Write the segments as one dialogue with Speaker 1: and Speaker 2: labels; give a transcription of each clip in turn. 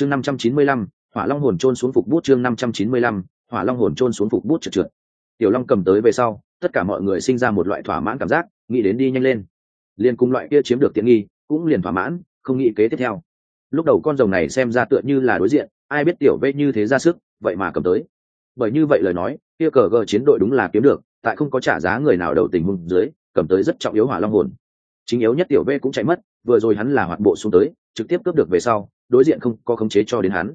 Speaker 1: chương năm trăm chín mươi lăm, hỏa long hồn trôn xuống phục bút chương năm trăm chín mươi lăm, hỏa long hồn trôn xuống phục bút trượt trượt. Tiểu long cầm tới về sau, tất cả mọi người sinh ra một loại thỏa mãn cảm giác, nghĩ đến đi nhanh lên. Liền cùng loại kia chiếm được tiện nghi, cũng liền thỏa mãn, không nghĩ kế tiếp theo. Lúc đầu con rồng này xem ra tựa như là đối diện, ai biết tiểu vê như thế ra sức, vậy mà cầm tới. Bởi như vậy lời nói, kia cờ gờ chiến đội đúng là kiếm được, tại không có trả giá người nào đầu tình huống dưới, cầm tới rất trọng yếu hỏa long hồn. Chính yếu nhất tiểu vệ cũng chạy mất, vừa rồi hắn là hoạt bộ xuống tới, trực tiếp cướp được về sau đối diện không có khống chế cho đến hắn.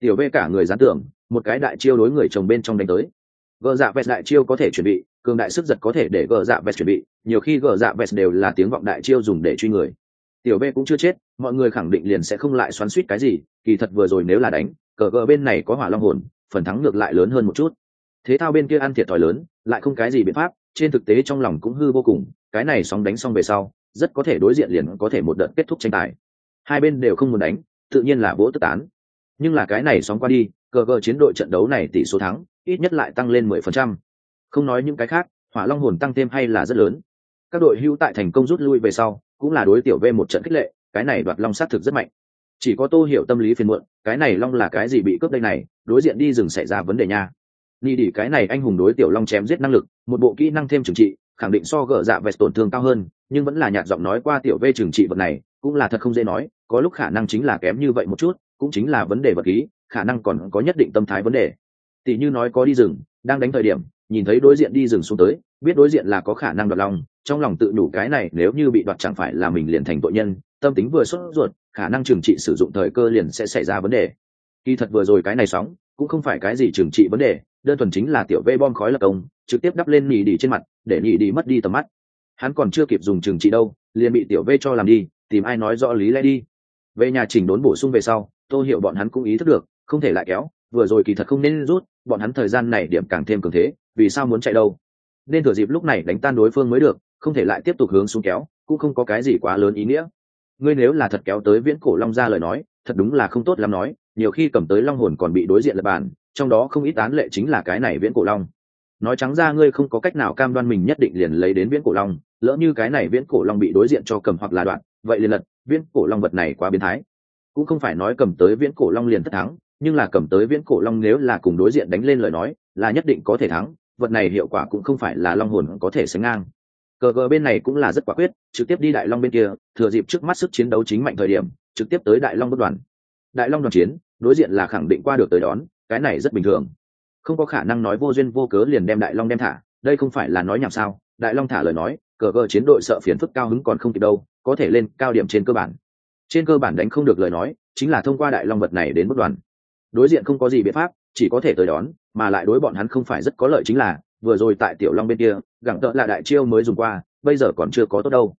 Speaker 1: Tiểu v cả người gián tưởng một cái đại chiêu đối người chồng bên trong đánh tới. Gờ dạ vẹt đại chiêu có thể chuẩn bị, cường đại sức giật có thể để gờ dạ vẹt chuẩn bị, nhiều khi gờ dạ vẹt đều là tiếng vọng đại chiêu dùng để truy người. Tiểu v cũng chưa chết, mọi người khẳng định liền sẽ không lại xoắn suýt cái gì, kỳ thật vừa rồi nếu là đánh, cờ gờ bên này có hỏa long hồn, phần thắng ngược lại lớn hơn một chút. Thế thao bên kia ăn thiệt thòi lớn, lại không cái gì biện pháp, trên thực tế trong lòng cũng hư vô cùng, cái này sóng đánh xong về sau, rất có thể đối diện liền có thể một đợt kết thúc tranh tài. Hai bên đều không muốn đánh tự nhiên là vỗ tức tán. Nhưng là cái này sóng qua đi, cờ cờ chiến đội trận đấu này tỷ số thắng, ít nhất lại tăng lên mười phần trăm. Không nói những cái khác, hỏa long hồn tăng thêm hay là rất lớn. Các đội hưu tại thành công rút lui về sau, cũng là đối tiểu v một trận khích lệ, cái này đoạt long sát thực rất mạnh. Chỉ có tô hiểu tâm lý phiền muộn, cái này long là cái gì bị cướp đây này, đối diện đi rừng xảy ra vấn đề nha. Ni đi, cái này anh hùng đối tiểu long chém giết năng lực, một bộ kỹ năng thêm trừng trị, khẳng định so gỡ dạ vẹt tổn thương cao hơn, nhưng vẫn là nhạt giọng nói qua tiểu v trừng trị vật này cũng là thật không dễ nói có lúc khả năng chính là kém như vậy một chút cũng chính là vấn đề vật lý, khả năng còn có nhất định tâm thái vấn đề. Tỷ như nói có đi rừng đang đánh thời điểm nhìn thấy đối diện đi rừng xuống tới biết đối diện là có khả năng đoạt lòng trong lòng tự đủ cái này nếu như bị đoạt chẳng phải là mình liền thành tội nhân tâm tính vừa xuất ruột khả năng trừng trị sử dụng thời cơ liền sẽ xảy ra vấn đề. Kỳ thật vừa rồi cái này sóng cũng không phải cái gì trừng trị vấn đề đơn thuần chính là tiểu vê bom khói lập công trực tiếp đắp lên nhì đi trên mặt để nhì đi mất đi tầm mắt. Hắn còn chưa kịp dùng trừng trị đâu liền bị tiểu vê cho làm đi tìm ai nói rõ lý lẽ đi. Về nhà chỉnh đốn bổ sung về sau, tô hiểu bọn hắn cũng ý thức được, không thể lại kéo, vừa rồi kỳ thật không nên rút, bọn hắn thời gian này điểm càng thêm cường thế, vì sao muốn chạy đâu? Nên thừa dịp lúc này đánh tan đối phương mới được, không thể lại tiếp tục hướng xuống kéo, cũng không có cái gì quá lớn ý nghĩa. Ngươi nếu là thật kéo tới viễn cổ long ra lời nói, thật đúng là không tốt lắm nói, nhiều khi cầm tới long hồn còn bị đối diện lập bàn, trong đó không ít án lệ chính là cái này viễn cổ long. Nói trắng ra ngươi không có cách nào cam đoan mình nhất định liền lấy đến viễn cổ long, lỡ như cái này viễn cổ long bị đối diện cho cầm hoặc là đoạn vậy liền lật, viễn cổ long vật này quá biến thái. Cũng không phải nói cầm tới viễn cổ long liền thất thắng, nhưng là cầm tới viễn cổ long nếu là cùng đối diện đánh lên lời nói, là nhất định có thể thắng, vật này hiệu quả cũng không phải là long hồn có thể sánh ngang. Cờ cờ bên này cũng là rất quả quyết, trực tiếp đi đại long bên kia, thừa dịp trước mắt sức chiến đấu chính mạnh thời điểm, trực tiếp tới đại long bất đoàn. Đại long đoàn chiến, đối diện là khẳng định qua được tới đón, cái này rất bình thường. Không có khả năng nói vô duyên vô cớ liền đem đại long đem thả, đây không phải là nói nhảm sao? Đại long thả lời nói, cờ cờ chiến đội sợ phiền phức cao hứng còn không kịp đâu có thể lên cao điểm trên cơ bản. Trên cơ bản đánh không được lời nói, chính là thông qua đại long vật này đến bất đoàn. Đối diện không có gì biện pháp, chỉ có thể tới đón, mà lại đối bọn hắn không phải rất có lợi chính là, vừa rồi tại tiểu long bên kia, gẳng tợ là đại chiêu mới dùng qua, bây giờ còn chưa có tốt đâu.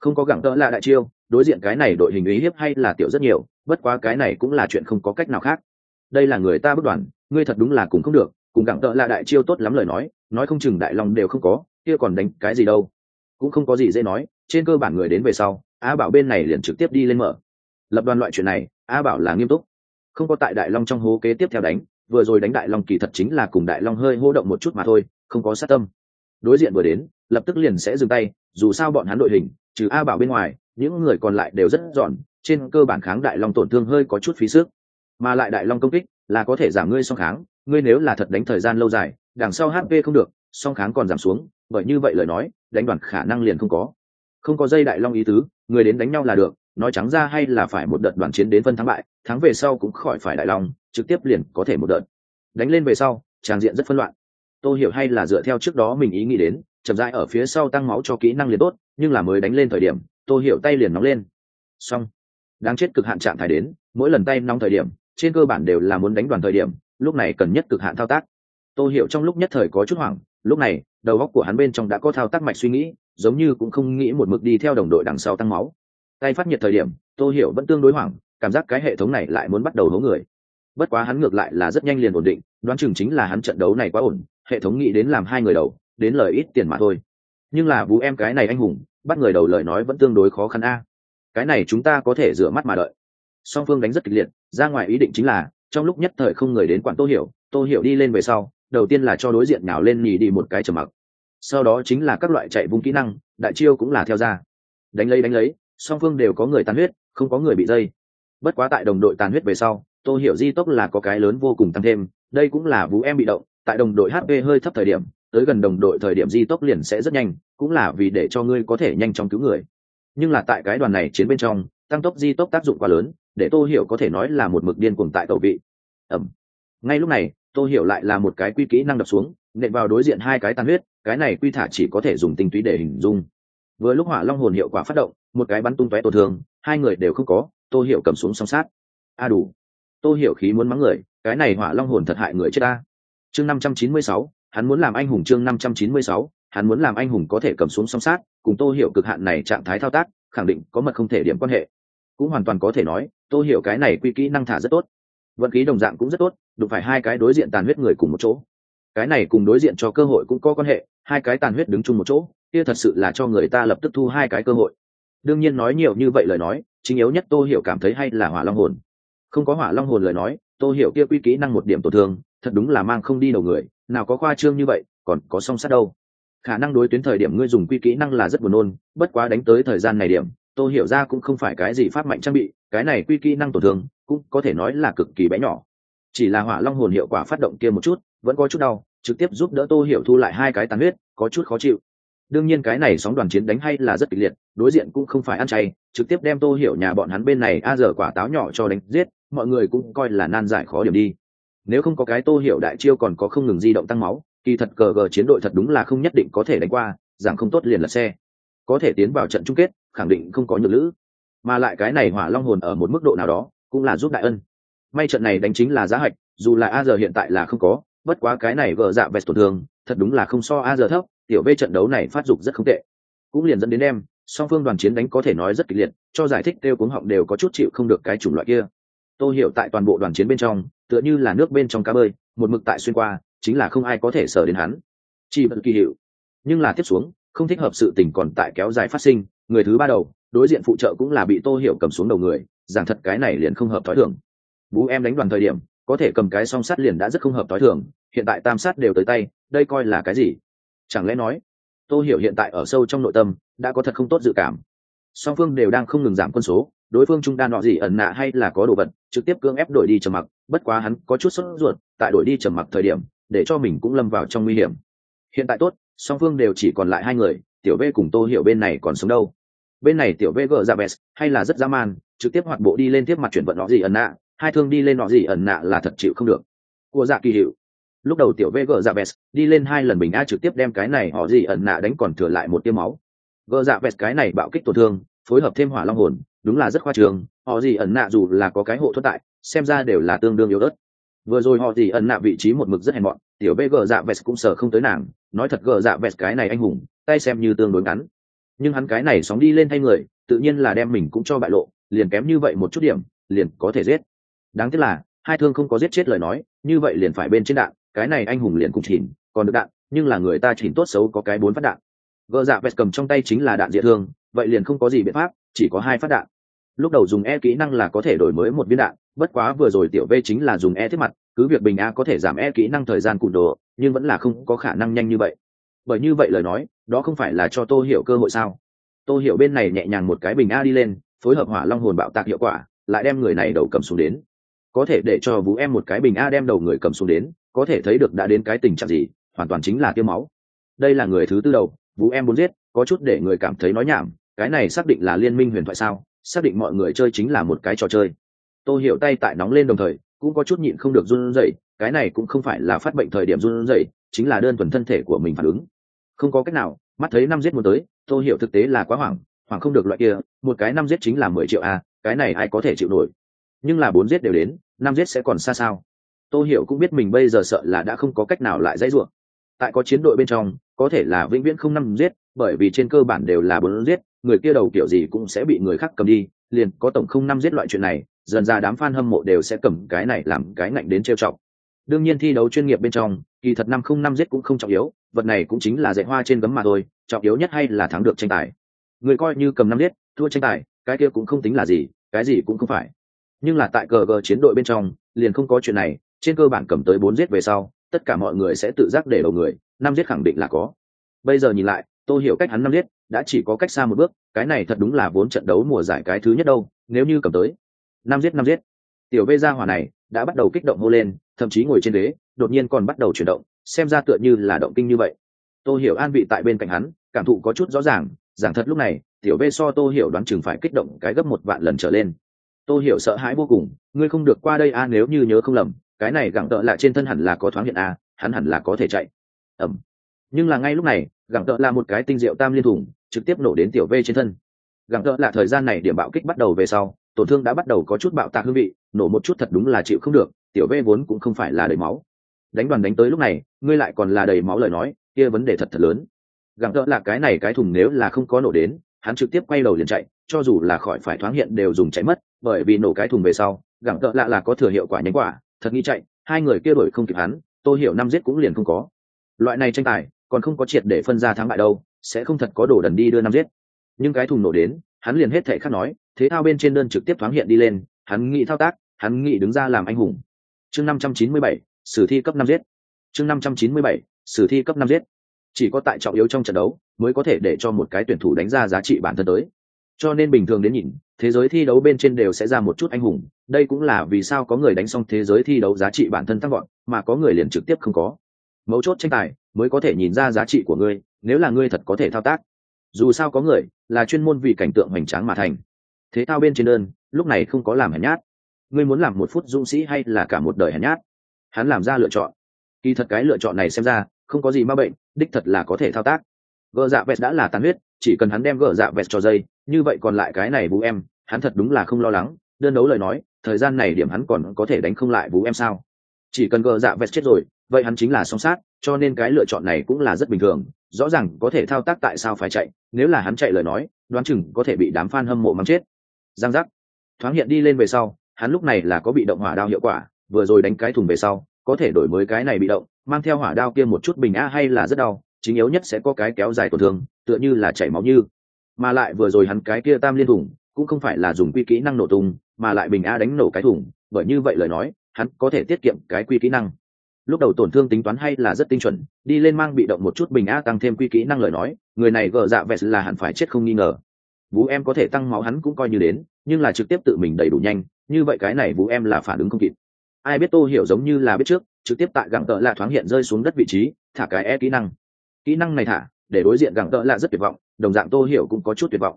Speaker 1: Không có gẳng tợ là đại chiêu, đối diện cái này đội hình ý hiếp hay là tiểu rất nhiều, bất quá cái này cũng là chuyện không có cách nào khác. Đây là người ta bất đoàn, ngươi thật đúng là cùng không được, cùng gẳng tợ là đại chiêu tốt lắm lời nói nói không chừng đại long đều không có, kia còn đánh cái gì đâu. Cũng không có gì dễ nói trên cơ bản người đến về sau a bảo bên này liền trực tiếp đi lên mở. Lập đoàn loại chuyện này a bảo là nghiêm túc. Không có tại đại long trong hố kế tiếp theo đánh, vừa rồi đánh đại long kỳ thật chính là cùng đại long hơi hô động một chút mà thôi, không có sát tâm. Đối diện vừa đến, lập tức liền sẽ dừng tay, dù sao bọn hắn đội hình, trừ a bảo bên ngoài, những người còn lại đều rất giòn, trên cơ bản kháng đại long tổn thương hơi có chút phí sức. Mà lại đại long công kích, là có thể giảm ngươi song kháng, ngươi nếu là thật đánh thời gian lâu dài, đằng sau hp không được, song kháng còn giảm xuống, bởi như vậy lời nói, đánh đoàn khả năng liền không có không có dây đại long ý tứ, người đến đánh nhau là được, nói trắng ra hay là phải một đợt đoàn chiến đến phân thắng bại, thắng về sau cũng khỏi phải đại long, trực tiếp liền có thể một đợt. Đánh lên về sau, tràng diện rất phân loạn. Tôi hiểu hay là dựa theo trước đó mình ý nghĩ đến, chậm rãi ở phía sau tăng máu cho kỹ năng liền tốt, nhưng là mới đánh lên thời điểm tôi hiểu tay liền nóng lên. Xong. Đáng chết cực hạn trạng thái đến, mỗi lần tay nóng thời điểm, trên cơ bản đều là muốn đánh đoàn thời điểm, lúc này cần nhất cực hạn thao tác. Tôi hiểu trong lúc nhất thời có chút hoảng, lúc này đầu óc của hắn bên trong đã có thao tác mạch suy nghĩ, giống như cũng không nghĩ một mực đi theo đồng đội đằng sau tăng máu. Tay phát nhiệt thời điểm tôi hiểu vẫn tương đối hoảng, cảm giác cái hệ thống này lại muốn bắt đầu hố người. Bất quá hắn ngược lại là rất nhanh liền ổn định, đoán chừng chính là hắn trận đấu này quá ổn, hệ thống nghĩ đến làm hai người đầu, đến lời ít tiền mà thôi. Nhưng là vũ em cái này anh hùng, bắt người đầu lời nói vẫn tương đối khó khăn a. Cái này chúng ta có thể rửa mắt mà đợi. Song phương đánh rất kịch liệt, ra ngoài ý định chính là, trong lúc nhất thời không người đến quản tô hiểu tô hiểu đi lên về sau, đầu tiên là cho đối diện nhào lên nhì đi một cái trầm mặc sau đó chính là các loại chạy vùng kỹ năng, đại chiêu cũng là theo ra. Đánh lấy đánh lấy, song phương đều có người tàn huyết, không có người bị dây. Bất quá tại đồng đội tàn huyết về sau, tô hiểu di tốc là có cái lớn vô cùng tăng thêm, đây cũng là vũ em bị động, tại đồng đội hp hơi thấp thời điểm, tới gần đồng đội thời điểm di tốc liền sẽ rất nhanh, cũng là vì để cho ngươi có thể nhanh chóng cứu người. Nhưng là tại cái đoàn này chiến bên trong, tăng tốc di tốc tác dụng quá lớn, để tô hiểu có thể nói là một mực điên cuồng tại tàu vị. Ẩm. Ngay lúc này tô hiểu lại là một cái quy kỹ năng đập xuống, nện vào đối diện hai cái tan huyết, cái này quy thả chỉ có thể dùng tinh túy để hình dung. Vừa lúc hỏa long hồn hiệu quả phát động, một cái bắn tung tóe tổn thương, hai người đều không có, tô hiểu cầm xuống song sát. A đủ. Tô hiểu khí muốn mắng người, cái này hỏa long hồn thật hại người chết ta. Chương năm trăm chín mươi sáu, hắn muốn làm anh hùng chương năm trăm chín mươi sáu, hắn muốn làm anh hùng có thể cầm xuống song sát, cùng tô hiểu cực hạn này trạng thái thao tác, khẳng định có mật không thể điểm quan hệ. Cũng hoàn toàn có thể nói, tô hiểu cái này quy kỹ năng thả rất tốt vận khí đồng dạng cũng rất tốt, đụng phải hai cái đối diện tàn huyết người cùng một chỗ. Cái này cùng đối diện cho cơ hội cũng có quan hệ, hai cái tàn huyết đứng chung một chỗ, kia thật sự là cho người ta lập tức thu hai cái cơ hội. Đương nhiên nói nhiều như vậy lời nói, chính yếu nhất tô hiểu cảm thấy hay là hỏa long hồn. Không có hỏa long hồn lời nói, tô hiểu kia quy kỹ năng một điểm tổn thương, thật đúng là mang không đi đầu người, nào có khoa trương như vậy, còn có song sát đâu. Khả năng đối tuyến thời điểm ngươi dùng quy kỹ năng là rất buồn nôn, bất quá đánh tới thời gian này điểm, tô hiểu ra cũng không phải cái gì phát mạnh trang bị, cái này quy kỹ năng tổn thương cũng có thể nói là cực kỳ bé nhỏ. Chỉ là hỏa long hồn hiệu quả phát động kia một chút, vẫn có chút đau, trực tiếp giúp đỡ tô hiểu thu lại hai cái tàn huyết, có chút khó chịu. Đương nhiên cái này sóng đoàn chiến đánh hay là rất kịch liệt, đối diện cũng không phải ăn chay, trực tiếp đem tô hiểu nhà bọn hắn bên này a giờ quả táo nhỏ cho đánh giết, mọi người cũng coi là nan giải khó điểm đi. Nếu không có cái tô hiểu đại chiêu còn có không ngừng di động tăng máu, kỳ thật cờ gờ chiến đội thật đúng là không nhất định có thể đánh qua rằng không tốt liền là xe. Có thể tiến vào trận chung kết, khẳng định không có nhược lữ. Mà lại cái này hỏa long hồn ở một mức độ nào đó cũng là giúp đại ân. May trận này đánh chính là giá hạch, dù là a giờ hiện tại là không có, bất quá cái này vợ dạ vẹt tổn thương, thật đúng là không so a giờ thấp, tiểu v trận đấu này phát dục rất không tệ. Cũng liền dẫn đến em, song phương đoàn chiến đánh có thể nói rất kịch liệt, cho giải thích kêu cuống họng đều có chút chịu không được cái chủng loại kia. Tôi hiểu tại toàn bộ đoàn chiến bên trong, tựa như là nước bên trong cá bơi, một mực tại xuyên qua, chính là không ai có thể sở đến hắn. Chỉ bật kỳ hiệu. Nhưng là tiếp xuống, không thích hợp sự tình còn tại kéo dài phát sinh, người thứ ba đầu, đối diện phụ trợ cũng là bị tô hiểu cầm xuống đầu người rằng thật cái này liền không hợp thói thường. Vũ em đánh đoàn thời điểm, có thể cầm cái song sắt liền đã rất không hợp thói thường, hiện tại tam sát đều tới tay, đây coi là cái gì? Chẳng lẽ nói, tô hiểu hiện tại ở sâu trong nội tâm, đã có thật không tốt dự cảm. Song phương đều đang không ngừng giảm quân số, đối phương trung đan nọ gì ẩn nạ hay là có đồ vật, trực tiếp cưỡng ép đổi đi trầm mặc, bất quá hắn có chút sốt ruột, tại đổi đi trầm mặc thời điểm, để cho mình cũng lâm vào trong nguy hiểm. Hiện tại tốt, song phương đều chỉ còn lại hai người, tiểu v cùng tô hiểu bên này còn sống đâu? Bên này tiểu v gờ dạ ra vest hay là rất dã man, trực tiếp hoạt bộ đi lên tiếp mặt chuyển vận nọ gì ẩn nạ, hai thương đi lên nọ gì ẩn nạ là thật chịu không được. Của dạ kỳ hiệu lúc đầu tiểu v gờ dạ vest đi lên hai lần bình a trực tiếp đem cái này họ gì ẩn nạ đánh còn thừa lại một tiêm máu. Vợ dạ vest cái này bạo kích tổn thương, phối hợp thêm hỏa long hồn, đúng là rất khoa trường, họ gì ẩn nạ dù là có cái hộ thoát tại, xem ra đều là tương đương yếu đất vừa rồi họ gì ẩn nạ vị trí một mực rất hèn mọn, tiểu b gờ dạ vest cũng sợ không tới nàng, nói thật gờ dạ vest cái này anh hùng, tay xem như tương đối ngắn nhưng hắn cái này sóng đi lên thay người, tự nhiên là đem mình cũng cho bại lộ, liền kém như vậy một chút điểm, liền có thể giết. Đáng tiếc là, hai thương không có giết chết lời nói, như vậy liền phải bên trên đạn, cái này anh hùng liền cùng chỉnh còn được đạn, nhưng là người ta chỉnh tốt xấu có cái bốn phát đạn. Gờ dạ vest cầm trong tay chính là đạn diệt thương, vậy liền không có gì biện pháp, chỉ có hai phát đạn. Lúc đầu dùng e kỹ năng là có thể đổi mới một viên đạn, bất quá vừa rồi tiểu v chính là dùng e thiết mặt, cứ việc bình a có thể giảm e kỹ năng thời gian cụt đồ, nhưng vẫn là không có khả năng nhanh như vậy bởi như vậy lời nói, đó không phải là cho tô hiểu cơ hội sao? Tô hiểu bên này nhẹ nhàng một cái bình a đi lên, phối hợp hỏa long hồn bạo tạc hiệu quả, lại đem người này đầu cầm xuống đến. Có thể để cho vũ em một cái bình a đem đầu người cầm xuống đến, có thể thấy được đã đến cái tình trạng gì, hoàn toàn chính là tiêu máu. Đây là người thứ tư đầu, vũ em muốn giết, có chút để người cảm thấy nói nhảm, cái này xác định là liên minh huyền thoại sao? Xác định mọi người chơi chính là một cái trò chơi. Tô hiểu tay tại nóng lên đồng thời, cũng có chút nhịn không được run rẩy, cái này cũng không phải là phát bệnh thời điểm run rẩy, chính là đơn thuần thân thể của mình phản ứng không có cách nào, mắt thấy năm giết muốn tới tô hiểu thực tế là quá hoảng hoảng không được loại kia, một cái năm giết chính là mười triệu a cái này ai có thể chịu nổi? Nhưng là bốn giết đều đến, năm giết sẽ còn xa sao? Tô hiểu cũng biết mình bây giờ sợ là đã không có cách nào lại dãy ruộng. Tại có chiến đội bên trong, có thể là vĩnh viễn không năm giết, bởi vì trên cơ bản đều là bốn giết, người kia đầu kiểu gì cũng sẽ bị người khác cầm đi, liền có tổng không năm giết loại chuyện này, dần ra đám fan hâm mộ đều sẽ cầm cái này làm cái ngạnh đến trêu chọc đương nhiên thi đấu chuyên nghiệp bên trong, kỳ thật năm không năm giết cũng không trọng yếu, vật này cũng chính là dạy hoa trên gấm mà thôi, trọng yếu nhất hay là thắng được tranh tài. Người coi như cầm năm giết, thua tranh tài, cái kia cũng không tính là gì, cái gì cũng không phải. Nhưng là tại cờ gờ chiến đội bên trong, liền không có chuyện này, trên cơ bản cầm tới bốn giết về sau, tất cả mọi người sẽ tự giác để đầu người, năm giết khẳng định là có. Bây giờ nhìn lại, tôi hiểu cách hắn năm giết, đã chỉ có cách xa một bước, cái này thật đúng là vốn trận đấu mùa giải cái thứ nhất đâu, nếu như cầm tới. Năm giết năm giết. Tiểu vê gia hỏa này, đã bắt đầu kích động hô lên thậm chí ngồi trên ghế, đột nhiên còn bắt đầu chuyển động, xem ra tựa như là động kinh như vậy. Tô hiểu an vị tại bên cạnh hắn, cảm thụ có chút rõ ràng, giảng thật lúc này, tiểu vê so tô hiểu đoán chừng phải kích động cái gấp một vạn lần trở lên. Tô hiểu sợ hãi vô cùng, ngươi không được qua đây a nếu như nhớ không lầm, cái này gẳng tợ là trên thân hẳn là có thoáng hiện a hắn hẳn là có thể chạy. Ẩm. Nhưng là ngay lúc này, gẳng tợ là một cái tinh diệu tam liên thủng, trực tiếp nổ đến tiểu vê trên thân. Gẳng tợ là thời gian này điểm bạo kích bắt đầu về sau, tổn thương đã bắt đầu có chút bạo tạc hương vị, nổ một chút thật đúng là chịu không được tiểu vê vốn cũng không phải là đầy máu. Đánh đoàn đánh tới lúc này, ngươi lại còn là đầy máu lời nói, kia vấn đề thật thật lớn. Gặng tợ là cái này cái thùng nếu là không có nổ đến, hắn trực tiếp quay đầu liền chạy, cho dù là khỏi phải thoáng hiện đều dùng chạy mất, bởi vì nổ cái thùng về sau, gặng tợ lạ là có thừa hiệu quả nhanh quả, thật nghĩ chạy, hai người kia đổi không kịp hắn tôi hiểu năm giết cũng liền không có. Loại này tranh tài, còn không có triệt để phân ra thắng bại đâu, sẽ không thật có đồ đần đi đưa năm giết. Nhưng cái thùng nổ đến, hắn liền hết thể khắc nói, thế thao bên trên đơn trực tiếp thoáng hiện đi lên, hắn nghĩ thao tác, hắn nghĩ đứng ra làm anh hùng chương năm trăm chín mươi bảy, sử thi cấp năm giết. Chương năm trăm chín mươi bảy, sử thi cấp năm giết. Chỉ có tại trọng yếu trong trận đấu mới có thể để cho một cái tuyển thủ đánh ra giá trị bản thân tới. Cho nên bình thường đến nhìn, thế giới thi đấu bên trên đều sẽ ra một chút anh hùng. Đây cũng là vì sao có người đánh xong thế giới thi đấu giá trị bản thân tăng gọn mà có người liền trực tiếp không có. Mấu chốt tranh tài mới có thể nhìn ra giá trị của ngươi, nếu là ngươi thật có thể thao tác. Dù sao có người là chuyên môn vì cảnh tượng hoành tráng mà thành. Thế thao bên trên đơn, lúc này không có làm hèn nhát ngươi muốn làm một phút dũng sĩ hay là cả một đời hèn nhát? Hắn làm ra lựa chọn. Kỳ thật cái lựa chọn này xem ra, không có gì ma bệnh, đích thật là có thể thao tác. Gờ dạ vẹt đã là tàn huyết, chỉ cần hắn đem gờ dạ vẹt cho dây, như vậy còn lại cái này vũ em, hắn thật đúng là không lo lắng. Đơn đấu lời nói, thời gian này điểm hắn còn có thể đánh không lại vũ em sao? Chỉ cần gờ dạ vẹt chết rồi, vậy hắn chính là song sát, cho nên cái lựa chọn này cũng là rất bình thường. Rõ ràng có thể thao tác tại sao phải chạy, nếu là hắn chạy lời nói, đoán chừng có thể bị đám f a n hâm mộ mắng chết. Giang giác. Thoáng hiện đi lên về sau hắn lúc này là có bị động hỏa đao hiệu quả, vừa rồi đánh cái thùng về sau, có thể đổi mới cái này bị động, mang theo hỏa đao kia một chút bình a hay là rất đau, chính yếu nhất sẽ có cái kéo dài tổn thương, tựa như là chảy máu như. Mà lại vừa rồi hắn cái kia tam liên thủng, cũng không phải là dùng quy kỹ năng nổ tung, mà lại bình a đánh nổ cái thủng, bởi như vậy lời nói, hắn có thể tiết kiệm cái quy kỹ năng. Lúc đầu tổn thương tính toán hay là rất tinh chuẩn, đi lên mang bị động một chút bình a tăng thêm quy kỹ năng lời nói, người này gờ dạ vẹt là hẳn phải chết không nghi ngờ vũ em có thể tăng máu hắn cũng coi như đến, nhưng là trực tiếp tự mình đầy đủ nhanh, như vậy cái này vũ em là phản ứng không kịp. Ai biết tô hiểu giống như là biết trước, trực tiếp tại gặng tợ lạ thoáng hiện rơi xuống đất vị trí, thả cái e kỹ năng. Kỹ năng này thả, để đối diện gặng tợ lạ rất tuyệt vọng, đồng dạng tô hiểu cũng có chút tuyệt vọng.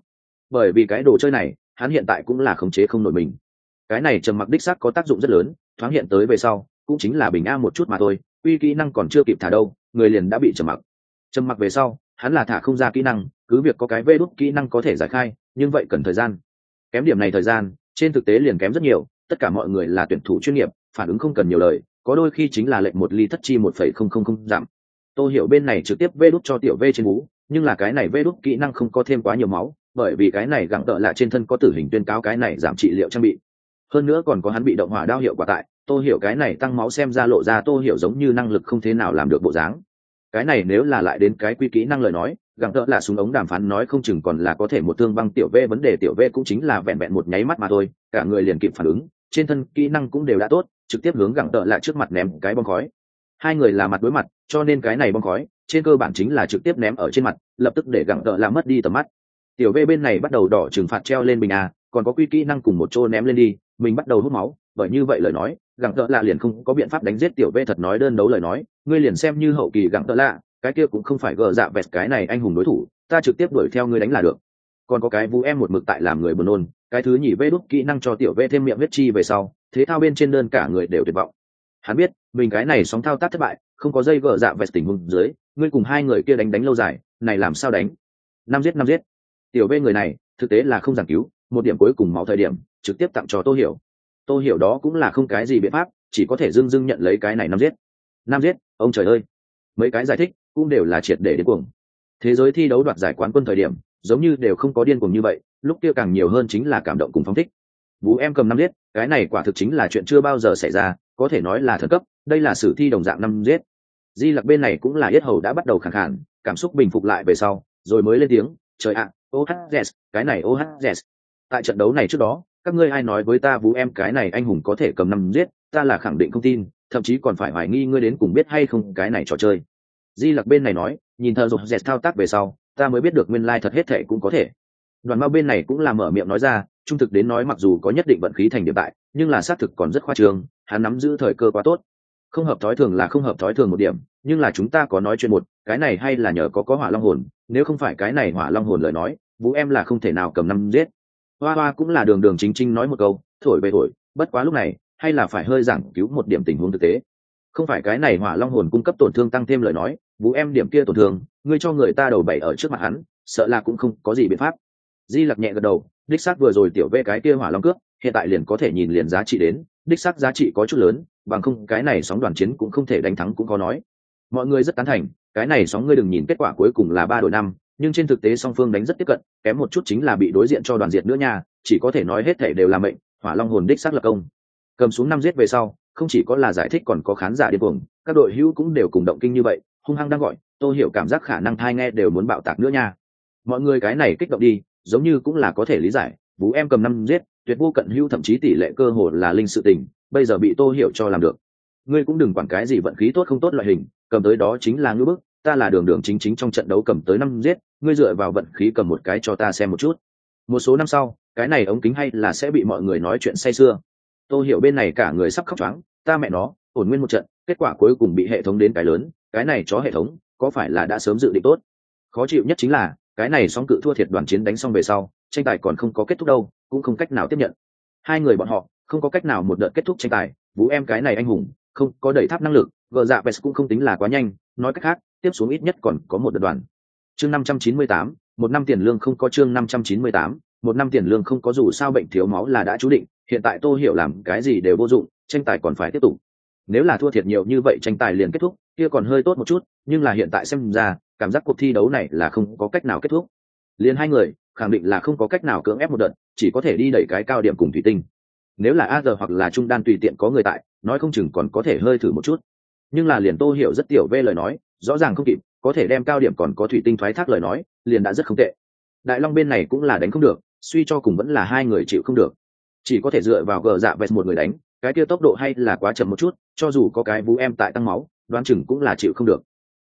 Speaker 1: Bởi vì cái đồ chơi này, hắn hiện tại cũng là khống chế không nổi mình. Cái này trầm mặc đích sắc có tác dụng rất lớn, thoáng hiện tới về sau, cũng chính là bình a một chút mà thôi, uy kỹ năng còn chưa kịp thả đâu, người liền đã bị trầm mặc. Trầm mặc về sau hắn là thả không ra kỹ năng, cứ việc có cái vê đốt kỹ năng có thể giải khai, nhưng vậy cần thời gian. Kém điểm này thời gian, trên thực tế liền kém rất nhiều, tất cả mọi người là tuyển thủ chuyên nghiệp, phản ứng không cần nhiều lời, có đôi khi chính là lệnh một ly thất chi một phẩy không không không giảm. Tôi hiểu bên này trực tiếp vê đút cho tiểu v trên bú, nhưng là cái này vê đút kỹ năng không có thêm quá nhiều máu, bởi vì cái này gặng tợ là trên thân có tử hình tuyên cáo cái này giảm trị liệu trang bị. Hơn nữa còn có hắn bị động hỏa đao hiệu quả tại tôi hiểu cái này tăng máu xem ra lộ ra tôi hiểu giống như năng lực không thế nào làm được bộ dáng cái này nếu là lại đến cái quy kỹ năng lời nói gặng tợ là súng ống đàm phán nói không chừng còn là có thể một thương băng tiểu v, vấn đề tiểu v cũng chính là vẹn vẹn một nháy mắt mà thôi, cả người liền kịp phản ứng, trên thân kỹ năng cũng đều đã tốt, trực tiếp hướng gặng tợ lại trước mặt ném cái bom khói. Hai người là mặt đối mặt, cho nên cái này bom khói, trên cơ bản chính là trực tiếp ném ở trên mặt, lập tức để gặng tợ là mất đi tầm mắt. Tiểu v bên này bắt đầu đỏ trừng phạt treo lên bình a, còn có quy kỹ năng cùng một chỗ ném lên đi mình bắt đầu hút máu, bởi như vậy lời nói, gặng tợ lạ liền không có biện pháp đánh giết tiểu vê thật nói đơn đấu lời nói, ngươi liền xem như hậu kỳ gặng tợ lạ, cái kia cũng không phải gờ dạ vẹt cái này anh hùng đối thủ, ta trực tiếp đuổi theo ngươi đánh là được. Còn có cái vũ em một mực tại làm người buồn nôn, cái thứ nhỉ vê đúc kỹ năng cho tiểu vê thêm miệng huyết chi về sau, thế thao bên trên đơn cả người đều tuyệt vọng. Hắn biết, mình cái này sóng thao tác thất bại, không có dây gờ dạ vẹt tình huống dưới, ngươi cùng hai người kia đánh đánh lâu dài, này làm sao đánh? Năm giết năm giết. Tiểu vê người này, thực tế là không giảng cứu, một điểm cuối cùng máu thời điểm trực tiếp tặng cho tô hiểu. Tô hiểu đó cũng là không cái gì biện pháp, chỉ có thể dưng dưng nhận lấy cái này năm giết. Năm giết, ông trời ơi. Mấy cái giải thích cũng đều là triệt để đến cuồng. Thế giới thi đấu đoạt giải quán quân thời điểm, giống như đều không có điên cuồng như vậy, lúc kia càng nhiều hơn chính là cảm động cùng phong thích. Vũ em cầm năm giết, cái này quả thực chính là chuyện chưa bao giờ xảy ra, có thể nói là thần cấp, đây là sử thi đồng dạng năm giết. Di lặc bên này cũng là yết hầu đã bắt đầu khẳng khản cảm xúc bình phục lại về sau, rồi mới lên tiếng, trời ạ, ô ohz cái này ô ohz tại trận đấu này trước đó các ngươi ai nói với ta vũ em, cái này anh hùng có thể cầm năm giết, ta là khẳng định không tin, thậm chí còn phải hoài nghi ngươi đến cùng biết hay không cái này trò chơi. Di lặc bên này nói, nhìn thợ rột dẹt thao tác về sau, ta mới biết được nguyên lai thật hết thệ cũng có thể. Đoàn mao bên này cũng là mở miệng nói ra, trung thực đến nói mặc dù có nhất định vận khí thành điểm tại nhưng là xác thực còn rất khoa trương, hắn nắm giữ thời cơ quá tốt. Không hợp thói thường là không hợp thói thường một điểm, nhưng là chúng ta có nói chuyện một, cái này hay là nhờ có có hỏa long hồn, nếu không phải cái này hỏa long hồn lời nói, vũ em là không thể nào cầm năm giết hoa hoa cũng là đường đường chính chính nói một câu, thổi về thổi, bất quá lúc này, hay là phải hơi giảng cứu một điểm tình huống thực tế. Không phải cái này hỏa long hồn cung cấp tổn thương tăng thêm lời nói vũ em điểm kia tổn thương, ngươi cho người ta đầu bảy ở trước mặt hắn, sợ là cũng không có gì biện pháp. Di lặc nhẹ gật đầu, đích xác vừa rồi tiểu vê cái kia hỏa long cướp, hiện tại liền có thể nhìn liền giá trị đến, đích xác giá trị có chút lớn, bằng không cái này sóng đoàn chiến cũng không thể đánh thắng cũng có nói. Mọi người rất tán thành, cái này sóng ngươi đừng nhìn kết quả cuối cùng là ba đội năm nhưng trên thực tế song phương đánh rất tiếp cận, kém một chút chính là bị đối diện cho đoàn diệt nữa nha, chỉ có thể nói hết thể đều là mệnh, hỏa long hồn đích xác lập công. Cầm xuống năm giết về sau, không chỉ có là giải thích còn có khán giả điên cuồng, các đội hữu cũng đều cùng động kinh như vậy, hung hăng đang gọi tôi hiểu cảm giác khả năng thai nghe đều muốn bạo tạc nữa nha. Mọi người cái này kích động đi, giống như cũng là có thể lý giải vũ em cầm năm giết, tuyệt vô cận hữu, thậm chí tỷ lệ cơ hồ là linh sự tình, bây giờ bị tô hiểu cho làm được. Ngươi cũng đừng quản cái gì vận khí tốt không tốt loại hình, cầm tới đó chính là ngưỡng bức ta là đường đường chính chính trong trận đấu cầm tới năm giết, ngươi dựa vào vận khí cầm một cái cho ta xem một chút. Một số năm sau, cái này ống kính hay là sẽ bị mọi người nói chuyện say sưa. Tôi hiểu bên này cả người sắp khóc choáng, ta mẹ nó, ổn nguyên một trận, kết quả cuối cùng bị hệ thống đến cái lớn, cái này chó hệ thống, có phải là đã sớm dự định tốt? Khó chịu nhất chính là, cái này song cự thua thiệt đoàn chiến đánh xong về sau, tranh tài còn không có kết thúc đâu, cũng không cách nào tiếp nhận. Hai người bọn họ, không có cách nào một đợt kết thúc tranh tài vũ em cái này anh hùng, không có đẩy tháp năng lực vợ dạ vest cũng không tính là quá nhanh nói cách khác, tiếp xuống ít nhất còn có một đợt đoàn. Chương năm trăm chín mươi tám, một năm tiền lương không có chương năm trăm chín mươi tám, một năm tiền lương không có dù sao bệnh thiếu máu là đã chú định, hiện tại tô hiểu làm cái gì đều vô dụng, tranh tài còn phải tiếp tục. Nếu là thua thiệt nhiều như vậy tranh tài liền kết thúc, kia còn hơi tốt một chút, nhưng là hiện tại xem ra, cảm giác cuộc thi đấu này là không có cách nào kết thúc. Liền hai người, khẳng định là không có cách nào cưỡng ép một đợt, chỉ có thể đi đẩy cái cao điểm cùng thủy tinh. Nếu là a giờ hoặc là trung đan tùy tiện có người tại, nói không chừng còn có thể hơi thử một chút nhưng là liền tô hiểu rất tiểu vê lời nói, rõ ràng không kịp, có thể đem cao điểm còn có thủy tinh thoái thác lời nói, liền đã rất không tệ. Đại long bên này cũng là đánh không được, suy cho cùng vẫn là hai người chịu không được. Chỉ có thể dựa vào gờ dạ vẹt một người đánh, cái kia tốc độ hay là quá chậm một chút, cho dù có cái vũ em tại tăng máu, đoán chừng cũng là chịu không được.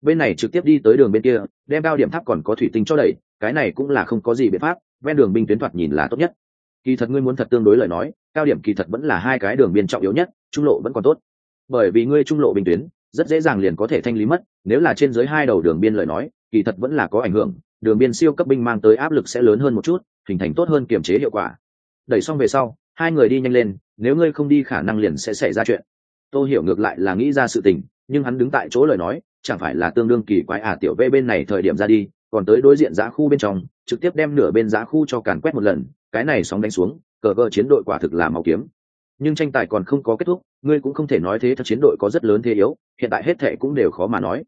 Speaker 1: Bên này trực tiếp đi tới đường bên kia, đem cao điểm tháp còn có thủy tinh cho đẩy, cái này cũng là không có gì biện pháp, ven đường binh tuyến thoạt nhìn là tốt nhất. Kỳ thật ngươi muốn thật tương đối lời nói, cao điểm kỳ thật vẫn là hai cái đường biên trọng yếu nhất, trung lộ vẫn còn tốt. Bởi vì ngươi trung lộ binh tuyến rất dễ dàng liền có thể thanh lý mất, nếu là trên dưới hai đầu đường biên lời nói, kỳ thật vẫn là có ảnh hưởng, đường biên siêu cấp binh mang tới áp lực sẽ lớn hơn một chút, hình thành tốt hơn kiềm chế hiệu quả. Đẩy xong về sau, hai người đi nhanh lên, nếu ngươi không đi khả năng liền sẽ xảy ra chuyện. Tôi hiểu ngược lại là nghĩ ra sự tình, nhưng hắn đứng tại chỗ lời nói, chẳng phải là tương đương kỳ quái à tiểu vê bên này thời điểm ra đi, còn tới đối diện giá khu bên trong, trực tiếp đem nửa bên giá khu cho càn quét một lần, cái này sóng đánh xuống, cờ vơ chiến đội quả thực là máu kiếm nhưng tranh tài còn không có kết thúc, ngươi cũng không thể nói thế thật chiến đội có rất lớn thế yếu, hiện tại hết thệ cũng đều khó mà nói.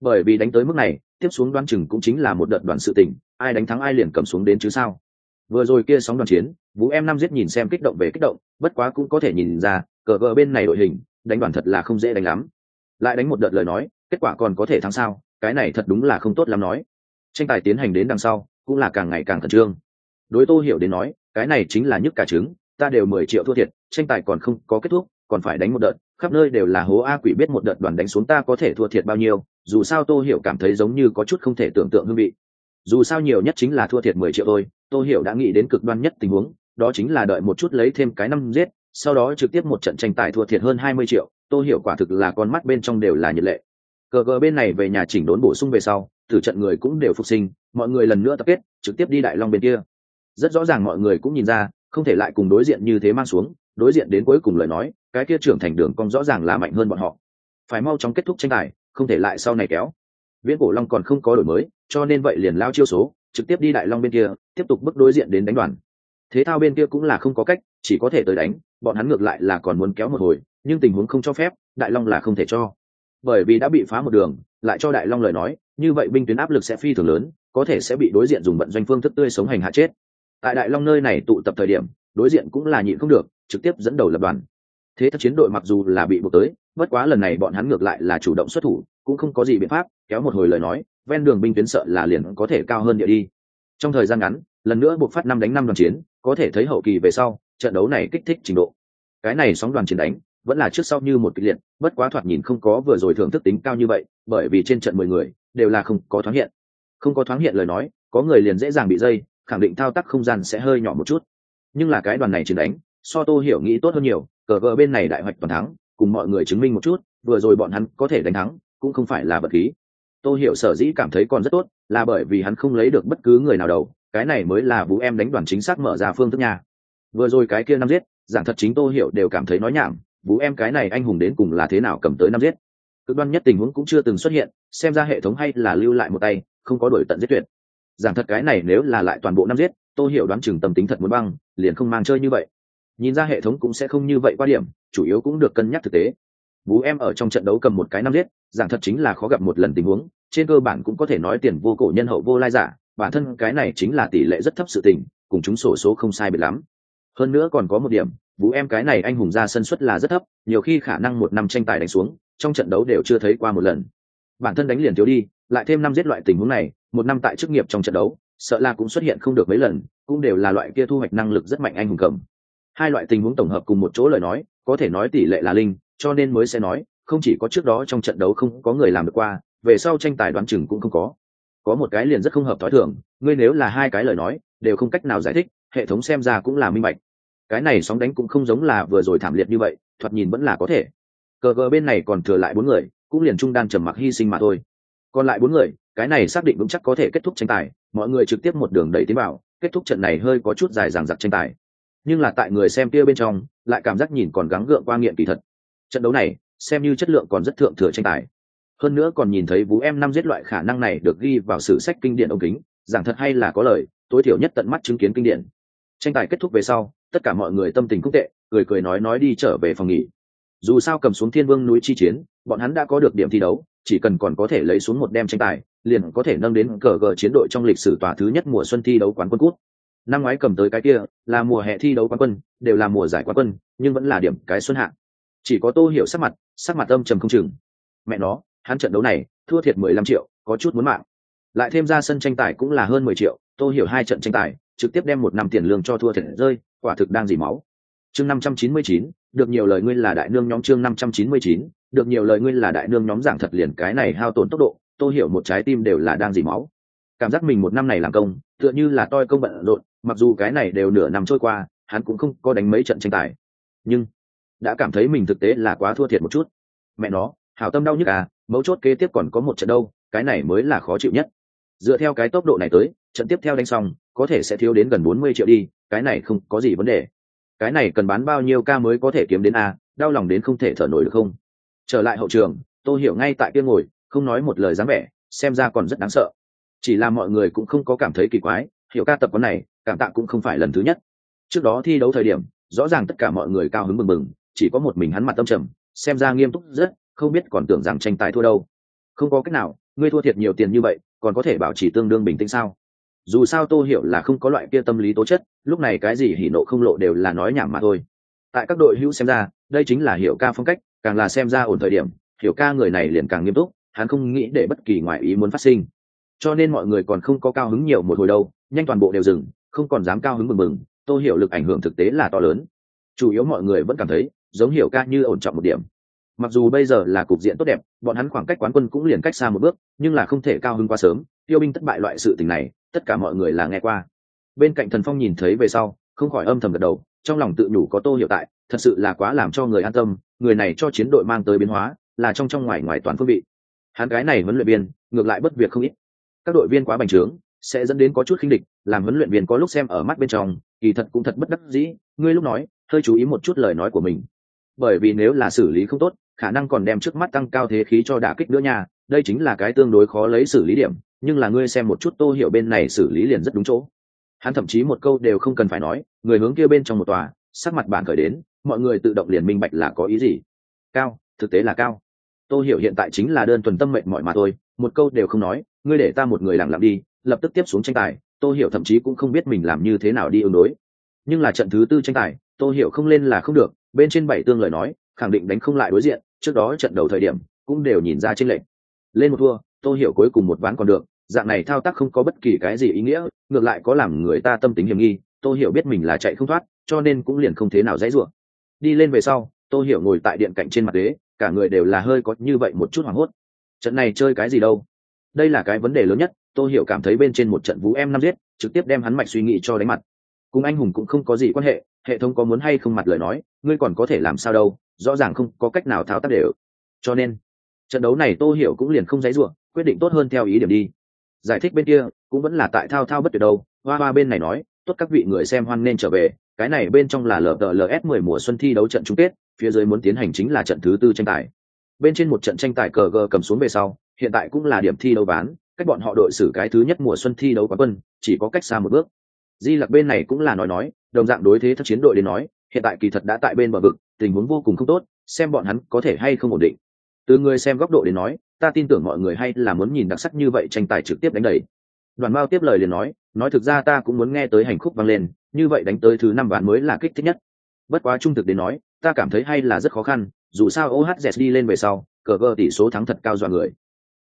Speaker 1: Bởi vì đánh tới mức này, tiếp xuống đoan chừng cũng chính là một đợt đoàn sự tình, ai đánh thắng ai liền cầm xuống đến chứ sao. Vừa rồi kia sóng đoàn chiến, vũ em năm giết nhìn xem kích động về kích động, bất quá cũng có thể nhìn ra, cờ vợ bên này đội hình, đánh đoàn thật là không dễ đánh lắm. Lại đánh một đợt lời nói, kết quả còn có thể thắng sao, cái này thật đúng là không tốt lắm nói. Tranh tài tiến hành đến đằng sau, cũng là càng ngày càng khẩn trương. Đối tô hiểu đến nói, cái này chính là nhức cả trứng ta đều mười triệu thua thiệt, tranh tài còn không có kết thúc, còn phải đánh một đợt, khắp nơi đều là hố a quỷ biết một đợt đoàn đánh xuống ta có thể thua thiệt bao nhiêu, dù sao tô hiểu cảm thấy giống như có chút không thể tưởng tượng hương vị. Dù sao nhiều nhất chính là thua thiệt mười triệu thôi, tô hiểu đã nghĩ đến cực đoan nhất tình huống, đó chính là đợi một chút lấy thêm cái năm giết, sau đó trực tiếp một trận tranh tài thua thiệt hơn hai mươi triệu, tô hiểu quả thực là con mắt bên trong đều là nhiệt lệ. Cờ cờ bên này về nhà chỉnh đốn bổ sung về sau, thử trận người cũng đều phục sinh, mọi người lần nữa tập kết, trực tiếp đi đại long bên kia. Rất rõ ràng mọi người cũng nhìn ra không thể lại cùng đối diện như thế mang xuống, đối diện đến cuối cùng lời nói, cái kia trưởng thành đường cong rõ ràng là mạnh hơn bọn họ. Phải mau chóng kết thúc tranh tài, không thể lại sau này kéo. Viễn cổ long còn không có đổi mới, cho nên vậy liền lao chiêu số, trực tiếp đi đại long bên kia, tiếp tục bước đối diện đến đánh đoàn. Thế thao bên kia cũng là không có cách, chỉ có thể tới đánh, bọn hắn ngược lại là còn muốn kéo một hồi, nhưng tình huống không cho phép, đại long là không thể cho. Bởi vì đã bị phá một đường, lại cho đại long lời nói, như vậy binh tuyến áp lực sẽ phi thường lớn, có thể sẽ bị đối diện dùng bận doanh phương thức tươi sống hành hạ chết tại đại long nơi này tụ tập thời điểm, đối diện cũng là nhịn không được, trực tiếp dẫn đầu lập đoàn. Thế thật chiến đội mặc dù là bị buộc tới, bất quá lần này bọn hắn ngược lại là chủ động xuất thủ, cũng không có gì biện pháp, kéo một hồi lời nói, ven đường binh tuyến sợ là liền có thể cao hơn địa đi. Trong thời gian ngắn, lần nữa buộc phát năm đánh năm đoàn chiến, có thể thấy hậu kỳ về sau, trận đấu này kích thích trình độ. Cái này sóng đoàn chiến đánh, vẫn là trước sau như một kịch liệt, bất quá thoạt nhìn không có vừa rồi thưởng thức tính cao như vậy, bởi vì trên trận mười người, đều là không có thoáng hiện. Không có thoáng hiện lời nói, có người liền dễ dàng bị dây khẳng định thao tác không gian sẽ hơi nhỏ một chút. Nhưng là cái đoàn này chiến đánh, so tô hiểu nghĩ tốt hơn nhiều, cờ vợ bên này đại hoạch toàn thắng, cùng mọi người chứng minh một chút, vừa rồi bọn hắn có thể đánh thắng, cũng không phải là vật khí. Tô hiểu sở dĩ cảm thấy còn rất tốt, là bởi vì hắn không lấy được bất cứ người nào đầu, cái này mới là vũ em đánh đoàn chính xác mở ra phương thức nhà vừa rồi cái kia năm giết, giảng thật chính tô hiểu đều cảm thấy nói nhảm, vũ em cái này anh hùng đến cùng là thế nào cầm tới năm giết. Cực đoan nhất tình huống cũng chưa từng xuất hiện, xem ra hệ thống hay là lưu lại một tay, không có đổi tận giết tuyệt giảm thật cái này nếu là lại toàn bộ năm giết tôi hiểu đoán chừng tâm tính thật muốn băng, liền không mang chơi như vậy. Nhìn ra hệ thống cũng sẽ không như vậy qua điểm, chủ yếu cũng được cân nhắc thực tế. Vũ em ở trong trận đấu cầm một cái năm giết giảm thật chính là khó gặp một lần tình huống, trên cơ bản cũng có thể nói tiền vô cổ nhân hậu vô lai giả, bản thân cái này chính là tỷ lệ rất thấp sự tình, cùng chúng sổ số không sai biệt lắm. Hơn nữa còn có một điểm vũ em cái này anh hùng ra sân suất là rất thấp, nhiều khi khả năng một năm tranh tài đánh xuống, trong trận đấu đều chưa thấy qua một lần. Bản thân đánh liền thiếu đi, lại thêm năm giết loại tình huống này một năm tại chức nghiệp trong trận đấu, sợ là cũng xuất hiện không được mấy lần, cũng đều là loại kia thu hoạch năng lực rất mạnh anh hùng cầm. Hai loại tình huống tổng hợp cùng một chỗ lời nói, có thể nói tỷ lệ là linh, cho nên mới sẽ nói, không chỉ có trước đó trong trận đấu không có người làm được qua, về sau tranh tài đoán chừng cũng không có. Có một cái liền rất không hợp thói thường, ngươi nếu là hai cái lời nói, đều không cách nào giải thích, hệ thống xem ra cũng là minh bạch. Cái này sóng đánh cũng không giống là vừa rồi thảm liệt như vậy, thoạt nhìn vẫn là có thể. Cờ gờ bên này còn thừa lại bốn người, cũng liền trung đan trầm mặc hy sinh mà thôi. Còn lại bốn người cái này xác định vững chắc có thể kết thúc tranh tài, mọi người trực tiếp một đường đẩy tiến vào, kết thúc trận này hơi có chút dài dằng dặc tranh tài. Nhưng là tại người xem kia bên trong, lại cảm giác nhìn còn gắng gượng qua nghiện kỳ thật. Trận đấu này, xem như chất lượng còn rất thượng thừa tranh tài. Hơn nữa còn nhìn thấy vũ em năm giết loại khả năng này được ghi vào sử sách kinh điển ống kính, giảng thật hay là có lời, tối thiểu nhất tận mắt chứng kiến kinh điển. Tranh tài kết thúc về sau, tất cả mọi người tâm tình cũng tệ, cười cười nói nói đi trở về phòng nghỉ. Dù sao cầm xuống thiên vương núi chi chiến, bọn hắn đã có được điểm thi đấu, chỉ cần còn có thể lấy xuống một đem tranh tài liền có thể nâng đến cờ gờ chiến đội trong lịch sử tòa thứ nhất mùa xuân thi đấu quán quân cút năm ngoái cầm tới cái kia, là mùa hè thi đấu quán quân, đều là mùa giải quán quân, nhưng vẫn là điểm cái xuân hạng chỉ có tô hiểu sắc mặt sắc mặt âm trầm không chừng. Mẹ nó, hắn trận đấu này, thua thiệt mười lăm triệu, có chút muốn mạng. Lại thêm ra sân tranh tài cũng là hơn mười triệu, tô hiểu hai trận tranh tài, trực tiếp đem một năm tiền lương cho thua thiệt rơi, quả thực đang dỉ máu. Chương năm trăm chín mươi chín, được nhiều lời ngươi là đại nương nhóm chương năm trăm chín mươi chín, được nhiều lời ngươi là đại nương nhóm giảng thật liền cái này hao tổn tốc độ. Tôi hiểu một trái tim đều là đang dỉ máu. Cảm giác mình một năm này làm công, tựa như là toi công bận rộn, mặc dù cái này đều nửa năm trôi qua, hắn cũng không có đánh mấy trận tranh tài. Nhưng, đã cảm thấy mình thực tế là quá thua thiệt một chút. Mẹ nó, hảo tâm đau nhức à mấu chốt kế tiếp còn có một trận đâu, cái này mới là khó chịu nhất. Dựa theo cái tốc độ này tới, trận tiếp theo đánh xong, có thể sẽ thiếu đến gần bốn mươi triệu đi, cái này không có gì vấn đề. Cái này cần bán bao nhiêu ca mới có thể kiếm đến a, đau lòng đến không thể thở nổi được không? Trở lại hậu trường tôi hiểu ngay tại kia ngồi không nói một lời dáng vẻ, xem ra còn rất đáng sợ. Chỉ là mọi người cũng không có cảm thấy kỳ quái, hiểu ca tập quán này, cảm tạ cũng không phải lần thứ nhất. Trước đó thi đấu thời điểm, rõ ràng tất cả mọi người cao hứng mừng mừng chỉ có một mình hắn mặt tâm trầm, xem ra nghiêm túc rất, không biết còn tưởng rằng tranh tài thua đâu. Không có cách nào, ngươi thua thiệt nhiều tiền như vậy, còn có thể bảo trì tương đương bình tĩnh sao? Dù sao tô hiểu là không có loại kia tâm lý tố chất, lúc này cái gì hỉ nộ không lộ đều là nói nhảm mà thôi. Tại các đội hữu xem ra, đây chính là hiểu ca phong cách, càng là xem ra ổn thời điểm, hiểu ca người này liền càng nghiêm túc hắn không nghĩ để bất kỳ ngoại ý muốn phát sinh. Cho nên mọi người còn không có cao hứng nhiều một hồi đâu, nhanh toàn bộ đều dừng, không còn dám cao hứng mừng mừng tô hiểu lực ảnh hưởng thực tế là to lớn. Chủ yếu mọi người vẫn cảm thấy, giống hiểu ca như ổn trọng một điểm. Mặc dù bây giờ là cục diện tốt đẹp, bọn hắn khoảng cách quán quân cũng liền cách xa một bước, nhưng là không thể cao hứng quá sớm, tiêu binh thất bại loại sự tình này, tất cả mọi người là nghe qua. Bên cạnh thần phong nhìn thấy về sau, không khỏi âm thầm gật đầu, trong lòng tự nhủ có tô hiệu tại, thật sự là quá làm cho người an tâm, người này cho chiến đội mang tới biến hóa, là trong trong ngoài ngoài toàn phương vị hắn cái này huấn luyện viên, ngược lại bất việc không ít. Các đội viên quá bành trướng, sẽ dẫn đến có chút khinh địch, làm huấn luyện viên có lúc xem ở mắt bên trong, kỳ thật cũng thật bất đắc dĩ, ngươi lúc nói, hơi chú ý một chút lời nói của mình. Bởi vì nếu là xử lý không tốt, khả năng còn đem trước mắt tăng cao thế khí cho đả kích nữa nha, đây chính là cái tương đối khó lấy xử lý điểm, nhưng là ngươi xem một chút tô hiểu bên này xử lý liền rất đúng chỗ. Hắn thậm chí một câu đều không cần phải nói, người hướng kia bên trong một tòa, sắc mặt bản khởi đến, mọi người tự động liền minh bạch là có ý gì. Cao, thực tế là cao. Tôi hiểu hiện tại chính là đơn thuần tâm mệnh mọi mà thôi, một câu đều không nói, ngươi để ta một người lặng lặng đi, lập tức tiếp xuống tranh tài Tôi hiểu thậm chí cũng không biết mình làm như thế nào đi ứng đối. Nhưng là trận thứ tư tranh tài tôi hiểu không lên là không được, bên trên bảy tương lời nói, khẳng định đánh không lại đối diện, trước đó trận đầu thời điểm, cũng đều nhìn ra tranh lệch. Lên một thua tôi hiểu cuối cùng một ván còn được, dạng này thao tác không có bất kỳ cái gì ý nghĩa, ngược lại có làm người ta tâm tính hiểm nghi Tôi hiểu biết mình là chạy không thoát, cho nên cũng liền không thế nào dãy ruộng đi lên về sau tôi hiểu ngồi tại điện cạnh trên mặt đế cả người đều là hơi có như vậy một chút hoảng hốt. Trận này chơi cái gì đâu? Đây là cái vấn đề lớn nhất, tô hiểu cảm thấy bên trên một trận vũ em năm giết, trực tiếp đem hắn mạch suy nghĩ cho đánh mặt. Cùng anh hùng cũng không có gì quan hệ hệ thống có muốn hay không mặt lời nói, ngươi còn có thể làm sao đâu, rõ ràng không có cách nào thao tác đều. Cho nên, trận đấu này tô hiểu cũng liền không dãy ruộng quyết định tốt hơn theo ý điểm đi. Giải thích bên kia, cũng vẫn là tại thao thao bất tuyệt đâu. Hoa hoa bên này nói, tốt các vị người xem hoan nên trở về, cái này bên trong là LTLS 10 mùa xuân thi đấu trận chung kết phía dưới muốn tiến hành chính là trận thứ tư tranh tài. Bên trên một trận tranh tài cờ gờ cầm xuống về sau, hiện tại cũng là điểm thi đấu bán, cách bọn họ đội xử cái thứ nhất mùa xuân thi đấu quán quân, chỉ có cách xa một bước. Di lặc bên này cũng là nói nói, đồng dạng đối thế thất chiến đội đến nói, hiện tại kỳ thật đã tại bên bờ vực, tình huống vô cùng không tốt, xem bọn hắn có thể hay không ổn định. Từ người xem góc độ đến nói, ta tin tưởng mọi người hay là muốn nhìn đặc sắc như vậy tranh tài trực tiếp đánh đầy. Đoàn mao tiếp lời liền nói nói thực ra ta cũng muốn nghe tới hành khúc vang lên, như vậy đánh tới thứ năm ván mới là kích thích nhất. Bất quá trung thực đến nói ta cảm thấy hay là rất khó khăn, dù sao ohz đi lên về sau, cờ vơ tỷ số thắng thật cao dọa người.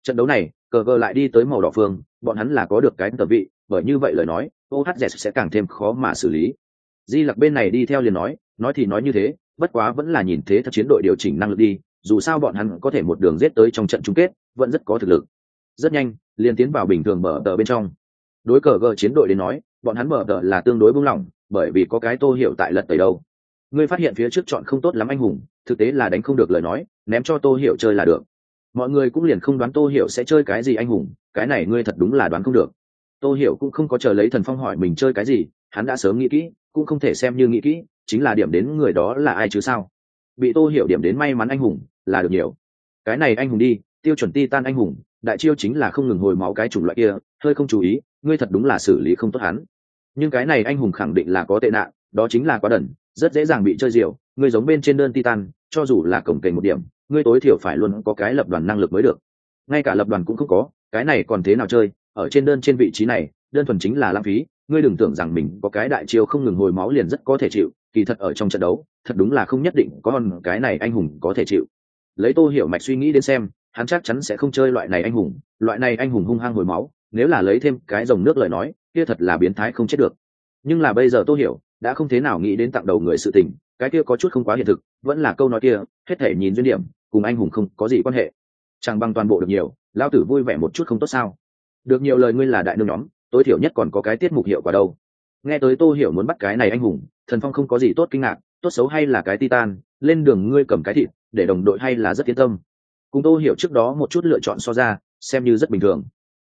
Speaker 1: Trận đấu này, cờ vơ lại đi tới màu đỏ phương, bọn hắn là có được cái tờ vị, bởi như vậy lời nói ohz sẽ càng thêm khó mà xử lý. Di lặc bên này đi theo liền nói nói thì nói như thế, bất quá vẫn là nhìn thế thật chiến đội điều chỉnh năng lực đi, dù sao bọn hắn có thể một đường giết tới trong trận chung kết, vẫn rất có thực lực. Rất nhanh, liền tiến vào bình thường mở tờ bên trong. Đối cờ gờ chiến đội đến nói, bọn hắn mở tờ là tương đối buông lỏng, bởi vì có cái tô hiểu tại lật tẩy đâu ngươi phát hiện phía trước chọn không tốt lắm anh hùng, thực tế là đánh không được lời nói, ném cho tô hiểu chơi là được. Mọi người cũng liền không đoán tô hiểu sẽ chơi cái gì anh hùng, cái này ngươi thật đúng là đoán không được. Tô hiểu cũng không có chờ lấy thần phong hỏi mình chơi cái gì, hắn đã sớm nghĩ kỹ, cũng không thể xem như nghĩ kỹ, chính là điểm đến người đó là ai chứ sao? Bị tô hiểu điểm đến may mắn anh hùng, là được nhiều. Cái này anh hùng đi, tiêu chuẩn ti tan anh hùng, đại chiêu chính là không ngừng hồi máu cái chủng loại kia, hơi không chú ý, ngươi thật đúng là xử lý không tốt hắn. Nhưng cái này anh hùng khẳng định là có tệ nạn đó chính là quá đần, rất dễ dàng bị chơi diều, ngươi giống bên trên đơn titan, cho dù là cổng kềnh một điểm, ngươi tối thiểu phải luôn có cái lập đoàn năng lực mới được. Ngay cả lập đoàn cũng không có, cái này còn thế nào chơi, ở trên đơn trên vị trí này, đơn thuần chính là lãng phí, ngươi đừng tưởng rằng mình có cái đại chiêu không ngừng hồi máu liền rất có thể chịu, kỳ thật ở trong trận đấu, thật đúng là không nhất định có con cái này anh hùng có thể chịu. Lấy tô hiểu mạch suy nghĩ đến xem, hắn chắc chắn sẽ không chơi loại này anh hùng, loại này anh hùng hung hăng hồi máu, nếu là lấy thêm cái dòng nước lời nói, kia thật là biến thái không chết được. Nhưng là bây giờ tô hiểu đã không thế nào nghĩ đến tặng đầu người sự tình, cái kia có chút không quá hiện thực, vẫn là câu nói kia, hết thể nhìn duyên điểm, cùng anh hùng không có gì quan hệ. Chẳng bằng toàn bộ được nhiều lao tử vui vẻ một chút không tốt sao? Được nhiều lời ngươi là đại nương nhóm, tối thiểu nhất còn có cái tiết mục hiệu quả đâu. Nghe tới tô hiểu muốn bắt cái này anh hùng, thần phong không có gì tốt kinh ngạc, tốt xấu hay là cái titan, lên đường ngươi cầm cái thịt, để đồng đội hay là rất yên tâm. Cùng tô hiểu trước đó một chút lựa chọn so ra, xem như rất bình thường.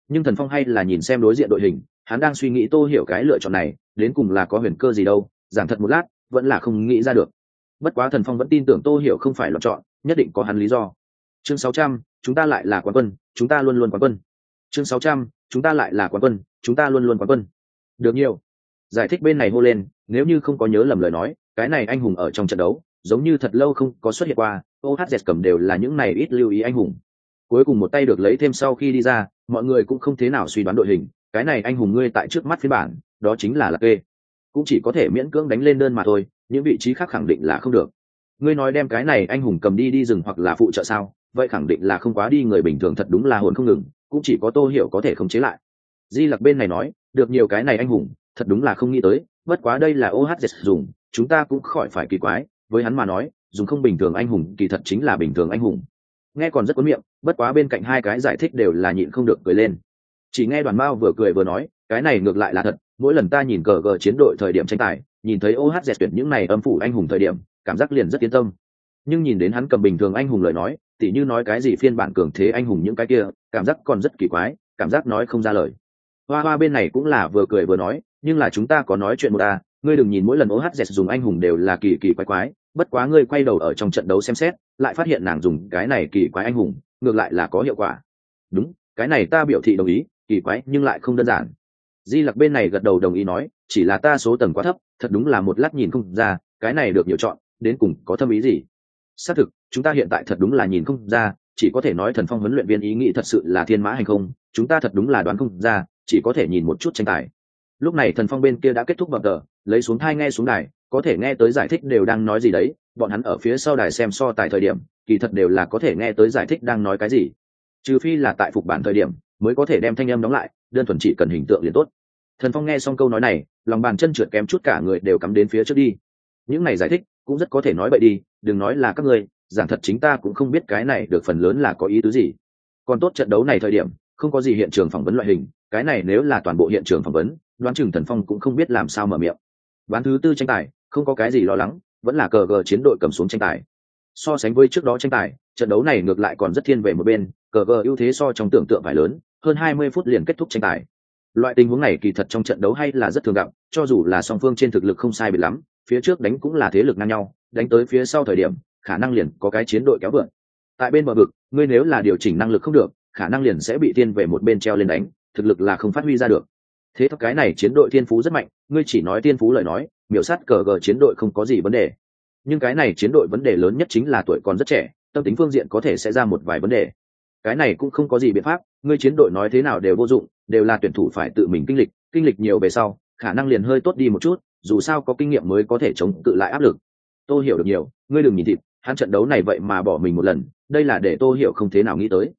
Speaker 1: Nhưng thần phong hay là nhìn xem đối diện đội hình hắn đang suy nghĩ tô hiểu cái lựa chọn này, đến cùng là có huyền cơ gì đâu, giảng thật một lát, vẫn là không nghĩ ra được. Bất quá thần phong vẫn tin tưởng tô hiểu không phải lựa chọn, nhất định có hắn lý do. Chương sáu trăm, chúng ta lại là quán quân, chúng ta luôn luôn quán quân. Chương sáu trăm, chúng ta lại là quán quân, chúng ta luôn luôn quán quân. Được nhiều. Giải thích bên này hô lên, nếu như không có nhớ lầm lời nói, cái này anh hùng ở trong trận đấu, giống như thật lâu không có xuất hiện qua ohz cầm đều là những này ít lưu ý anh hùng. Cuối cùng một tay được lấy thêm sau khi đi ra, mọi người cũng không thế nào suy đoán đội hình cái này anh hùng ngươi tại trước mắt phiên bản, đó chính là lạc kê. Cũng chỉ có thể miễn cưỡng đánh lên đơn mà thôi, những vị trí khác khẳng định là không được. Ngươi nói đem cái này anh hùng cầm đi đi rừng hoặc là phụ trợ sao, vậy khẳng định là không quá đi người bình thường thật đúng là hồn không ngừng, cũng chỉ có tô hiểu có thể khống chế lại. Di lặc bên này nói, được nhiều cái này anh hùng, thật đúng là không nghĩ tới, bất quá đây là ohz dùng, chúng ta cũng khỏi phải kỳ quái, với hắn mà nói, dùng không bình thường anh hùng kỳ thật chính là bình thường anh hùng. Nghe còn rất cuốn miệng, bất quá bên cạnh hai cái giải thích đều là nhịn không được cười lên chỉ nghe đoàn mao vừa cười vừa nói, cái này ngược lại là thật, mỗi lần ta nhìn cờ gờ chiến đội thời điểm tranh tài, nhìn thấy ohz tuyển những này âm phủ anh hùng thời điểm, cảm giác liền rất yên tâm. Nhưng nhìn đến hắn cầm bình thường anh hùng lời nói, tỉ như nói cái gì phiên bản cường thế anh hùng những cái kia, cảm giác còn rất kỳ quái, cảm giác nói không ra lời. Hoa hoa bên này cũng là vừa cười vừa nói, nhưng là chúng ta có nói chuyện một ta, ngươi đừng nhìn mỗi lần ohz dùng anh hùng đều là kỳ kỳ quái quái, bất quá ngươi quay đầu ở trong trận đấu xem xét, lại phát hiện nàng dùng cái này kỳ quái anh hùng, ngược lại là có hiệu quả. Đúng, cái này ta biểu thị đồng ý kỳ quái nhưng lại không đơn giản. Di lặc bên này gật đầu đồng ý nói, chỉ là ta số tầng quá thấp, thật đúng là một lát nhìn không ra, cái này được nhiều chọn, đến cùng có thâm ý gì? Xác thực, chúng ta hiện tại thật đúng là nhìn không ra, chỉ có thể nói thần phong huấn luyện viên ý nghĩ thật sự là thiên mã hành không, chúng ta thật đúng là đoán không ra, chỉ có thể nhìn một chút tranh tài. Lúc này thần phong bên kia đã kết thúc bập tờ, lấy xuống thai nghe xuống đài, có thể nghe tới giải thích đều đang nói gì đấy, bọn hắn ở phía sau đài xem so tại thời điểm, kỳ thật đều là có thể nghe tới giải thích đang nói cái gì. Trừ phi là tại phục bản thời điểm mới có thể đem thanh âm đóng lại, đơn thuần chỉ cần hình tượng liền tốt. Thần phong nghe xong câu nói này, lòng bàn chân trượt kém chút cả người đều cắm đến phía trước đi. Những này giải thích, cũng rất có thể nói vậy đi, đừng nói là các ngươi, giảng thật chính ta cũng không biết cái này được phần lớn là có ý tứ gì. Còn tốt trận đấu này thời điểm, không có gì hiện trường phỏng vấn loại hình, cái này nếu là toàn bộ hiện trường phỏng vấn, đoán chừng thần phong cũng không biết làm sao mở miệng. Ván thứ tư tranh tài, không có cái gì lo lắng, vẫn là cờ gờ chiến đội cầm xuống tranh tài. So sánh với trước đó tranh tài, trận đấu này ngược lại còn rất thiên về một bên cờ vờ ưu thế so trong tưởng tượng phải lớn, hơn 20 phút liền kết thúc tranh tài. Loại tình huống này kỳ thật trong trận đấu hay là rất thường gặp, cho dù là song phương trên thực lực không sai biệt lắm, phía trước đánh cũng là thế lực ngang nhau, đánh tới phía sau thời điểm, khả năng liền có cái chiến đội kéo vượn tại bên bờ vực, ngươi nếu là điều chỉnh năng lực không được, khả năng liền sẽ bị tiên về một bên treo lên đánh, thực lực là không phát huy ra được. Thế thật cái này chiến đội thiên phú rất mạnh, ngươi chỉ nói thiên phú lời nói, miểu sát cờ gờ chiến đội không có gì vấn đề. Nhưng cái này chiến đội vấn đề lớn nhất chính là tuổi còn rất trẻ, tâm tính phương diện có thể sẽ ra một vài vấn đề cái này cũng không có gì biện pháp, ngươi chiến đội nói thế nào đều vô dụng, đều là tuyển thủ phải tự mình kinh lịch kinh lịch nhiều về sau, khả năng liền hơi tốt đi một chút, dù sao có kinh nghiệm mới có thể chống cự lại áp lực. Tôi hiểu được nhiều, ngươi đừng nhìn thịt, hắn trận đấu này vậy mà bỏ mình một lần, đây là để tôi hiểu không thế nào nghĩ tới.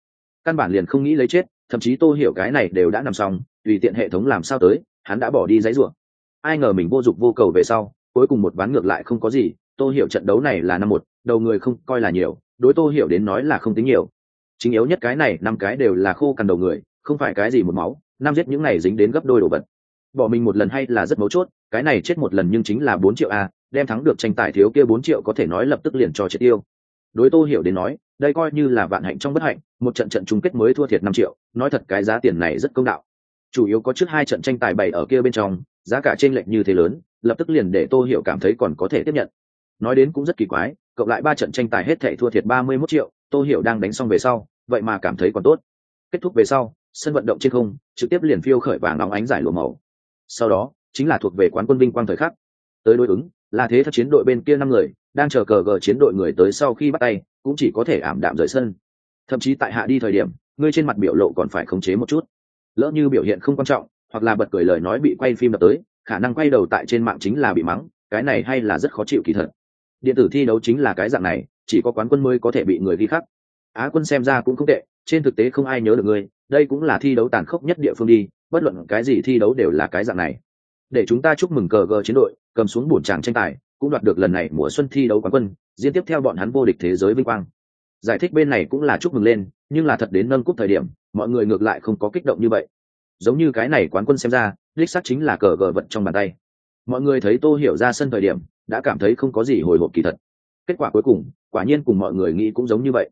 Speaker 1: Căn bản liền không nghĩ lấy chết, thậm chí tôi hiểu cái này đều đã nằm xong, tùy tiện hệ thống làm sao tới, hắn đã bỏ đi giấy ruộng ai ngờ mình vô dụng vô cầu về sau, cuối cùng một ván ngược lại không có gì tôi hiểu trận đấu này là năm một, đầu người không coi là nhiều, đối tôi hiểu đến nói là không tính nhiều chính yếu nhất cái này, năm cái đều là khô cằn đầu người, không phải cái gì một máu, năm giết những này dính đến gấp đôi đồ vật. Bỏ mình một lần hay là rất mấu chốt, cái này chết một lần nhưng chính là bốn triệu a, đem thắng được tranh tài thiếu kia bốn triệu có thể nói lập tức liền cho triệt tiêu. Đối tô hiểu đến nói, đây coi như là vạn hạnh trong bất hạnh, một trận trận chung kết mới thua thiệt năm triệu, nói thật cái giá tiền này rất công đạo. Chủ yếu có trước hai trận tranh tài bày ở kia bên trong, giá cả trên lệch như thế lớn, lập tức liền để tô hiểu cảm thấy còn có thể tiếp nhận. Nói đến cũng rất kỳ quái, cộng lại ba trận tranh tài hết thảy thua thiệt ba mươi 31 triệu, tô hiểu đang đánh xong về sau vậy mà cảm thấy còn tốt. Kết thúc về sau, sân vận động trên không, trực tiếp liền phiêu khởi vàng nóng ánh giải lụa màu. Sau đó, chính là thuộc về quán quân vinh quang thời khắc. Tới đối ứng, là thế thật chiến đội bên kia năm người, đang chờ cờ gờ chiến đội người tới sau khi bắt tay, cũng chỉ có thể ảm đạm rời sân. Thậm chí tại hạ đi thời điểm, ngươi trên mặt biểu lộ còn phải khống chế một chút. Lỡ như biểu hiện không quan trọng, hoặc là bật cười lời nói bị quay phim đập tới, khả năng quay đầu tại trên mạng chính là bị mắng, cái này hay là rất khó chịu kỳ thật. Điện tử thi đấu chính là cái dạng này, chỉ có quán quân mới có thể bị người ghi khắc á quân xem ra cũng không tệ, trên thực tế không ai nhớ được ngươi, đây cũng là thi đấu tàn khốc nhất địa phương đi, bất luận cái gì thi đấu đều là cái dạng này. Để chúng ta chúc mừng cờ gờ chiến đội, cầm xuống bổn tràng tranh tài, cũng đoạt được lần này mùa xuân thi đấu quán quân, diễn tiếp theo bọn hắn vô địch thế giới vinh quang. Giải thích bên này cũng là chúc mừng lên, nhưng là thật đến nâng cúp thời điểm, mọi người ngược lại không có kích động như vậy. Giống như cái này quán quân xem ra, đích xác chính là cờ gờ vật trong bàn tay. Mọi người thấy tô hiểu ra sân thời điểm, đã cảm thấy không có gì hồi hộp kỳ thật. Kết quả cuối cùng, quả nhiên cùng mọi người nghĩ cũng giống như vậy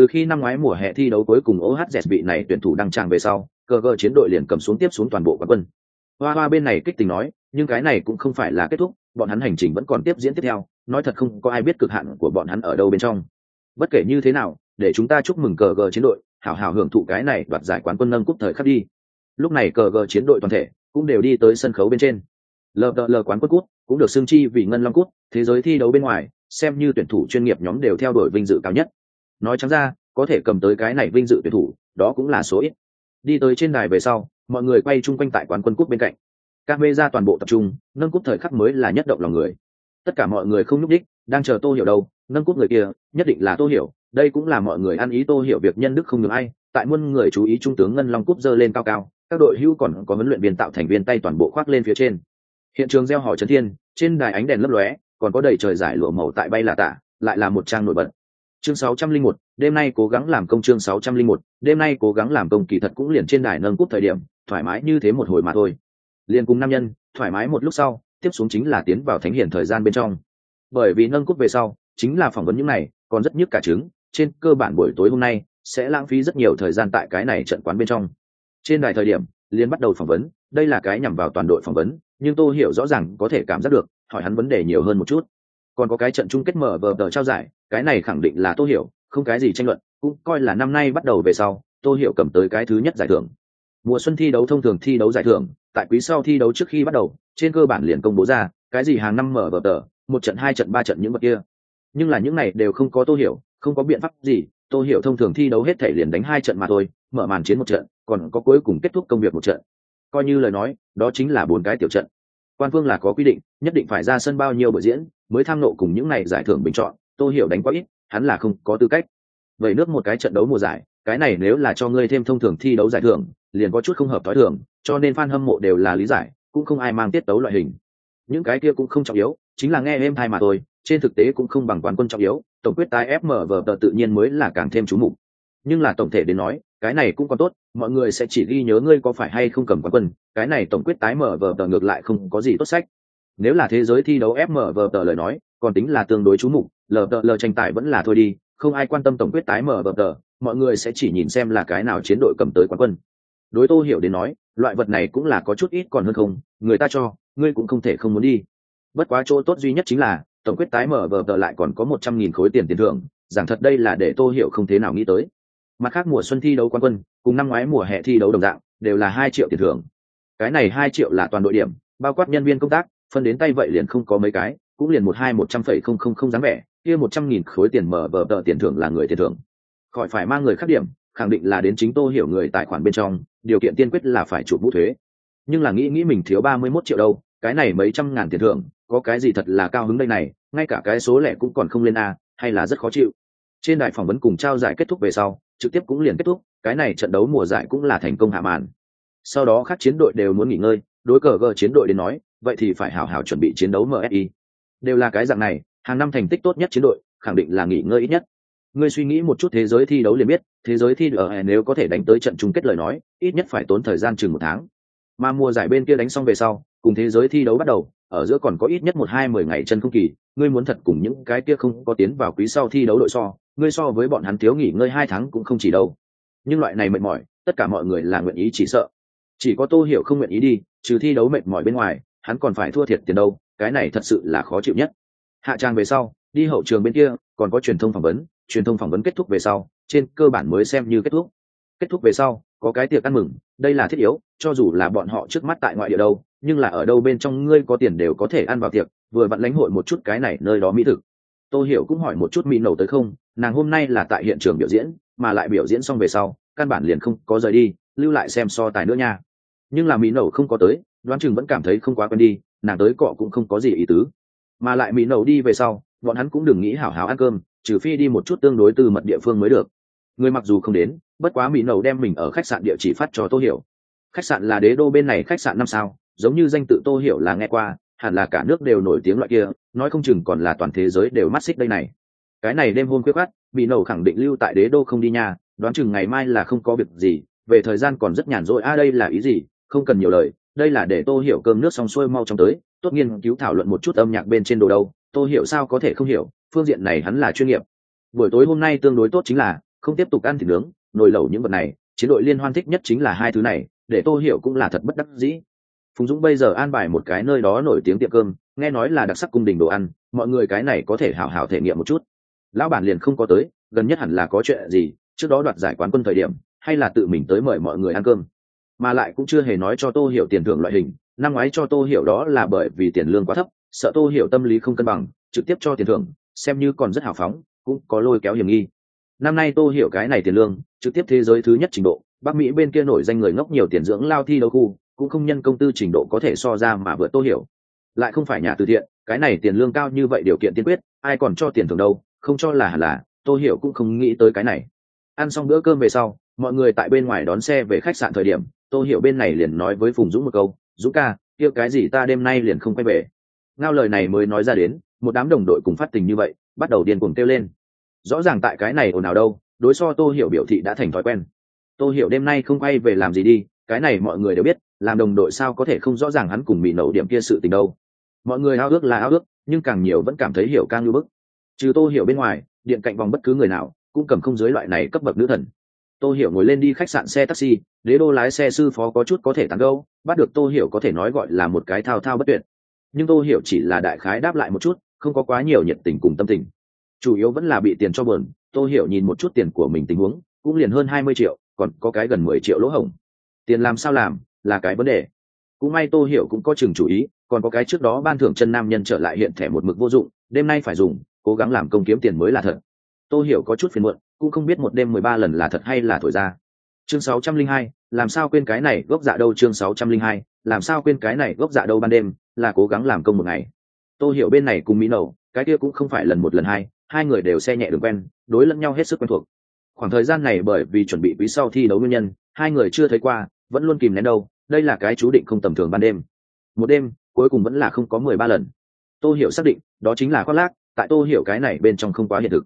Speaker 1: từ khi năm ngoái mùa hè thi đấu cuối cùng ohz bị này tuyển thủ đăng tràng về sau cờ gờ chiến đội liền cầm xuống tiếp xuống toàn bộ quán quân. Hoa hoa bên này kích tình nói, nhưng cái này cũng không phải là kết thúc, bọn hắn hành trình vẫn còn tiếp diễn tiếp theo, nói thật không có ai biết cực hạn của bọn hắn ở đâu bên trong. Bất kể như thế nào, để chúng ta chúc mừng cờ gờ chiến đội, hảo hảo hưởng thụ cái này đoạt giải quán quân nâng cúp thời khắc đi. Lúc này cờ gờ chiến đội toàn thể cũng đều đi tới sân khấu bên trên. Lờ lờ quán quân cút cũng được xưng chi vì ngân long cút thế giới thi đấu bên ngoài, xem như tuyển thủ chuyên nghiệp nhóm đều theo đuổi vinh dự cao nhất nói trắng ra, có thể cầm tới cái này vinh dự tuyển thủ, đó cũng là số ít. Đi tới trên đài về sau, mọi người quay chung quanh tại quán quân cút bên cạnh. Các mê ra toàn bộ tập trung, nâng cúp thời khắc mới là nhất động lòng người. Tất cả mọi người không nhúc đích đang chờ tô hiểu đâu, nâng cúp người kia, nhất định là tô hiểu, đây cũng là mọi người ăn ý tô hiểu việc nhân đức không được ai, tại muôn người chú ý trung tướng ngân long cúp dơ lên cao cao, các đội hưu còn có huấn luyện viên tạo thành viên tay toàn bộ khoác lên phía trên. Hiện trường gieo hỏi trấn thiên, trên đài ánh đèn lấp lóe, còn có đầy trời giải lụa màu tại bay là tả lại là một trang nổi bật chương 601, đêm nay cố gắng làm công chương 601, đêm nay cố gắng làm công kỳ thật cũng liền trên đài nâng cúp thời điểm thoải mái như thế một hồi mà thôi. Liền cùng nam nhân thoải mái một lúc sau tiếp xuống chính là tiến vào thánh hiển thời gian bên trong. Bởi vì nâng cúp về sau chính là phỏng vấn những này còn rất nhức cả trứng trên cơ bản buổi tối hôm nay sẽ lãng phí rất nhiều thời gian tại cái này trận quán bên trong. Trên đài thời điểm liên bắt đầu phỏng vấn đây là cái nhằm vào toàn đội phỏng vấn nhưng tôi hiểu rõ ràng có thể cảm giác được hỏi hắn vấn đề nhiều hơn một chút. Còn có cái trận chung kết mở vờ tờ trao giải cái này khẳng định là tô hiểu, không cái gì tranh luận, cũng coi là năm nay bắt đầu về sau, tô hiểu cầm tới cái thứ nhất giải thưởng. Mùa xuân thi đấu thông thường thi đấu giải thưởng, tại quý sau thi đấu trước khi bắt đầu, trên cơ bản liền công bố ra, cái gì hàng năm mở vở tờ, một trận, hai trận, ba trận những vật kia. Nhưng là những này đều không có tô hiểu, không có biện pháp gì, tô hiểu thông thường thi đấu hết thể liền đánh hai trận mà thôi, mở màn chiến một trận, còn có cuối cùng kết thúc công việc một trận. Coi như lời nói, đó chính là bốn cái tiểu trận. Quan phương là có quy định, nhất định phải ra sân bao nhiêu buổi diễn, mới tham nộ cùng những này giải thưởng bình chọn tô hiểu đánh quá ít, hắn là không có tư cách. Vậy nước một cái trận đấu mùa giải, cái này nếu là cho ngươi thêm thông thường thi đấu giải thưởng, liền có chút không hợp thói thường, cho nên fan hâm mộ đều là lý giải, cũng không ai mang tiết tấu loại hình. Những cái kia cũng không trọng yếu, chính là nghe êm thai mà thôi, trên thực tế cũng không bằng quán quân trọng yếu, tổng quyết tái mở vở tờ tự nhiên mới là càng thêm chú mục. Nhưng là tổng thể đến nói, cái này cũng còn tốt, mọi người sẽ chỉ ghi nhớ ngươi có phải hay không cầm quán quân, cái này tổng quyết tái mở vờ tờ ngược lại không có gì tốt sách. Nếu là thế giới thi đấu fmv tờ lời nói còn tính là tương đối chú mục, lờ đợ lờ tranh tài vẫn là thôi đi, không ai quan tâm tổng quyết tái mở tờ mọi người sẽ chỉ nhìn xem là cái nào chiến đội cầm tới quán quân. Đối tô hiểu đến nói, loại vật này cũng là có chút ít còn hơn không, người ta cho, ngươi cũng không thể không muốn đi. Bất quá chỗ tốt duy nhất chính là, tổng quyết tái mở bờ tờ lại còn có một trăm nghìn khối tiền tiền thưởng rằng thật đây là để tô hiểu không thế nào nghĩ tới. Mặt khác mùa xuân thi đấu quán quân, cùng năm ngoái mùa hè thi đấu đồng dạng, đều là hai triệu tiền thưởng. Cái này hai triệu là toàn đội điểm, bao quát nhân viên công tác, phân đến tay vậy liền không có mấy cái cũng liền một hai một trăm phẩy không không không dáng vẻ, kia một trăm nghìn khối tiền mở vờ tờ tiền thưởng là người tiền thưởng. Khỏi phải mang người khác điểm, khẳng định là đến chính tô hiểu người tài khoản bên trong, điều kiện tiên quyết là phải chụp mũ thuế. Nhưng là nghĩ nghĩ mình thiếu ba mươi mốt triệu đâu, cái này mấy trăm ngàn tiền thưởng, có cái gì thật là cao hứng đây này, ngay cả cái số lẻ cũng còn không lên a, hay là rất khó chịu. Trên đài phỏng vấn cùng trao giải kết thúc về sau, trực tiếp cũng liền kết thúc, cái này trận đấu mùa giải cũng là thành công hạ màn. Sau đó các chiến đội đều muốn nghỉ ngơi, đối cờ gờ chiến đội đến nói, vậy thì phải hảo hảo chuẩn bị chiến đấu msi đều là cái dạng này, hàng năm thành tích tốt nhất chiến đội, khẳng định là nghỉ ngơi ít nhất. Ngươi suy nghĩ một chút thế giới thi đấu liền biết, thế giới thi ở ờ, nếu có thể đánh tới trận chung kết lời nói, ít nhất phải tốn thời gian chừng một tháng. Mà mùa giải bên kia đánh xong về sau, cùng thế giới thi đấu bắt đầu, ở giữa còn có ít nhất một hai mười ngày chân không kỳ, ngươi muốn thật cùng những cái kia không có tiến vào quý sau thi đấu đội so, ngươi so với bọn hắn thiếu nghỉ ngơi hai tháng cũng không chỉ đâu. Nhưng loại này mệt mỏi, tất cả mọi người là nguyện ý chỉ sợ. Chỉ có tô hiểu không nguyện ý đi, trừ thi đấu mệt mỏi bên ngoài, hắn còn phải thua thiệt tiền đâu cái này thật sự là khó chịu nhất. Hạ trang về sau, đi hậu trường bên kia, còn có truyền thông phỏng vấn, truyền thông phỏng vấn kết thúc về sau, trên cơ bản mới xem như kết thúc. Kết thúc về sau, có cái tiệc ăn mừng, đây là thiết yếu, cho dù là bọn họ trước mắt tại ngoại địa đâu, nhưng là ở đâu bên trong ngươi có tiền đều có thể ăn vào tiệc, vừa vặn lãnh hội một chút cái này nơi đó mỹ thực. Tôi hiểu cũng hỏi một chút mỹ nổ tới không, nàng hôm nay là tại hiện trường biểu diễn, mà lại biểu diễn xong về sau, căn bản liền không có rời đi, lưu lại xem so tài nữa nha. Nhưng là mỹ nổ không có tới, đoán chừng vẫn cảm thấy không quá quen đi nàng tới cọ cũng không có gì ý tứ. Mà lại mỹ nầu đi về sau bọn hắn cũng đừng nghĩ hảo hảo ăn cơm trừ phi đi một chút tương đối từ mật địa phương mới được. Người mặc dù không đến bất quá mỹ nầu đem mình ở khách sạn địa chỉ phát cho tô hiểu. Khách sạn là đế đô bên này khách sạn năm sao giống như danh tự tô hiểu là nghe qua hẳn là cả nước đều nổi tiếng loại kia nói không chừng còn là toàn thế giới đều mắt xích đây này. Cái này đêm hôm quyết khát mỹ nầu khẳng định lưu tại đế đô không đi nhà, đoán chừng ngày mai là không có việc gì về thời gian còn rất nhàn rỗi a đây là ý gì không cần nhiều lời đây là để tô hiểu cơm nước xong xuôi mau chóng tới, tốt nghiên cứu thảo luận một chút âm nhạc bên trên đồ đâu, tô hiểu sao có thể không hiểu, phương diện này hắn là chuyên nghiệp. Buổi tối hôm nay tương đối tốt chính là, không tiếp tục ăn thịt nướng, nồi lẩu những vật này, chiến đội liên hoan thích nhất chính là hai thứ này, để tô hiểu cũng là thật bất đắc dĩ. Phùng dũng bây giờ an bài một cái nơi đó nổi tiếng tiệm cơm, nghe nói là đặc sắc cung đình đồ ăn, mọi người cái này có thể hào hào thể nghiệm một chút. Lão bản liền không có tới, gần nhất hẳn là có chuyện gì, trước đó đoạt giải quán quân thời điểm, hay là tự mình tới mời mọi người ăn cơm mà lại cũng chưa hề nói cho tô hiểu tiền thưởng loại hình. Năm ngoái cho tô hiểu đó là bởi vì tiền lương quá thấp, sợ tô hiểu tâm lý không cân bằng, trực tiếp cho tiền thưởng, xem như còn rất hào phóng, cũng có lôi kéo hiểm nghi. Năm nay tô hiểu cái này tiền lương, trực tiếp thế giới thứ nhất trình độ, bắc mỹ bên kia nổi danh người ngốc nhiều tiền dưỡng lao thi đấu khu, cũng không nhân công tư trình độ có thể so ra mà vượt tô hiểu. Lại không phải nhà từ thiện, cái này tiền lương cao như vậy điều kiện tiên quyết, ai còn cho tiền thưởng đâu, không cho là hẳn là, tô hiểu cũng không nghĩ tới cái này. Ăn xong bữa cơm về sau, mọi người tại bên ngoài đón xe về khách sạn thời điểm tô hiểu bên này liền nói với phùng dũng một câu, dũng ca yêu cái gì ta đêm nay liền không quay về. Ngao lời này mới nói ra đến, một đám đồng đội cùng phát tình như vậy, bắt đầu điên cuồng kêu lên. Rõ ràng tại cái này ồn ào đâu, đối so tô hiểu biểu thị đã thành thói quen. Tô hiểu đêm nay không quay về làm gì đi, cái này mọi người đều biết, làm đồng đội sao có thể không rõ ràng hắn cùng bị nổ điểm kia sự tình đâu. Mọi người ao ước là ao ước, nhưng càng nhiều vẫn cảm thấy hiểu càng như bức. Trừ tô hiểu bên ngoài, điện cạnh vòng bất cứ người nào, cũng cầm không dưới loại này cấp bậc nữ thần tô hiểu ngồi lên đi khách sạn xe taxi, đế đô lái xe sư phó có chút có thể tán gâu bắt được tô hiểu có thể nói gọi là một cái thao thao bất tuyệt. Nhưng tô hiểu chỉ là đại khái đáp lại một chút, không có quá nhiều nhiệt tình cùng tâm tình. Chủ yếu vẫn là bị tiền cho bờn tô hiểu nhìn một chút tiền của mình tình huống, cũng liền hơn hai mươi triệu, còn có cái gần mười triệu lỗ hổng. Tiền làm sao làm, là cái vấn đề. Cũng may tô hiểu cũng có chừng chủ ý, còn có cái trước đó ban thưởng chân nam nhân trở lại hiện thẻ một mực vô dụng, đêm nay phải dùng, cố gắng làm công kiếm tiền mới là thật. Tô hiểu có chút phiền muộn cũng không biết một đêm mười ba lần là thật hay là thổi ra. Chương sáu trăm linh hai, làm sao quên cái này gốc dạ đâu? Chương sáu trăm linh hai, làm sao quên cái này gốc dạ đâu ban đêm, là cố gắng làm công một ngày. Tô hiểu bên này cùng mỹ nậu, cái kia cũng không phải lần một lần hai hai người đều xe nhẹ đường quen, đối lẫn nhau hết sức quen thuộc. Khoảng thời gian này bởi vì chuẩn bị quý sau thi đấu nguyên nhân, hai người chưa thấy qua, vẫn luôn kìm nén đâu, đây là cái chú định không tầm thường ban đêm. Một đêm, cuối cùng vẫn là không có mười ba lần. Tô hiểu xác định, đó chính là khoác lác, tại tô hiểu cái này bên trong không quá hiện thực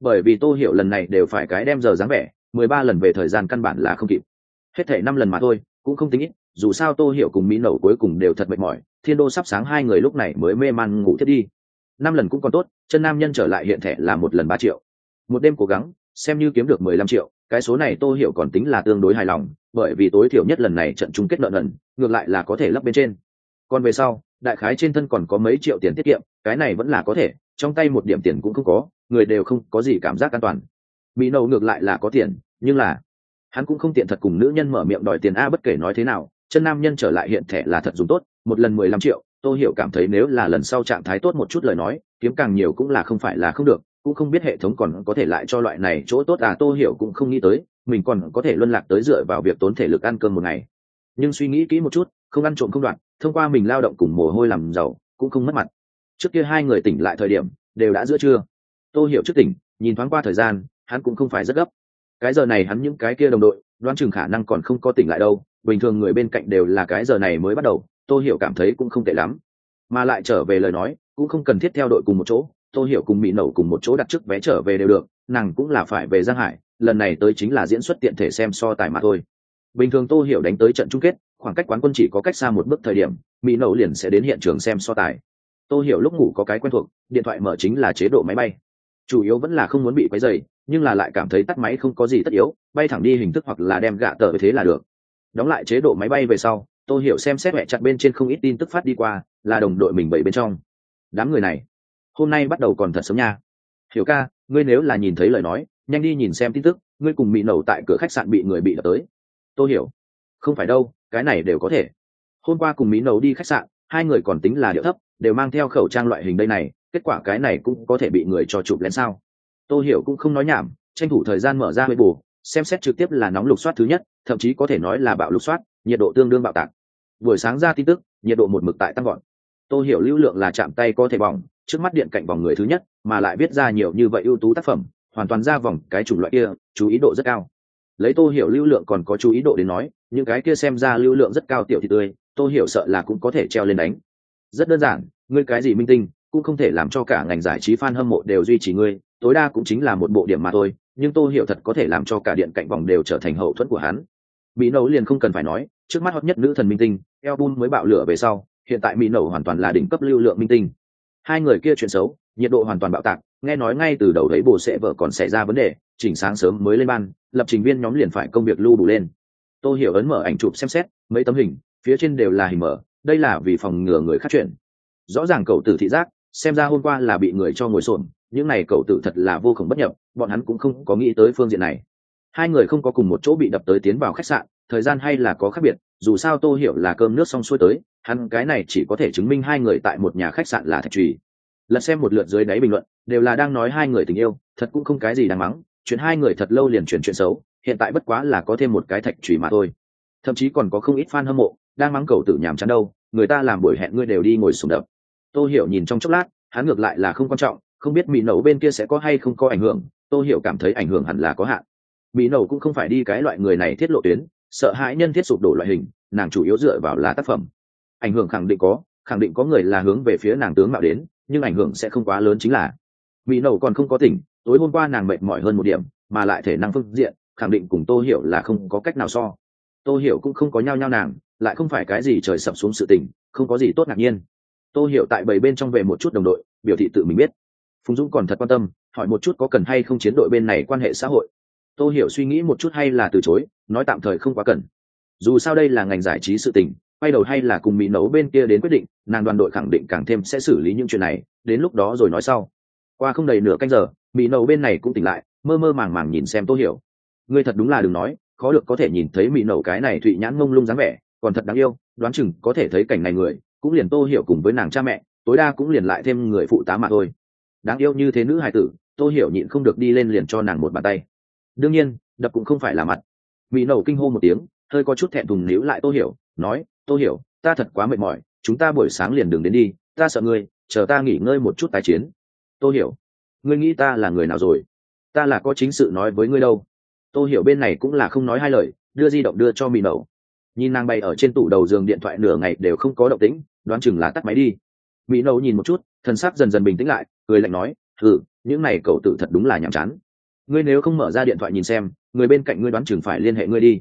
Speaker 1: bởi vì tô hiểu lần này đều phải cái đem giờ dáng vẻ, mười ba lần về thời gian căn bản là không kịp. Hết thể năm lần mà thôi, cũng không tính ít, dù sao tô hiểu cùng mỹ nậu cuối cùng đều thật mệt mỏi, thiên đô sắp sáng hai người lúc này mới mê man ngủ thiết đi. Năm lần cũng còn tốt, chân nam nhân trở lại hiện thẻ là một lần ba triệu. Một đêm cố gắng, xem như kiếm được mười lăm triệu, cái số này tô hiểu còn tính là tương đối hài lòng, bởi vì tối thiểu nhất lần này trận chung kết nợ nần, ngược lại là có thể lấp bên trên. Còn về sau, đại khái trên thân còn có mấy triệu tiền tiết kiệm, cái này vẫn là có thể, trong tay một điểm tiền cũng không có người đều không có gì cảm giác an toàn. Mỹ nâu ngược lại là có tiền, nhưng là hắn cũng không tiện thật cùng nữ nhân mở miệng đòi tiền a bất kể nói thế nào, chân nam nhân trở lại hiện thẻ là thật dùng tốt, một lần mười lăm triệu tôi hiểu cảm thấy nếu là lần sau trạng thái tốt một chút lời nói, kiếm càng nhiều cũng là không phải là không được, cũng không biết hệ thống còn có thể lại cho loại này chỗ tốt à tôi hiểu cũng không nghĩ tới, mình còn có thể luân lạc tới dựa vào việc tốn thể lực ăn cơm một ngày. Nhưng suy nghĩ kỹ một chút, không ăn trộm không đoạn, thông qua mình lao động cùng mồ hôi làm giàu, cũng không mất mặt. Trước kia hai người tỉnh lại thời điểm, đều đã giữa trưa. Tô hiểu trước tỉnh, nhìn thoáng qua thời gian, hắn cũng không phải rất gấp. Cái giờ này hắn những cái kia đồng đội, đoán chừng khả năng còn không có tỉnh lại đâu, bình thường người bên cạnh đều là cái giờ này mới bắt đầu, Tô hiểu cảm thấy cũng không tệ lắm. Mà lại trở về lời nói, cũng không cần thiết theo đội cùng một chỗ, Tô hiểu cùng mỹ nẩu cùng một chỗ đặt trước vé trở về đều được, nàng cũng là phải về giang hải, lần này tới chính là diễn xuất tiện thể xem so tài mà thôi. Bình thường tô hiểu đánh tới trận chung kết, khoảng cách quán quân chỉ có cách xa một bước thời điểm, mỹ nẩu liền sẽ đến hiện trường xem so tài. Tô hiểu lúc ngủ có cái quen thuộc, điện thoại mở chính là chế độ máy bay chủ yếu vẫn là không muốn bị quấy dày nhưng là lại cảm thấy tắt máy không có gì tất yếu, bay thẳng đi hình thức hoặc là đem gạ tờ thế là được. Đóng lại chế độ máy bay về sau, tô hiểu xem xét mẹ chặt bên trên không ít tin tức phát đi qua, là đồng đội mình bảy bên trong. Đám người này, hôm nay bắt đầu còn thật sớm nha. Hiểu ca, ngươi nếu là nhìn thấy lời nói, nhanh đi nhìn xem tin tức, ngươi cùng mỹ nầu tại cửa khách sạn bị người bị đập tới. Tôi hiểu, không phải đâu, cái này đều có thể. Hôm qua cùng mỹ nấu đi khách sạn, hai người còn tính là điệu thấp, đều mang theo khẩu trang loại hình đây này kết quả cái này cũng có thể bị người cho chụp lén sao? Tôi hiểu cũng không nói nhảm, tranh thủ thời gian mở ra hơi bù xem xét trực tiếp là nóng lục soát thứ nhất, thậm chí có thể nói là bạo lục soát, nhiệt độ tương đương bạo tạc. Buổi sáng ra tin tức, nhiệt độ một mực tại tăng gọn tôi hiểu lưu lượng là chạm tay có thể bỏng, trước mắt điện cạnh vòng người thứ nhất, mà lại viết ra nhiều như vậy ưu tú tác phẩm, hoàn toàn ra vòng cái chủng loại kia, chú ý độ rất cao. Lấy tô hiểu lưu lượng còn có chú ý độ đến nói, những cái kia xem ra lưu lượng rất cao tiểu thì tươi, tô hiểu sợ là cũng có thể treo lên đánh. Rất đơn giản, ngươi cái gì minh tinh? Cũng không thể làm cho cả ngành giải trí fan hâm mộ đều duy trì ngươi, tối đa cũng chính là một bộ điểm mà thôi, nhưng tô hiểu thật có thể làm cho cả điện cạnh vòng đều trở thành hậu thuẫn của hắn. Mỹ Nẩu liền không cần phải nói, trước mắt hot nhất nữ thần minh tinh, album mới bạo lửa về sau, hiện tại mỹ Nẩu hoàn toàn là đỉnh cấp lưu lượng minh tinh. Hai người kia chuyện xấu, nhiệt độ hoàn toàn bạo tạc, nghe nói ngay từ đầu đấy bồ sẽ vợ còn xảy ra vấn đề, chỉnh sáng sớm mới lên ban, lập trình viên nhóm liền phải công việc lưu đủ lên. Tô hiểu ấn mở ảnh chụp xem xét, mấy tấm hình, phía trên đều là hình mở, đây là vì phòng ngừa người khác chuyện. Rõ ràng cậu tử thị giác xem ra hôm qua là bị người cho ngồi xổm, những này cậu tử thật là vô cùng bất nhập, bọn hắn cũng không có nghĩ tới phương diện này. Hai người không có cùng một chỗ bị đập tới tiến vào khách sạn, thời gian hay là có khác biệt, dù sao tô hiểu là cơm nước xong xuôi tới, hắn cái này chỉ có thể chứng minh hai người tại một nhà khách sạn là thạch trùy lật xem một lượt dưới đáy bình luận, đều là đang nói hai người tình yêu, thật cũng không cái gì đáng mắng, chuyện hai người thật lâu liền chuyển chuyện xấu, hiện tại bất quá là có thêm một cái thạch trùy mà thôi. Thậm chí còn có không ít fan hâm mộ, đang mắng cầu tử nhàm chán đâu, người ta làm buổi hẹn ngươi đều đi ngồi sùng đập tô hiểu nhìn trong chốc lát, hắn ngược lại là không quan trọng, không biết mỹ nấu bên kia sẽ có hay không có ảnh hưởng, tô hiểu cảm thấy ảnh hưởng hẳn là có hạn. Mỹ nấu cũng không phải đi cái loại người này thiết lộ tuyến, sợ hãi nhân thiết sụp đổ loại hình, nàng chủ yếu dựa vào là tác phẩm. Ảnh hưởng khẳng định có, khẳng định có người là hướng về phía nàng tướng mạo đến, nhưng ảnh hưởng sẽ không quá lớn chính là mỹ nầu còn không có tỉnh, tối hôm qua nàng mệt mỏi hơn một điểm, mà lại thể năng phương diện, khẳng định cùng tô hiểu là không có cách nào so. Tô hiểu cũng không có nhao nhao nàng, lại không phải cái gì trời sập xuống sự tình, không có gì tốt ngạc nhiên tô hiểu tại bảy bên trong về một chút đồng đội, biểu thị tự mình biết. Phùng dũng còn thật quan tâm, hỏi một chút có cần hay không chiến đội bên này quan hệ xã hội. Tô hiểu suy nghĩ một chút hay là từ chối, nói tạm thời không quá cần. Dù sao đây là ngành giải trí sự tình, quay đầu hay là cùng mỹ nấu bên kia đến quyết định, nàng đoàn đội khẳng định càng thêm sẽ xử lý những chuyện này, đến lúc đó rồi nói sau. Qua không đầy nửa canh giờ, mỹ nấu bên này cũng tỉnh lại, mơ mơ màng màng nhìn xem tô hiểu. Ngươi thật đúng là đừng nói, khó được có thể nhìn thấy mỹ nấu cái này thụy nhãn mông lung dáng vẻ, còn thật đáng yêu, đoán chừng có thể thấy cảnh này người cũng liền tô hiểu cùng với nàng cha mẹ, tối đa cũng liền lại thêm người phụ tá mà thôi. Đáng yêu như thế nữ hài tử, tô hiểu nhịn không được đi lên liền cho nàng một bàn tay. Đương nhiên, đập cũng không phải là mặt. Mỹ nẩu kinh hô một tiếng, hơi có chút thẹn thùng níu lại tô hiểu, nói, tô hiểu, ta thật quá mệt mỏi, chúng ta buổi sáng liền đừng đến đi, ta sợ ngươi, chờ ta nghỉ ngơi một chút tái chiến. Tô hiểu, ngươi nghĩ ta là người nào rồi? Ta là có chính sự nói với ngươi đâu. Tô hiểu bên này cũng là không nói hai lời, đưa di động đưa cho mỹ nẩu nhìn nàng bay ở trên tủ đầu giường điện thoại nửa ngày đều không có động tĩnh đoán chừng là tắt máy đi. Mỹ nâu nhìn một chút thần sắc dần dần bình tĩnh lại cười lạnh nói ừ những này cậu tự thật đúng là nhàm chán. Ngươi nếu không mở ra điện thoại nhìn xem người bên cạnh ngươi đoán chừng phải liên hệ ngươi đi.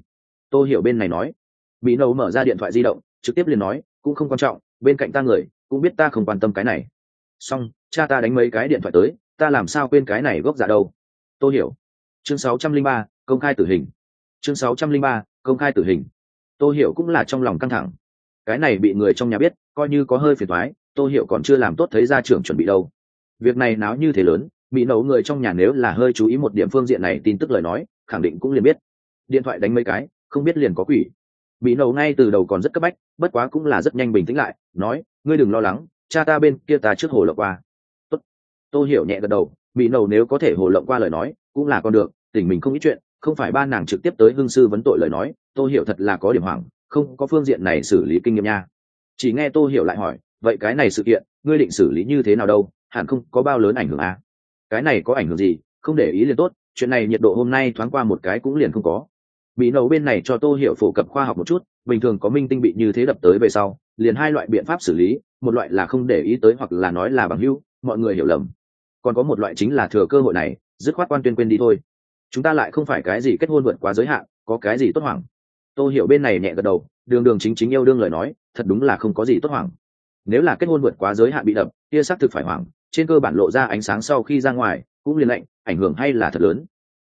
Speaker 1: Tôi hiểu bên này nói. Mỹ nâu mở ra điện thoại di động trực tiếp liền nói cũng không quan trọng bên cạnh ta người cũng biết ta không quan tâm cái này. Xong cha ta đánh mấy cái điện thoại tới ta làm sao quên cái này gốc giả đâu? Tôi hiểu. Chương 603, công khai tử hình. Chương 603, công khai tử hình. Tôi hiểu cũng là trong lòng căng thẳng. Cái này bị người trong nhà biết coi như có hơi phiền thoái, tô hiểu còn chưa làm tốt thấy ra trưởng chuẩn bị đâu. Việc này náo như thế lớn mỹ nấu người trong nhà nếu là hơi chú ý một điểm phương diện này tin tức lời nói, khẳng định cũng liền biết. Điện thoại đánh mấy cái, không biết liền có quỷ. Mỹ nấu ngay từ đầu còn rất cấp bách, bất quá cũng là rất nhanh bình tĩnh lại, nói, ngươi đừng lo lắng, cha ta bên kia ta trước hồ lộng qua. Tốt. Tôi hiểu nhẹ gật đầu mỹ nấu nếu có thể hồ lộng qua lời nói, cũng là con được tỉnh mình không ít chuyện, không phải ba nàng trực tiếp tới hương sư vấn tội lời nói tôi hiểu thật là có điểm hoảng, không có phương diện này xử lý kinh nghiệm nha chỉ nghe tô hiểu lại hỏi, vậy cái này sự kiện, ngươi định xử lý như thế nào đâu? Hẳn không có bao lớn ảnh hưởng à? cái này có ảnh hưởng gì? Không để ý liền tốt, chuyện này nhiệt độ hôm nay thoáng qua một cái cũng liền không có. Bị nấu bên này cho tô hiểu phổ cập khoa học một chút, bình thường có minh tinh bị như thế đập tới về sau, liền hai loại biện pháp xử lý, một loại là không để ý tới hoặc là nói là bằng hưu mọi người hiểu lầm. Còn có một loại chính là thừa cơ hội này, dứt khoát quan tuyên quên đi thôi. Chúng ta lại không phải cái gì kết hôn vượt quá giới hạn, có cái gì tốt hoảng? Tô hiểu bên này nhẹ gật đầu, đường đường chính chính yêu đương lời nói thật đúng là không có gì tốt hoảng. Nếu là kết hôn vượt quá giới hạn bị đập, kia xác thực phải hoảng, trên cơ bản lộ ra ánh sáng sau khi ra ngoài, cũng liền lệnh ảnh hưởng hay là thật lớn.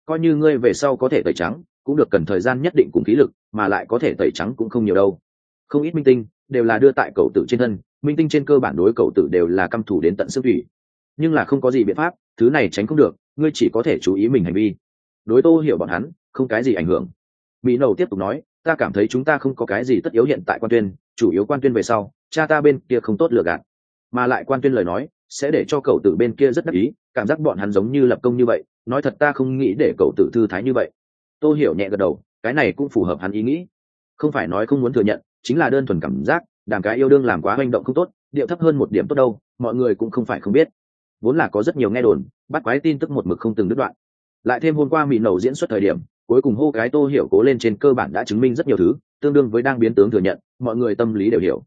Speaker 1: Coi như ngươi về sau có thể tẩy trắng, cũng được cần thời gian nhất định cùng khí lực, mà lại có thể tẩy trắng cũng không nhiều đâu. Không ít minh tinh, đều là đưa tại cậu tử trên thân, minh tinh trên cơ bản đối cậu tử đều là căm thủ đến tận sức thủy. Nhưng là không có gì biện pháp, thứ này tránh không được, ngươi chỉ có thể chú ý mình hành vi. Đối tô hiểu bọn hắn, không cái gì ảnh hưởng. Mỹ nầu tiếp tục nói, ta cảm thấy chúng ta không có cái gì tất yếu hiện tại quan tuyên chủ yếu quan tuyên về sau, cha ta bên kia không tốt lừa gạt. Mà lại quan tuyên lời nói, sẽ để cho cậu tử bên kia rất đắc ý, cảm giác bọn hắn giống như lập công như vậy, nói thật ta không nghĩ để cậu tử thư thái như vậy. Tôi hiểu nhẹ gật đầu, cái này cũng phù hợp hắn ý nghĩ. Không phải nói không muốn thừa nhận, chính là đơn thuần cảm giác, đàm cái yêu đương làm quá manh động không tốt, điệu thấp hơn một điểm tốt đâu, mọi người cũng không phải không biết. Vốn là có rất nhiều nghe đồn, bắt quái tin tức một mực không từng đứt đoạn. Lại thêm hôm qua mỹ nầu diễn xuất thời điểm, cuối cùng hô cái tô hiểu cố lên trên cơ bản đã chứng minh rất nhiều thứ tương đương với đang biến tướng thừa nhận, mọi người tâm lý đều hiểu.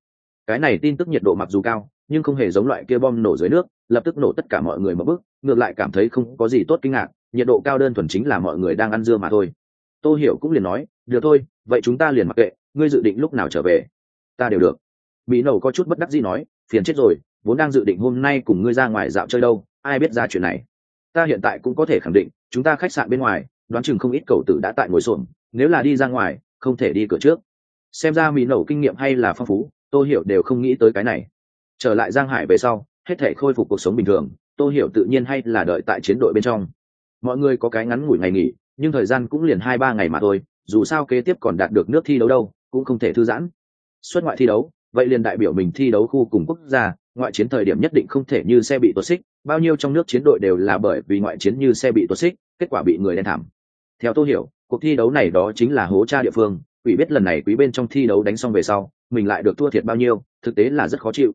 Speaker 1: Cái này tin tức nhiệt độ mặc dù cao, nhưng không hề giống loại kia bom nổ dưới nước, lập tức nổ tất cả mọi người một bước, ngược lại cảm thấy không có gì tốt kinh ngạc, nhiệt độ cao đơn thuần chính là mọi người đang ăn dưa mà thôi. Tô hiểu cũng liền nói, được thôi, vậy chúng ta liền mặc kệ, ngươi dự định lúc nào trở về? Ta đều được. Mỹ nầu có chút bất đắc gì nói, phiền chết rồi, vốn đang dự định hôm nay cùng ngươi ra ngoài dạo chơi đâu, ai biết ra chuyện này? Ta hiện tại cũng có thể khẳng định, chúng ta khách sạn bên ngoài, đoán chừng không ít cầu tử đã tại ngồi xổm, nếu là đi ra ngoài không thể đi cửa trước. Xem ra mỹ nổ kinh nghiệm hay là phong phú tôi hiểu đều không nghĩ tới cái này. Trở lại giang hải về sau, hết thể khôi phục cuộc sống bình thường tôi hiểu tự nhiên hay là đợi tại chiến đội bên trong. Mọi người có cái ngắn ngủi ngày nghỉ, nhưng thời gian cũng liền hai ba ngày mà thôi, dù sao kế tiếp còn đạt được nước thi đấu đâu, cũng không thể thư giãn. Xuất ngoại thi đấu, vậy liền đại biểu mình thi đấu khu cùng quốc gia, ngoại chiến thời điểm nhất định không thể như xe bị tuột xích, bao nhiêu trong nước chiến đội đều là bởi vì ngoại chiến như xe bị tuột xích, kết quả bị người đen thảm theo tôi hiểu, cuộc thi đấu này đó chính là hố cha địa phương, quỷ biết lần này quý bên trong thi đấu đánh xong về sau, mình lại được thua thiệt bao nhiêu, thực tế là rất khó chịu.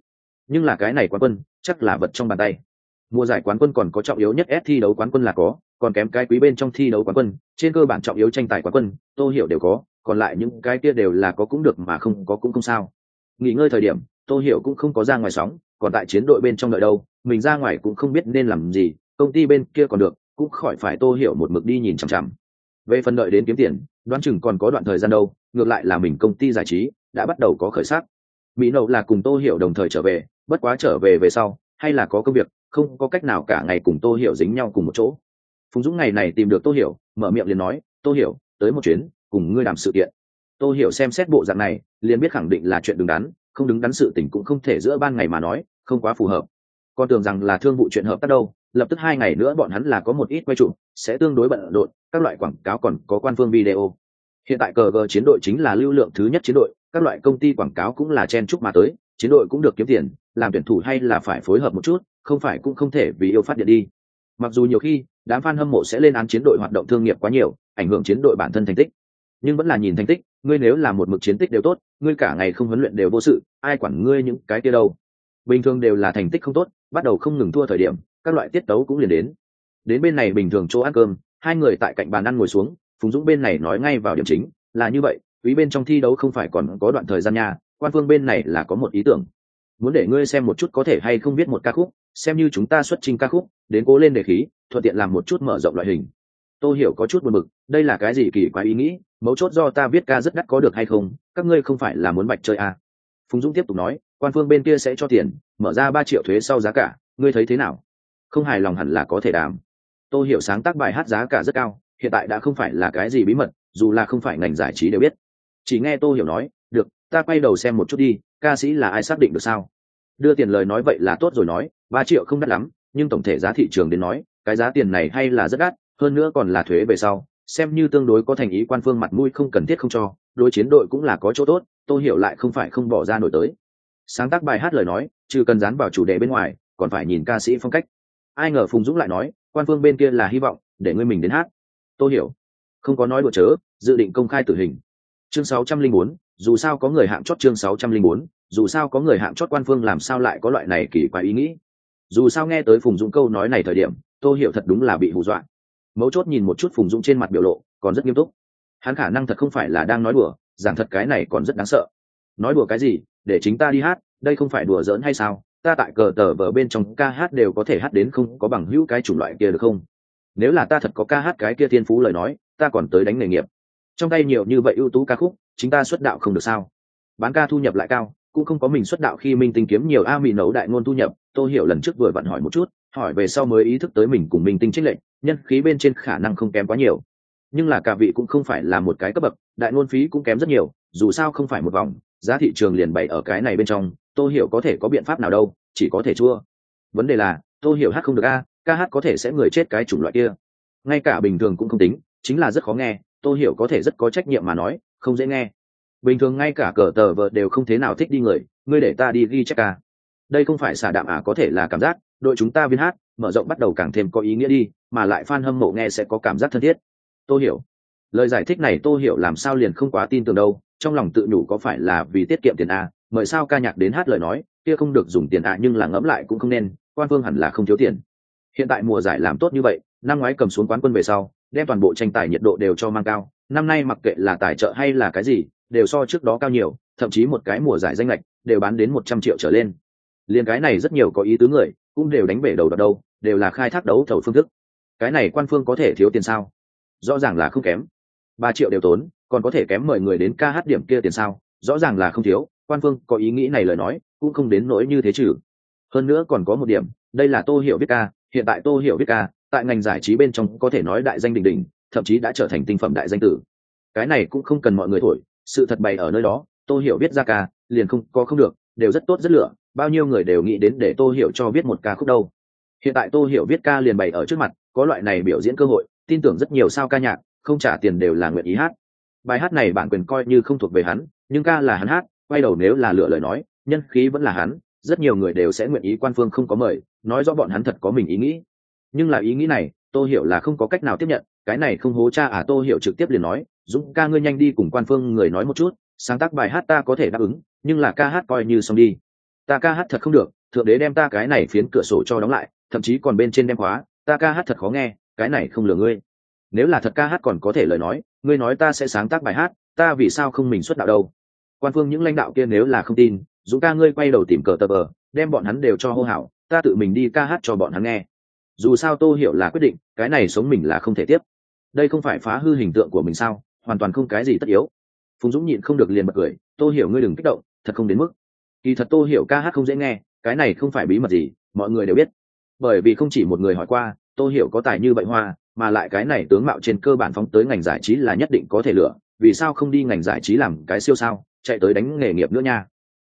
Speaker 1: Nhưng là cái này quán quân, chắc là vật trong bàn tay. Mùa giải quán quân còn có trọng yếu nhất ép thi đấu quán quân là có, còn kém cái quý bên trong thi đấu quán quân, trên cơ bản trọng yếu tranh tài quán quân tôi hiểu đều có, còn lại những cái kia đều là có cũng được mà không có cũng không sao. Nghỉ ngơi thời điểm tôi hiểu cũng không có ra ngoài sóng, còn tại chiến đội bên trong đợi đâu, mình ra ngoài cũng không biết nên làm gì, công ty bên kia còn được, cũng khỏi phải tô hiểu một mực đi nhìn chằm chằm về phần đợi đến kiếm tiền, đoán chừng còn có đoạn thời gian đâu, ngược lại là mình công ty giải trí đã bắt đầu có khởi sắc. Mỹ nậu là cùng tô hiểu đồng thời trở về, bất quá trở về về sau, hay là có công việc, không có cách nào cả ngày cùng tô hiểu dính nhau cùng một chỗ. Phùng dũng ngày này tìm được tô hiểu, mở miệng liền nói, tô hiểu, tới một chuyến, cùng ngươi làm sự kiện. Tô hiểu xem xét bộ dạng này, liền biết khẳng định là chuyện đứng đắn, không đứng đắn sự tình cũng không thể giữa ban ngày mà nói, không quá phù hợp. Con tưởng rằng là thương vụ chuyện hợp tác đâu, lập tức hai ngày nữa bọn hắn là có một ít quay trụ sẽ tương đối bận rộn các loại quảng cáo còn có quan phương video. Hiện tại cờ gờ chiến đội chính là lưu lượng thứ nhất chiến đội, các loại công ty quảng cáo cũng là chen chúc mà tới, chiến đội cũng được kiếm tiền, làm tuyển thủ hay là phải phối hợp một chút, không phải cũng không thể vì yêu phát điện đi. Mặc dù nhiều khi, đám fan hâm mộ sẽ lên án chiến đội hoạt động thương nghiệp quá nhiều, ảnh hưởng chiến đội bản thân thành tích. Nhưng vẫn là nhìn thành tích, ngươi nếu là một mực chiến tích đều tốt, ngươi cả ngày không huấn luyện đều vô sự, ai quản ngươi những cái kia đâu. Bình thường đều là thành tích không tốt, bắt đầu không ngừng thua thời điểm, các loại tiết tấu cũng liền đến. Đến bên này bình thường chỗ ăn cơm hai người tại cạnh bàn ăn ngồi xuống, phùng dũng bên này nói ngay vào điểm chính, là như vậy, quý bên trong thi đấu không phải còn có đoạn thời gian nha, quan phương bên này là có một ý tưởng. Muốn để ngươi xem một chút có thể hay không biết một ca khúc, xem như chúng ta xuất trình ca khúc, đến cố lên đề khí, thuận tiện làm một chút mở rộng loại hình. Tôi hiểu có chút buồn bực, đây là cái gì kỳ quái ý nghĩ, mấu chốt do ta viết ca rất đắt có được hay không, các ngươi không phải là muốn bạch chơi à. phùng dũng tiếp tục nói, quan phương bên kia sẽ cho tiền, mở ra ba triệu thuế sau giá cả, ngươi thấy thế nào? Không hài lòng hẳn là có thể đàm tôi hiểu sáng tác bài hát giá cả rất cao, hiện tại đã không phải là cái gì bí mật, dù là không phải ngành giải trí đều biết. Chỉ nghe tô hiểu nói, được, ta quay đầu xem một chút đi, ca sĩ là ai xác định được sao? Đưa tiền lời nói vậy là tốt rồi nói, ba triệu không đắt lắm, nhưng tổng thể giá thị trường đến nói, cái giá tiền này hay là rất đắt, hơn nữa còn là thuế về sau, xem như tương đối có thành ý quan phương mặt mũi không cần thiết không cho, đối chiến đội cũng là có chỗ tốt tôi hiểu lại không phải không bỏ ra nổi tới. Sáng tác bài hát lời nói chứ cần dán vào chủ đề bên ngoài, còn phải nhìn ca sĩ phong cách. Ai ngờ phùng dũng lại nói quan phương bên kia là hy vọng để ngươi mình đến hát. Tôi hiểu. Không có nói đùa chớ dự định công khai tử hình. Chương 604, dù sao có người hạng chót chương 604, dù sao có người hạng chót quan phương làm sao lại có loại này kỳ quái ý nghĩ. Dù sao nghe tới phùng dũng câu nói này thời điểm tôi hiểu thật đúng là bị hù dọa. Mấu chốt nhìn một chút phùng dũng trên mặt biểu lộ còn rất nghiêm túc. Hắn khả năng thật không phải là đang nói đùa giảng thật cái này còn rất đáng sợ. Nói đùa cái gì để chính ta đi hát đây không phải đùa giỡn hay sao? Ta tại cờ tờ vở bên trong ca hát đều có thể hát đến không có bằng hữu cái chủng loại kia được không? Nếu là ta thật có ca hát cái kia thiên phú lời nói, ta còn tới đánh nghề nghiệp. Trong tay nhiều như vậy ưu tú ca khúc, chính ta xuất đạo không được sao? Bán ca thu nhập lại cao, cũng không có mình xuất đạo khi minh tinh kiếm nhiều a mì nấu đại ngôn thu nhập tôi hiểu lần trước vừa vặn hỏi một chút, hỏi về sau mới ý thức tới mình cùng minh tinh trích lệnh nhân khí bên trên khả năng không kém quá nhiều. Nhưng là cả vị cũng không phải là một cái cấp bậc, đại ngôn phí cũng kém rất nhiều, dù sao không phải một vòng, giá thị trường liền bày ở cái này bên trong tôi hiểu có thể có biện pháp nào đâu, chỉ có thể chua. Vấn đề là tôi hiểu hát không được a, ca hát có thể sẽ người chết cái chủng loại kia. Ngay cả bình thường cũng không tính, chính là rất khó nghe tôi hiểu có thể rất có trách nhiệm mà nói, không dễ nghe. Bình thường ngay cả cờ tờ vợ đều không thế nào thích đi người, ngươi để ta đi ghi chắc ca. Đây không phải xả đạm à có thể là cảm giác, đội chúng ta viên hát, mở rộng bắt đầu càng thêm có ý nghĩa đi, mà lại fan hâm mộ nghe sẽ có cảm giác thân thiết. Tôi hiểu. Lời giải thích này tôi hiểu làm sao liền không quá tin tưởng đâu, trong lòng tự nhủ có phải là vì tiết kiệm tiền a mời sao ca nhạc đến hát lời nói, kia không được dùng tiền a nhưng là ngẫm lại cũng không nên, quan phương hẳn là không thiếu tiền. Hiện tại mùa giải làm tốt như vậy, năm ngoái cầm xuống quán quân về sau, đem toàn bộ tranh tài nhiệt độ đều cho mang cao. Năm nay mặc kệ là tài trợ hay là cái gì, đều so trước đó cao nhiều, thậm chí một cái mùa giải danh lệch đều bán đến một trăm triệu trở lên. Liền cái này rất nhiều có ý tứ người, cũng đều đánh bể đầu đợt đâu, đều là khai thác đấu thầu phương thức. Cái này quan phương có thể thiếu tiền sao? Rõ ràng là không kém. Ba triệu đều tốn, còn có thể kém mời người đến ca hát điểm kia tiền sao? Rõ ràng là không thiếu, quan phương có ý nghĩ này lời nói, cũng không đến nỗi như thế trừ hơn nữa còn có một điểm, đây là tô hiểu viết ca, hiện tại tô hiểu viết ca, tại ngành giải trí bên trong có thể nói đại danh đình đình thậm chí đã trở thành tinh phẩm đại danh tử. Cái này cũng không cần mọi người thổi, sự thật bày ở nơi đó, tô hiểu viết ra ca, liền không có không được, đều rất tốt rất lựa bao nhiêu người đều nghĩ đến để tô hiểu cho viết một ca khúc đâu. Hiện tại tô hiểu viết ca liền bày ở trước mặt, có loại này biểu diễn cơ hội, tin tưởng rất nhiều sao ca nhạc, không trả tiền đều là nguyện ý hát. Bài hát này bản quyền coi như không thuộc về hắn nhưng ca là hắn hát, quay đầu nếu là lựa lời nói, nhân khí vẫn là hắn, rất nhiều người đều sẽ nguyện ý quan phương không có mời, nói rõ bọn hắn thật có mình ý nghĩ. Nhưng là ý nghĩ này, tô hiểu là không có cách nào tiếp nhận, cái này không hố cha à tô hiểu trực tiếp liền nói, dũng ca ngươi nhanh đi cùng quan phương người nói một chút, sáng tác bài hát ta có thể đáp ứng, nhưng là ca hát coi như xong đi. Ta ca hát thật không được, thượng đế đem ta cái này phiến cửa sổ cho đóng lại, thậm chí còn bên trên đem khóa, ta ca hát thật khó nghe, cái này không lừa ngươi. Nếu là thật ca hát còn có thể lời nói, ngươi nói ta sẽ sáng tác bài hát, ta vì sao không mình xuất đạo đâu? Quan phương những lãnh đạo kia nếu là không tin dũng ca ngươi quay đầu tìm cờ tờ bờ, đem bọn hắn đều cho hô hào, ta tự mình đi ca hát cho bọn hắn nghe. Dù sao tô hiểu là quyết định, cái này sống mình là không thể tiếp. Đây không phải phá hư hình tượng của mình sao, hoàn toàn không cái gì tất yếu. Phùng dũng nhịn không được liền bật cười, tô hiểu ngươi đừng kích động, thật không đến mức. Kỳ thật tô hiểu ca hát không dễ nghe, cái này không phải bí mật gì, mọi người đều biết. Bởi vì không chỉ một người hỏi qua, tô hiểu có tài như bệnh hoa, mà lại cái này tướng mạo trên cơ bản phóng tới ngành giải trí là nhất định có thể lựa, vì sao không đi ngành giải trí làm cái siêu sao? Chạy tới đánh nghề nghiệp nữa nha.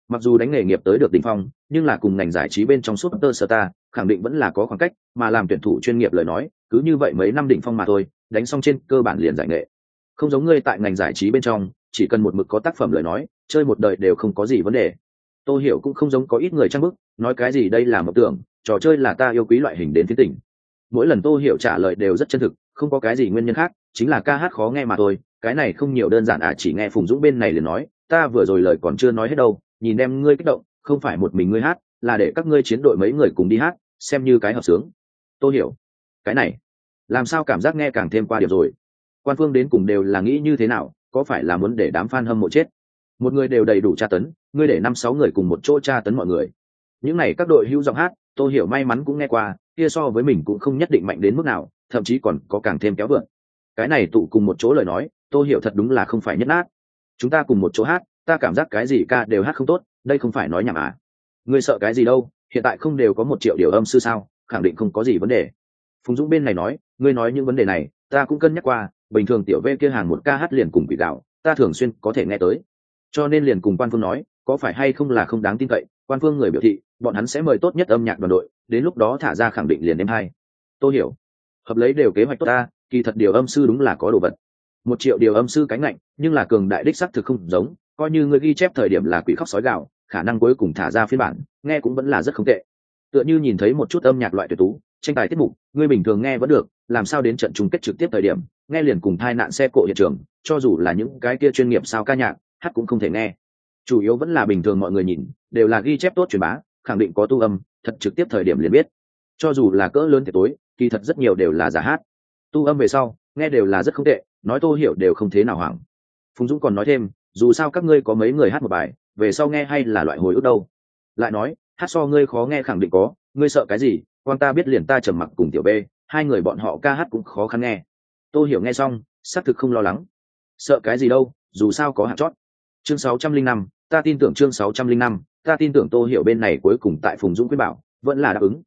Speaker 1: Mặc dù đánh nghề nghiệp tới được đỉnh phong, nhưng là cùng ngành giải trí bên trong suất tơ sở ta, khẳng định vẫn là có khoảng cách, mà làm tuyển thủ chuyên nghiệp lời nói, cứ như vậy mấy năm đỉnh phong mà thôi, đánh xong trên cơ bản liền giải nghệ. Không giống ngươi tại ngành giải trí bên trong, chỉ cần một mực có tác phẩm lời nói, chơi một đời đều không có gì vấn đề. Tôi hiểu cũng không giống có ít người trang bức, nói cái gì đây là mộng tưởng, trò chơi là ta yêu quý loại hình đến phía tỉnh mỗi lần tô hiểu trả lời đều rất chân thực, không có cái gì nguyên nhân khác, chính là ca hát khó nghe mà thôi, cái này không nhiều đơn giản à chỉ nghe phùng dũng bên này liền nói ta vừa rồi lời còn chưa nói hết đâu, nhìn em ngươi kích động, không phải một mình ngươi hát, là để các ngươi chiến đội mấy người cùng đi hát, xem như cái hợp sướng. Tôi hiểu. Cái này, làm sao cảm giác nghe càng thêm qua điểm rồi? Quan phương đến cùng đều là nghĩ như thế nào, có phải là muốn để đám f a n hâm mộ chết? Một người đều đầy đủ tra tấn, ngươi để năm sáu người cùng một chỗ tra tấn mọi người. Những n à y các đội hữu giọng hát, tôi hiểu may mắn cũng nghe qua, kia so với mình cũng không nhất định mạnh đến mức nào, thậm chí còn có càng thêm kéo vượn cái này tụ cùng một chỗ lời nói, tôi hiểu thật đúng là không phải nhất nát chúng ta cùng một chỗ hát, ta cảm giác cái gì ca đều hát không tốt, đây không phải nói nhảm à. Ngươi sợ cái gì đâu, hiện tại không đều có một triệu điều âm sư sao, khẳng định không có gì vấn đề. Phùng dũng bên này nói, ngươi nói những vấn đề này, ta cũng cân nhắc qua, bình thường tiểu v kia hàng một ca hát liền cùng quỷ đạo, ta thường xuyên có thể nghe tới. Cho nên liền cùng quan phương nói, có phải hay không là không đáng tin cậy, quan phương người biểu thị, bọn hắn sẽ mời tốt nhất âm nhạc đoàn đội, đến lúc đó thả ra khẳng định liền đêm hai. Tôi hiểu. Hợp lấy đều kế hoạch tốt ta, kỳ thật điều âm sư đúng là có đồ vật. Một triệu điều âm sư cánh ngạnh nhưng là cường đại đích sắc thực không giống, coi như người ghi chép thời điểm là quỷ khóc sói gạo khả năng cuối cùng thả ra phiên bản, nghe cũng vẫn là rất không tệ. Tựa như nhìn thấy một chút âm nhạc loại tuyệt tú, tranh tài tiết mục ngươi bình thường nghe vẫn được, làm sao đến trận chung kết trực tiếp thời điểm, nghe liền cùng thai nạn xe cộ hiện trường, cho dù là những cái kia chuyên nghiệp sao ca nhạc, hát cũng không thể nghe. Chủ yếu vẫn là bình thường mọi người nhìn, đều là ghi chép tốt truyền bá, khẳng định có tu âm, thật trực tiếp thời điểm liền biết. Cho dù là cỡ lớn tiệc tối, kỳ thật rất nhiều đều là giả hát. Tu âm về sau, nghe đều là rất không tệ, nói tô hiểu đều không thế nào hoảng phùng dũng còn nói thêm, dù sao các ngươi có mấy người hát một bài, về sau nghe hay là loại hồi ức đâu. Lại nói, hát so ngươi khó nghe khẳng định có, ngươi sợ cái gì, quan ta biết liền ta trầm mặc cùng tiểu b hai người bọn họ ca hát cũng khó khăn nghe. Tôi hiểu nghe xong, xác thực không lo lắng. Sợ cái gì đâu, dù sao có hạt chót. Chương sáu trăm linh năm, ta tin tưởng chương sáu trăm linh năm, ta tin tưởng tô hiểu bên này cuối cùng tại phùng dũng quyết bảo, vẫn là đáp ứng.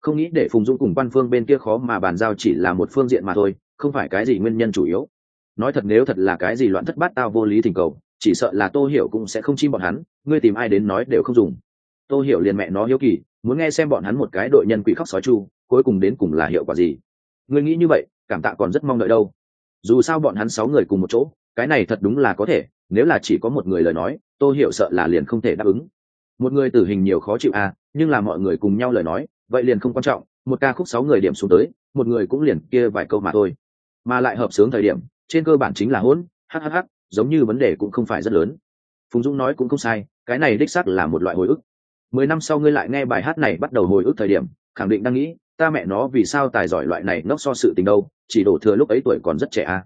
Speaker 1: Không nghĩ để phùng dũng cùng quan phương bên kia khó mà bàn giao chỉ là một phương diện mà thôi, không phải cái gì nguyên nhân chủ yếu nói thật nếu thật là cái gì loạn thất bát tao vô lý thỉnh cầu, chỉ sợ là tô hiểu cũng sẽ không chim bọn hắn, ngươi tìm ai đến nói đều không dùng. Tô hiểu liền mẹ nó hiếu kỳ, muốn nghe xem bọn hắn một cái đội nhân quỷ khóc sói chu, cuối cùng đến cùng là hiệu quả gì. Ngươi nghĩ như vậy, cảm tạ còn rất mong đợi đâu. Dù sao bọn hắn sáu người cùng một chỗ, cái này thật đúng là có thể, nếu là chỉ có một người lời nói, tô hiểu sợ là liền không thể đáp ứng. Một người tử hình nhiều khó chịu à nhưng là mọi người cùng nhau lời nói, vậy liền không quan trọng, một ca khúc sáu người điểm xuống tới, một người cũng liền kia vài câu mà thôi. Mà lại hợp sướng thời điểm trên cơ bản chính là hỗn, hhh, giống như vấn đề cũng không phải rất lớn. Phùng dũng nói cũng không sai, cái này đích xác là một loại hồi ức. Mười năm sau ngươi lại nghe bài hát này bắt đầu hồi ức thời điểm, khẳng định đang nghĩ, ta mẹ nó vì sao tài giỏi loại này ngốc so sự tình đâu, chỉ đổ thừa lúc ấy tuổi còn rất trẻ à.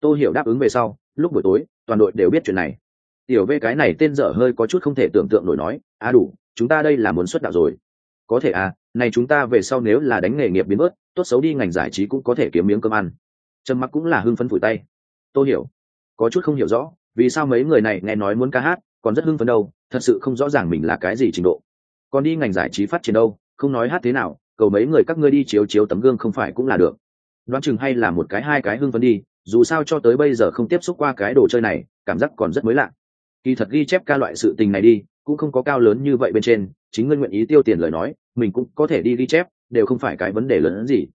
Speaker 1: Tôi hiểu đáp ứng về sau, lúc buổi tối, toàn đội đều biết chuyện này. Tiểu v cái này tên dở hơi có chút không thể tưởng tượng nổi nói à đủ, chúng ta đây là muốn xuất đạo rồi. Có thể à này chúng ta về sau nếu là đánh nghề nghiệp biến bớt, tốt xấu đi ngành giải trí cũng có thể kiếm miếng cơm ăn trầm mặc cũng là hưng phấn phủi tay. Tôi hiểu. Có chút không hiểu rõ, vì sao mấy người này nghe nói muốn ca hát, còn rất hưng phấn đâu, thật sự không rõ ràng mình là cái gì trình độ. Còn đi ngành giải trí phát triển đâu, không nói hát thế nào, cầu mấy người các ngươi đi chiếu chiếu tấm gương không phải cũng là được. Đoán chừng hay là một cái hai cái hưng phấn đi, dù sao cho tới bây giờ không tiếp xúc qua cái đồ chơi này, cảm giác còn rất mới lạ. Kỳ thật ghi chép ca loại sự tình này đi, cũng không có cao lớn như vậy bên trên, chính ngươi nguyện ý tiêu tiền lời nói, mình cũng có thể đi ghi chép, đều không phải cái vấn đề lớn hơn gì.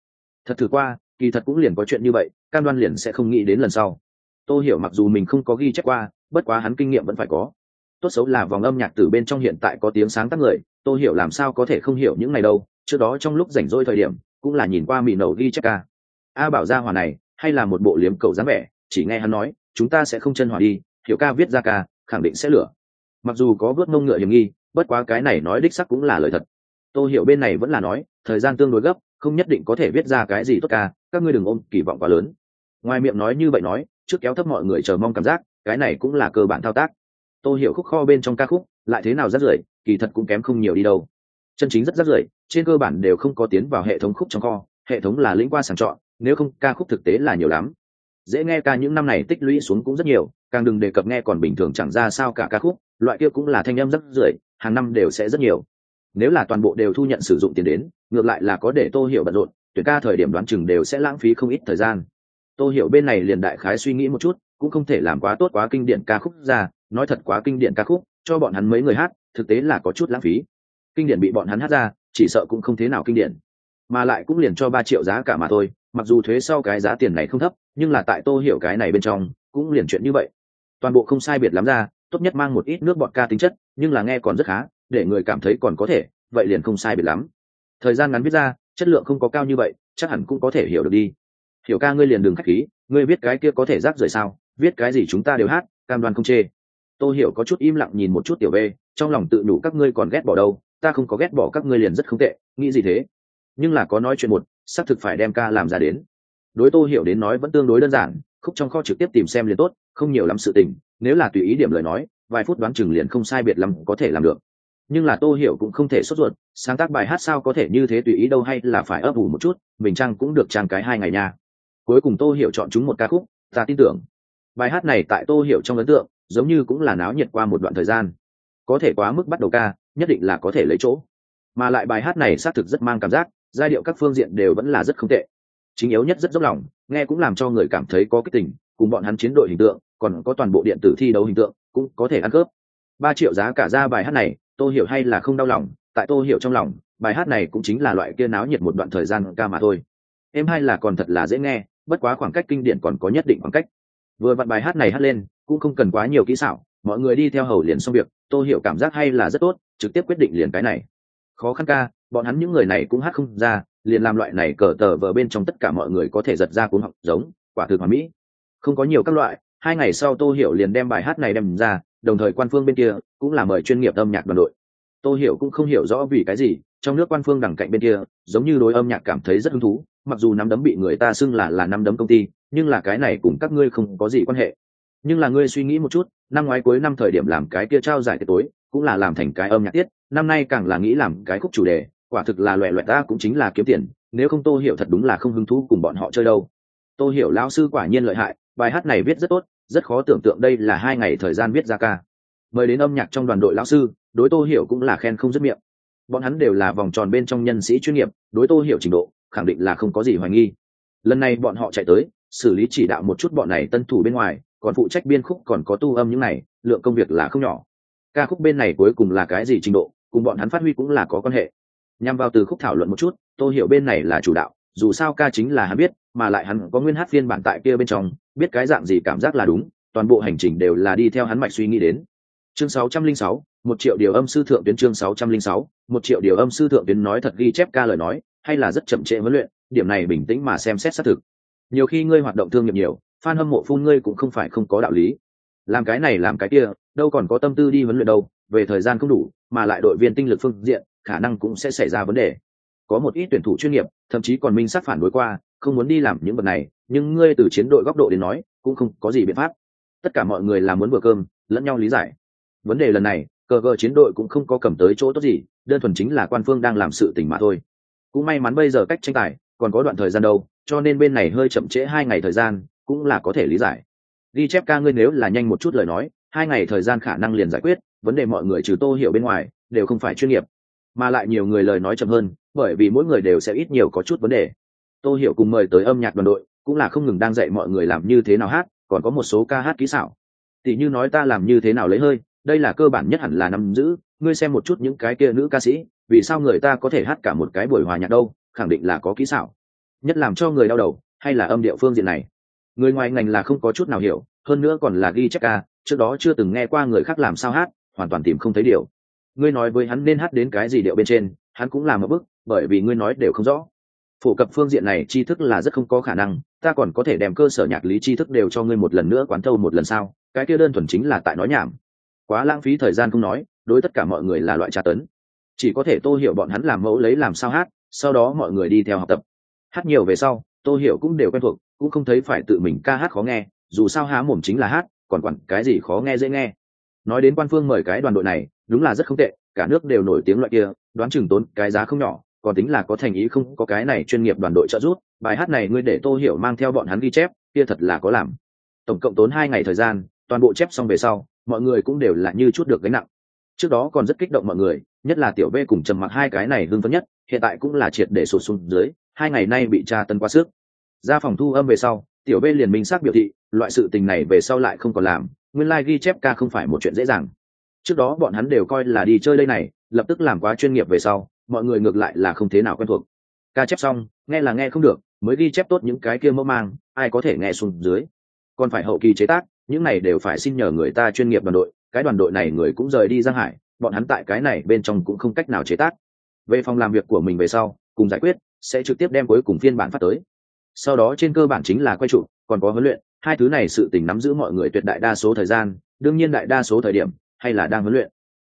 Speaker 1: Thật thử qua kỳ thật cũng liền có chuyện như vậy, cam đoan liền sẽ không nghĩ đến lần sau. Tôi hiểu mặc dù mình không có ghi chép qua, bất quá hắn kinh nghiệm vẫn phải có. Tốt xấu là vòng âm nhạc từ bên trong hiện tại có tiếng sáng tác người tôi hiểu làm sao có thể không hiểu những ngày đâu, trước đó trong lúc rảnh rỗi thời điểm, cũng là nhìn qua mị nầu ghi chép ca. A bảo ra hòa này, hay là một bộ liếm cầu dáng vẻ, chỉ nghe hắn nói, chúng ta sẽ không chân hòa đi, hiểu ca viết ra ca, khẳng định sẽ lửa. Mặc dù có vớt mông ngựa hiểm nghi, bất quá cái này nói đích sắc cũng là lời thật. Tôi hiểu bên này vẫn là nói, thời gian tương đối gấp, không nhất định có thể viết ra cái gì tốt ca các ngươi đừng ôm kỳ vọng quá lớn. Ngoài miệng nói như vậy nói, trước kéo thấp mọi người chờ mong cảm giác, cái này cũng là cơ bản thao tác. Tôi hiểu khúc kho bên trong ca khúc, lại thế nào rất rưởi, kỳ thật cũng kém không nhiều đi đâu. Chân chính rất rất rưởi, trên cơ bản đều không có tiến vào hệ thống khúc trong kho, hệ thống là lĩnh qua sàng chọn, nếu không ca khúc thực tế là nhiều lắm. Dễ nghe ca những năm này tích lũy xuống cũng rất nhiều, càng đừng đề cập nghe còn bình thường chẳng ra sao cả ca khúc, loại kia cũng là thanh âm rất rưởi, hàng năm đều sẽ rất nhiều. Nếu là toàn bộ đều thu nhận sử dụng tiền đến, ngược lại là có để tô hiểu bận rộn tuyển ca thời điểm đoán chừng đều sẽ lãng phí không ít thời gian. Tô hiểu bên này liền đại khái suy nghĩ một chút, cũng không thể làm quá tốt quá kinh điển ca khúc ra, nói thật quá kinh điển ca khúc, cho bọn hắn mấy người hát, thực tế là có chút lãng phí. Kinh điển bị bọn hắn hát ra, chỉ sợ cũng không thế nào kinh điển. Mà lại cũng liền cho ba triệu giá cả mà thôi, mặc dù thuế sau cái giá tiền này không thấp, nhưng là tại tô hiểu cái này bên trong, cũng liền chuyện như vậy. Toàn bộ không sai biệt lắm ra, tốt nhất mang một ít nước bọt ca tính chất, nhưng là nghe còn rất khá, để người cảm thấy còn có thể, vậy liền không sai biệt lắm. Thời gian ngắn viết ra chất lượng không có cao như vậy, chắc hẳn cũng có thể hiểu được đi. Hiểu ca ngươi liền đường khách khí, ngươi biết cái kia có thể rác rời sao? Viết cái gì chúng ta đều hát, cam đoan không chê. Tôi hiểu có chút im lặng nhìn một chút tiểu b trong lòng tự nhủ các ngươi còn ghét bỏ đâu, ta không có ghét bỏ các ngươi liền rất không tệ, nghĩ gì thế? Nhưng là có nói chuyện một, xác thực phải đem ca làm ra đến. Đối tô hiểu đến nói vẫn tương đối đơn giản, khúc trong kho trực tiếp tìm xem liền tốt, không nhiều lắm sự tình, nếu là tùy ý điểm lời nói, vài phút đoán chừng liền không sai biệt lắm có thể làm được nhưng là tô hiểu cũng không thể sốt ruột, sáng tác bài hát sao có thể như thế tùy ý đâu hay là phải ấp ủ một chút, mình trang cũng được trang cái hai ngày nha. Cuối cùng tô hiểu chọn chúng một ca khúc, ta tin tưởng. Bài hát này tại tô hiểu trong ấn tượng, giống như cũng là náo nhiệt qua một đoạn thời gian. Có thể quá mức bắt đầu ca, nhất định là có thể lấy chỗ. Mà lại bài hát này xác thực rất mang cảm giác, giai điệu các phương diện đều vẫn là rất không tệ. Chính yếu nhất rất dốc lòng, nghe cũng làm cho người cảm thấy có kích tình, cùng bọn hắn chiến đội hình tượng, còn có toàn bộ điện tử thi đấu hình tượng, cũng có thể ăn cướp ba triệu giá cả ra bài hát này tôi hiểu hay là không đau lòng, tại tôi hiểu trong lòng, bài hát này cũng chính là loại kia náo nhiệt một đoạn thời gian ca mà thôi. Em hay là còn thật là dễ nghe, bất quá khoảng cách kinh điển còn có nhất định khoảng cách. Vừa vặn bài hát này hát lên, cũng không cần quá nhiều kỹ xảo, mọi người đi theo hầu liền xong việc tôi hiểu cảm giác hay là rất tốt, trực tiếp quyết định liền cái này. Khó khăn ca, bọn hắn những người này cũng hát không ra, liền làm loại này cờ tờ vờ bên trong tất cả mọi người có thể giật ra cuốn học giống, quả thực hoàn mỹ. Không có nhiều các loại, hai ngày sau tô hiểu liền đem bài hát này đem ra đồng thời quan phương bên kia cũng là mời chuyên nghiệp âm nhạc đoàn đội. Tôi hiểu cũng không hiểu rõ vì cái gì, trong nước quan phương đằng cạnh bên kia, giống như đối âm nhạc cảm thấy rất hứng thú, mặc dù nắm đấm bị người ta xưng là là nắm đấm công ty, nhưng là cái này cùng các ngươi không có gì quan hệ. Nhưng là ngươi suy nghĩ một chút, năm ngoái cuối năm thời điểm làm cái kia trao giải tiệc tối, cũng là làm thành cái âm nhạc tiết, năm nay càng là nghĩ làm cái khúc chủ đề, quả thực là loẹ loẹt ta cũng chính là kiếm tiền, nếu không tô hiểu thật đúng là không hứng thú cùng bọn họ chơi đâu. Tô hiểu lão sư quả nhiên lợi hại, bài hát này viết rất tốt rất khó tưởng tượng đây là hai ngày thời gian viết ra ca. Mời đến âm nhạc trong đoàn đội lão sư, đối tô hiểu cũng là khen không dứt miệng. Bọn hắn đều là vòng tròn bên trong nhân sĩ chuyên nghiệp, đối tô hiểu trình độ, khẳng định là không có gì hoài nghi. Lần này bọn họ chạy tới, xử lý chỉ đạo một chút bọn này tân thủ bên ngoài, còn phụ trách biên khúc còn có tu âm những này, lượng công việc là không nhỏ. Ca khúc bên này cuối cùng là cái gì trình độ, cùng bọn hắn phát huy cũng là có quan hệ. Nhằm vào từ khúc thảo luận một chút, tô hiểu bên này là chủ đạo dù sao ca chính là hắn biết mà lại hắn có nguyên hát phiên bản tại kia bên trong biết cái dạng gì cảm giác là đúng toàn bộ hành trình đều là đi theo hắn mạch suy nghĩ đến. Chương 606, một triệu điều âm sư thượng tuyến chương 606, một triệu điều âm sư thượng tuyến nói thật ghi chép ca lời nói hay là rất chậm trễ huấn luyện điểm này bình tĩnh mà xem xét xác thực. Nhiều khi ngươi hoạt động thương nghiệp nhiều fan hâm mộ phun ngươi cũng không phải không có đạo lý. Làm cái này làm cái kia đâu còn có tâm tư đi huấn luyện đâu về thời gian không đủ mà lại đội viên tinh lực phương diện khả năng cũng sẽ xảy ra vấn đề có một ít tuyển thủ chuyên nghiệp, thậm chí còn minh sát phản đối qua, không muốn đi làm những vật này, nhưng ngươi từ chiến đội góc độ đến nói, cũng không có gì biện pháp. Tất cả mọi người làm muốn vừa cơm, lẫn nhau lý giải. Vấn đề lần này, cờ cờ chiến đội cũng không có cầm tới chỗ tốt gì, đơn thuần chính là quan phương đang làm sự tình mà thôi. Cũng may mắn bây giờ cách tranh tài, còn có đoạn thời gian đâu, cho nên bên này hơi chậm trễ hai ngày thời gian, cũng là có thể lý giải. Ghi chép ca ngươi nếu là nhanh một chút lời nói, hai ngày thời gian khả năng liền giải quyết, vấn đề mọi người trừ tô hiểu bên ngoài, đều không phải chuyên nghiệp. Mà lại nhiều người lời nói chậm hơn bởi vì mỗi người đều sẽ ít nhiều có chút vấn đề. Tô hiểu cùng mời tới âm nhạc đoàn đội, cũng là không ngừng đang dạy mọi người làm như thế nào hát, còn có một số ca hát kỹ xảo. Tỷ như nói ta làm như thế nào lấy hơi, đây là cơ bản nhất hẳn là nắm giữ, ngươi xem một chút những cái kia nữ ca sĩ, vì sao người ta có thể hát cả một cái buổi hòa nhạc đâu, khẳng định là có kỹ xảo. Nhất làm cho người đau đầu, hay là âm điệu phương diện này? Người ngoài ngành là không có chút nào hiểu, hơn nữa còn là ghi chép ca, trước đó chưa từng nghe qua người khác làm sao hát, hoàn toàn tìm không thấy điều. Ngươi nói với hắn nên hát đến cái gì điệu bên trên, hắn cũng làm một bức bởi vì ngươi nói đều không rõ. Phổ cập phương diện này tri thức là rất không có khả năng, ta còn có thể đem cơ sở nhạc lý tri thức đều cho ngươi một lần nữa quán thâu một lần sau cái kia đơn thuần chính là tại nói nhảm. Quá lãng phí thời gian không nói, đối tất cả mọi người là loại tra tấn. Chỉ có thể tô hiểu bọn hắn làm mẫu lấy làm sao hát, sau đó mọi người đi theo học tập. Hát nhiều về sau, tô hiểu cũng đều quen thuộc, cũng không thấy phải tự mình ca hát khó nghe, dù sao há mồm chính là hát, còn quẳng cái gì khó nghe dễ nghe. Nói đến quan phương mời cái đoàn đội này, đúng là rất không tệ, cả nước đều nổi tiếng loại kia, đoán chừng tốn cái giá không nhỏ còn tính là có thành ý không, có cái này chuyên nghiệp đoàn đội trợ giúp, bài hát này ngươi để tô hiểu mang theo bọn hắn ghi chép, kia thật là có làm. Tổng cộng tốn hai ngày thời gian, toàn bộ chép xong về sau, mọi người cũng đều là như chút được gánh nặng. Trước đó còn rất kích động mọi người, nhất là tiểu b cùng trầm mặc hai cái này hưng phấn nhất, hiện tại cũng là triệt để sụt xuống dưới, hai ngày nay bị tra tân quá sức. Ra phòng thu âm về sau, tiểu b liền minh xác biểu thị, loại sự tình này về sau lại không còn làm, nguyên lai、like、ghi chép ca không phải một chuyện dễ dàng. Trước đó bọn hắn đều coi là đi chơi đây này, lập tức làm quá chuyên nghiệp về sau mọi người ngược lại là không thế nào quen thuộc. Ca chép xong, nghe là nghe không được, mới ghi chép tốt những cái kia mẫu mang, ai có thể nghe xuống dưới. Còn phải hậu kỳ chế tác, những này đều phải xin nhờ người ta chuyên nghiệp đoàn đội, cái đoàn đội này người cũng rời đi giang hải, bọn hắn tại cái này bên trong cũng không cách nào chế tác. Về phòng làm việc của mình về sau, cùng giải quyết, sẽ trực tiếp đem cuối cùng phiên bản phát tới. Sau đó trên cơ bản chính là quay trụ, còn có huấn luyện, hai thứ này sự tình nắm giữ mọi người tuyệt đại đa số thời gian, đương nhiên đại đa số thời điểm, hay là đang huấn luyện.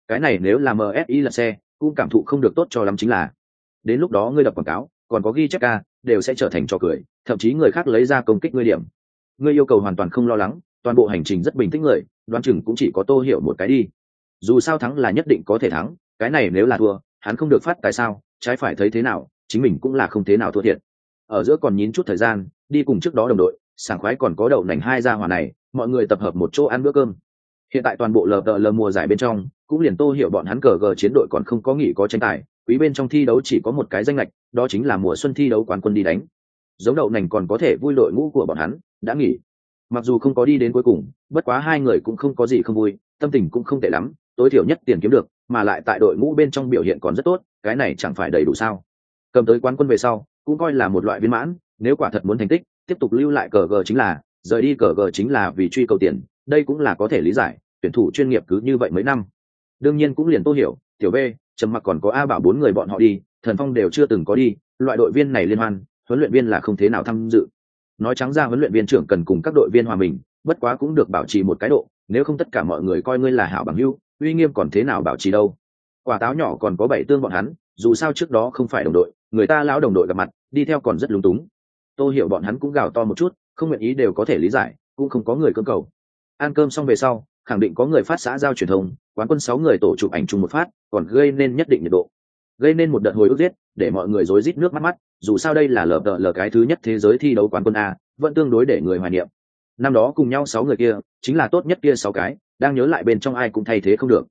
Speaker 1: Cái này nếu là msi là xe cũng cảm thụ không được tốt cho lắm chính là, đến lúc đó ngươi đập quảng cáo, còn có ghi chép ca, đều sẽ trở thành trò cười, thậm chí người khác lấy ra công kích ngươi điểm. Ngươi yêu cầu hoàn toàn không lo lắng, toàn bộ hành trình rất bình tĩnh người, đoán chừng cũng chỉ có tô hiểu một cái đi. Dù sao thắng là nhất định có thể thắng, cái này nếu là thua, hắn không được phát tại sao, trái phải thấy thế nào, chính mình cũng là không thế nào thua thiệt. Ở giữa còn nhín chút thời gian, đi cùng trước đó đồng đội, sảng khoái còn có đậu nành hai ra hòa này, mọi người tập hợp một chỗ ăn bữa cơm. Hiện tại toàn bộ lờ đợ lờ mùa giải bên trong cũng liền tô hiểu bọn hắn cờ gờ chiến đội còn không có nghỉ có tranh tài, quý bên trong thi đấu chỉ có một cái danh lệch đó chính là mùa xuân thi đấu quán quân đi đánh. Giống đậu nành còn có thể vui đội ngũ của bọn hắn, đã nghỉ. Mặc dù không có đi đến cuối cùng, bất quá hai người cũng không có gì không vui, tâm tình cũng không tệ lắm, tối thiểu nhất tiền kiếm được, mà lại tại đội ngũ bên trong biểu hiện còn rất tốt, cái này chẳng phải đầy đủ sao. Cầm tới quán quân về sau, cũng coi là một loại viên mãn, nếu quả thật muốn thành tích, tiếp tục lưu lại cờ gờ chính là, rời đi cờ gờ chính là vì truy cầu tiền, đây cũng là có thể lý giải, tuyển thủ chuyên nghiệp cứ như vậy mấy năm đương nhiên cũng liền tô hiểu, tiểu b trầm mặc còn có a bảo bốn người bọn họ đi, thần phong đều chưa từng có đi, loại đội viên này liên hoan, huấn luyện viên là không thế nào tham dự. Nói trắng ra huấn luyện viên trưởng cần cùng các đội viên hòa mình, bất quá cũng được bảo trì một cái độ, nếu không tất cả mọi người coi ngươi là hảo bằng hưu uy nghiêm còn thế nào bảo trì đâu? Quả táo nhỏ còn có bảy tương bọn hắn, dù sao trước đó không phải đồng đội, người ta lão đồng đội gặp mặt, đi theo còn rất lúng túng. Tôi hiểu bọn hắn cũng gào to một chút, không nguyện ý đều có thể lý giải, cũng không có người cơ cầu. Ăn cơm xong về sau khẳng định có người phát xã giao truyền thông, quán quân sáu người tổ chụp ảnh chung một phát, còn gây nên nhất định nhiệt độ. Gây nên một đợt hồi ức giết, để mọi người rối rít nước mắt mắt, dù sao đây là lờ đợ lờ cái thứ nhất thế giới thi đấu quán quân a, vẫn tương đối để người hoài niệm. Năm đó cùng nhau sáu người kia, chính là tốt nhất kia sáu cái, đang nhớ lại bên trong ai cũng thay thế không được.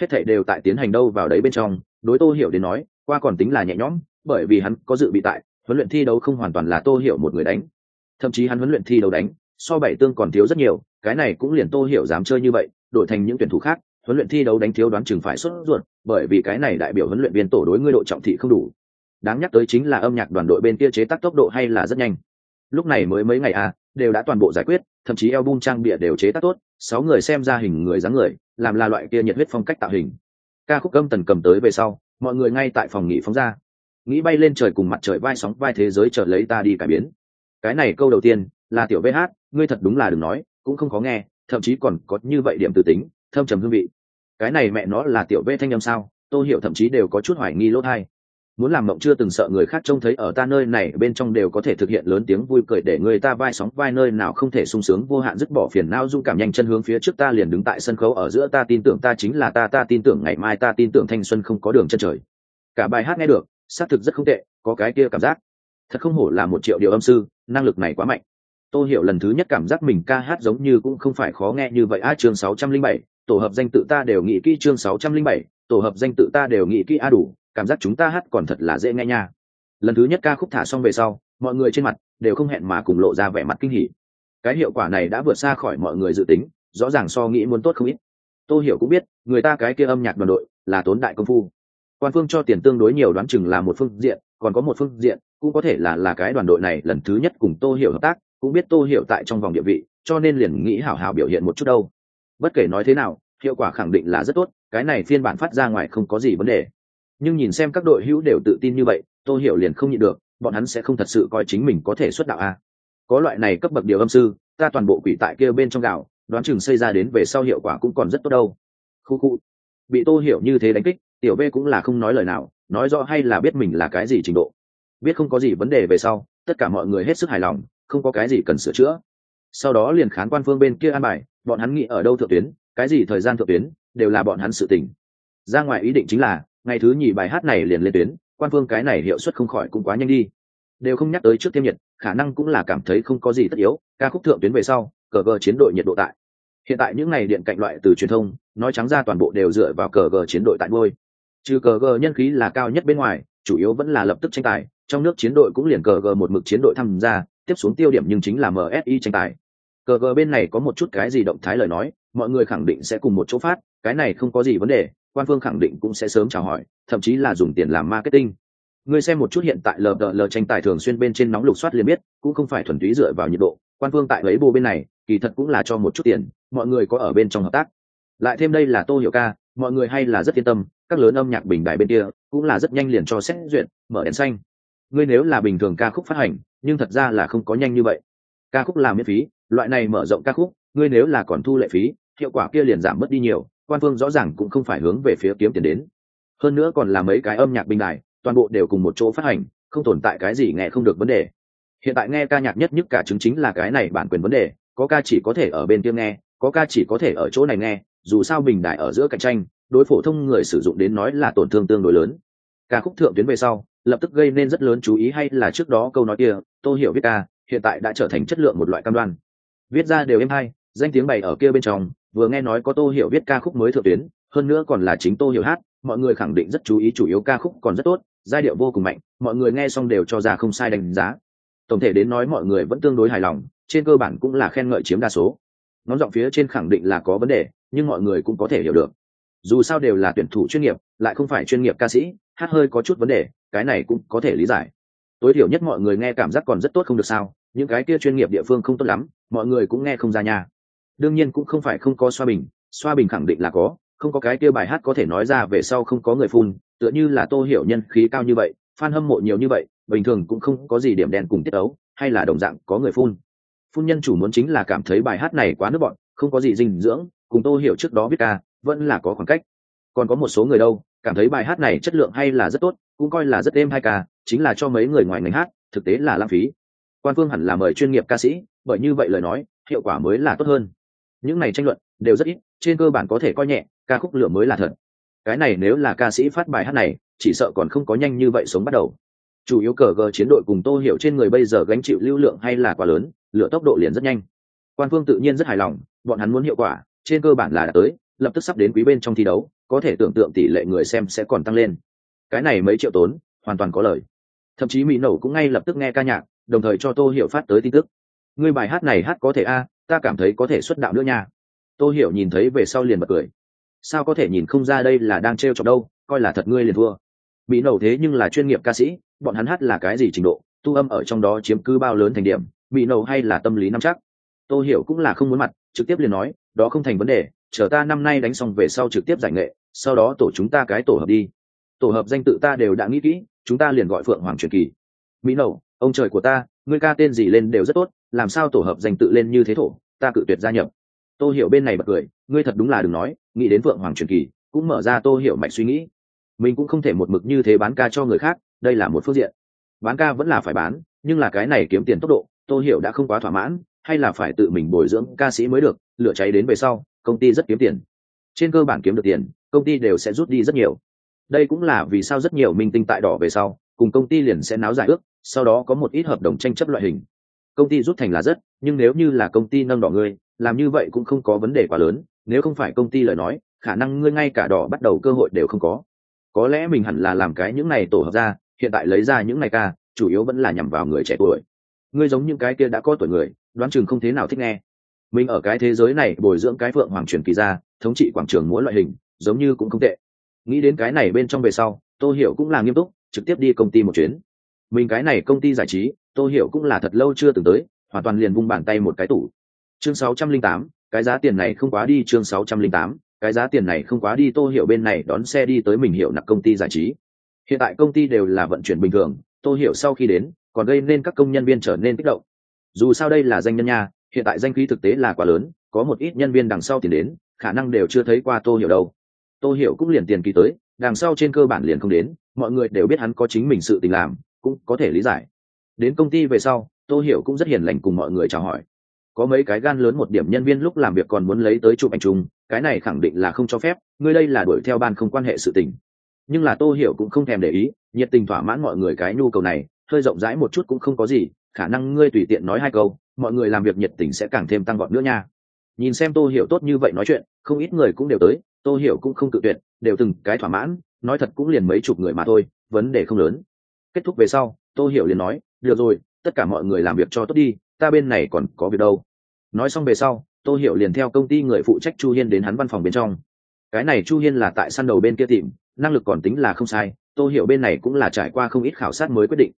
Speaker 1: Hết thảy đều tại tiến hành đâu vào đấy bên trong, đối tô hiểu đến nói, qua còn tính là nhẹ nhõm, bởi vì hắn có dự bị tại, huấn luyện thi đấu không hoàn toàn là tô hiểu một người đánh. Thậm chí hắn huấn luyện thi đấu đánh, so bảy tương còn thiếu rất nhiều cái này cũng liền tô hiểu dám chơi như vậy, đổi thành những tuyển thủ khác, huấn luyện thi đấu đánh thiếu đoán chừng phải xuất ruột, bởi vì cái này đại biểu huấn luyện viên tổ đối ngươi độ trọng thị không đủ. Đáng nhắc tới chính là âm nhạc đoàn đội bên kia chế tác tốc độ hay là rất nhanh. Lúc này mới mấy ngày à đều đã toàn bộ giải quyết, thậm chí album trang bịa đều chế tác tốt, sáu người xem ra hình người dáng người, làm là loại kia nhiệt huyết phong cách tạo hình. Ca khúc âm tần cầm tới về sau, mọi người ngay tại phòng nghỉ phóng ra. Nghĩ bay lên trời cùng mặt trời vai sóng, vai thế giới chờ lấy ta đi cải biến. Cái này câu đầu tiên là tiểu vh, ngươi thật đúng là đừng nói cũng không có nghe, thậm chí còn có như vậy điểm từ tính, thâm trầm hương vị. Cái này mẹ nó là tiểu vê thanh âm sao? Tôi hiểu thậm chí đều có chút hoài nghi lỗ thai. Muốn làm mộng chưa từng sợ người khác trông thấy ở ta nơi này, bên trong đều có thể thực hiện lớn tiếng vui cười để người ta vai sóng, vai nơi nào không thể sung sướng, vô hạn dứt bỏ phiền não dung cảm nhanh chân hướng phía trước ta liền đứng tại sân khấu ở giữa, ta tin tưởng ta chính là ta ta tin tưởng ngày mai ta tin tưởng thanh xuân không có đường chân trời. Cả bài hát nghe được, xác thực rất không tệ, có cái kia cảm giác. Thật không hổ là một triệu điều âm sư, năng lực này quá mạnh. Tô hiểu lần thứ nhất cảm giác mình ca hát giống như cũng không phải khó nghe như vậy. A, chương sáu trăm linh bảy, tổ hợp danh tự ta đều nghĩ kỹ. Chương sáu trăm linh bảy, tổ hợp danh tự ta đều nghĩ kỹ. A, đủ, cảm giác chúng ta hát còn thật là dễ nghe nha. Lần thứ nhất ca khúc thả xong về sau, mọi người trên mặt đều không hẹn mà cùng lộ ra vẻ mặt kinh hỉ. Cái hiệu quả này đã vượt xa khỏi mọi người dự tính, rõ ràng so nghĩ muốn tốt không ít. Tô hiểu cũng biết, người ta cái kia âm nhạc đoàn đội là tốn đại công phu. Quan phương cho tiền tương đối nhiều đoán chừng là một phương diện, còn có một phương diện cũng có thể là là cái đoàn đội này lần thứ nhất cùng tô hiểu hợp tác cũng biết tô hiểu tại trong vòng địa vị, cho nên liền nghĩ hảo hảo biểu hiện một chút đâu. Bất kể nói thế nào, hiệu quả khẳng định là rất tốt, cái này phiên bản phát ra ngoài không có gì vấn đề. Nhưng nhìn xem các đội hữu đều tự tin như vậy, tô hiểu liền không nhịn được, bọn hắn sẽ không thật sự coi chính mình có thể xuất đạo a. Có loại này cấp bậc điều âm sư, ta toàn bộ quỷ tại kia bên trong gạo, đoán chừng xây ra đến về sau hiệu quả cũng còn rất tốt đâu. Khu khu. Bị tô hiểu như thế đánh kích, tiểu b cũng là không nói lời nào, nói rõ hay là biết mình là cái gì trình độ. Biết không có gì vấn đề về sau, tất cả mọi người hết sức hài lòng không có cái gì cần sửa chữa. Sau đó liền khán quan phương bên kia an bài, bọn hắn nghĩ ở đâu thượng tuyến, cái gì thời gian thượng tuyến, đều là bọn hắn sự tình. Ra ngoài ý định chính là, ngày thứ nhì bài hát này liền lên tuyến, quan phương cái này hiệu suất không khỏi cũng quá nhanh đi. Đều không nhắc tới trước thêm nhiệt, khả năng cũng là cảm thấy không có gì tất yếu, ca khúc thượng tuyến về sau, cờ gờ chiến đội nhiệt độ tại. Hiện tại những ngày điện cạnh loại từ truyền thông, nói trắng ra toàn bộ đều dựa vào cờ gờ chiến đội tại ngôi. Trừ cờ gờ nhân khí là cao nhất bên ngoài, chủ yếu vẫn là lập tức tranh tài, trong nước chiến đội cũng liền cờ gờ một mực chiến đội tham gia tiếp xuống tiêu điểm nhưng chính là msi tranh tài. Cờ gờ bên này có một chút cái gì động thái lời nói, mọi người khẳng định sẽ cùng một chỗ phát, cái này không có gì vấn đề, quan phương khẳng định cũng sẽ sớm chào hỏi, thậm chí là dùng tiền làm marketing. Người xem một chút hiện tại lờ đờ lờ tranh tài thường xuyên bên trên nóng lục soát liền biết, cũng không phải thuần túy dựa vào nhiệt độ, quan phương tại lấy bô bên này, kỳ thật cũng là cho một chút tiền, mọi người có ở bên trong hợp tác. Lại thêm đây là tô hiệu ca, mọi người hay là rất yên tâm, các lớn âm nhạc bình đại bên kia, cũng là rất nhanh liền cho xét duyệt, mở đèn xanh ngươi nếu là bình thường ca khúc phát hành, nhưng thật ra là không có nhanh như vậy. Ca khúc làm miễn phí, loại này mở rộng ca khúc, ngươi nếu là còn thu lệ phí, hiệu quả kia liền giảm mất đi nhiều, quan phương rõ ràng cũng không phải hướng về phía kiếm tiền đến. Hơn nữa còn là mấy cái âm nhạc bình đài, toàn bộ đều cùng một chỗ phát hành, không tồn tại cái gì nghe không được vấn đề. Hiện tại nghe ca nhạc nhất nhất cả chứng chính là cái này bản quyền vấn đề, có ca chỉ có thể ở bên kia nghe, có ca chỉ có thể ở chỗ này nghe, dù sao bình đại ở giữa cạnh tranh, đối phổ thông người sử dụng đến nói là tổn thương tương đối lớn. Ca khúc thượng tuyến về sau lập tức gây nên rất lớn chú ý hay là trước đó câu nói kia tôi hiểu viết ca, hiện tại đã trở thành chất lượng một loại cam đoan. Viết ra đều êm hay, danh tiếng bày ở kia bên trong, vừa nghe nói có tô hiểu viết ca khúc mới thượng tuyến, hơn nữa còn là chính tô hiểu hát, mọi người khẳng định rất chú ý chủ yếu ca khúc còn rất tốt, giai điệu vô cùng mạnh, mọi người nghe xong đều cho ra không sai đánh giá. Tổng thể đến nói mọi người vẫn tương đối hài lòng, trên cơ bản cũng là khen ngợi chiếm đa số. Ngón giọng phía trên khẳng định là có vấn đề, nhưng mọi người cũng có thể hiểu được. Dù sao đều là tuyển thủ chuyên nghiệp, lại không phải chuyên nghiệp ca sĩ hát hơi có chút vấn đề, cái này cũng có thể lý giải. Tối thiểu nhất mọi người nghe cảm giác còn rất tốt không được sao, những cái kia chuyên nghiệp địa phương không tốt lắm, mọi người cũng nghe không ra nha. Đương nhiên cũng không phải không có xoa bình xoa bình khẳng định là có, không có cái kia bài hát có thể nói ra về sau không có người phun, tựa như là tô hiểu nhân khí cao như vậy, fan hâm mộ nhiều như vậy, bình thường cũng không có gì điểm đen cùng tiết ấu, hay là đồng dạng có người phun. Phun nhân chủ muốn chính là cảm thấy bài hát này quá nước bọn không có gì dinh dưỡng, cùng tô hiểu trước đó biết ca, vẫn là có khoảng cách. Còn có một số người đâu cảm thấy bài hát này chất lượng hay là rất tốt, cũng coi là rất êm hai ca, chính là cho mấy người ngoài ngành hát, thực tế là lãng phí. Quan phương hẳn là mời chuyên nghiệp ca sĩ, bởi như vậy lời nói, hiệu quả mới là tốt hơn. Những này tranh luận đều rất ít, trên cơ bản có thể coi nhẹ, ca khúc lửa mới là thật. Cái này nếu là ca sĩ phát bài hát này, chỉ sợ còn không có nhanh như vậy sống bắt đầu. Chủ yếu cờ gờ chiến đội cùng tô hiểu trên người bây giờ gánh chịu lưu lượng hay là quá lớn, lửa tốc độ liền rất nhanh. Quan phương tự nhiên rất hài lòng, bọn hắn muốn hiệu quả, trên cơ bản là đã tới, lập tức sắp đến quý bên trong thi đấu có thể tưởng tượng tỷ lệ người xem sẽ còn tăng lên. Cái này mấy triệu tốn, hoàn toàn có lời. Thậm chí mỹ nổ cũng ngay lập tức nghe ca nhạc, đồng thời cho tô hiểu phát tới tin tức. Ngươi bài hát này hát có thể a, ta cảm thấy có thể xuất đạo nữa nha. Tô hiểu nhìn thấy về sau liền bật cười. Sao có thể nhìn không ra đây là đang t r chọc đâu, coi là thật ngươi liền thua. Mỹ nổ thế nhưng là chuyên nghiệp ca sĩ, bọn hắn hát là cái gì trình độ, tu âm ở trong đó chiếm cứ bao lớn thành điểm, mỹ nổ hay là tâm lý nắm chắc? Tô hiểu cũng là không muốn mặt, trực tiếp liền nói, đó không thành vấn đề, chờ ta năm nay đánh xong về sau trực tiếp giải nghệ sau đó tổ chúng ta cái tổ hợp đi. Tổ hợp danh tự ta đều đã nghĩ kỹ, chúng ta liền gọi phượng hoàng truyền kỳ. Mỹ nậu, ông trời của ta, ngươi ca tên gì lên đều rất tốt, làm sao tổ hợp danh tự lên như thế thổ, ta cự tuyệt gia nhập. Tô hiểu bên này bật cười, ngươi thật đúng là đừng nói, nghĩ đến phượng hoàng truyền kỳ, cũng mở ra tô hiểu mạch suy nghĩ. Mình cũng không thể một mực như thế bán ca cho người khác, đây là một phương diện. Bán ca vẫn là phải bán, nhưng là cái này kiếm tiền tốc độ, tô hiểu đã không quá thỏa mãn, hay là phải tự mình bồi dưỡng ca sĩ mới được, lửa cháy đến về sau, công ty rất kiếm tiền trên cơ bản kiếm được tiền, công ty đều sẽ rút đi rất nhiều. Đây cũng là vì sao rất nhiều minh tinh tại đỏ về sau, cùng công ty liền sẽ náo giải ước, sau đó có một ít hợp đồng tranh chấp loại hình. Công ty rút thành là rất, nhưng nếu như là công ty nâng đỏ ngươi, làm như vậy cũng không có vấn đề quá lớn, nếu không phải công ty lời nói, khả năng ngươi ngay cả đỏ bắt đầu cơ hội đều không có. Có lẽ mình hẳn là làm cái những này tổ hợp ra, hiện tại lấy ra những này ca, chủ yếu vẫn là nhằm vào người trẻ tuổi. Ngươi giống những cái kia đã có tuổi người, đoán chừng không thế nào thích nghe mình ở cái thế giới này bồi dưỡng cái phượng hoàng truyền kỳ ra thống trị quảng trường múa loại hình giống như cũng không tệ. Nghĩ đến cái này bên trong về sau tô hiểu cũng là nghiêm túc trực tiếp đi công ty một chuyến. Mình cái này công ty giải trí tô hiểu cũng là thật lâu chưa từng tới hoàn toàn liền vung bàn tay một cái tủ. Chương 608, cái giá tiền này không quá đi chương 608, cái giá tiền này không quá đi tô hiểu bên này đón xe đi tới mình hiểu nặc công ty giải trí. Hiện tại công ty đều là vận chuyển bình thường tô hiểu sau khi đến còn gây nên các công nhân viên trở nên kích động. Dù sao đây là danh nhân nha hiện tại danh khí thực tế là quá lớn, có một ít nhân viên đằng sau tiền đến, khả năng đều chưa thấy qua tô hiểu đâu. Tô hiểu cũng liền tiền kỳ tới, đằng sau trên cơ bản liền không đến, mọi người đều biết hắn có chính mình sự tình làm, cũng có thể lý giải. Đến công ty về sau, tô hiểu cũng rất hiền lành cùng mọi người chào hỏi. Có mấy cái gan lớn một điểm nhân viên lúc làm việc còn muốn lấy tới chụp ảnh chung, cái này khẳng định là không cho phép ngươi đây là đuổi theo ban không quan hệ sự tình. Nhưng là tô hiểu cũng không thèm để ý, nhiệt tình thỏa mãn mọi người cái nhu cầu này, hơi rộng rãi một chút cũng không có gì khả năng ngươi tùy tiện nói hai câu, mọi người làm việc nhiệt tình sẽ càng thêm tăng gọn nữa nha. Nhìn xem tô hiểu tốt như vậy nói chuyện, không ít người cũng đều tới, tô hiểu cũng không tự tuyệt, đều từng cái thỏa mãn, nói thật cũng liền mấy chục người mà thôi, vấn đề không lớn. Kết thúc về sau, tô hiểu liền nói, được rồi, tất cả mọi người làm việc cho tốt đi, ta bên này còn có việc đâu. Nói xong về sau, tô hiểu liền theo công ty người phụ trách chu hiên đến hắn văn phòng bên trong. Cái này chu hiên là tại săn đầu bên kia tìm, năng lực còn tính là không sai, tô hiểu bên này cũng là trải qua không ít khảo sát mới quyết định.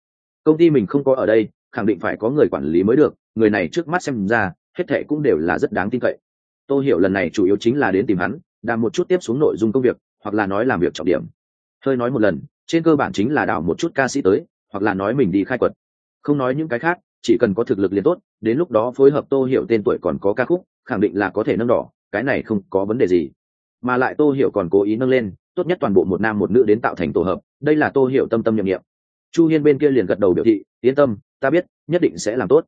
Speaker 1: Công ty mình không có ở đây khẳng định phải có người quản lý mới được, người này trước mắt xem ra, hết thệ cũng đều là rất đáng tin cậy. Tôi hiểu lần này chủ yếu chính là đến tìm hắn, đàm một chút tiếp xuống nội dung công việc, hoặc là nói làm việc trọng điểm. Hơi nói một lần, trên cơ bản chính là đào một chút ca sĩ tới, hoặc là nói mình đi khai quật. Không nói những cái khác, chỉ cần có thực lực liền tốt, đến lúc đó phối hợp tô hiểu tên tuổi còn có ca khúc, khẳng định là có thể nâng đỏ, cái này không có vấn đề gì. Mà lại tô hiểu còn cố ý nâng lên, tốt nhất toàn bộ một nam một nữ đến tạo thành tổ hợp, đây là tô hiểu tâm tâm nhiệm nghiệm chu hiên bên kia liền gật đầu biểu thị, yên tâm, ta biết, nhất định sẽ làm tốt.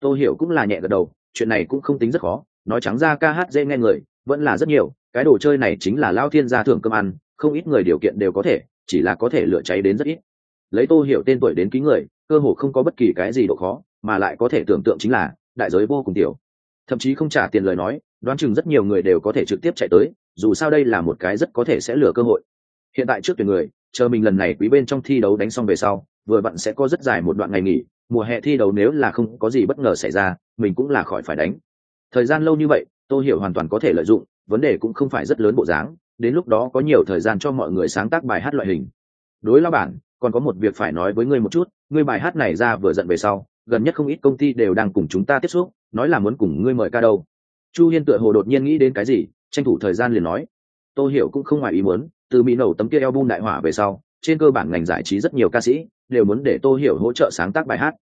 Speaker 1: Tô hiểu cũng là nhẹ gật đầu, chuyện này cũng không tính rất khó, nói trắng ra ca hát dễ nghe người, vẫn là rất nhiều, cái đồ chơi này chính là lao thiên gia thưởng cơm ăn, không ít người điều kiện đều có thể, chỉ là có thể lựa cháy đến rất ít. Lấy tô hiểu tên tuổi đến ký người, cơ hồ không có bất kỳ cái gì độ khó, mà lại có thể tưởng tượng chính là, đại giới vô cùng tiểu. Thậm chí không trả tiền lời nói, đoán chừng rất nhiều người đều có thể trực tiếp chạy tới, dù sao đây là một cái rất có thể sẽ lừa cơ hội. Hiện tại trước tuyển người chờ mình lần này quý bên trong thi đấu đánh xong về sau, vừa bạn sẽ có rất dài một đoạn ngày nghỉ, mùa hè thi đấu nếu là không có gì bất ngờ xảy ra, mình cũng là khỏi phải đánh. Thời gian lâu như vậy tôi hiểu hoàn toàn có thể lợi dụng, vấn đề cũng không phải rất lớn bộ dáng, đến lúc đó có nhiều thời gian cho mọi người sáng tác bài hát loại hình. Đối lao bản, còn có một việc phải nói với ngươi một chút, ngươi bài hát này ra vừa giận về sau, gần nhất không ít công ty đều đang cùng chúng ta tiếp xúc, nói là muốn cùng ngươi mời ca đâu. Chu hiên tựa hồ đột nhiên nghĩ đến cái gì, tranh thủ thời gian liền nói. Tôi hiểu cũng không ngoài ý muốn từ mỹ nổ tấm kia album đại hỏa về sau, trên cơ bản ngành giải trí rất nhiều ca sĩ đều muốn để tô hiểu hỗ trợ sáng tác bài hát.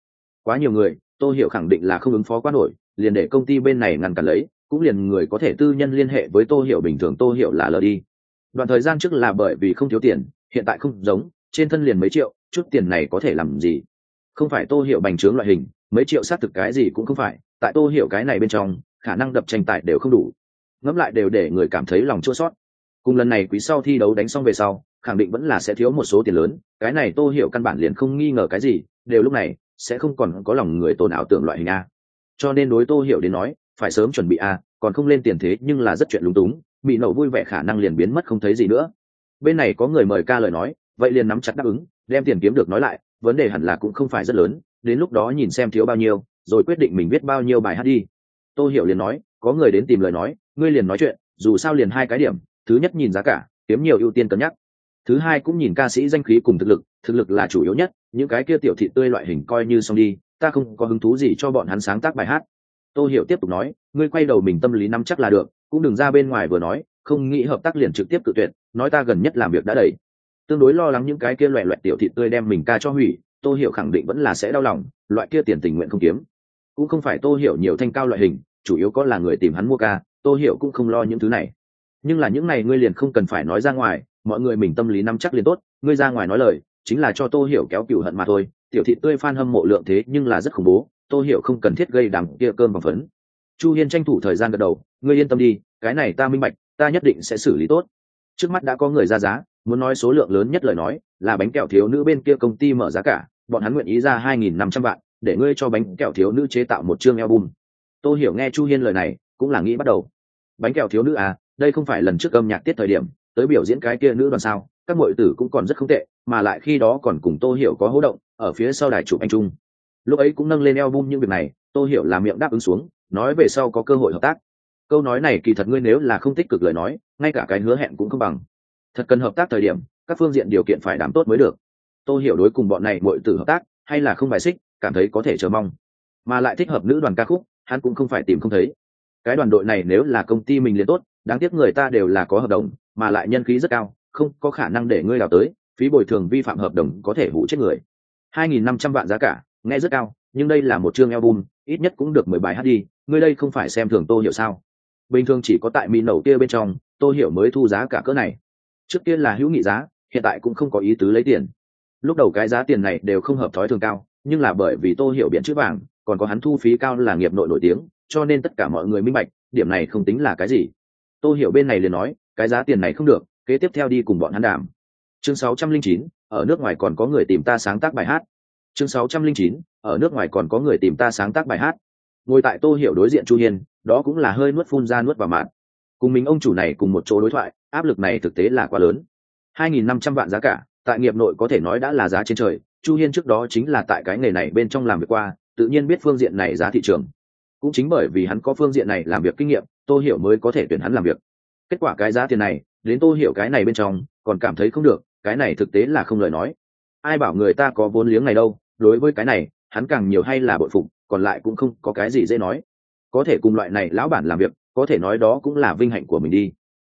Speaker 1: Quá nhiều người, tô hiểu khẳng định là không ứng phó quá nổi, liền để công ty bên này ngăn cản lấy, cũng liền người có thể tư nhân liên hệ với tô hiểu bình thường tô hiểu là lờ đi. Đoạn thời gian trước là bởi vì không thiếu tiền, hiện tại không giống, trên thân liền mấy triệu, chút tiền này có thể làm gì? Không phải tô hiểu bành trướng loại hình, mấy triệu xác thực cái gì cũng không phải, tại tô hiểu cái này bên trong, khả năng đập tranh tài đều không đủ. Ngẫm lại đều để người cảm thấy lòng chua sót cùng lần này quý sau thi đấu đánh xong về sau, khẳng định vẫn là sẽ thiếu một số tiền lớn. Cái này tô hiểu căn bản liền không nghi ngờ cái gì, đều lúc này sẽ không còn có lòng người tồn ảo tưởng loại hình a. Cho nên đối tô hiểu đến nói, phải sớm chuẩn bị a, còn không lên tiền thế nhưng là rất chuyện lúng túng, bị nổ vui vẻ khả năng liền biến mất không thấy gì nữa. Bên này có người mời ca lời nói, vậy liền nắm chặt đáp ứng, đem tiền kiếm được nói lại, vấn đề hẳn là cũng không phải rất lớn, đến lúc đó nhìn xem thiếu bao nhiêu, rồi quyết định mình viết bao nhiêu bài hát đi. Tô hiểu liền nói, có người đến tìm lời nói, ngươi liền nói chuyện, dù sao liền hai cái điểm thứ nhất nhìn giá cả, kiếm nhiều ưu tiên cân nhắc. Thứ hai cũng nhìn ca sĩ danh khí cùng thực lực thực lực là chủ yếu nhất, những cái kia tiểu thị tươi loại hình coi như xong đi, ta không có hứng thú gì cho bọn hắn sáng tác bài hát. Tô hiểu tiếp tục nói, ngươi quay đầu mình tâm lý nắm chắc là được, cũng đừng ra bên ngoài vừa nói, không nghĩ hợp tác liền trực tiếp tự tuyệt, nói ta gần nhất làm việc đã đầy. Tương đối lo lắng những cái kia loại loại tiểu thị tươi đem mình ca cho hủy, tô hiểu khẳng định vẫn là sẽ đau lòng, loại kia tiền tình nguyện không kiếm. Cũng không phải tô hiểu nhiều thanh cao loại hình, chủ yếu có là người tìm hắn mua ca, tô hiểu cũng không lo những thứ này nhưng là những này ngươi liền không cần phải nói ra ngoài, mọi người mình tâm lý nắm chắc liền tốt, ngươi ra ngoài nói lời, chính là cho tô hiểu kéo cựu hận mà thôi. Tiểu thị tươi phan hâm mộ lượng thế nhưng là rất khủng bố, tô hiểu không cần thiết gây đằng kia cơm và phấn. Chu hiên tranh thủ thời gian gật đầu, ngươi yên tâm đi, cái này ta minh bạch, ta nhất định sẽ xử lý tốt. Trước mắt đã có người ra giá, muốn nói số lượng lớn nhất lời nói, là bánh kẹo thiếu nữ bên kia công ty mở giá cả, bọn hắn nguyện ý ra hai nghìn năm trăm vạn, để ngươi cho bánh kẹo thiếu nữ chế tạo một chương album. Tô hiểu nghe chu hiên lời này, cũng là nghĩ bắt đầu. Bánh kẹo thiếu nữ à đây không phải lần trước âm nhạc tiết thời điểm, tới biểu diễn cái kia nữ đoàn sao, các mọi tử cũng còn rất không tệ, mà lại khi đó còn cùng tô hiểu có hỗ động, ở phía sau đài chụp anh trung lúc ấy cũng nâng lên eo bung những việc này, tô hiểu làm miệng đáp ứng xuống, nói về sau có cơ hội hợp tác. Câu nói này kỳ thật ngươi nếu là không tích cực lời nói, ngay cả cái hứa hẹn cũng không bằng. Thật cần hợp tác thời điểm, các phương diện điều kiện phải đảm tốt mới được. Tô hiểu đối cùng bọn này mọi tử hợp tác, hay là không bài xích, cảm thấy có thể chờ mong. Mà lại thích hợp nữ đoàn ca khúc, hắn cũng không phải tìm không thấy. Cái đoàn đội này nếu là công ty mình liền tốt đáng tiếc người ta đều là có hợp đồng, mà lại nhân khí rất cao, không có khả năng để ngươi đào tới, phí bồi thường vi phạm hợp đồng có thể hủ chết người. Hai nghìn năm trăm vạn giá cả, nghe rất cao, nhưng đây là một chương album, ít nhất cũng được mười bài hát đi, ngươi đây không phải xem thường tô hiểu sao? Bình thường chỉ có tại mì nẩu kia bên trong, tô hiểu mới thu giá cả cỡ này. Trước kia là hữu nghị giá, hiện tại cũng không có ý tứ lấy tiền. Lúc đầu cái giá tiền này đều không hợp thói thường cao, nhưng là bởi vì tô hiểu biện chữ vàng, còn có hắn thu phí cao là nghiệp nội nổi tiếng, cho nên tất cả mọi người minh bạch, điểm này không tính là cái gì. Tôi hiểu bên này liền nói cái giá tiền này không được kế tiếp theo đi cùng bọn hắn đàm. Chương 609, ở nước ngoài còn có người tìm ta sáng tác bài hát. Chương 609, ở nước ngoài còn có người tìm ta sáng tác bài hát. Ngồi tại tô hiểu đối diện chu hiên đó cũng là hơi nuốt phun ra nuốt vào mạn. Cùng mình ông chủ này cùng một chỗ đối thoại áp lực này thực tế là quá lớn. 2.500 vạn giá cả tại nghiệp nội có thể nói đã là giá trên trời chu hiên trước đó chính là tại cái nghề này bên trong làm việc qua tự nhiên biết phương diện này giá thị trường. Cũng chính bởi vì hắn có phương diện này làm việc kinh nghiệm tô hiểu mới có thể tuyển hắn làm việc. Kết quả cái giá tiền này, đến tô hiểu cái này bên trong, còn cảm thấy không được, cái này thực tế là không lời nói. Ai bảo người ta có vốn liếng này đâu, đối với cái này, hắn càng nhiều hay là bội phục, còn lại cũng không có cái gì dễ nói. Có thể cùng loại này lão bản làm việc, có thể nói đó cũng là vinh hạnh của mình đi.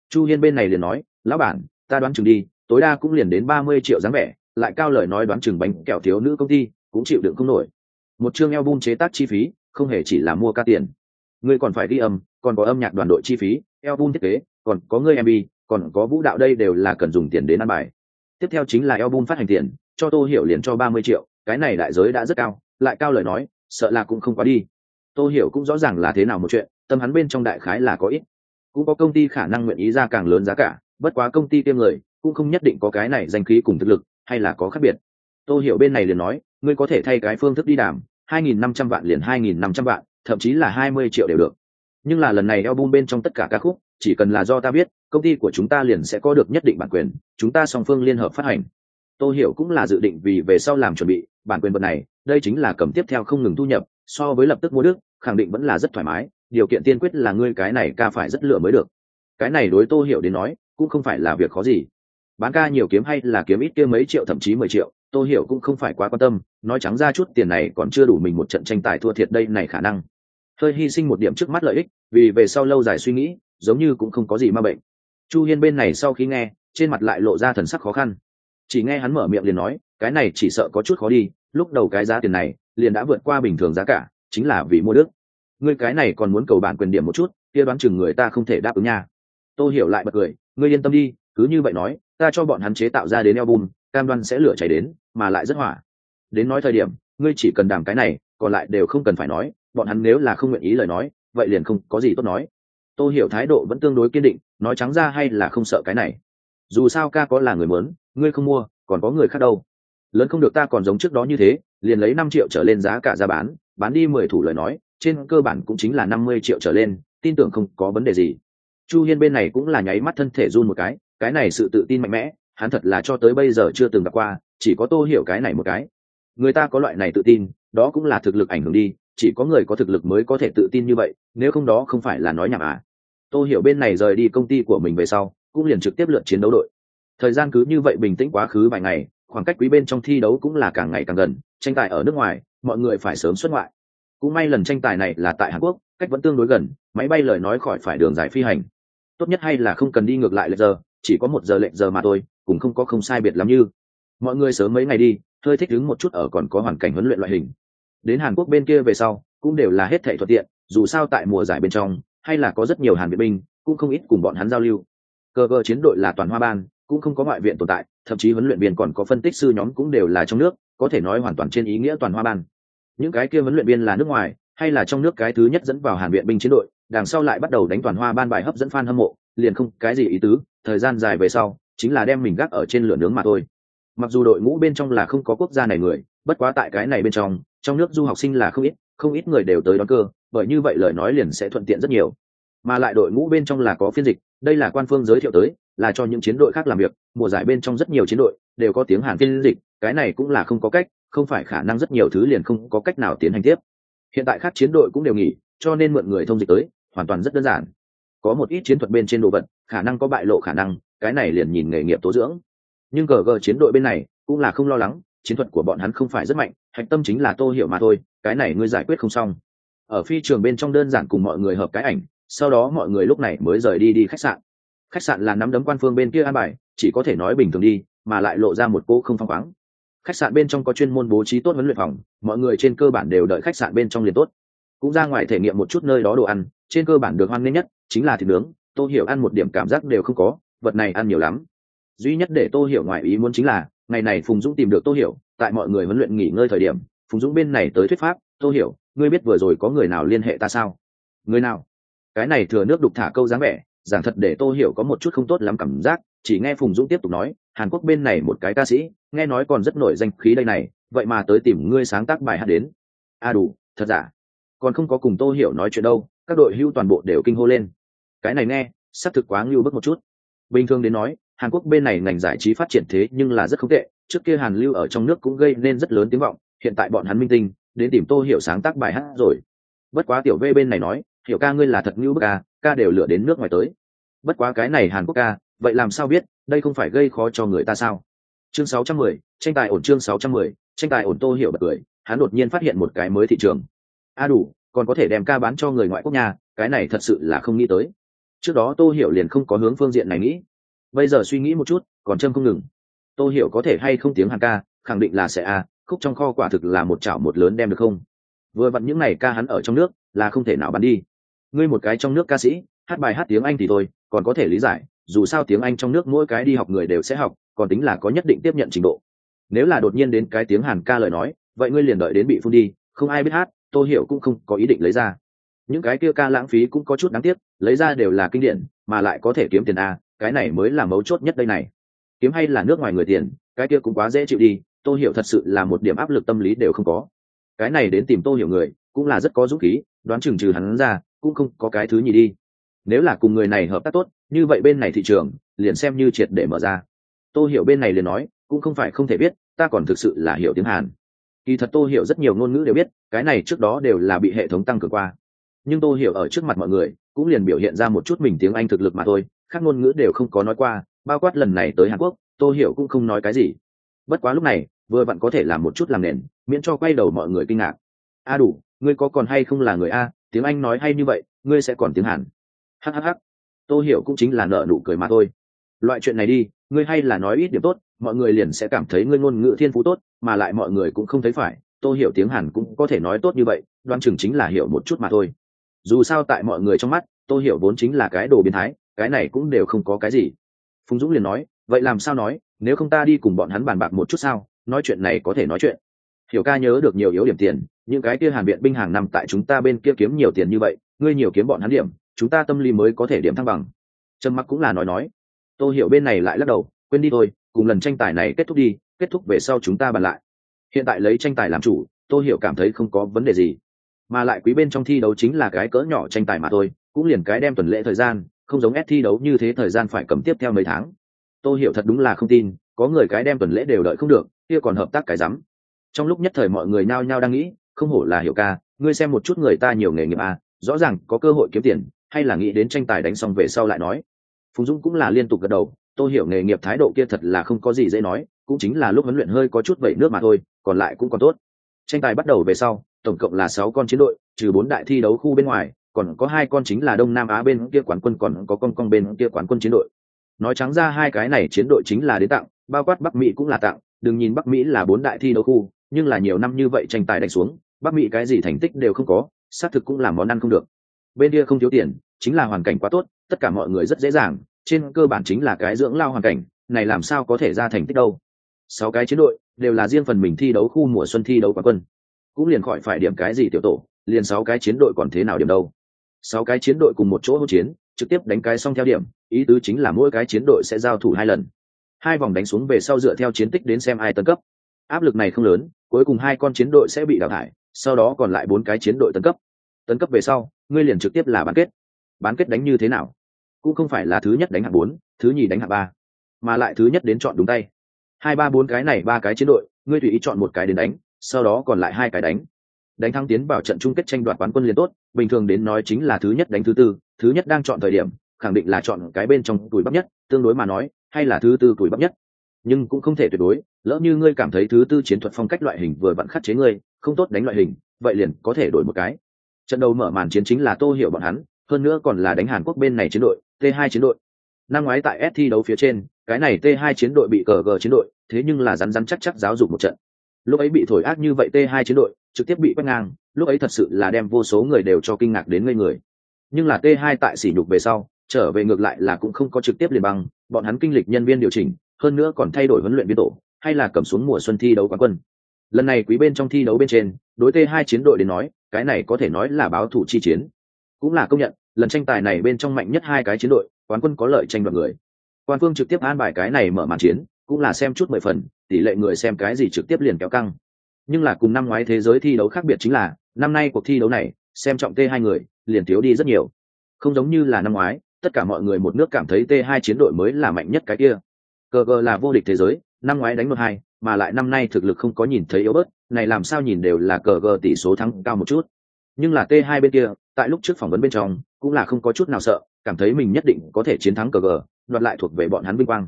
Speaker 1: Chu hiên bên này liền nói, lão bản, ta đoán chừng đi, tối đa cũng liền đến ba mươi triệu dáng vẻ, lại cao lời nói đoán chừng bánh kẹo thiếu nữ công ty, cũng chịu đựng không nổi. Một chương bung chế tác chi phí, không hề chỉ là mua ca tiền. Ngươi còn phải đi âm còn có âm nhạc đoàn đội chi phí, album thiết kế, còn có người mv còn có vũ đạo đây đều là cần dùng tiền đến ăn bài. Tiếp theo chính là album phát hành tiền, cho tô hiểu liền cho ba mươi triệu, cái này đại giới đã rất cao, lại cao lời nói, sợ là cũng không quá đi. Tô hiểu cũng rõ ràng là thế nào một chuyện, tâm hắn bên trong đại khái là có ít. Cũng có công ty khả năng nguyện ý ra càng lớn giá cả, bất quá công ty tiêm người, cũng không nhất định có cái này danh khí cùng thực lực, hay là có khác biệt. Tô hiểu bên này liền nói, ngươi có thể thay cái phương thức đi đàm, hai nghìn năm trăm vạn liền hai nghìn năm trăm vạn, thậm chí là hai mươi triệu đều được nhưng là lần này album bên trong tất cả ca khúc, chỉ cần là do ta biết công ty của chúng ta liền sẽ có được nhất định bản quyền, chúng ta song phương liên hợp phát hành. Tôi hiểu cũng là dự định vì về sau làm chuẩn bị, bản quyền vật này, đây chính là cầm tiếp theo không ngừng thu nhập, so với lập tức mua đức, khẳng định vẫn là rất thoải mái, điều kiện tiên quyết là ngươi cái này ca phải rất lựa mới được. Cái này đối tô hiểu đến nói, cũng không phải là việc khó gì. Bán ca nhiều kiếm hay là kiếm ít kia mấy triệu thậm chí mười triệu, tô hiểu cũng không phải quá quan tâm, nói trắng ra chút tiền này còn chưa đủ mình một trận tranh tài thua thiệt đây này khả năng hơi hy sinh một điểm trước mắt lợi ích, vì về sau lâu dài suy nghĩ, giống như cũng không có gì ma bệnh. Chu hiên bên này sau khi nghe, trên mặt lại lộ ra thần sắc khó khăn. Chỉ nghe hắn mở miệng liền nói, cái này chỉ sợ có chút khó đi, lúc đầu cái giá tiền này liền đã vượt qua bình thường giá cả, chính là vì mua đức. Ngươi cái này còn muốn cầu bản quyền điểm một chút, kia đoán chừng người ta không thể đáp ứng nha. Tôi hiểu lại bật cười, ngươi yên tâm đi, cứ như vậy nói, ta cho bọn hắn chế tạo ra đến album, cam đoan sẽ lửa cháy đến, mà lại rất hỏa. Đến nói thời điểm, ngươi chỉ cần đảm cái này, còn lại đều không cần phải nói bọn hắn nếu là không nguyện ý lời nói, vậy liền không có gì tốt nói. Tôi hiểu thái độ vẫn tương đối kiên định, nói trắng ra hay là không sợ cái này. Dù sao ca có là người muốn, ngươi không mua, còn có người khác đâu. Lớn không được ta còn giống trước đó như thế, liền lấy năm triệu trở lên giá cả ra bán bán đi mười thủ lời nói, trên cơ bản cũng chính là năm mươi triệu trở lên, tin tưởng không có vấn đề gì. Chu hiên bên này cũng là nháy mắt thân thể run một cái cái này sự tự tin mạnh mẽ, hắn thật là cho tới bây giờ chưa từng gặp qua, chỉ có tô hiểu cái này một cái. Người ta có loại này tự tin, đó cũng là thực lực ảnh hưởng đi chỉ có người có thực lực mới có thể tự tin như vậy, nếu không đó không phải là nói nhảm à. Tôi hiểu bên này rời đi công ty của mình về sau, cũng liền trực tiếp lượt chiến đấu đội. Thời gian cứ như vậy bình tĩnh quá khứ vài ngày, khoảng cách quý bên trong thi đấu cũng là càng ngày càng gần, tranh tài ở nước ngoài, mọi người phải sớm xuất ngoại. Cũng may lần tranh tài này là tại hàn quốc, cách vẫn tương đối gần, máy bay lời nói khỏi phải đường dài phi hành. Tốt nhất hay là không cần đi ngược lại lệch giờ, chỉ có một giờ lệch giờ mà thôi, cũng không có không sai biệt lắm như. Mọi người sớm mấy ngày đi, hơi thích ứng một chút ở còn có hoàn cảnh huấn luyện loại hình đến hàn quốc bên kia về sau, cũng đều là hết thể thuận tiện, dù sao tại mùa giải bên trong, hay là có rất nhiều hàn viện binh, cũng không ít cùng bọn hắn giao lưu. Cơ cơ chiến đội là toàn hoa ban, cũng không có ngoại viện tồn tại, thậm chí huấn luyện viên còn có phân tích sư nhóm cũng đều là trong nước, có thể nói hoàn toàn trên ý nghĩa toàn hoa ban. Những cái kia huấn luyện viên là nước ngoài, hay là trong nước cái thứ nhất dẫn vào hàn viện binh chiến đội, đằng sau lại bắt đầu đánh toàn hoa ban bài hấp dẫn fan hâm mộ, liền không cái gì ý tứ, thời gian dài về sau, chính là đem mình gác ở trên lửa nướng mà thôi. Mặc dù đội ngũ bên trong là không có quốc gia này người, bất quá tại cái này bên trong trong nước du học sinh là không ít không ít người đều tới đón cơ, bởi như vậy lời nói liền sẽ thuận tiện rất nhiều. Mà lại đội ngũ bên trong là có phiên dịch, đây là quan phương giới thiệu tới, là cho những chiến đội khác làm việc, mùa giải bên trong rất nhiều chiến đội đều có tiếng hàn phiên dịch, cái này cũng là không có cách, không phải khả năng rất nhiều thứ liền không có cách nào tiến hành tiếp. Hiện tại các chiến đội cũng đều nghỉ, cho nên mượn người thông dịch tới, hoàn toàn rất đơn giản. Có một ít chiến thuật bên trên đồ vật, khả năng có bại lộ khả năng, cái này liền nhìn nghề nghiệp tố dưỡng. Nhưng cờ gờ chiến đội bên này cũng là không lo lắng chiến thuật của bọn hắn không phải rất mạnh, hạch tâm chính là tô hiểu mà thôi, cái này ngươi giải quyết không xong. Ở phi trường bên trong đơn giản cùng mọi người hợp cái ảnh, sau đó mọi người lúc này mới rời đi đi khách sạn. Khách sạn là nắm đấm quan phương bên kia an bài, chỉ có thể nói bình thường đi, mà lại lộ ra một cô không phăng khoáng. Khách sạn bên trong có chuyên môn bố trí tốt huấn luyện phòng, mọi người trên cơ bản đều đợi khách sạn bên trong liền tốt. Cũng ra ngoài thể nghiệm một chút nơi đó đồ ăn, trên cơ bản được hoan nghênh nhất chính là thịt nướng, tô hiểu ăn một điểm cảm giác đều không có, vật này ăn nhiều lắm. Duy nhất để tô hiểu ngoài ý muốn chính là ngày này phùng dũng tìm được tô hiểu, tại mọi người huấn luyện nghỉ ngơi thời điểm, phùng dũng bên này tới thuyết pháp, tô hiểu, ngươi biết vừa rồi có người nào liên hệ ta sao? Người nào? Cái này thừa nước đục thả câu dáng vẻ, giảng thật để tô hiểu có một chút không tốt lắm cảm giác, chỉ nghe phùng dũng tiếp tục nói, hàn quốc bên này một cái ca sĩ, nghe nói còn rất nổi danh khí đây này, vậy mà tới tìm ngươi sáng tác bài hát đến. A à đủ, thật giả? Còn không có cùng tô hiểu nói chuyện đâu, các đội hưu toàn bộ đều kinh hô lên. Cái này nghe, xác thực quá ngưu bức một chút. Bình thường đến nói hàn quốc bên này ngành giải trí phát triển thế nhưng là rất không tệ trước kia hàn lưu ở trong nước cũng gây nên rất lớn tiếng vọng hiện tại bọn hắn minh tinh đến tìm tô hiểu sáng tác bài hát rồi. Bất quá tiểu v bên này nói hiểu ca ngươi là thật ngưu bức ca ca đều lựa đến nước ngoài tới. Bất quá cái này hàn quốc ca vậy làm sao biết đây không phải gây khó cho người ta sao? Chương 610, tranh tài ổn chương 610, tranh tài ổn tô hiểu bật cười hắn đột nhiên phát hiện một cái mới thị trường. A đủ còn có thể đem ca bán cho người ngoại quốc nhà cái này thật sự là không nghĩ tới. Trước đó tô hiểu liền không có hướng phương diện này nghĩ bây giờ suy nghĩ một chút, còn châm không ngừng. Tôi hiểu có thể hay không tiếng hàn ca, khẳng định là sẽ a khúc trong kho quả thực là một chảo một lớn đem được không? Vừa vặn những ngày ca hắn ở trong nước, là không thể nào bán đi. Ngươi một cái trong nước ca sĩ, hát bài hát tiếng anh thì thôi, còn có thể lý giải, dù sao tiếng anh trong nước mỗi cái đi học người đều sẽ học, còn tính là có nhất định tiếp nhận trình độ. Nếu là đột nhiên đến cái tiếng hàn ca lời nói, vậy ngươi liền đợi đến bị phun đi, không ai biết hát tôi hiểu cũng không có ý định lấy ra. Những cái kia ca lãng phí cũng có chút đáng tiếc, lấy ra đều là kinh điển, mà lại có thể kiếm tiền a cái này mới là mấu chốt nhất đây này. Kiếm hay là nước ngoài người tiền, cái kia cũng quá dễ chịu đi tôi hiểu thật sự là một điểm áp lực tâm lý đều không có. Cái này đến tìm tôi hiểu người, cũng là rất có dũng khí, đoán chừng trừ hắn ra, cũng không có cái thứ nhì đi. Nếu là cùng người này hợp tác tốt, như vậy bên này thị trường, liền xem như triệt để mở ra. Tôi hiểu bên này liền nói, cũng không phải không thể biết, ta còn thực sự là hiểu tiếng hàn. Kỳ thật tôi hiểu rất nhiều ngôn ngữ đều biết, cái này trước đó đều là bị hệ thống tăng cường qua. Nhưng tôi hiểu ở trước mặt mọi người, cũng liền biểu hiện ra một chút mình tiếng anh thực lực mà thôi khác ngôn ngữ đều không có nói qua, bao quát lần này tới hàn quốc, tô hiểu cũng không nói cái gì. Bất quá lúc này, vừa vặn có thể làm một chút làm nền, miễn cho quay đầu mọi người kinh ngạc. A đủ, ngươi có còn hay không là người a, tiếng anh nói hay như vậy, ngươi sẽ còn tiếng hàn. Hhh tô hiểu cũng chính là nợ nụ cười mà thôi. Loại chuyện này đi, ngươi hay là nói ít điểm tốt, mọi người liền sẽ cảm thấy ngươi ngôn ngữ thiên phú tốt, mà lại mọi người cũng không thấy phải, tô hiểu tiếng hàn cũng có thể nói tốt như vậy đoan chừng chính là hiểu một chút mà thôi. Dù sao tại mọi người trong mắt, tô hiểu vốn chính là cái đồ biến thái cái này cũng đều không có cái gì. Phùng dũng liền nói, vậy làm sao nói, nếu không ta đi cùng bọn hắn bàn bạc một chút sao, nói chuyện này có thể nói chuyện. Hiểu ca nhớ được nhiều yếu điểm tiền, những cái kia hàn viện binh hàng năm tại chúng ta bên kia kiếm nhiều tiền như vậy, ngươi nhiều kiếm bọn hắn điểm, chúng ta tâm lý mới có thể điểm thăng bằng. Trầm mặc cũng là nói nói. Tôi hiểu bên này lại lắc đầu, quên đi thôi, cùng lần tranh tài này kết thúc đi, kết thúc về sau chúng ta bàn lại. Hiện tại lấy tranh tài làm chủ tôi hiểu cảm thấy không có vấn đề gì. Mà lại quý bên trong thi đấu chính là cái cỡ nhỏ tranh tài mà thôi, cũng liền cái đem tuần lễ thời gian không giống ép thi đấu như thế thời gian phải cầm tiếp theo mấy tháng. Tôi hiểu thật đúng là không tin, có người cái đem tuần lễ đều đợi không được, kia còn hợp tác cái rắm. Trong lúc nhất thời mọi người nhao nhao đang nghĩ, không hổ là hiểu ca, ngươi xem một chút người ta nhiều nghề nghiệp à rõ ràng có cơ hội kiếm tiền, hay là nghĩ đến tranh tài đánh xong về sau lại nói. Phùng dũng cũng là liên tục gật đầu, tôi hiểu nghề nghiệp thái độ kia thật là không có gì dễ nói, cũng chính là lúc huấn luyện hơi có chút vẩy nước mà thôi, còn lại cũng còn tốt. Tranh tài bắt đầu về sau, tổng cộng là sáu con chiến đội, trừ bốn đại thi đấu khu bên ngoài còn có hai con chính là đông nam á bên kia quán quân, còn có con con bên kia quán quân chiến đội. Nói trắng ra hai cái này chiến đội chính là đến tặng bao quát bắc mỹ cũng là tặng đừng nhìn bắc mỹ là bốn đại thi đấu khu, nhưng là nhiều năm như vậy tranh tài đánh xuống, bắc mỹ cái gì thành tích đều không có, xác thực cũng là món ăn không được. Bên kia không thiếu tiền, chính là hoàn cảnh quá tốt, tất cả mọi người rất dễ dàng, trên cơ bản chính là cái dưỡng lao hoàn cảnh, này làm sao có thể ra thành tích đâu. Sáu cái chiến đội, đều là riêng phần mình thi đấu khu mùa xuân thi đấu quán quân. Cũng liền khỏi phải điểm cái gì tiểu tổ, liền sáu cái chiến đội còn thế nào điểm đâu sáu cái chiến đội cùng một chỗ hỗn chiến, trực tiếp đánh cái xong theo điểm, ý tứ chính là mỗi cái chiến đội sẽ giao thủ hai lần. Hai vòng đánh xuống về sau dựa theo chiến tích đến xem ai tấn cấp. Áp lực này không lớn, cuối cùng hai con chiến đội sẽ bị đào thải, sau đó còn lại bốn cái chiến đội tấn cấp. Tấn cấp về sau, ngươi liền trực tiếp là bán kết. Bán kết đánh như thế nào? Cũng không phải là thứ nhất đánh hạng bốn, thứ nhì đánh hạng ba, mà lại thứ nhất đến chọn đúng tay. Hai, ba, bốn cái này ba cái chiến đội, ngươi tùy ý chọn một cái đến đánh, sau đó còn lại hai cái đánh đánh thắng tiến vào trận chung kết tranh đoạt quán quân liền tốt, bình thường đến nói chính là thứ nhất đánh thứ tư, thứ nhất đang chọn thời điểm, khẳng định là chọn cái bên trong tuổi bắp nhất, tương đối mà nói, hay là thứ tư tuổi bắp nhất. Nhưng cũng không thể tuyệt đối, lỡ như ngươi cảm thấy thứ tư chiến thuật phong cách loại hình vừa vặn khắc chế ngươi, không tốt đánh loại hình, vậy liền có thể đổi một cái. Trận đầu mở màn chiến chính là tô hiểu bọn hắn, hơn nữa còn là đánh hàn quốc bên này chiến đội, t 2 chiến đội. Năm ngoái tại s thi đấu phía trên, cái này t 2 chiến đội bị cờ gờ chiến đội, thế nhưng là rắn rắn chắc chắc giáo dục một trận. Lúc ấy bị thổi ác như vậy t 2 chiến đội trực tiếp bị quét ngang, lúc ấy thật sự là đem vô số người đều cho kinh ngạc đến ngây người. Nhưng là t 2 tại sỉ nhục về sau, trở về ngược lại là cũng không có trực tiếp liền băng, bọn hắn kinh lịch nhân viên điều chỉnh, hơn nữa còn thay đổi huấn luyện viên tổ, hay là cầm xuống mùa xuân thi đấu quán quân. Lần này quý bên trong thi đấu bên trên, đối t 2 chiến đội đến nói, cái này có thể nói là báo thủ chi chiến. Cũng là công nhận, lần tranh tài này bên trong mạnh nhất hai cái chiến đội, quán quân có lợi tranh đoạt người. Quan phương trực tiếp an bài cái này mở màn chiến, cũng là xem chút mười phần, tỷ lệ người xem cái gì trực tiếp liền kéo căng nhưng là cùng năm ngoái thế giới thi đấu khác biệt chính là, năm nay cuộc thi đấu này, xem trọng t hai người, liền thiếu đi rất nhiều. Không giống như là năm ngoái, tất cả mọi người một nước cảm thấy t hai chiến đội mới là mạnh nhất cái kia. Cờ cờ là vô địch thế giới, năm ngoái đánh một hai, mà lại năm nay thực lực không có nhìn thấy yếu bớt, này làm sao nhìn đều là cờ cờ tỷ số thắng cao một chút. Nhưng là t hai bên kia, tại lúc trước phỏng vấn bên trong, cũng là không có chút nào sợ, cảm thấy mình nhất định có thể chiến thắng cờ cờ đoạt lại thuộc về bọn hắn vinh quang.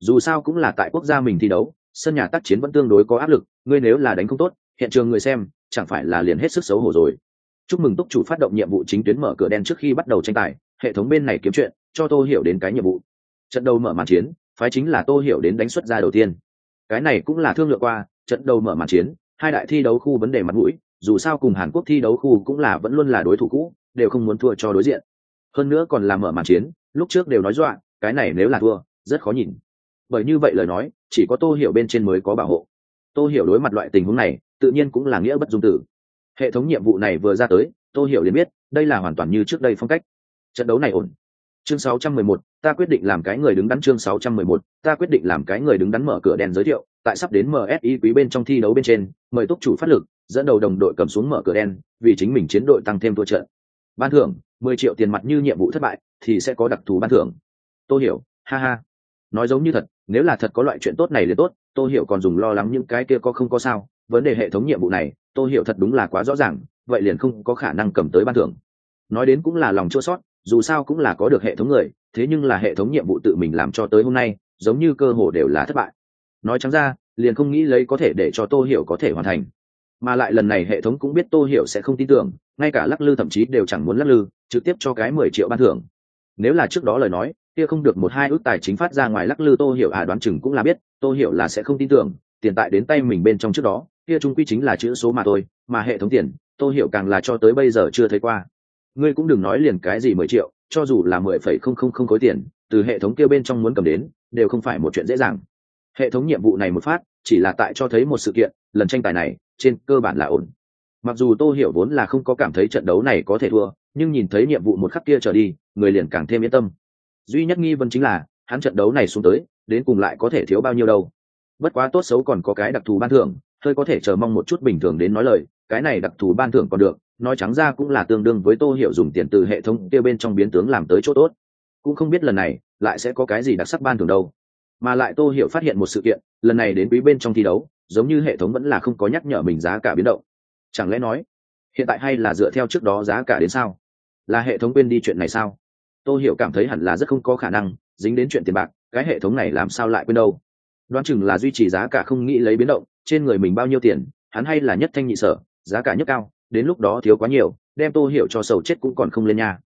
Speaker 1: Dù sao cũng là tại quốc gia mình thi đấu sân nhà tác chiến vẫn tương đối có áp lực, ngươi nếu là đánh không tốt, hiện trường người xem, chẳng phải là liền hết sức xấu hổ rồi. Chúc mừng túc chủ phát động nhiệm vụ chính tuyến mở cửa đen trước khi bắt đầu tranh tài, hệ thống bên này kiếm chuyện, cho tô hiểu đến cái nhiệm vụ. Trận đầu mở màn chiến, phái chính là tô hiểu đến đánh xuất ra đầu tiên. Cái này cũng là thương lượng qua, trận đầu mở màn chiến, hai đại thi đấu khu vấn đề mặt mũi, dù sao cùng hàn quốc thi đấu khu cũng là vẫn luôn là đối thủ cũ, đều không muốn thua cho đối diện. Hơn nữa còn là mở màn chiến, lúc trước đều nói dọa, cái này nếu là thua, rất khó nhìn bởi như vậy lời nói chỉ có tô hiểu bên trên mới có bảo hộ. Tô hiểu đối mặt loại tình huống này tự nhiên cũng là nghĩa bất dung tử. Hệ thống nhiệm vụ này vừa ra tới tô hiểu liền biết đây là hoàn toàn như trước đây phong cách. Trận đấu này ổn. Chương 611, ta quyết định làm cái người đứng đắn chương 611, ta quyết định làm cái người đứng đắn mở cửa đèn giới thiệu tại sắp đến msi quý bên trong thi đấu bên trên mời túc chủ phát lực dẫn đầu đồng đội cầm xuống mở cửa đen vì chính mình chiến đội tăng thêm thua trận. Ban thưởng mười triệu tiền mặt như nhiệm vụ thất bại thì sẽ có đặc thù ban thưởng. Tôi hiểu ha ha. Nói giống như thật nếu là thật có loại chuyện tốt này liền tốt tôi hiểu còn dùng lo lắng những cái kia có không có sao, vấn đề hệ thống nhiệm vụ này tôi hiểu thật đúng là quá rõ ràng, vậy liền không có khả năng cầm tới ban thưởng. Nói đến cũng là lòng chua sót dù sao cũng là có được hệ thống người, thế nhưng là hệ thống nhiệm vụ tự mình làm cho tới hôm nay, giống như cơ hồ đều là thất bại. Nói trắng ra, liền không nghĩ lấy có thể để cho tô hiểu có thể hoàn thành. Mà lại lần này hệ thống cũng biết tô hiểu sẽ không tin tưởng, ngay cả lắc lư thậm chí đều chẳng muốn lắc lư, trực tiếp cho cái mười triệu ban thưởng. Nếu là trước đó lời nói kia không được một hai ước tài chính phát ra ngoài lắc lư tô hiểu à đoán chừng cũng là biết, tô hiểu là sẽ không tin tưởng, tiền tại đến tay mình bên trong trước đó, kia trung quy chính là chữ số mà thôi, mà hệ thống tiền, tô hiểu càng là cho tới bây giờ chưa thấy qua. Ngươi cũng đừng nói liền cái gì mười triệu, cho dù là mười phẩy không không không khối tiền, từ hệ thống kia bên trong muốn cầm đến, đều không phải một chuyện dễ dàng. Hệ thống nhiệm vụ này một phát, chỉ là tại cho thấy một sự kiện, lần tranh tài này, trên cơ bản là ổn. Mặc dù tô hiểu vốn là không có cảm thấy trận đấu này có thể thua, nhưng nhìn thấy nhiệm vụ một khắc kia trở đi, người liền càng thêm yên tâm duy nhất nghi vấn chính là, hắn trận đấu này xuống tới, đến cùng lại có thể thiếu bao nhiêu đâu. Bất quá tốt xấu còn có cái đặc thù ban thưởng, hơi có thể chờ mong một chút bình thường đến nói lời, cái này đặc thù ban thưởng còn được, nói trắng ra cũng là tương đương với tô hiểu dùng tiền từ hệ thống kia bên trong biến tướng làm tới chỗ tốt. Cũng không biết lần này, lại sẽ có cái gì đặc sắc ban thưởng đâu. Mà lại tô hiểu phát hiện một sự kiện, lần này đến quý bên trong thi đấu, giống như hệ thống vẫn là không có nhắc nhở mình giá cả biến động. Chẳng lẽ nói, hiện tại hay là dựa theo trước đó giá cả đến sao? Là hệ thống quên đi chuyện này sao? Tô hiểu cảm thấy hẳn là rất không có khả năng, dính đến chuyện tiền bạc, cái hệ thống này làm sao lại quên đâu? Đoán chừng là duy trì giá cả không nghĩ lấy biến động, trên người mình bao nhiêu tiền, hắn hay là nhất thanh nhị sở, giá cả nhất cao, đến lúc đó thiếu quá nhiều, đem tô hiểu cho sầu chết cũng còn không lên nhà.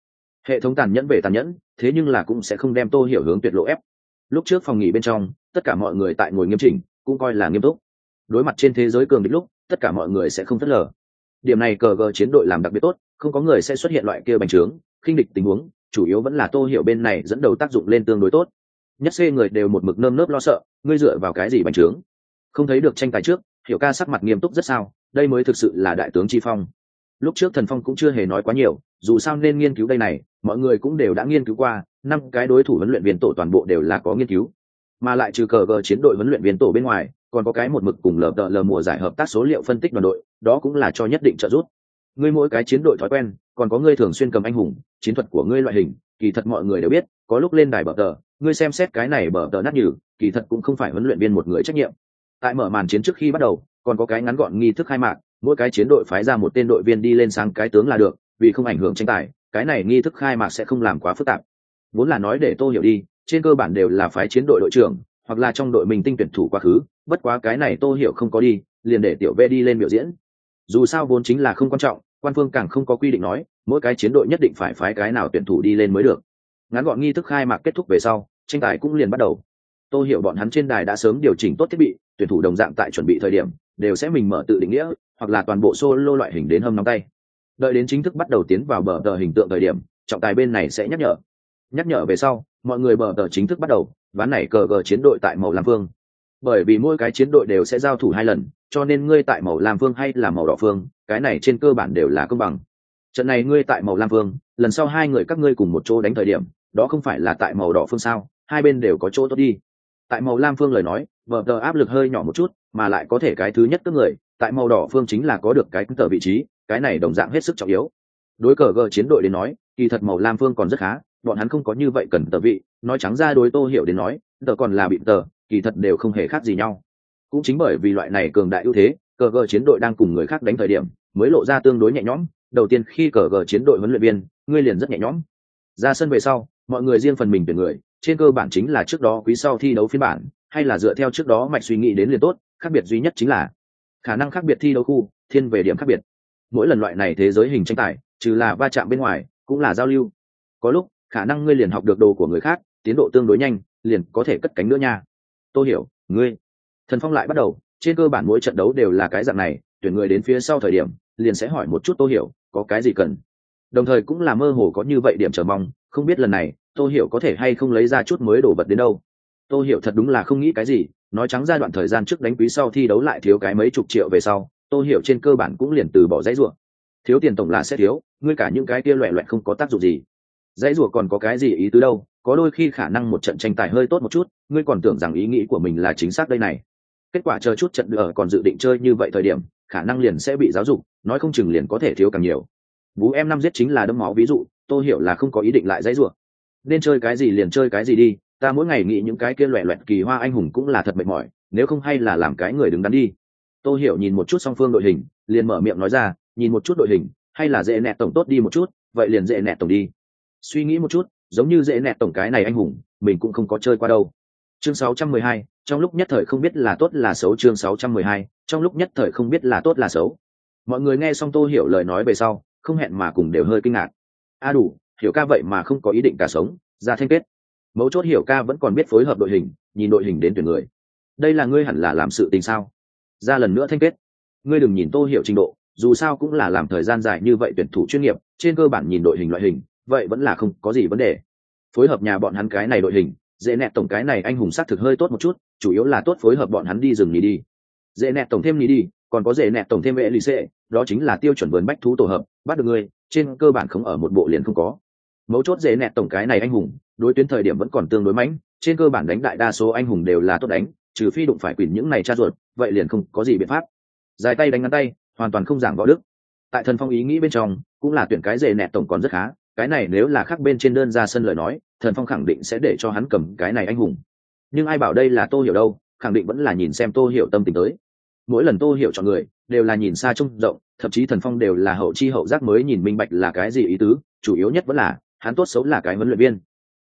Speaker 1: hệ thống tàn nhẫn về tàn nhẫn, thế nhưng là cũng sẽ không đem tô hiểu hướng tuyệt lộ ép. Lúc trước phòng nghỉ bên trong, tất cả mọi người tại ngồi nghiêm chỉnh, cũng coi là nghiêm túc. Đối mặt trên thế giới cường địch lúc, tất cả mọi người sẽ không thất lờ. Điểm này cờ gờ chiến đội làm đặc biệt tốt, không có người sẽ xuất hiện loại kia bành trướng, khinh địch tình huống chủ yếu vẫn là tô hiểu bên này dẫn đầu tác dụng lên tương đối tốt. Nhất xê người đều một mực nơm nớp lo sợ, ngươi dựa vào cái gì bành trướng? Không thấy được tranh tài trước, hiểu ca sắc mặt nghiêm túc rất sao, đây mới thực sự là đại tướng chi phong. Lúc trước thần phong cũng chưa hề nói quá nhiều, dù sao nên nghiên cứu đây này, mọi người cũng đều đã nghiên cứu qua, năm cái đối thủ huấn luyện viên tổ toàn bộ đều là có nghiên cứu. Mà lại trừ cờ gờ chiến đội huấn luyện viên tổ bên ngoài, còn có cái một mực cùng lờ đợ lờ mùa giải hợp tác số liệu phân tích đoàn đội, đó cũng là cho nhất định trợ giúp ngươi mỗi cái chiến đội thói quen, còn có ngươi thường xuyên cầm anh hùng, chiến thuật của ngươi loại hình, kỳ thật mọi người đều biết, có lúc lên đài bờ tờ, ngươi xem xét cái này bờ tờ nát nhừ, kỳ thật cũng không phải huấn luyện viên một người trách nhiệm. Tại mở màn chiến trước khi bắt đầu, còn có cái ngắn gọn nghi thức khai mạc, mỗi cái chiến đội phái ra một tên đội viên đi lên sáng cái tướng là được, vì không ảnh hưởng tranh tài, cái này nghi thức khai mạc sẽ không làm quá phức tạp. Vốn là nói để tô hiểu đi, trên cơ bản đều là phái chiến đội đội trưởng, hoặc là trong đội mình tinh tuyển thủ quá khứ, bất quá cái này tô hiểu không có đi, liền để tiểu vệ đi lên biểu diễn dù sao vốn chính là không quan trọng, quan phương càng không có quy định nói, mỗi cái chiến đội nhất định phải phái cái nào tuyển thủ đi lên mới được. Ngắn gọn nghi thức khai mạc kết thúc về sau, tranh tài cũng liền bắt đầu. Tôi hiểu bọn hắn trên đài đã sớm điều chỉnh tốt thiết bị, tuyển thủ đồng dạng tại chuẩn bị thời điểm, đều sẽ mình mở tự định nghĩa, hoặc là toàn bộ solo loại hình đến hâm nóng tay. Đợi đến chính thức bắt đầu tiến vào bờ tờ hình tượng thời điểm, trọng tài bên này sẽ nhắc nhở. Nhắc nhở về sau, mọi người bờ tờ chính thức bắt đầu, ván này cờ cờ chiến đội tại màu lam phương bởi vì mỗi cái chiến đội đều sẽ giao thủ hai lần, cho nên ngươi tại màu lam phương hay là màu đỏ phương cái này trên cơ bản đều là công bằng. Trận này ngươi tại màu lam phương lần sau hai người các ngươi cùng một chỗ đánh thời điểm, đó không phải là tại màu đỏ phương sao? Hai bên đều có chỗ tốt đi. Tại màu lam phương lời nói vờ tờ áp lực hơi nhỏ một chút, mà lại có thể cái thứ nhất tức người, tại màu đỏ phương chính là có được cái tờ vị trí, cái này đồng dạng hết sức trọng yếu. Đối cờ gờ chiến đội đến nói, kỳ thật màu lam phương còn rất khá, bọn hắn không có như vậy cần tờ vị, nói trắng ra đối tô hiểu đến nói, tờ còn là bị tờ kỳ thật đều không hề khác gì nhau. Cũng chính bởi vì loại này cường đại ưu thế, cờ gờ chiến đội đang cùng người khác đánh thời điểm, mới lộ ra tương đối nhẹ nhõm. Đầu tiên khi cờ gờ chiến đội huấn luyện viên, ngươi liền rất nhẹ nhõm. Ra sân về sau, mọi người riêng phần mình tuyển người, trên cơ bản chính là trước đó quý sau thi đấu phiên bản, hay là dựa theo trước đó mạch suy nghĩ đến liền tốt, khác biệt duy nhất chính là khả năng khác biệt thi đấu khu, thiên về điểm khác biệt. Mỗi lần loại này thế giới hình tranh tài, trừ là va chạm bên ngoài, cũng là giao lưu. Có lúc, khả năng ngươi liền học được đồ của người khác, tiến độ tương đối nhanh, liền có thể cất cánh nữa nha tôi hiểu, ngươi. Thần phong lại bắt đầu, trên cơ bản mỗi trận đấu đều là cái dạng này, tuyển người đến phía sau thời điểm, liền sẽ hỏi một chút tôi hiểu, có cái gì cần. Đồng thời cũng là mơ hồ có như vậy điểm chờ mong, không biết lần này tôi hiểu có thể hay không lấy ra chút mới đổ vật đến đâu. Tôi hiểu thật đúng là không nghĩ cái gì, nói trắng ra đoạn thời gian trước đánh quý sau thi đấu lại thiếu cái mấy chục triệu về sau tôi hiểu trên cơ bản cũng liền từ bỏ dãy ruộng thiếu tiền tổng là sẽ thiếu, ngươi cả những cái kia loẹ loẹt không có tác dụng gì. Dãy ruộng còn có cái gì ý tứ đâu, có đôi khi khả năng một trận tranh tài hơi tốt một chút ngươi còn tưởng rằng ý nghĩ của mình là chính xác đây này. Kết quả chờ chút trận ở còn dự định chơi như vậy thời điểm, khả năng liền sẽ bị giáo dục, nói không chừng liền có thể thiếu càng nhiều. Vũ em năm giết chính là đấm máu ví dụ, tôi hiểu là không có ý định lại dãy rủa. Nên chơi cái gì liền chơi cái gì đi, ta mỗi ngày nghĩ những cái kia loẹ loẹt kỳ hoa anh hùng cũng là thật mệt mỏi, nếu không hay là làm cái người đứng đắn đi. Tôi hiểu nhìn một chút song phương đội hình, liền mở miệng nói ra, nhìn một chút đội hình, hay là dễ nẹt tổng tốt đi một chút, vậy liền dễ nẹt tổng đi. Suy nghĩ một chút, giống như dễ nẹt tổng cái này anh hùng, mình cũng không có chơi qua đâu chương 612, trong lúc nhất thời không biết là tốt là xấu chương 612, trong lúc nhất thời không biết là tốt là xấu. Mọi người nghe xong tô hiểu lời nói về sau không hẹn mà cùng đều hơi kinh ngạc. A đủ hiểu ca vậy mà không có ý định cả sống ra thanh kết. Mấu chốt hiểu ca vẫn còn biết phối hợp đội hình nhìn đội hình đến tuyển người. Đây là ngươi hẳn là làm sự tình sao? Ra lần nữa thanh kết. Ngươi đừng nhìn tô hiểu trình độ dù sao cũng là làm thời gian dài như vậy tuyển thủ chuyên nghiệp trên cơ bản nhìn đội hình loại hình vậy vẫn là không có gì vấn đề. Phối hợp nhà bọn hắn cái này đội hình dễ nẹt tổng cái này anh hùng xác thực hơi tốt một chút, chủ yếu là tốt phối hợp bọn hắn đi rừng nghỉ đi. Dễ nẹt tổng thêm nghỉ đi, còn có dễ nẹt tổng thêm vệ lì xệ đó chính là tiêu chuẩn vườn bách thú tổ hợp, bắt được ngươi trên cơ bản không ở một bộ liền không có. Mấu chốt dễ nẹt tổng cái này anh hùng, đối tuyến thời điểm vẫn còn tương đối mãnh trên cơ bản đánh đại đa số anh hùng đều là tốt đánh, trừ phi đụng phải quỷ những này cha ruột, vậy liền không có gì biện pháp. Dài tay đánh ngắn tay, hoàn toàn không giảng võ đức. Tại thần phong ý nghĩ bên trong, cũng là tuyển cái dễ nẹt tổng còn rất khá, cái này nếu là khác bên trên đơn ra sân lời nói thần phong khẳng định sẽ để cho hắn cầm cái này anh hùng. Nhưng ai bảo đây là tô hiểu đâu, khẳng định vẫn là nhìn xem tô hiểu tâm tình tới. Mỗi lần tô hiểu chọn người, đều là nhìn xa trông rộng, thậm chí thần phong đều là hậu chi hậu giác mới nhìn minh bạch là cái gì ý tứ, chủ yếu nhất vẫn là, hắn tốt xấu là cái huấn luyện viên.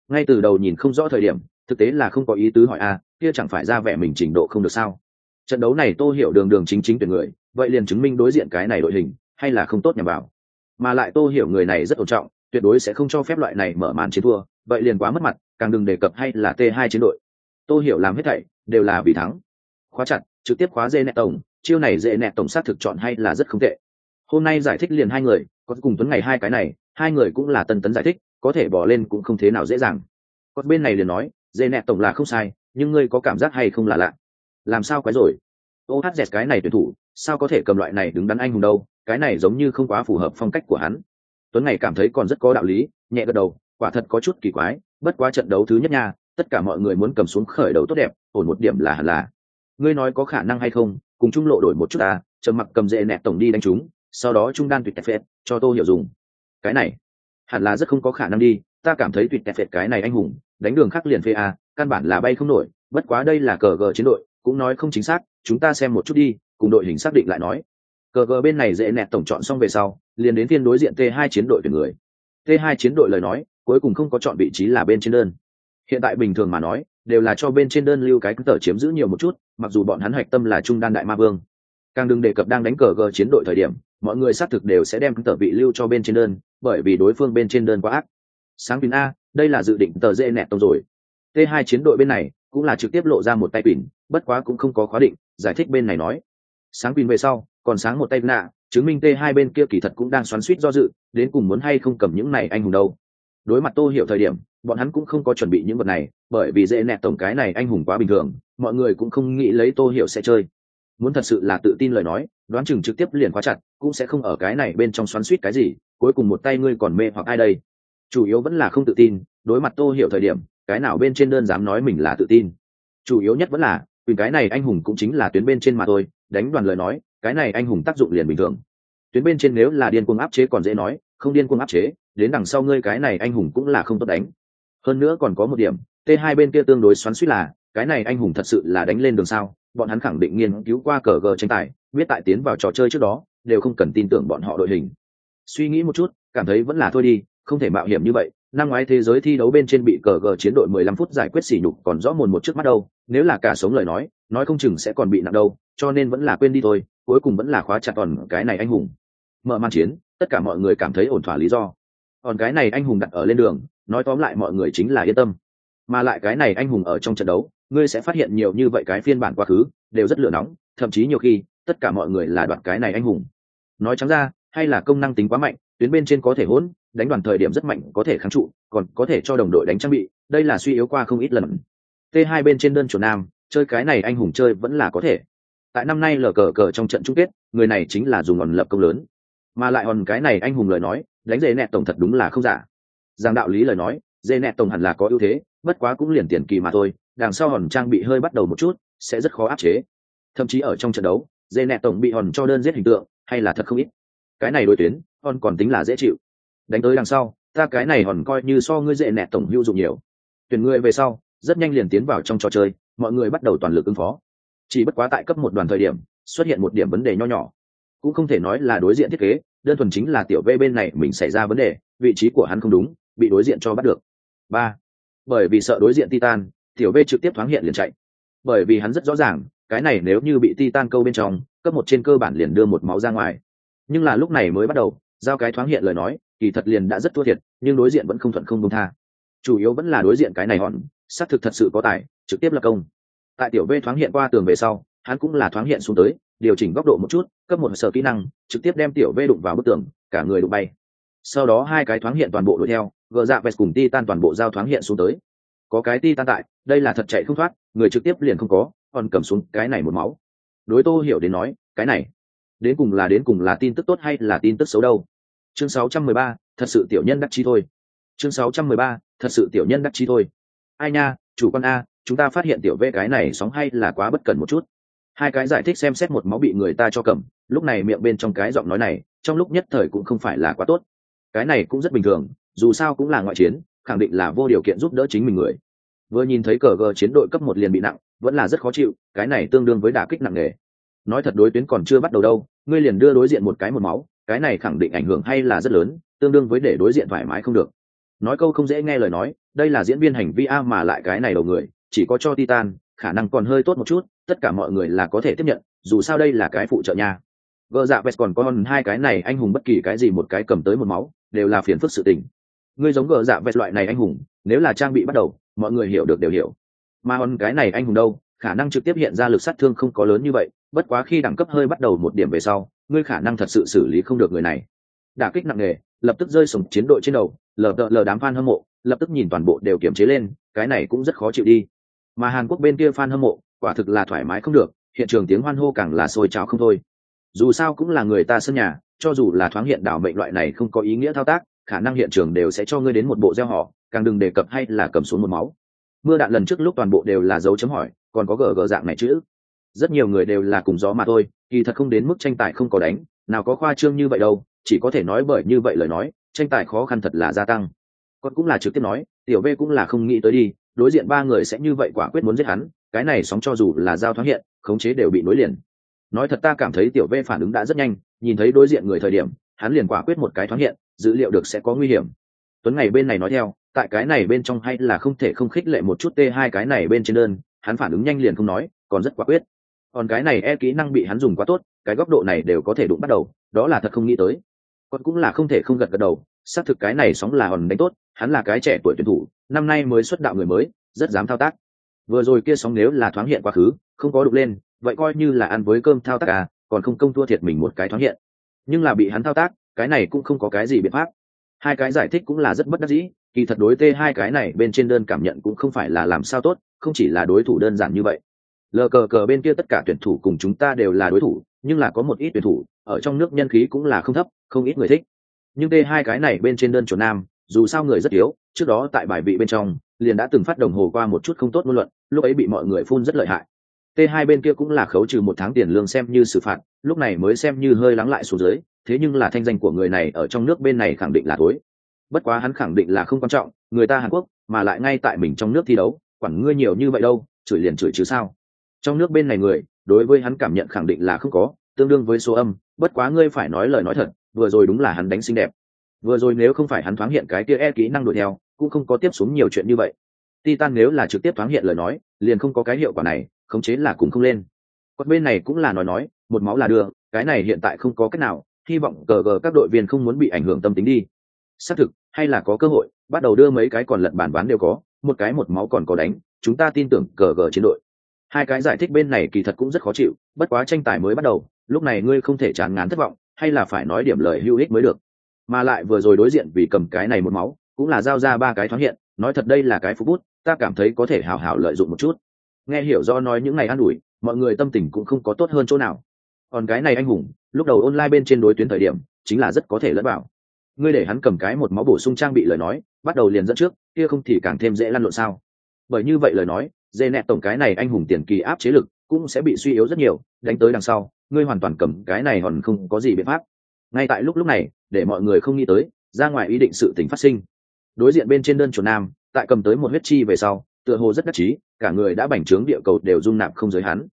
Speaker 1: Ngay từ đầu nhìn không rõ thời điểm, thực tế là không có ý tứ hỏi a kia chẳng phải ra vẻ mình trình độ không được sao? Trận đấu này tô hiểu đường đường chính chính tuyển người, vậy liền chứng minh đối diện cái này đội hình, hay là không tốt nhằm vào. Mà lại tô hiểu người này rất ổn trọng, tuyệt đối sẽ không cho phép loại này mở màn chiến thua vậy liền quá mất mặt, càng đừng đề cập hay là t 2 chiến đội. Tôi hiểu làm hết thảy, đều là vì thắng. Khóa chặt, trực tiếp khóa dê nẹt tổng, chiêu này dễ nẹt tổng sát thực chọn hay là rất không tệ. Hôm nay giải thích liền hai người, có cùng tuấn ngày hai cái này, hai người cũng là tân tấn giải thích, có thể bỏ lên cũng không thế nào dễ dàng. Có bên này liền nói, dê nẹt tổng là không sai, nhưng ngươi có cảm giác hay không là lạ? Làm sao quái rồi? Ô hát dẹt cái này tuyển thủ, sao có thể cầm loại này đứng đắn anh hùng đâu? Cái này giống như không quá phù hợp phong cách của hắn. Tuấn này cảm thấy còn rất có đạo lý, nhẹ gật đầu quả thật có chút kỳ quái, bất quá trận đấu thứ nhất nha, tất cả mọi người muốn cầm xuống khởi đầu tốt đẹp, ổn một điểm là hẳn là. Ngươi nói có khả năng hay không, cùng trung lộ đổi một chút ta, trầm mặc cầm dễ nẹt tổng đi đánh chúng, sau đó trung đan tuyệt tẹt phết, cho tô hiểu dùng. Cái này, hẳn là rất không có khả năng đi, ta cảm thấy tuyệt tẹt phết cái này anh hùng, đánh đường khắc liền phê a, căn bản là bay không nổi, bất quá đây là cờ gờ chiến đội, cũng nói không chính xác, chúng ta xem một chút đi, cùng đội hình xác định lại nói. Cờ gờ bên này dễ nẹt tổng chọn xong về sau, liền đến phiên đối diện t 2 chiến đội tuyển người. T 2 chiến đội lời nói cuối cùng không có chọn vị trí là bên trên đơn. Hiện tại bình thường mà nói, đều là cho bên trên đơn lưu cái tờ chiếm giữ nhiều một chút, mặc dù bọn hắn hoạch tâm là trung đan đại ma vương. Càng đừng đề cập đang đánh cờ gờ chiến đội thời điểm, mọi người xác thực đều sẽ đem tờ vị lưu cho bên trên đơn, bởi vì đối phương bên trên đơn quá ác. Sáng pin a, đây là dự định tờ dễ nẹt tông rồi. T 2 chiến đội bên này cũng là trực tiếp lộ ra một tay pin, bất quá cũng không có khóa định, giải thích bên này nói. Sáng pin về sau, còn sáng một tay nạ chứng minh t 2 bên kia kỳ thật cũng đang xoắn suýt do dự, đến cùng muốn hay không cầm những này anh hùng đâu đối mặt tô hiểu thời điểm, bọn hắn cũng không có chuẩn bị những vật này, bởi vì dễ nẹt tổng cái này anh hùng quá bình thường, mọi người cũng không nghĩ lấy tô hiểu sẽ chơi. Muốn thật sự là tự tin lời nói, đoán chừng trực tiếp liền khóa chặt, cũng sẽ không ở cái này bên trong xoắn suýt cái gì, cuối cùng một tay ngươi còn mê hoặc ai đây? Chủ yếu vẫn là không tự tin, đối mặt tô hiểu thời điểm, cái nào bên trên đơn dám nói mình là tự tin. Chủ yếu nhất vẫn là, vì cái này anh hùng cũng chính là tuyến bên trên mà thôi, đánh đoàn lời nói, cái này anh hùng tác dụng liền bình thường. Tuyến bên trên nếu là điên cuồng áp chế còn dễ nói không điên cuồng áp chế, đến đằng sau ngươi cái này anh hùng cũng là không tốt đánh. Hơn nữa còn có một điểm t hai bên kia tương đối xoắn suýt là, cái này anh hùng thật sự là đánh lên đường sao, bọn hắn khẳng định nghiên cứu qua cờ gờ tranh tài, biết tại tiến vào trò chơi trước đó, đều không cần tin tưởng bọn họ đội hình. Suy nghĩ một chút, cảm thấy vẫn là thôi đi, không thể mạo hiểm như vậy, năm ngoái thế giới thi đấu bên trên bị cờ gờ chiến đội 15 phút giải quyết sỉ nhục còn rõ mồn một trước mắt đâu, nếu là cả sống lời nói nói không chừng sẽ còn bị nặng đâu, cho nên vẫn là quên đi thôi, cuối cùng vẫn là khóa chặt toàn cái này anh hùng. Mở màn chiến tất cả mọi người cảm thấy ổn thỏa lý do. Còn cái này anh hùng đặt ở lên đường, nói tóm lại mọi người chính là yên tâm. Mà lại cái này anh hùng ở trong trận đấu, ngươi sẽ phát hiện nhiều như vậy cái phiên bản quá khứ, đều rất lửa nóng, thậm chí nhiều khi, tất cả mọi người là đoạt cái này anh hùng. Nói trắng ra, hay là công năng tính quá mạnh, tuyến bên trên có thể hỗn, đánh đoàn thời điểm rất mạnh, có thể kháng trụ, còn có thể cho đồng đội đánh trang bị, đây là suy yếu qua không ít lần. T hai bên trên đơn chuẩn nam, chơi cái này anh hùng chơi vẫn là có thể. Tại năm nay lờ cờ cờ trong trận chung kết, người này chính là dùng ngọn lập công lớn mà lại hòn cái này anh hùng lời nói, đánh dê nẹt tổng thật đúng là không giả. Giang đạo lý lời nói, dê nẹt tổng hẳn là có ưu thế, bất quá cũng liền tiền kỳ mà thôi, đằng sau hòn trang bị hơi bắt đầu một chút, sẽ rất khó áp chế. Thậm chí ở trong trận đấu, dê nẹt tổng bị hòn cho đơn giết hình tượng, hay là thật không ít. Cái này đối tuyến, hòn còn tính là dễ chịu. Đánh tới đằng sau, ta cái này hòn coi như so ngươi dễ nẹt tổng hữu dụng nhiều. Tuyển người về sau, rất nhanh liền tiến vào trong trò chơi, mọi người bắt đầu toàn lực ứng phó. Chỉ bất quá tại cấp một đoàn thời điểm, xuất hiện một điểm vấn đề nho nhỏ. Cũng không thể nói là đối diện thiết kế đơn thuần chính là tiểu v bên này mình xảy ra vấn đề, vị trí của hắn không đúng, bị đối diện cho bắt được. Ba, bởi vì sợ đối diện titan, tiểu v trực tiếp thoáng hiện liền chạy. Bởi vì hắn rất rõ ràng, cái này nếu như bị titan câu bên trong, cấp một trên cơ bản liền đưa một máu ra ngoài. Nhưng là lúc này mới bắt đầu, giao cái thoáng hiện lời nói, kỳ thật liền đã rất thua thiệt, nhưng đối diện vẫn không thuận không công tha. Chủ yếu vẫn là đối diện cái này hòn, xác thực thật sự có tài, trực tiếp là công. Tại tiểu v thoáng hiện qua tường về sau hắn cũng là thoáng hiện xuống tới điều chỉnh góc độ một chút cấp một sở kỹ năng trực tiếp đem tiểu v đụng vào bức tường cả người đụng bay. Sau đó hai cái thoáng hiện toàn bộ đuổi theo gờ dạ vest cùng ti tan toàn bộ giao thoáng hiện xuống tới. Có cái ti tan tại đây là thật chạy không thoát người trực tiếp liền không có còn cầm xuống cái này một máu. Đối tô hiểu đến nói cái này đến cùng là đến cùng là tin tức tốt hay là tin tức xấu đâu? Chương 613, thật sự tiểu nhân đắc chi thôi. Chương 613, thật sự tiểu nhân đắc chi thôi. Ai nha chủ con a chúng ta phát hiện tiểu v cái này sóng hay là quá bất cần một chút hai cái giải thích xem xét một máu bị người ta cho cầm, lúc này miệng bên trong cái giọng nói này, trong lúc nhất thời cũng không phải là quá tốt. Cái này cũng rất bình thường, dù sao cũng là ngoại chiến, khẳng định là vô điều kiện giúp đỡ chính mình người. Vừa nhìn thấy cờ gờ chiến đội cấp một liền bị nặng, vẫn là rất khó chịu, cái này tương đương với đả kích nặng nề. Nói thật đối tuyến còn chưa bắt đầu đâu, ngươi liền đưa đối diện một cái một máu, cái này khẳng định ảnh hưởng hay là rất lớn, tương đương với để đối diện thoải mái không được. Nói câu không dễ nghe lời nói, đây là diễn viên hành vi a mà lại cái này đầu người, chỉ có cho titan, khả năng còn hơi tốt một chút tất cả mọi người là có thể tiếp nhận, dù sao đây là cái phụ trợ nha. Vợ dạ vest còn con hai cái này, anh hùng bất kỳ cái gì một cái cầm tới một máu, đều là phiền phức sự tình. Ngươi giống vợ dạ vest loại này anh hùng, nếu là trang bị bắt đầu, mọi người hiểu được đều hiểu. Mà còn cái này anh hùng đâu, khả năng trực tiếp hiện ra lực sát thương không có lớn như vậy, bất quá khi đẳng cấp hơi bắt đầu một điểm về sau, ngươi khả năng thật sự xử lý không được người này. Đả kích nặng nề, lập tức rơi sùng chiến đội trên đầu, lờ đợ lờ đám fan hâm mộ, lập tức nhìn toàn bộ đều kiểm chế lên, cái này cũng rất khó chịu đi. Mà hàn quốc bên kia fan hâm mộ quả thực là thoải mái không được, hiện trường tiếng hoan hô càng là sôi trào không thôi. Dù sao cũng là người ta sân nhà, cho dù là thoáng hiện đảo mệnh loại này không có ý nghĩa thao tác, khả năng hiện trường đều sẽ cho ngươi đến một bộ gieo họ, càng đừng đề cập hay là cầm xuống một máu. Mưa đạn lần trước lúc toàn bộ đều là dấu chấm hỏi, còn có gờ gờ dạng này chữ rất nhiều người đều là cùng gió mà thôi, kỳ thật không đến mức tranh tài không có đánh, nào có khoa trương như vậy đâu, chỉ có thể nói bởi như vậy lời nói, tranh tài khó khăn thật là gia tăng. Còn cũng là trực tiếp nói, tiểu v cũng là không nghĩ tới đi, đối diện ba người sẽ như vậy quả quyết muốn giết hắn cái này sóng cho dù là giao thoáng hiện, khống chế đều bị nối liền. Nói thật ta cảm thấy tiểu v phản ứng đã rất nhanh, nhìn thấy đối diện người thời điểm, hắn liền quả quyết một cái thoáng hiện, dữ liệu được sẽ có nguy hiểm. Tuấn ngày bên này nói theo, tại cái này bên trong hay là không thể không khích lệ một chút t hai cái này bên trên đơn, hắn phản ứng nhanh liền không nói, còn rất quả quyết. Còn cái này e kỹ năng bị hắn dùng quá tốt, cái góc độ này đều có thể đụng bắt đầu, đó là thật không nghĩ tới. Còn cũng là không thể không gật gật đầu, xác thực cái này sóng là hòn đánh tốt, hắn là cái trẻ tuổi tuyển thủ, năm nay mới xuất đạo người mới, rất dám thao tác vừa rồi kia sóng nếu là thoáng hiện quá khứ, không có đục lên, vậy coi như là ăn với cơm thao tác à còn không công thua thiệt mình một cái thoáng hiện. Nhưng là bị hắn thao tác, cái này cũng không có cái gì biện pháp. Hai cái giải thích cũng là rất bất đắc dĩ, kỳ thật đối tê hai cái này bên trên đơn cảm nhận cũng không phải là làm sao tốt, không chỉ là đối thủ đơn giản như vậy. Lờ cờ cờ bên kia tất cả tuyển thủ cùng chúng ta đều là đối thủ, nhưng là có một ít tuyển thủ, ở trong nước nhân khí cũng là không thấp, không ít người thích. Nhưng tê hai cái này bên trên đơn chuẩn nam, dù sao người rất yếu, trước đó tại bài vị bên trong liền đã từng phát đồng hồ qua một chút không tốt ngôn luận, lúc ấy bị mọi người phun rất lợi hại. T hai bên kia cũng là khấu trừ một tháng tiền lương xem như xử phạt, lúc này mới xem như hơi lắng lại xuống dưới, thế nhưng là thanh danh của người này ở trong nước bên này khẳng định là tối bất quá hắn khẳng định là không quan trọng, người ta hàn quốc, mà lại ngay tại mình trong nước thi đấu, quản ngươi nhiều như vậy đâu, chửi liền chửi chứ sao? Trong nước bên này người, đối với hắn cảm nhận khẳng định là không có, tương đương với số âm, bất quá ngươi phải nói lời nói thật, vừa rồi đúng là hắn đánh xinh đẹp. Vừa rồi nếu không phải hắn thoáng hiện cái kia e kỹ năng đuổi theo cũng không có tiếp xuống nhiều chuyện như vậy. Titan nếu là trực tiếp thoáng hiện lời nói, liền không có cái hiệu quả này, khống chế là cũng không lên. Quật bên này cũng là nói nói, một máu là đưa, cái này hiện tại không có cách nào, hy vọng cờ gờ các đội viên không muốn bị ảnh hưởng tâm tính đi. Xác thực, hay là có cơ hội, bắt đầu đưa mấy cái còn lật bản bán đều có, một cái một máu còn có đánh, chúng ta tin tưởng cờ gờ chiến đội. Hai cái giải thích bên này kỳ thật cũng rất khó chịu, bất quá tranh tài mới bắt đầu, lúc này ngươi không thể chán ngán thất vọng, hay là phải nói điểm lời hữu ích mới được. Mà lại vừa rồi đối diện vì cầm cái này một máu cũng là giao ra ba cái thoáng hiện, nói thật đây là cái phú bút, ta cảm thấy có thể hào hào lợi dụng một chút. Nghe hiểu do nói những ngày an ủi, mọi người tâm tình cũng không có tốt hơn chỗ nào. Còn cái này anh hùng, lúc đầu online bên trên đối tuyến thời điểm, chính là rất có thể lẫn vào. Ngươi để hắn cầm cái một máu bổ sung trang bị lời nói, bắt đầu liền dẫn trước, kia không thì càng thêm dễ lăn lộn sao. Bởi như vậy lời nói, dê nẹ tổng cái này anh hùng tiền kỳ áp chế lực, cũng sẽ bị suy yếu rất nhiều, đánh tới đằng sau, ngươi hoàn toàn cầm cái này hòn không có gì biện pháp. Ngay tại lúc lúc này, để mọi người không nghĩ tới, ra ngoài ý định sự tình phát sinh đối diện bên trên đơn chuột nam, tại cầm tới một huyết chi về sau, tựa hồ rất đắc chí, cả người đã bành trướng địa cầu đều dung nạp không giới hắn.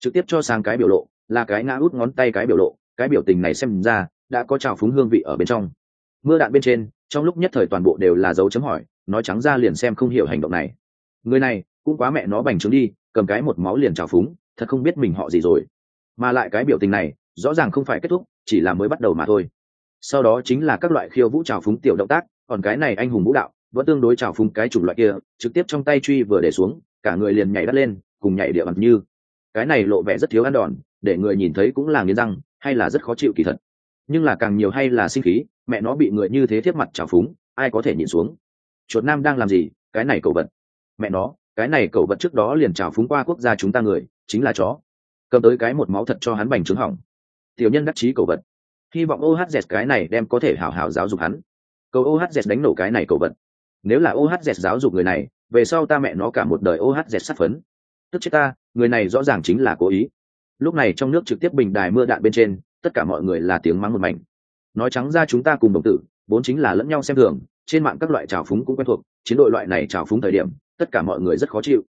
Speaker 1: Trực tiếp cho sang cái biểu lộ, là cái ngã út ngón tay cái biểu lộ, cái biểu tình này xem ra, đã có trào phúng hương vị ở bên trong. Mưa đạn bên trên, trong lúc nhất thời toàn bộ đều là dấu chấm hỏi, nói trắng ra liền xem không hiểu hành động này. Người này, cũng quá mẹ nó bành trướng đi, cầm cái một máu liền trào phúng, thật không biết mình họ gì rồi. Mà lại cái biểu tình này, rõ ràng không phải kết thúc, chỉ là mới bắt đầu mà thôi. Sau đó chính là các loại khiêu vũ trào phúng tiểu động tác còn cái này anh hùng vũ đạo, vẫn tương đối trào phúng cái chủng loại kia, trực tiếp trong tay truy vừa để xuống, cả người liền nhảy đắt lên, cùng nhảy địa bằng như. Cái này lộ vẻ rất thiếu ăn đòn, để người nhìn thấy cũng là nghiến răng, hay là rất khó chịu kỳ thật. Nhưng là càng nhiều hay là sinh khí, mẹ nó bị người như thế tiếp mặt trào phúng, ai có thể nhìn xuống? Chuột nam đang làm gì, cái này cậu vật? Mẹ nó, cái này cậu vật trước đó liền trào phúng qua quốc gia chúng ta người, chính là chó. Cầm tới cái một máu thật cho hắn bành trướng hỏng. Tiểu nhân đắc chí cậu vật. Hy vọng ohz cái này đem có thể hảo hảo giáo dục hắn cầu ohz đánh nổ cái này cầu vật. Nếu là ohz giáo dục người này về sau ta mẹ nó cả một đời ohz sát phấn. Tức chết ta người này rõ ràng chính là cố ý. Lúc này trong nước trực tiếp bình đài mưa đạn bên trên tất cả mọi người là tiếng mắng một mảnh. Nói trắng ra chúng ta cùng đồng tử vốn chính là lẫn nhau xem thường trên mạng các loại trào phúng cũng quen thuộc chiến đội loại này trào phúng thời điểm tất cả mọi người rất khó chịu.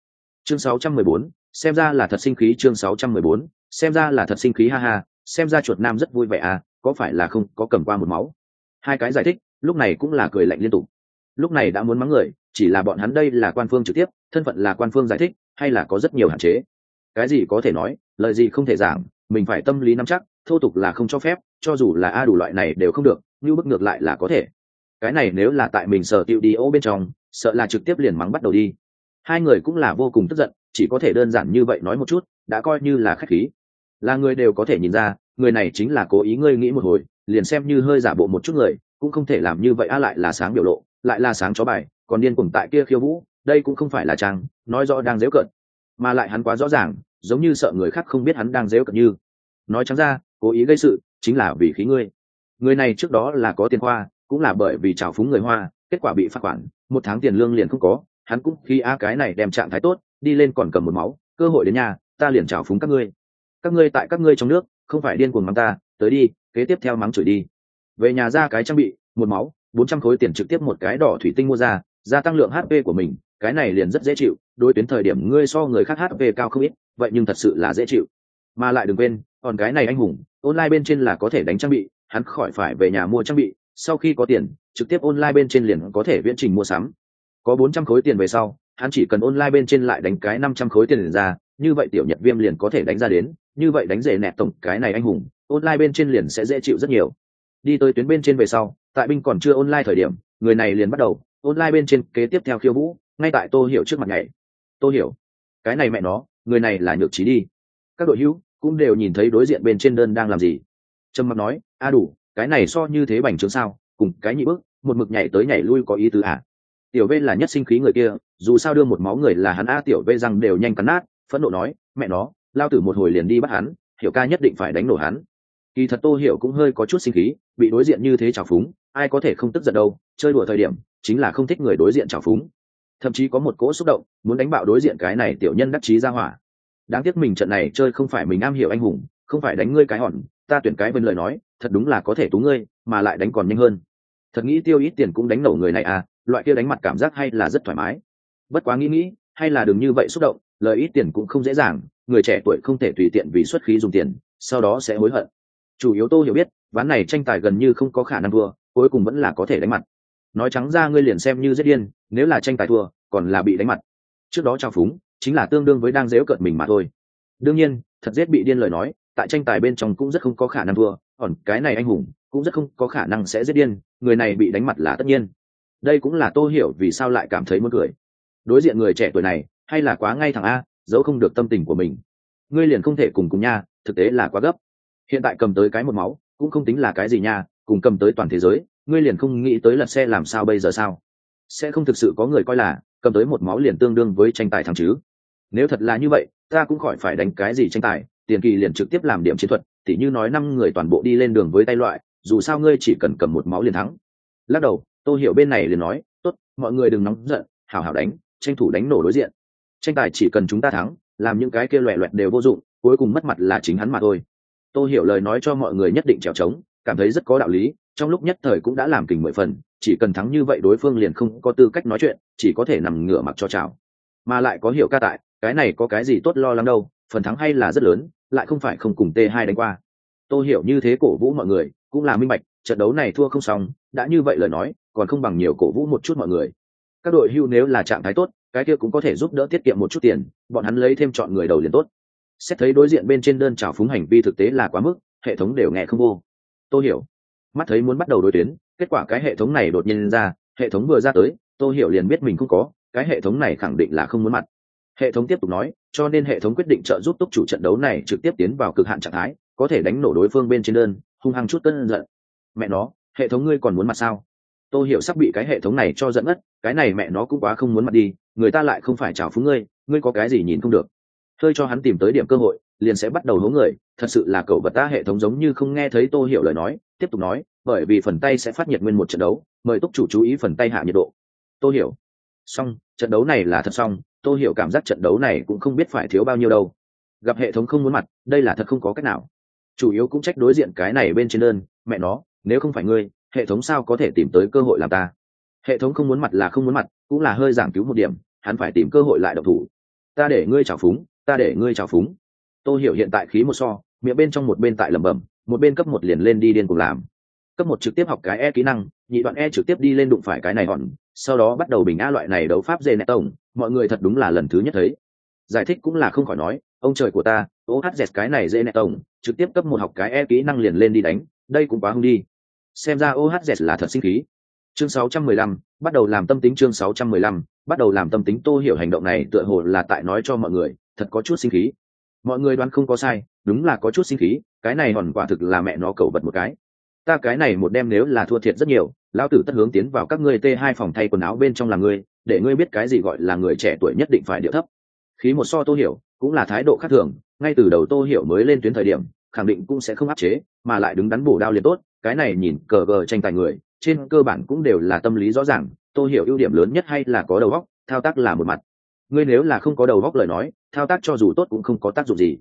Speaker 1: Chương 614, xem ra là thật sinh khí chương 614, xem ra là thật sinh khí ha ha xem ra chuột nam rất vui vẻ à có phải là không có cầm qua một máu? Hai cái giải thích lúc này cũng là cười lạnh liên tục. Lúc này đã muốn mắng người, chỉ là bọn hắn đây là quan phương trực tiếp, thân phận là quan phương giải thích, hay là có rất nhiều hạn chế. Cái gì có thể nói, lời gì không thể giảng, mình phải tâm lý nắm chắc, thô tục là không cho phép, cho dù là a đủ loại này đều không được, như bức ngược lại là có thể. Cái này nếu là tại mình sợ tiệu đi ô bên trong, sợ là trực tiếp liền mắng bắt đầu đi. Hai người cũng là vô cùng tức giận, chỉ có thể đơn giản như vậy nói một chút, đã coi như là khách khí. Là người đều có thể nhìn ra, người này chính là cố ý ngươi nghĩ một hồi, liền xem như hơi giả bộ một chút người cũng không thể làm như vậy a lại là sáng biểu lộ lại là sáng chó bài còn điên cuồng tại kia khiêu vũ đây cũng không phải là trang nói rõ đang dễu cận mà lại hắn quá rõ ràng giống như sợ người khác không biết hắn đang dễu cận như. Nói trắng ra cố ý gây sự chính là vì khí ngươi. Người này trước đó là có tiền hoa, cũng là bởi vì trào phúng người hoa kết quả bị phạt khoản một tháng tiền lương liền không có hắn cũng khi a cái này đem trạng thái tốt đi lên còn cầm một máu cơ hội đến nhà ta liền trào phúng các ngươi. Các ngươi tại các ngươi trong nước không phải điên cuồng mắng ta tới đi kế tiếp theo mắng chửi đi về nhà ra cái trang bị, một máu, bốn trăm khối tiền trực tiếp một cái đỏ thủy tinh mua ra, gia tăng lượng hp của mình, cái này liền rất dễ chịu, đối tuyến thời điểm ngươi so người khác hp cao không ít, vậy nhưng thật sự là dễ chịu. Mà lại đừng quên, còn cái này anh hùng, online bên trên là có thể đánh trang bị, hắn khỏi phải về nhà mua trang bị, sau khi có tiền, trực tiếp online bên trên liền có thể viễn trình mua sắm. Có bốn trăm khối tiền về sau, hắn chỉ cần online bên trên lại đánh cái năm trăm khối tiền liền ra, như vậy tiểu nhật viêm liền có thể đánh ra đến, như vậy đánh rể nẹt tổng cái này anh hùng, online bên trên liền sẽ dễ chịu rất nhiều đi tới tuyến bên trên về sau, tại binh còn chưa online thời điểm, người này liền bắt đầu, online bên trên kế tiếp theo khiêu vũ, ngay tại tô hiểu trước mặt nhảy. Tô hiểu, cái này mẹ nó, người này là nhược trí đi. Các đội hữu cũng đều nhìn thấy đối diện bên trên đơn đang làm gì. Trâm mặc nói, a đủ, cái này so như thế bành trướng sao, cùng cái nhị bước, một mực nhảy tới nhảy lui có ý tứ à? Tiểu v là nhất sinh khí người kia, dù sao đưa một máu người là hắn a, tiểu v răng đều nhanh cắn nát, phẫn nộ nói, mẹ nó, lao tử một hồi liền đi bắt hắn, hiểu ca nhất định phải đánh nổ hắn kỳ thật tô hiểu cũng hơi có chút sinh khí, bị đối diện như thế trào phúng, ai có thể không tức giận đâu, chơi đùa thời điểm, chính là không thích người đối diện trào phúng. Thậm chí có một cỗ xúc động, muốn đánh bạo đối diện cái này tiểu nhân đắc chí ra hỏa. Đáng tiếc mình trận này chơi không phải mình am hiểu anh hùng, không phải đánh ngươi cái hòn, ta tuyển cái bên lời nói, thật đúng là có thể tú ngươi, mà lại đánh còn nhanh hơn. Thật nghĩ tiêu ít tiền cũng đánh nổ người này à loại kia đánh mặt cảm giác hay là rất thoải mái. Bất quá nghĩ nghĩ, hay là đừng như vậy xúc động, lời ít tiền cũng không dễ dàng, người trẻ tuổi không thể tùy tiện vì xuất khí dùng tiền, sau đó sẽ hối hận chủ yếu tô hiểu biết, ván này tranh tài gần như không có khả năng thua, cuối cùng vẫn là có thể đánh mặt. Nói trắng ra ngươi liền xem như rất điên, nếu là tranh tài thua, còn là bị đánh mặt. Trước đó trao phúng, chính là tương đương với đang dễu cợt mình mà thôi. Đương nhiên, thật giết bị điên lời nói, tại tranh tài bên trong cũng rất không có khả năng thua, còn cái này anh hùng, cũng rất không có khả năng sẽ giết điên, người này bị đánh mặt là tất nhiên. Đây cũng là tô hiểu vì sao lại cảm thấy muốn cười. Đối diện người trẻ tuổi này, hay là quá ngay thẳng a, giấu không được tâm tình của mình. Ngươi liền không thể cùng cùng nha, thực tế là quá gấp hiện tại cầm tới cái một máu, cũng không tính là cái gì nha, cùng cầm tới toàn thế giới, ngươi liền không nghĩ tới lật xe làm sao bây giờ sao? Sẽ không thực sự có người coi là, cầm tới một máu liền tương đương với tranh tài thắng chứ. Nếu thật là như vậy, ta cũng khỏi phải đánh cái gì tranh tài, tiền kỳ liền trực tiếp làm điểm chiến thuật, tỉ như nói năm người toàn bộ đi lên đường với tay loại, dù sao ngươi chỉ cần cầm một máu liền thắng. Lắc đầu, tôi hiểu bên này liền nói, tốt, mọi người đừng nóng giận, hảo hảo đánh, tranh thủ đánh nổ đối diện. Tranh tài chỉ cần chúng ta thắng, làm những cái kia loẹ loẹt đều vô dụng, cuối cùng mất mặt là chính hắn mà thôi tôi hiểu lời nói cho mọi người nhất định trèo trống, cảm thấy rất có đạo lý, trong lúc nhất thời cũng đã làm kình mười phần, chỉ cần thắng như vậy đối phương liền không có tư cách nói chuyện, chỉ có thể nằm ngửa mặc cho chào. Mà lại có hiểu ca tại, cái này có cái gì tốt lo lắng đâu, phần thắng hay là rất lớn, lại không phải không cùng t 2 đánh qua. Tôi hiểu như thế cổ vũ mọi người, cũng là minh bạch, trận đấu này thua không xong, đã như vậy lời nói, còn không bằng nhiều cổ vũ một chút mọi người. Các đội hưu nếu là trạng thái tốt, cái kia cũng có thể giúp đỡ tiết kiệm một chút tiền, bọn hắn lấy thêm chọn người đầu liền tốt xét thấy đối diện bên trên đơn trào phúng hành vi thực tế là quá mức, hệ thống đều nghe không vô. Tôi hiểu. Mắt thấy muốn bắt đầu đối tuyến, kết quả cái hệ thống này đột nhiên ra, hệ thống vừa ra tới tôi hiểu liền biết mình không có, cái hệ thống này khẳng định là không muốn mặt. Hệ thống tiếp tục nói, cho nên hệ thống quyết định trợ giúp túc chủ trận đấu này trực tiếp tiến vào cực hạn trạng thái, có thể đánh nổ đối phương bên trên đơn, hung hăng chút cân giận. Mẹ nó, hệ thống ngươi còn muốn mặt sao? Tôi hiểu sắp bị cái hệ thống này cho dẫn ngất, cái này mẹ nó cũng quá không muốn mặt đi, người ta lại không phải chào phúng ngươi ngươi có cái gì nhìn không được hơi cho hắn tìm tới điểm cơ hội, liền sẽ bắt đầu hố người. Thật sự là cậu vật ta hệ thống giống như không nghe thấy tô hiểu lời nói, tiếp tục nói, bởi vì phần tay sẽ phát nhiệt nguyên một trận đấu, mời túc chủ chú ý phần tay hạ nhiệt độ. Tô hiểu. Xong, trận đấu này là thật xong, tô hiểu cảm giác trận đấu này cũng không biết phải thiếu bao nhiêu đâu. Gặp hệ thống không muốn mặt, đây là thật không có cách nào. Chủ yếu cũng trách đối diện cái này bên trên đơn, mẹ nó, nếu không phải ngươi, hệ thống sao có thể tìm tới cơ hội làm ta? Hệ thống không muốn mặt là không muốn mặt, cũng là hơi giảng cứu một điểm, hắn phải tìm cơ hội lại độc thủ. Ta để ngươi trả phúng ta để ngươi trào phúng. Tôi hiểu hiện tại khí một so miệng bên trong một bên tại lẩm bẩm một bên cấp một liền lên đi điên cùng làm. Cấp một trực tiếp học cái e kỹ năng nhị đoạn e trực tiếp đi lên đụng phải cái này hòn sau đó bắt đầu bình a loại này đấu pháp dê nẹ tổng mọi người thật đúng là lần thứ nhất thấy. Giải thích cũng là không khỏi nói ông trời của ta ohz cái này dê nẹ tổng trực tiếp cấp một học cái e kỹ năng liền lên đi đánh đây cũng quá hung đi. Xem ra ohz là thật sinh khí. Chương 615, bắt đầu làm tâm tính chương 615, bắt đầu làm tâm tính tô hiểu hành động này tựa hồ là tại nói cho mọi người, thật có chút sinh khí. Mọi người đoán không có sai, đúng là có chút sinh khí, cái này hòn quả thực là mẹ nó cầu vật một cái. Ta cái này một đêm nếu là thua thiệt rất nhiều, lão tử tất hướng tiến vào các ngươi t hai phòng thay quần áo bên trong là ngươi để ngươi biết cái gì gọi là người trẻ tuổi nhất định phải điệu thấp. Khí một so tô hiểu, cũng là thái độ khác thường, ngay từ đầu tô hiểu mới lên tuyến thời điểm, khẳng định cũng sẽ không áp chế, mà lại đứng đắn bổ đao liền tốt, cái này nhìn cờ gờ tranh tài người, trên cơ bản cũng đều là tâm lý rõ ràng. Tôi hiểu ưu điểm lớn nhất hay là có đầu óc, thao tác là một mặt. Ngươi nếu là không có đầu óc lời nói, thao tác cho dù tốt cũng không có tác dụng gì.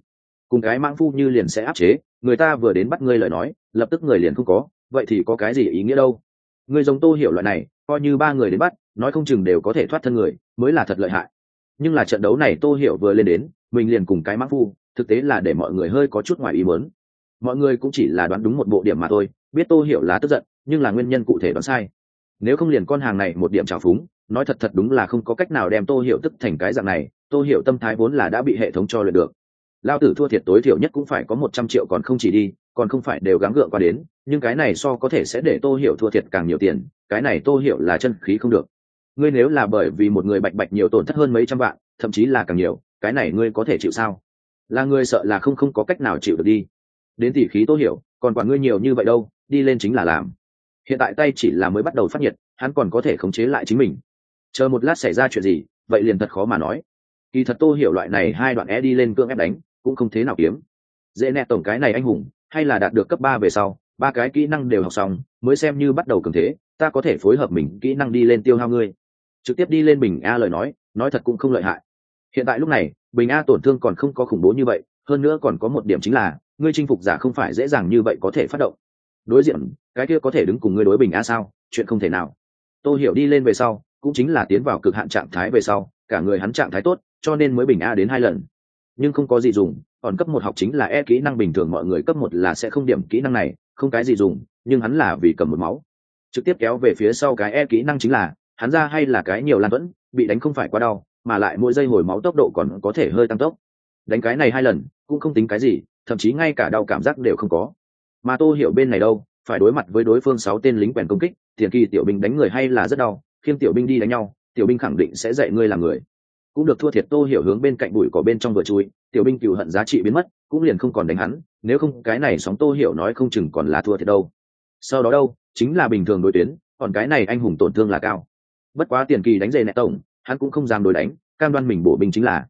Speaker 1: Cùng cái mãng phu như liền sẽ áp chế, người ta vừa đến bắt ngươi lời nói, lập tức người liền không có, vậy thì có cái gì ý nghĩa đâu? Người giống tô hiểu loại này, coi như ba người đến bắt, nói không chừng đều có thể thoát thân người, mới là thật lợi hại. Nhưng là trận đấu này tô hiểu vừa lên đến, mình liền cùng cái mãng phu, thực tế là để mọi người hơi có chút ngoài ý muốn. Mọi người cũng chỉ là đoán đúng một bộ điểm mà thôi, biết tô hiểu là tức giận, nhưng là nguyên nhân cụ thể đoán sai nếu không liền con hàng này một điểm trào phúng, nói thật thật đúng là không có cách nào đem tô hiểu tức thành cái dạng này, tô hiểu tâm thái vốn là đã bị hệ thống cho luyện được. Lao tử thua thiệt tối thiểu nhất cũng phải có một trăm triệu còn không chỉ đi, còn không phải đều gắng gượng qua đến, nhưng cái này so có thể sẽ để tô hiểu thua thiệt càng nhiều tiền, cái này tô hiểu là chân khí không được. Ngươi nếu là bởi vì một người bạch bạch nhiều tổn thất hơn mấy trăm vạn, thậm chí là càng nhiều, cái này ngươi có thể chịu sao? Là ngươi sợ là không không có cách nào chịu được đi. Đến tỷ khí tô hiểu, còn quản ngươi nhiều như vậy đâu, đi lên chính là làm hiện tại tay chỉ là mới bắt đầu phát nhiệt, hắn còn có thể khống chế lại chính mình. Chờ một lát xảy ra chuyện gì, vậy liền thật khó mà nói. Kỳ thật tô hiểu loại này hai đoạn e đi lên cương ép đánh, cũng không thế nào kiếm. Dễ nẹ tổng cái này anh hùng, hay là đạt được cấp ba về sau, ba cái kỹ năng đều học xong, mới xem như bắt đầu cường thế, ta có thể phối hợp mình kỹ năng đi lên tiêu hao ngươi. Trực tiếp đi lên bình a lời nói nói thật cũng không lợi hại. Hiện tại lúc này, bình a tổn thương còn không có khủng bố như vậy, hơn nữa còn có một điểm chính là, ngươi chinh phục giả không phải dễ dàng như vậy có thể phát động đối diện, cái kia có thể đứng cùng ngươi đối bình a sao? Chuyện không thể nào. Tôi hiểu đi lên về sau, cũng chính là tiến vào cực hạn trạng thái về sau, cả người hắn trạng thái tốt, cho nên mới bình a đến hai lần. Nhưng không có gì dùng, còn cấp một học chính là e kỹ năng bình thường, mọi người cấp một là sẽ không điểm kỹ năng này, không cái gì dùng, nhưng hắn là vì cầm một máu. Trực tiếp kéo về phía sau cái e kỹ năng chính là, hắn ra hay là cái nhiều lan vẫn bị đánh không phải quá đau, mà lại mỗi giây hồi máu tốc độ còn có thể hơi tăng tốc. Đánh cái này hai lần, cũng không tính cái gì, thậm chí ngay cả đau cảm giác đều không có mà tô hiểu bên này đâu, phải đối mặt với đối phương sáu tên lính quèn công kích, tiền kỳ tiểu binh đánh người hay là rất đau khiêng tiểu binh đi đánh nhau, tiểu binh khẳng định sẽ dạy ngươi làm người. Cũng được thua thiệt tô hiểu hướng bên cạnh bụi cỏ bên trong vừa chui, tiểu binh cựu hận giá trị biến mất, cũng liền không còn đánh hắn, nếu không cái này sóng tô hiểu nói không chừng còn là thua thiệt đâu. Sau đó đâu, chính là bình thường đối tuyến, còn cái này anh hùng tổn thương là cao. Bất quá tiền kỳ đánh dề nẹ tổng, hắn cũng không dám đối đánh, cam đoan mình bổ binh chính là.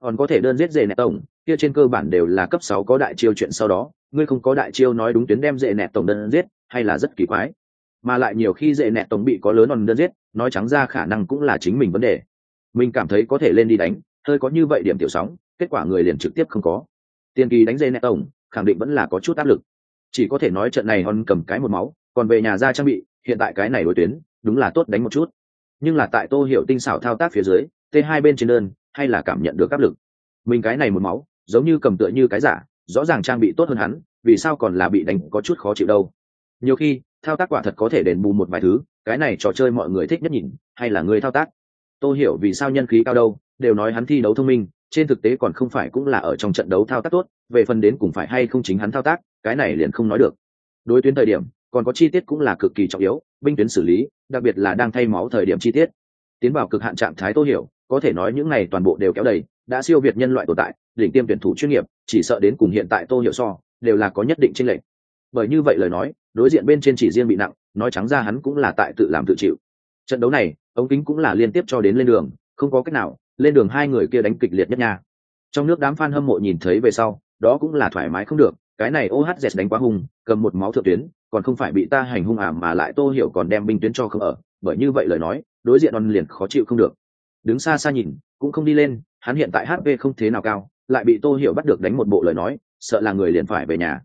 Speaker 1: Còn có thể đơn giết dề nẹ tổng, kia trên cơ bản đều là cấp sáu có đại chiêu chuyện sau đó ngươi không có đại chiêu nói đúng tuyến đem dễ nẹt tổng đơn giết, hay là rất kỳ quái. Mà lại nhiều khi dễ nẹt tổng bị có lớn hơn đơn giết, nói trắng ra khả năng cũng là chính mình vấn đề. Mình cảm thấy có thể lên đi đánh, hơi có như vậy điểm tiểu sóng, kết quả người liền trực tiếp không có. Tiền kỳ đánh dễ nẹt tổng, khẳng định vẫn là có chút áp lực. Chỉ có thể nói trận này hòn cầm cái một máu, còn về nhà ra trang bị, hiện tại cái này đối tuyến, đúng là tốt đánh một chút. Nhưng là tại tô hiểu tinh xảo thao tác phía dưới, t hai bên trên đơn, hay là cảm nhận được áp lực. Mình cái này một máu, giống như cầm tựa như cái giả rõ ràng trang bị tốt hơn hắn, vì sao còn là bị đánh có chút khó chịu đâu. Nhiều khi, thao tác quả thật có thể đền bù một vài thứ, cái này trò chơi mọi người thích nhất nhìn, hay là người thao tác? Tôi hiểu vì sao nhân khí cao đâu, đều nói hắn thi đấu thông minh, trên thực tế còn không phải cũng là ở trong trận đấu thao tác tốt, về phần đến cùng phải hay không chính hắn thao tác, cái này liền không nói được. Đối tuyến thời điểm, còn có chi tiết cũng là cực kỳ trọng yếu, binh tuyến xử lý, đặc biệt là đang thay máu thời điểm chi tiết. Tiến vào cực hạn trạng thái tô hiểu, có thể nói những này toàn bộ đều kéo đầy, đã siêu việt nhân loại tồn tại, đỉnh tiêm tuyển thủ chuyên nghiệp chỉ sợ đến cùng hiện tại tô hiểu so đều là có nhất định tranh lệch. Bởi như vậy lời nói, đối diện bên trên chỉ riêng bị nặng, nói trắng ra hắn cũng là tại tự làm tự chịu. Trận đấu này, ống kính cũng là liên tiếp cho đến lên đường, không có cách nào, lên đường hai người kia đánh kịch liệt nhất nha. Trong nước đám fan hâm mộ nhìn thấy về sau, đó cũng là thoải mái không được, cái này ohz đánh quá hung, cầm một máu thượng tuyến, còn không phải bị ta hành hung ảm mà lại tô hiểu còn đem binh tuyến cho không ở, bởi như vậy lời nói, đối diện on liền khó chịu không được. Đứng xa xa nhìn, cũng không đi lên, hắn hiện tại hp không thế nào cao lại bị tô hiểu bắt được đánh một bộ lời nói, sợ là người liền phải về nhà.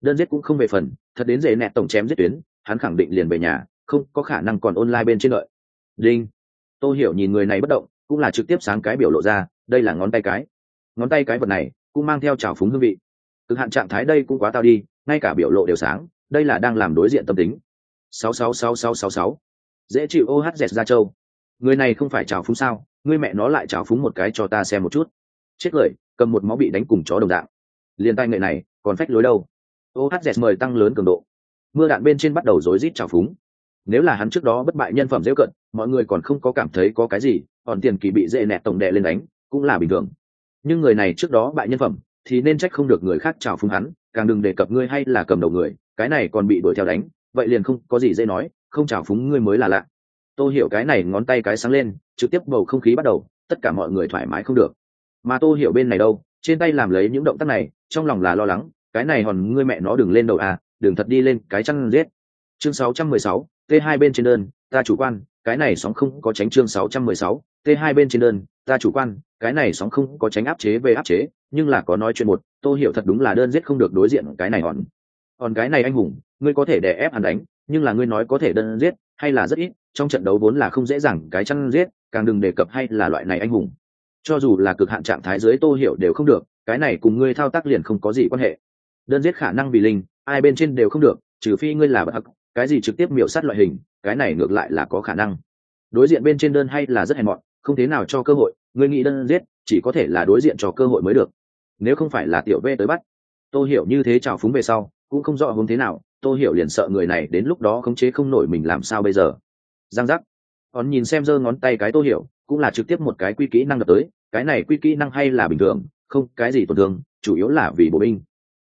Speaker 1: Đơn giết cũng không về phần, thật đến dễ nẹt tổng chém giết tuyến, hắn khẳng định liền về nhà, không có khả năng còn online bên trên lợi đinh. Tô hiểu nhìn người này bất động, cũng là trực tiếp sáng cái biểu lộ ra, đây là ngón tay cái. Ngón tay cái vật này, cũng mang theo trào phúng hương vị. Cực hạn trạng thái đây cũng quá tao đi, ngay cả biểu lộ đều sáng, đây là đang làm đối diện tâm tính. Sáu sáu sáu sáu sáu sáu. Dễ chịu ohz ra châu. Người này không phải trào phúng sao, người mẹ nó lại trào phúng một cái cho ta xem một chút. Chết lời cầm một máu bị đánh cùng chó đồng dạng. Liền tay nghệ này, còn phách lối đâu? Ohz mời tăng lớn cường độ. Mưa đạn bên trên bắt đầu rối rít trào phúng. Nếu là hắn trước đó bất bại nhân phẩm dễ cận, mọi người còn không có cảm thấy có cái gì, còn tiền kỳ bị dễ nẹt tổng đệ lên đánh, cũng là bình thường. Nhưng người này trước đó bại nhân phẩm, thì nên trách không được người khác trào phúng hắn, càng đừng đề cập ngươi hay là cầm đầu người, cái này còn bị đuổi theo đánh, vậy liền không có gì dễ nói, không trào phúng ngươi mới là lạ. Tôi hiểu cái này ngón tay cái sáng lên, trực tiếp bầu không khí bắt đầu, tất cả mọi người thoải mái không được mà tôi hiểu bên này đâu trên tay làm lấy những động tác này trong lòng là lo lắng cái này hòn ngươi mẹ nó đừng lên đầu à đừng thật đi lên cái chăn giết. Chương 616, t hai bên trên đơn ta chủ quan cái này sóng không có tránh chương 616, t hai bên trên đơn ta chủ quan cái này sóng không có tránh áp chế về áp chế nhưng là có nói chuyện một tô hiểu thật đúng là đơn giết không được đối diện cái này hòn. Còn cái này anh hùng ngươi có thể đè ép hắn đánh nhưng là ngươi nói có thể đơn giết hay là rất ít trong trận đấu vốn là không dễ dàng cái chăn giết càng đừng đề cập hay là loại này anh hùng cho dù là cực hạn trạng thái dưới tô hiểu đều không được, cái này cùng ngươi thao tác liền không có gì quan hệ. Đơn giết khả năng vì linh, ai bên trên đều không được, trừ phi ngươi là bậc hắc, cái gì trực tiếp miểu sát loại hình, cái này ngược lại là có khả năng. Đối diện bên trên đơn hay là rất hèn mọn, không thế nào cho cơ hội, ngươi nghĩ đơn giết, chỉ có thể là đối diện cho cơ hội mới được. Nếu không phải là tiểu v tới bắt tôi hiểu như thế trào phúng về sau, cũng không rõ hướng thế nào tôi hiểu liền sợ người này đến lúc đó khống chế không nổi mình làm sao bây giờ. Giang giác. Còn nhìn xem giơ ngón tay cái tôi hiểu cũng là trực tiếp một cái quy kỹ năng đập tới, cái này quy kỹ năng hay là bình thường, không, cái gì tổn thương, chủ yếu là vì bộ binh.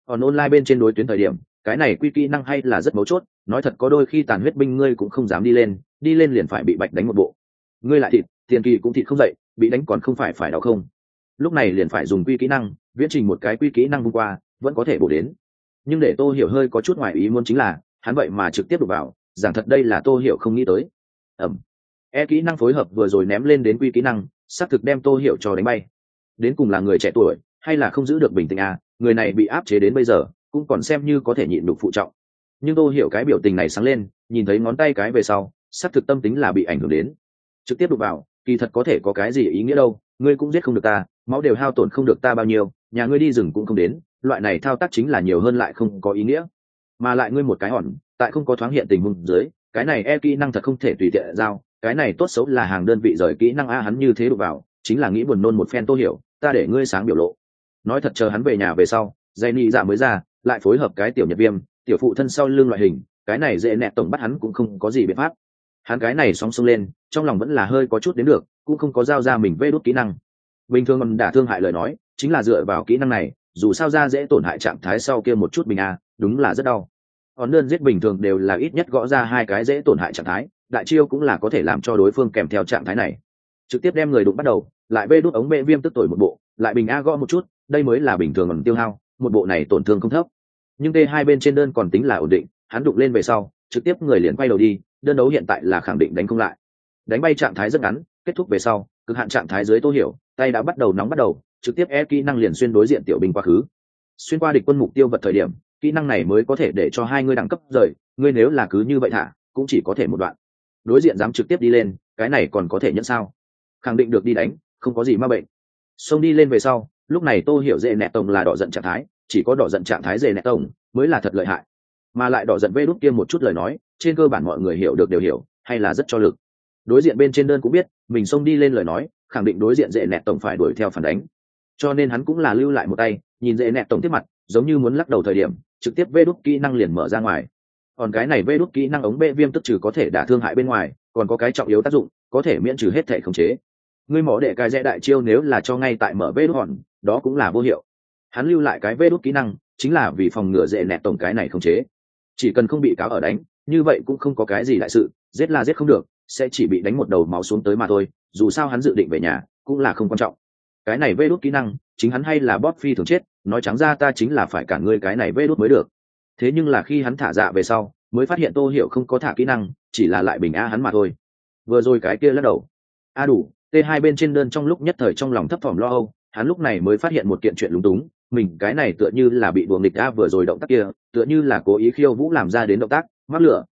Speaker 1: Còn online bên trên đối tuyến thời điểm, cái này quy kỹ năng hay là rất mấu chốt, nói thật có đôi khi tàn huyết binh ngươi cũng không dám đi lên đi lên liền phải bị bạch đánh một bộ. Ngươi lại thịt, tiền kỳ cũng thịt không dậy, bị đánh còn không phải phải đau không? Lúc này liền phải dùng quy kỹ năng, viễn trình một cái quy kỹ năng hôm qua, vẫn có thể bổ đến. Nhưng để tô hiểu hơi có chút ngoài ý muốn chính là, hắn vậy mà trực tiếp đục vào, giảng thật đây là tô hiểu không nghĩ tới. Ẩm e kỹ năng phối hợp vừa rồi ném lên đến quy kỹ năng, xác thực đem tô hiểu cho đánh bay. Đến cùng là người trẻ tuổi, hay là không giữ được bình tĩnh à người này bị áp chế đến bây giờ, cũng còn xem như có thể nhịn đục phụ trọng. Nhưng tô hiểu cái biểu tình này sáng lên, nhìn thấy ngón tay cái về sau, xác thực tâm tính là bị ảnh hưởng đến. Trực tiếp đục vào, kỳ thật có thể có cái gì ý nghĩa đâu, ngươi cũng giết không được ta, máu đều hao tổn không được ta bao nhiêu, nhà ngươi đi rừng cũng không đến, loại này thao tác chính là nhiều hơn lại không có ý nghĩa. Mà lại ngươi một cái hòn tại không có thoáng hiện tình huống dưới, cái này e kỹ năng thật không thể tùy tiện giao cái này tốt xấu là hàng đơn vị rời kỹ năng a hắn như thế đụng vào, chính là nghĩ buồn nôn một phen tô hiểu, ta để ngươi sáng biểu lộ. Nói thật chờ hắn về nhà về sau dây ni dạ mới ra, lại phối hợp cái tiểu nhật viêm, tiểu phụ thân sau lưng loại hình, cái này dễ nẹt tổng bắt hắn cũng không có gì biện pháp. Hắn cái này song song lên, trong lòng vẫn là hơi có chút đến được, cũng không có giao ra mình vê đốt kỹ năng. Bình thường còn đả thương hại lời nói, chính là dựa vào kỹ năng này, dù sao ra dễ tổn hại trạng thái sau kia một chút bình a, đúng là rất đau. Còn đơn giết bình thường đều là ít nhất gõ ra hai cái dễ tổn hại trạng thái đại chiêu cũng là có thể làm cho đối phương kèm theo trạng thái này. Trực tiếp đem người đụng bắt đầu, lại bê đốt ống bệ viêm tức tuổi một bộ, lại bình a gõ một chút, đây mới là bình thường còn tiêu hao, một bộ này tổn thương không thấp. Nhưng t hai bên trên đơn còn tính là ổn định, hắn đụng lên về sau, trực tiếp người liền quay đầu đi, đơn đấu hiện tại là khẳng định đánh không lại. Đánh bay trạng thái rất ngắn, kết thúc về sau, cực hạn trạng thái dưới tô hiểu, tay đã bắt đầu nóng bắt đầu, trực tiếp e kỹ năng liền xuyên đối diện tiểu binh quá khứ. Xuyên qua địch quân mục tiêu vật thời điểm, kỹ năng này mới có thể để cho hai ngươi đẳng cấp rời ngươi nếu là cứ như vậy thả, cũng chỉ có thể một đoạn đối diện dám trực tiếp đi lên, cái này còn có thể nhận sao? Khẳng định được đi đánh, không có gì ma bệnh. Xông đi lên về sau, lúc này tô hiểu dễ nẹt tổng là đỏ giận trạng thái, chỉ có đỏ giận trạng thái dễ nẹt tổng mới là thật lợi hại. Mà lại đỏ giận vê đút kia một chút lời nói, trên cơ bản mọi người hiểu được đều hiểu, hay là rất cho lực. Đối diện bên trên đơn cũng biết, mình xông đi lên lời nói, khẳng định đối diện dễ nẹt tổng phải đuổi theo phản đánh. Cho nên hắn cũng là lưu lại một tay, nhìn dễ nẹt tổng tiếp mặt, giống như muốn lắc đầu thời điểm, trực tiếp vê đút kỹ năng liền mở ra ngoài còn cái này vê đốt kỹ năng ống bê viêm tức trừ có thể đả thương hại bên ngoài, còn có cái trọng yếu tác dụng, có thể miễn trừ hết thể khống chế. Ngươi mỏ đệ cái rẽ đại chiêu nếu là cho ngay tại mở vê đốt hòn, đó cũng là vô hiệu. Hắn lưu lại cái vê đốt kỹ năng, chính là vì phòng ngừa dễ nẹt tổng cái này khống chế. Chỉ cần không bị cáo ở đánh, như vậy cũng không có cái gì đại sự, giết là giết không được, sẽ chỉ bị đánh một đầu máu xuống tới mà thôi, dù sao hắn dự định về nhà, cũng là không quan trọng. Cái này vê đốt kỹ năng, chính hắn hay là bóp phi thường chết, nói trắng ra ta chính là phải cản ngươi cái này vê đốt mới được thế nhưng là khi hắn thả dạ về sau, mới phát hiện tô hiểu không có thả kỹ năng, chỉ là lại bình a hắn mà thôi. Vừa rồi cái kia lắc đầu. A đủ, t hai bên trên đơn trong lúc nhất thời trong lòng thấp thỏm lo âu, hắn lúc này mới phát hiện một kiện chuyện lúng túng, mình, cái này tựa như là bị buồng địch a vừa rồi động tác kia, tựa như là cố ý khiêu vũ làm ra đến động tác, mắc lửa.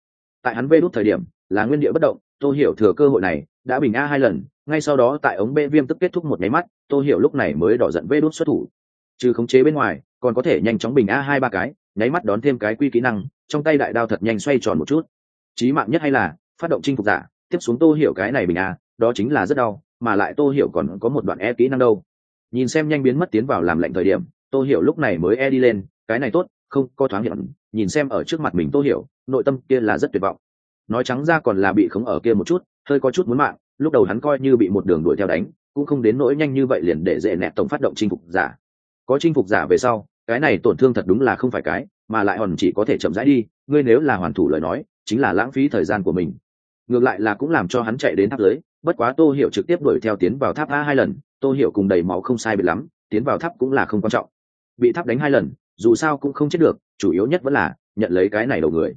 Speaker 1: Tại hắn vê đốt thời điểm, là nguyên địa bất động, tô hiểu thừa cơ hội này, đã bình a hai lần, ngay sau đó tại ống bê viêm tức kết thúc một nháy mắt, tô hiểu lúc này mới đỏ giận vê đốt xuất thủ. Trừ khống chế bên ngoài, còn có thể nhanh chóng bình a hai ba cái nháy mắt đón thêm cái quy kỹ năng, trong tay đại đao thật nhanh xoay tròn một chút. Chí mạng nhất hay là, phát động chinh phục giả, tiếp xuống tô hiểu cái này bình a, đó chính là rất đau, mà lại tô hiểu còn có một đoạn e kỹ năng đâu. Nhìn xem nhanh biến mất tiến vào làm lệnh thời điểm, tô hiểu lúc này mới e đi lên, cái này tốt, không có thoáng hiện, nhìn xem ở trước mặt mình tô hiểu, nội tâm kia là rất tuyệt vọng. Nói trắng ra còn là bị khống ở kia một chút, hơi có chút muốn mạng, lúc đầu hắn coi như bị một đường đuổi theo đánh, cũng không đến nỗi nhanh như vậy liền để dễ nẹt tổng phát động chinh phục giả. Có chinh phục giả về sau cái này tổn thương thật đúng là không phải cái, mà lại hòn chỉ có thể chậm rãi đi, ngươi nếu là hoàn thủ lời nói, chính là lãng phí thời gian của mình. Ngược lại là cũng làm cho hắn chạy đến tháp lưới bất quá tô hiểu trực tiếp đuổi theo tiến vào tháp a hai lần, tô hiểu cùng đầy máu không sai bị lắm, tiến vào tháp cũng là không quan trọng. Bị tháp đánh hai lần, dù sao cũng không chết được, chủ yếu nhất vẫn là nhận lấy cái này đầu người.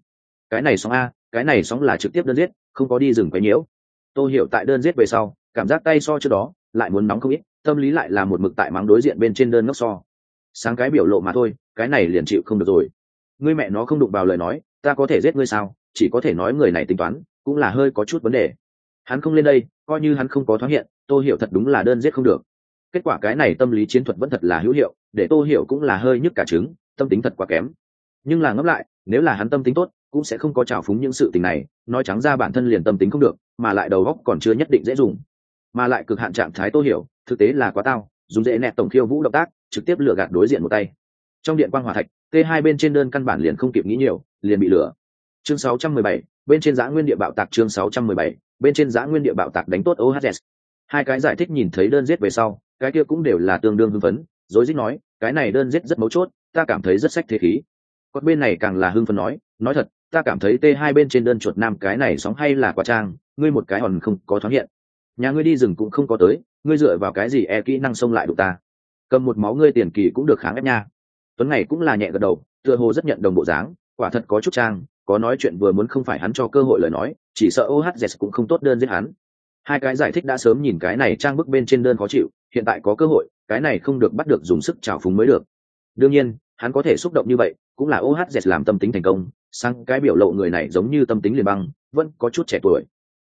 Speaker 1: Cái này sóng a, cái này sóng là trực tiếp đơn giết, không có đi rừng quấy nhiễu. Tô hiểu tại đơn giết về sau, cảm giác tay so trước đó, lại muốn nóng không ít, tâm lý lại là một mực tại mắng đối diện bên trên đơn ngốc so sáng cái biểu lộ mà thôi, cái này liền chịu không được rồi. Ngươi mẹ nó không đụng vào lời nói, ta có thể giết ngươi sao? Chỉ có thể nói người này tính toán, cũng là hơi có chút vấn đề. Hắn không lên đây, coi như hắn không có thoáng hiện, tô hiểu thật đúng là đơn giết không được. Kết quả cái này tâm lý chiến thuật vẫn thật là hữu hiệu, để tô hiểu cũng là hơi nhức cả trứng, tâm tính thật quá kém. Nhưng là ngẫm lại, nếu là hắn tâm tính tốt, cũng sẽ không có trào phúng những sự tình này, nói trắng ra bản thân liền tâm tính không được, mà lại đầu góc còn chưa nhất định dễ dùng. Mà lại cực hạn trạng thái tô hiểu, thực tế là quá tao, dùng dễ nẹt tổng khiêu vũ động tác trực tiếp lừa gạt đối diện một tay. Trong điện quan hòa thạch t hai bên trên đơn căn bản liền không kịp nghĩ nhiều liền bị lừa. Chương 617, bên trên giã nguyên địa bạo tạc chương 617, bên trên giã nguyên địa bạo tạc đánh tốt OHS. hai cái giải thích nhìn thấy đơn giết về sau cái kia cũng đều là tương đương hưng phấn rối rít nói cái này đơn giết rất mấu chốt ta cảm thấy rất sách thế khí. Còn bên này càng là hưng phấn nói nói thật ta cảm thấy t hai bên trên đơn chuột nam cái này sóng hay là quả trang ngươi một cái hòn không có thoáng hiện. Nhà ngươi đi rừng cũng không có tới ngươi dựa vào cái gì e kỹ năng xông lại đụng ta? Cầm một máu ngươi tiền kỳ cũng được kháng ép nha. Tuấn này cũng là nhẹ gật đầu, tựa hồ rất nhận đồng bộ dáng, quả thật có chút trang, có nói chuyện vừa muốn không phải hắn cho cơ hội lời nói, chỉ sợ ohz cũng không tốt đơn giết hắn. Hai cái giải thích đã sớm nhìn cái này trang bức bên trên đơn khó chịu, hiện tại có cơ hội, cái này không được bắt được dùng sức trào phúng mới được. Đương nhiên, hắn có thể xúc động như vậy, cũng là ohz làm tâm tính thành công, sang cái biểu lộ người này giống như tâm tính liền băng, vẫn có chút trẻ tuổi.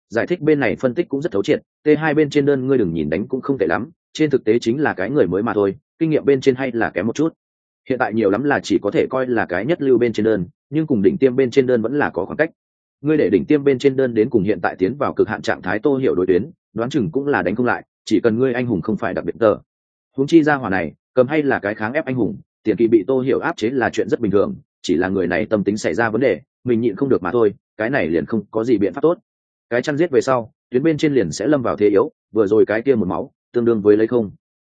Speaker 1: Giải thích bên này phân tích cũng rất thấu triệt t hai bên trên đơn ngươi đừng nhìn đánh cũng không tệ lắm trên thực tế chính là cái người mới mà thôi, kinh nghiệm bên trên hay là kém một chút. Hiện tại nhiều lắm là chỉ có thể coi là cái nhất lưu bên trên đơn, nhưng cùng đỉnh tiêm bên trên đơn vẫn là có khoảng cách. Ngươi để đỉnh tiêm bên trên đơn đến cùng hiện tại tiến vào cực hạn trạng thái tô hiểu đối tuyến, đoán chừng cũng là đánh không lại, chỉ cần ngươi anh hùng không phải đặc biệt tờ. Huống chi ra hỏa này, cầm hay là cái kháng ép anh hùng, tiền kỳ bị tô hiểu áp chế là chuyện rất bình thường, chỉ là người này tâm tính xảy ra vấn đề, mình nhịn không được mà thôi, cái này liền không có gì biện pháp tốt. Cái chăn giết về sau, tuyến bên trên liền sẽ lâm vào thế yếu, vừa rồi cái kia một máu tương đương với lấy không.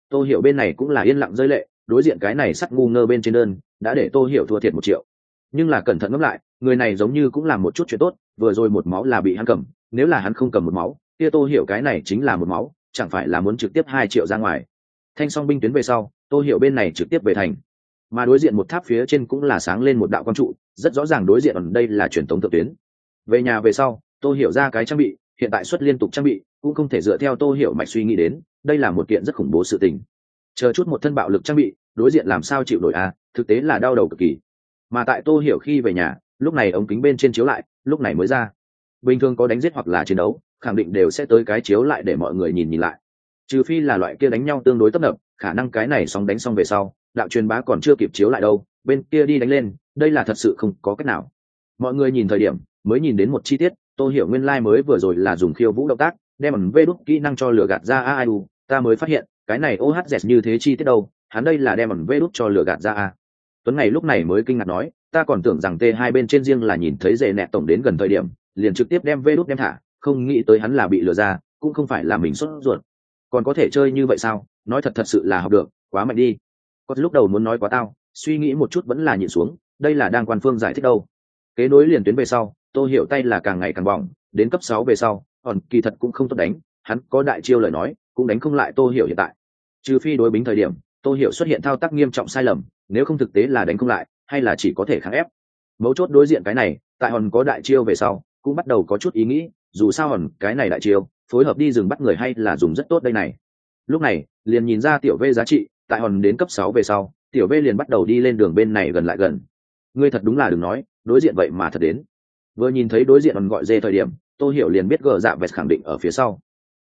Speaker 1: Tô hiểu bên này cũng là yên lặng rơi lệ, đối diện cái này sắt ngu ngơ bên trên đơn, đã để tô hiểu thua thiệt một triệu. Nhưng là cẩn thận ngẫm lại, người này giống như cũng làm một chút chuyện tốt, vừa rồi một máu là bị hắn cầm, nếu là hắn không cầm một máu, kia tô hiểu cái này chính là một máu, chẳng phải là muốn trực tiếp hai triệu ra ngoài. Thanh song binh tuyến về sau, tô hiểu bên này trực tiếp về thành. Mà đối diện một tháp phía trên cũng là sáng lên một đạo quang trụ, rất rõ ràng đối diện ở đây là truyền thống thượng tuyến. Về nhà về sau, tô hiểu ra cái trang bị, hiện tại xuất liên tục trang bị, cũng không thể dựa theo tô hiểu mạch suy nghĩ đến đây là một kiện rất khủng bố sự tình. Chờ chút một thân bạo lực trang bị, đối diện làm sao chịu nổi a thực tế là đau đầu cực kỳ. Mà tại tô hiểu khi về nhà, lúc này ống kính bên trên chiếu lại, lúc này mới ra. Bình thường có đánh giết hoặc là chiến đấu, khẳng định đều sẽ tới cái chiếu lại để mọi người nhìn nhìn lại. Trừ phi là loại kia đánh nhau tương đối tấp nập, khả năng cái này sóng đánh xong về sau, đạo truyền bá còn chưa kịp chiếu lại đâu, bên kia đi đánh lên, đây là thật sự không có cách nào. Mọi người nhìn thời điểm, mới nhìn đến một chi tiết tôi hiểu nguyên lai mới vừa rồi là dùng khiêu vũ động tác, đem ẩn vê đúc kỹ năng cho lửa gạt ra a ai u ta mới phát hiện, cái này ohz như thế chi tiết đâu, hắn đây là đem ẩn vê đúc cho lửa gạt ra à. tuấn này lúc này mới kinh ngạc nói, ta còn tưởng rằng t hai bên trên riêng là nhìn thấy dề nẹt tổng đến gần thời điểm, liền trực tiếp đem vê đúc đem thả, không nghĩ tới hắn là bị lừa ra, cũng không phải là mình sốt ruột. Còn có thể chơi như vậy sao? Nói thật thật sự là học được, quá mạnh đi. Có lúc đầu muốn nói quá tao, suy nghĩ một chút vẫn là nhịn xuống, đây là đang quan phương giải thích đâu. Kế nối liền tuyến về sau, tô hiểu tay là càng ngày càng bỏng, đến cấp sáu về sau, còn kỳ thật cũng không tốt đánh, hắn có đại chiêu lời nói cũng đánh không lại tô hiểu hiện tại. Trừ phi đối bính thời điểm, tô hiểu xuất hiện thao tác nghiêm trọng sai lầm, nếu không thực tế là đánh không lại, hay là chỉ có thể kháng ép. Mấu chốt đối diện cái này, tại hòn có đại chiêu về sau, cũng bắt đầu có chút ý nghĩ, dù sao hòn, cái này đại chiêu, phối hợp đi rừng bắt người hay là dùng rất tốt đây này. Lúc này, liền nhìn ra tiểu v giá trị, tại hòn đến cấp sáu về sau, tiểu v liền bắt đầu đi lên đường bên này gần lại gần. Ngươi thật đúng là đừng nói, đối diện vậy mà thật đến. Vừa nhìn thấy đối diện còn gọi dê thời điểm tôi hiểu liền biết gờ dạ vẹt khẳng định ở phía sau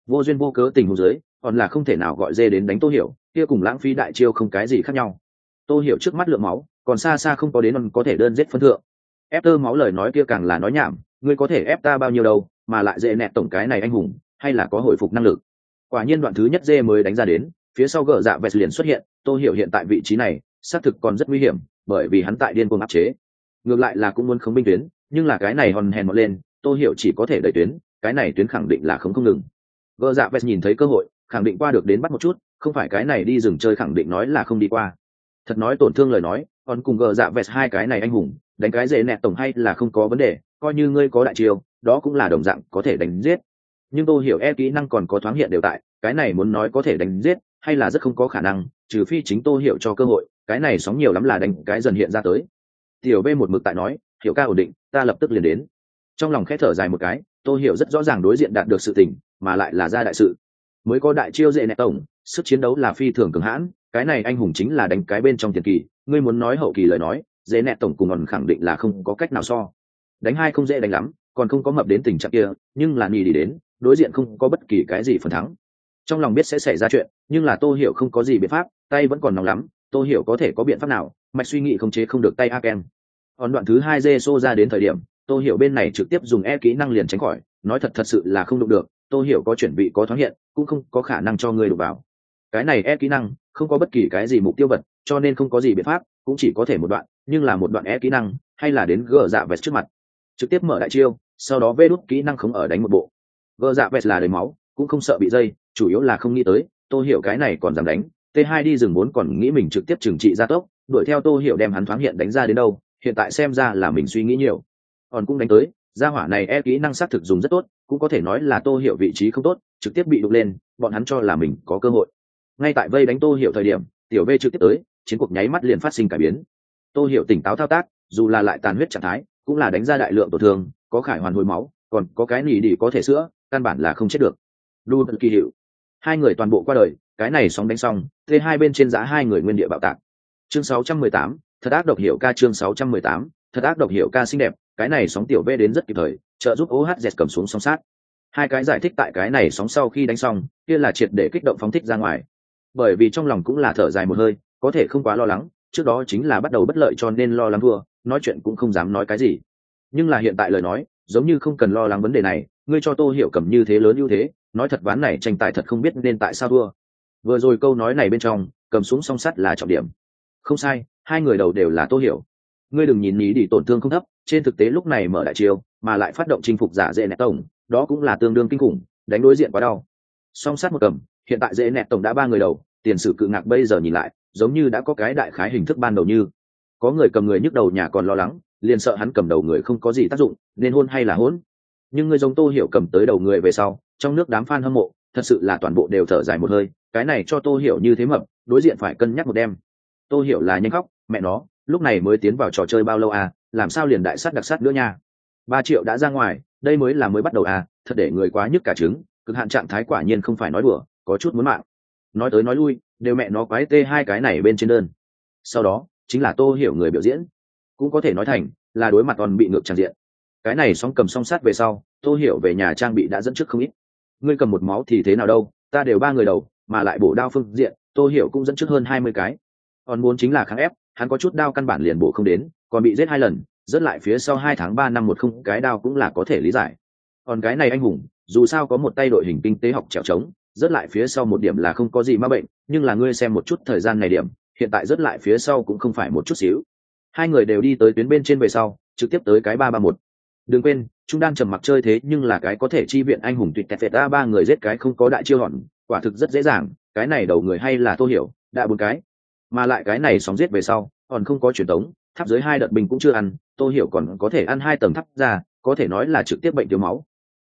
Speaker 1: vô duyên vô cớ tình huống dưới, còn là không thể nào gọi dê đến đánh tô hiểu, kia cùng lãng phí đại chiêu không cái gì khác nhau. Tô hiểu trước mắt lượng máu, còn xa xa không có đến còn có thể đơn giết phân thượng. Ép tơ máu lời nói kia càng là nói nhảm, ngươi có thể ép ta bao nhiêu đâu, mà lại dễ nẹt tổng cái này anh hùng, hay là có hồi phục năng lực. Quả nhiên đoạn thứ nhất dê mới đánh ra đến, phía sau gờ dạ vẹt liền xuất hiện, tô hiểu hiện tại vị trí này, xác thực còn rất nguy hiểm, bởi vì hắn tại điên cuồng áp chế. Ngược lại là cũng muốn khống binh tuyến, nhưng là cái này hòn hèn một lên, tô hiểu chỉ có thể đẩy tuyến, cái này tuyến khẳng định là không không ngừng. Gơ dạ Vệ nhìn thấy cơ hội, khẳng định qua được đến bắt một chút, không phải cái này đi rừng chơi khẳng định nói là không đi qua. Thật nói tổn thương lời nói, còn cùng Gơ dạ Vệ hai cái này anh hùng, đánh cái dễ nẹt tổng hay là không có vấn đề, coi như ngươi có đại chiêu, đó cũng là đồng dạng, có thể đánh giết. Nhưng tôi hiểu e kỹ năng còn có thoáng hiện đều tại, cái này muốn nói có thể đánh giết, hay là rất không có khả năng, trừ phi chính tôi hiểu cho cơ hội, cái này sóng nhiều lắm là đánh cái dần hiện ra tới. Tiểu b một mực tại nói hiểu ca ổn định, ta lập tức liền đến. Trong lòng khẽ thở dài một cái tôi hiểu rất rõ ràng đối diện đạt được sự tình, mà lại là ra đại sự. Mới có đại chiêu dễ nẹt tổng, sức chiến đấu là phi thường cường hãn, cái này anh hùng chính là đánh cái bên trong tiền kỳ, ngươi muốn nói hậu kỳ lời nói, dễ nẹt tổng cùng còn khẳng định là không có cách nào so. Đánh hai không dễ đánh lắm, còn không có mập đến tình trạng kia, nhưng là nhì đi đến, đối diện không có bất kỳ cái gì phần thắng. Trong lòng biết sẽ xảy ra chuyện, nhưng là tô hiểu không có gì biện pháp, tay vẫn còn nóng lắm, tô hiểu có thể có biện pháp nào, mạch suy nghĩ không chế không được tay a ken còn đoạn thứ hai dê xô ra đến thời điểm tô hiểu bên này trực tiếp dùng e kỹ năng liền tránh khỏi, nói thật thật sự là không đụng được, tô hiểu có chuẩn bị có thoáng hiện, cũng không có khả năng cho người đụng vào. Cái này e kỹ năng, không có bất kỳ cái gì mục tiêu vật, cho nên không có gì biện pháp, cũng chỉ có thể một đoạn, nhưng là một đoạn e kỹ năng, hay là đến gỡ dạ vẹt trước mặt. Trực tiếp mở đại chiêu, sau đó vê đốt kỹ năng không ở đánh một bộ. Gỡ dạ vẹt là đầy máu, cũng không sợ bị dây, chủ yếu là không nghĩ tới, tô hiểu cái này còn dám đánh, t 2 đi rừng bốn còn nghĩ mình trực tiếp trừng trị gia tốc, đuổi theo tô hiểu đem hắn thoáng hiện đánh ra đến đâu, hiện tại xem ra là mình suy nghĩ nhiều còn cũng đánh tới gia hỏa này e kỹ năng xác thực dùng rất tốt cũng có thể nói là tô hiểu vị trí không tốt trực tiếp bị đục lên bọn hắn cho là mình có cơ hội. Ngay tại vây đánh tô hiểu thời điểm tiểu v trực tiếp tới chiến cuộc nháy mắt liền phát sinh cải biến. Tô hiểu tỉnh táo thao tác dù là lại tàn huyết trạng thái cũng là đánh ra đại lượng tổn thương có khải hoàn hồi máu còn có cái nỉ đỉ có thể sữa căn bản là không chết được. Đu kỳ hiệu. Hai người toàn bộ qua đời cái này sóng đánh xong thế hai bên trên giá hai người nguyên địa bạo tạc. Chương 618, thật ác độc hiểu ca chương 618, thật ác độc hiểu ca xinh đẹp cái này sóng tiểu v đến rất kịp thời, trợ giúp ohz cầm xuống song sát. Hai cái giải thích tại cái này sóng sau khi đánh xong, kia là triệt để kích động phóng thích ra ngoài. Bởi vì trong lòng cũng là thở dài một hơi, có thể không quá lo lắng, trước đó chính là bắt đầu bất lợi cho nên lo lắng thua, nói chuyện cũng không dám nói cái gì. Nhưng là hiện tại lời nói, giống như không cần lo lắng vấn đề này, ngươi cho tô hiểu cầm như thế lớn ưu thế, nói thật ván này tranh tài thật không biết nên tại sao thua. Vừa rồi câu nói này bên trong, cầm xuống song sắt là trọng điểm. Không sai, hai người đầu đều là tô hiểu. Ngươi đừng nhìn ní đi tổn thương không thấp trên thực tế lúc này mở đại chiêu, mà lại phát động chinh phục giả dễ nẹt tổng, đó cũng là tương đương kinh khủng, đánh đối diện quá đau. Song sát một cầm, hiện tại dễ nẹt tổng đã ba người đầu, tiền sử cự ngạc bây giờ nhìn lại, giống như đã có cái đại khái hình thức ban đầu như. Có người cầm người nhức đầu nhà còn lo lắng, liền sợ hắn cầm đầu người không có gì tác dụng, nên hôn hay là hôn. Nhưng người giống tô hiểu cầm tới đầu người về sau, trong nước đám fan hâm mộ, thật sự là toàn bộ đều thở dài một hơi, cái này cho tô hiểu như thế mập, đối diện phải cân nhắc một đêm. Tô hiểu là nhanh khóc, mẹ nó lúc này mới tiến vào trò chơi bao lâu à làm sao liền đại sát đặc sát nữa nha? Ba triệu đã ra ngoài, đây mới là mới bắt đầu à thật để người quá nhức cả trứng, cực hạn trạng thái quả nhiên không phải nói đùa, có chút muốn mạng. Nói tới nói lui, đều mẹ nó quái tê hai cái này bên trên đơn. Sau đó, chính là tô hiểu người biểu diễn. Cũng có thể nói thành là đối mặt còn bị ngược tràn diện. Cái này song cầm song sát về sau, tô hiểu về nhà trang bị đã dẫn trước không ít. Ngươi cầm một máu thì thế nào đâu, ta đều ba người đầu, mà lại bổ đao phương diện, tô hiểu cũng dẫn trước hơn hai mươi cái. Còn muốn chính là kháng ép hắn có chút đao căn bản liền bổ không đến, còn bị giết hai lần, rớt lại phía sau hai tháng ba năm một không, cái đao cũng là có thể lý giải. Còn cái này anh hùng, dù sao có một tay đội hình kinh tế học trèo trống, rớt lại phía sau một điểm là không có gì ma bệnh, nhưng là ngươi xem một chút thời gian này điểm, hiện tại rớt lại phía sau cũng không phải một chút xíu. Hai người đều đi tới tuyến bên trên về sau, trực tiếp tới cái ba ba một. Đừng quên, chúng đang trầm mặc chơi thế nhưng là cái có thể chi viện anh hùng tuyệt tẹt vẹt a ba người giết cái không có đại chiêu hòn, quả thực rất dễ dàng, cái này đầu người hay là tô hiểu, đã bốn cái mà lại cái này sóng giết về sau, còn không có truyền tống, tháp dưới hai đợt bình cũng chưa ăn, tô hiểu còn có thể ăn hai tầng tháp ra, có thể nói là trực tiếp bệnh thiếu máu.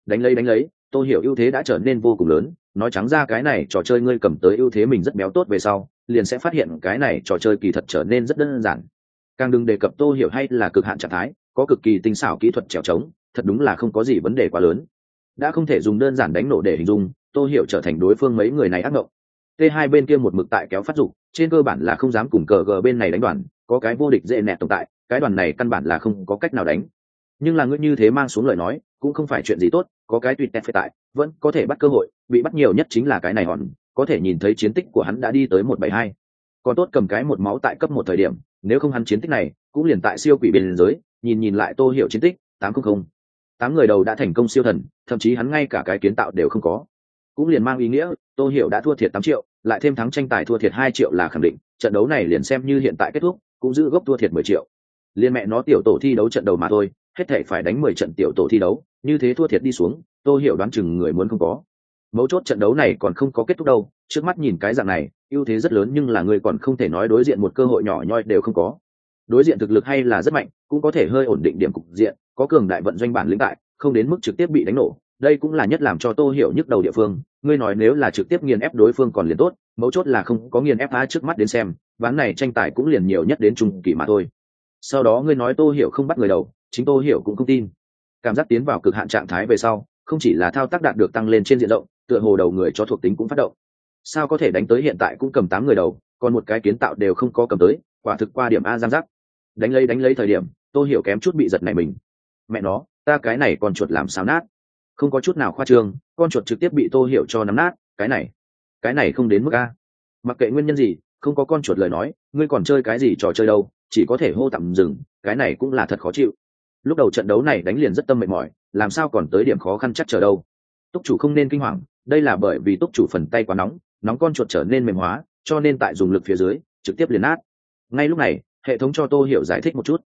Speaker 1: Đánh lấy đánh lấy, tô hiểu ưu thế đã trở nên vô cùng lớn, nói trắng ra cái này trò chơi ngươi cầm tới ưu thế mình rất béo tốt về sau, liền sẽ phát hiện cái này trò chơi kỳ thật trở nên rất đơn giản. Càng đừng đề cập tô hiểu hay là cực hạn trạng thái, có cực kỳ tinh xảo kỹ thuật trèo trống, thật đúng là không có gì vấn đề quá lớn. Đã không thể dùng đơn giản đánh nổ để hình dung, tô hiểu trở thành đối phương mấy người này ác mộng t hai bên kia một mực tại kéo phát dục, trên cơ bản là không dám cùng cờ gờ bên này đánh đoàn, có cái vô địch dễ nẹt tồn tại, cái đoàn này căn bản là không có cách nào đánh. Nhưng là ngươi như thế mang xuống lời nói, cũng không phải chuyện gì tốt, có cái tùy tẹt phải tại, vẫn có thể bắt cơ hội, bị bắt nhiều nhất chính là cái này hòn, có thể nhìn thấy chiến tích của hắn đã đi tới một bảy hai. Còn tốt cầm cái một máu tại cấp một thời điểm, nếu không hắn chiến tích này, cũng liền tại siêu quỷ biên giới, nhìn nhìn lại tô hiểu chiến tích, tám không không. Tám người đầu đã thành công siêu thần, thậm chí hắn ngay cả cái kiến tạo đều không có. Cũng liền mang ý nghĩa, tô hiểu đã thua thiệt tám triệu lại thêm thắng tranh tài thua thiệt hai triệu là khẳng định, trận đấu này liền xem như hiện tại kết thúc, cũng giữ gốc thua thiệt mười triệu. Liên mẹ nó tiểu tổ thi đấu trận đầu mà thôi, hết thể phải đánh mười trận tiểu tổ thi đấu, như thế thua thiệt đi xuống, tôi hiểu đoán chừng người muốn không có. Mấu chốt trận đấu này còn không có kết thúc đâu, trước mắt nhìn cái dạng này, ưu thế rất lớn nhưng là người còn không thể nói đối diện một cơ hội nhỏ nhoi đều không có. Đối diện thực lực hay là rất mạnh, cũng có thể hơi ổn định điểm cục diện, có cường đại vận doanh bản lĩnh tại, không đến mức trực tiếp bị đánh nổ đây cũng là nhất làm cho tô hiểu nhức đầu địa phương, ngươi nói nếu là trực tiếp nghiền ép đối phương còn liền tốt, mấu chốt là không có nghiền ép a trước mắt đến xem, ván này tranh tài cũng liền nhiều nhất đến trung kỳ mà thôi. Sau đó ngươi nói tô hiểu không bắt người đầu, chính tô hiểu cũng không tin. Cảm giác tiến vào cực hạn trạng thái về sau, không chỉ là thao tác đạt được tăng lên trên diện rộng, tựa hồ đầu người cho thuộc tính cũng phát động. Sao có thể đánh tới hiện tại cũng cầm tám người đầu, còn một cái kiến tạo đều không có cầm tới, quả thực qua điểm a giang giác. Đánh lấy đánh lấy thời điểm, tô hiểu kém chút bị giật này mình. Mẹ nó, ta cái này còn chuột làm sao nát không có chút nào khoa trương, con chuột trực tiếp bị tô hiểu cho nắm nát, cái này cái này không đến mức a. Mặc kệ nguyên nhân gì, không có con chuột lời nói, ngươi còn chơi cái gì trò chơi đâu, chỉ có thể hô tạm dừng, cái này cũng là thật khó chịu. Lúc đầu trận đấu này đánh liền rất tâm mệt mỏi, làm sao còn tới điểm khó khăn chắc chờ đâu. Túc chủ không nên kinh hoàng, đây là bởi vì túc chủ phần tay quá nóng nóng con chuột trở nên mềm hóa, cho nên tại dùng lực phía dưới, trực tiếp liền nát. Ngay lúc này, hệ thống cho tô hiểu giải thích một chút.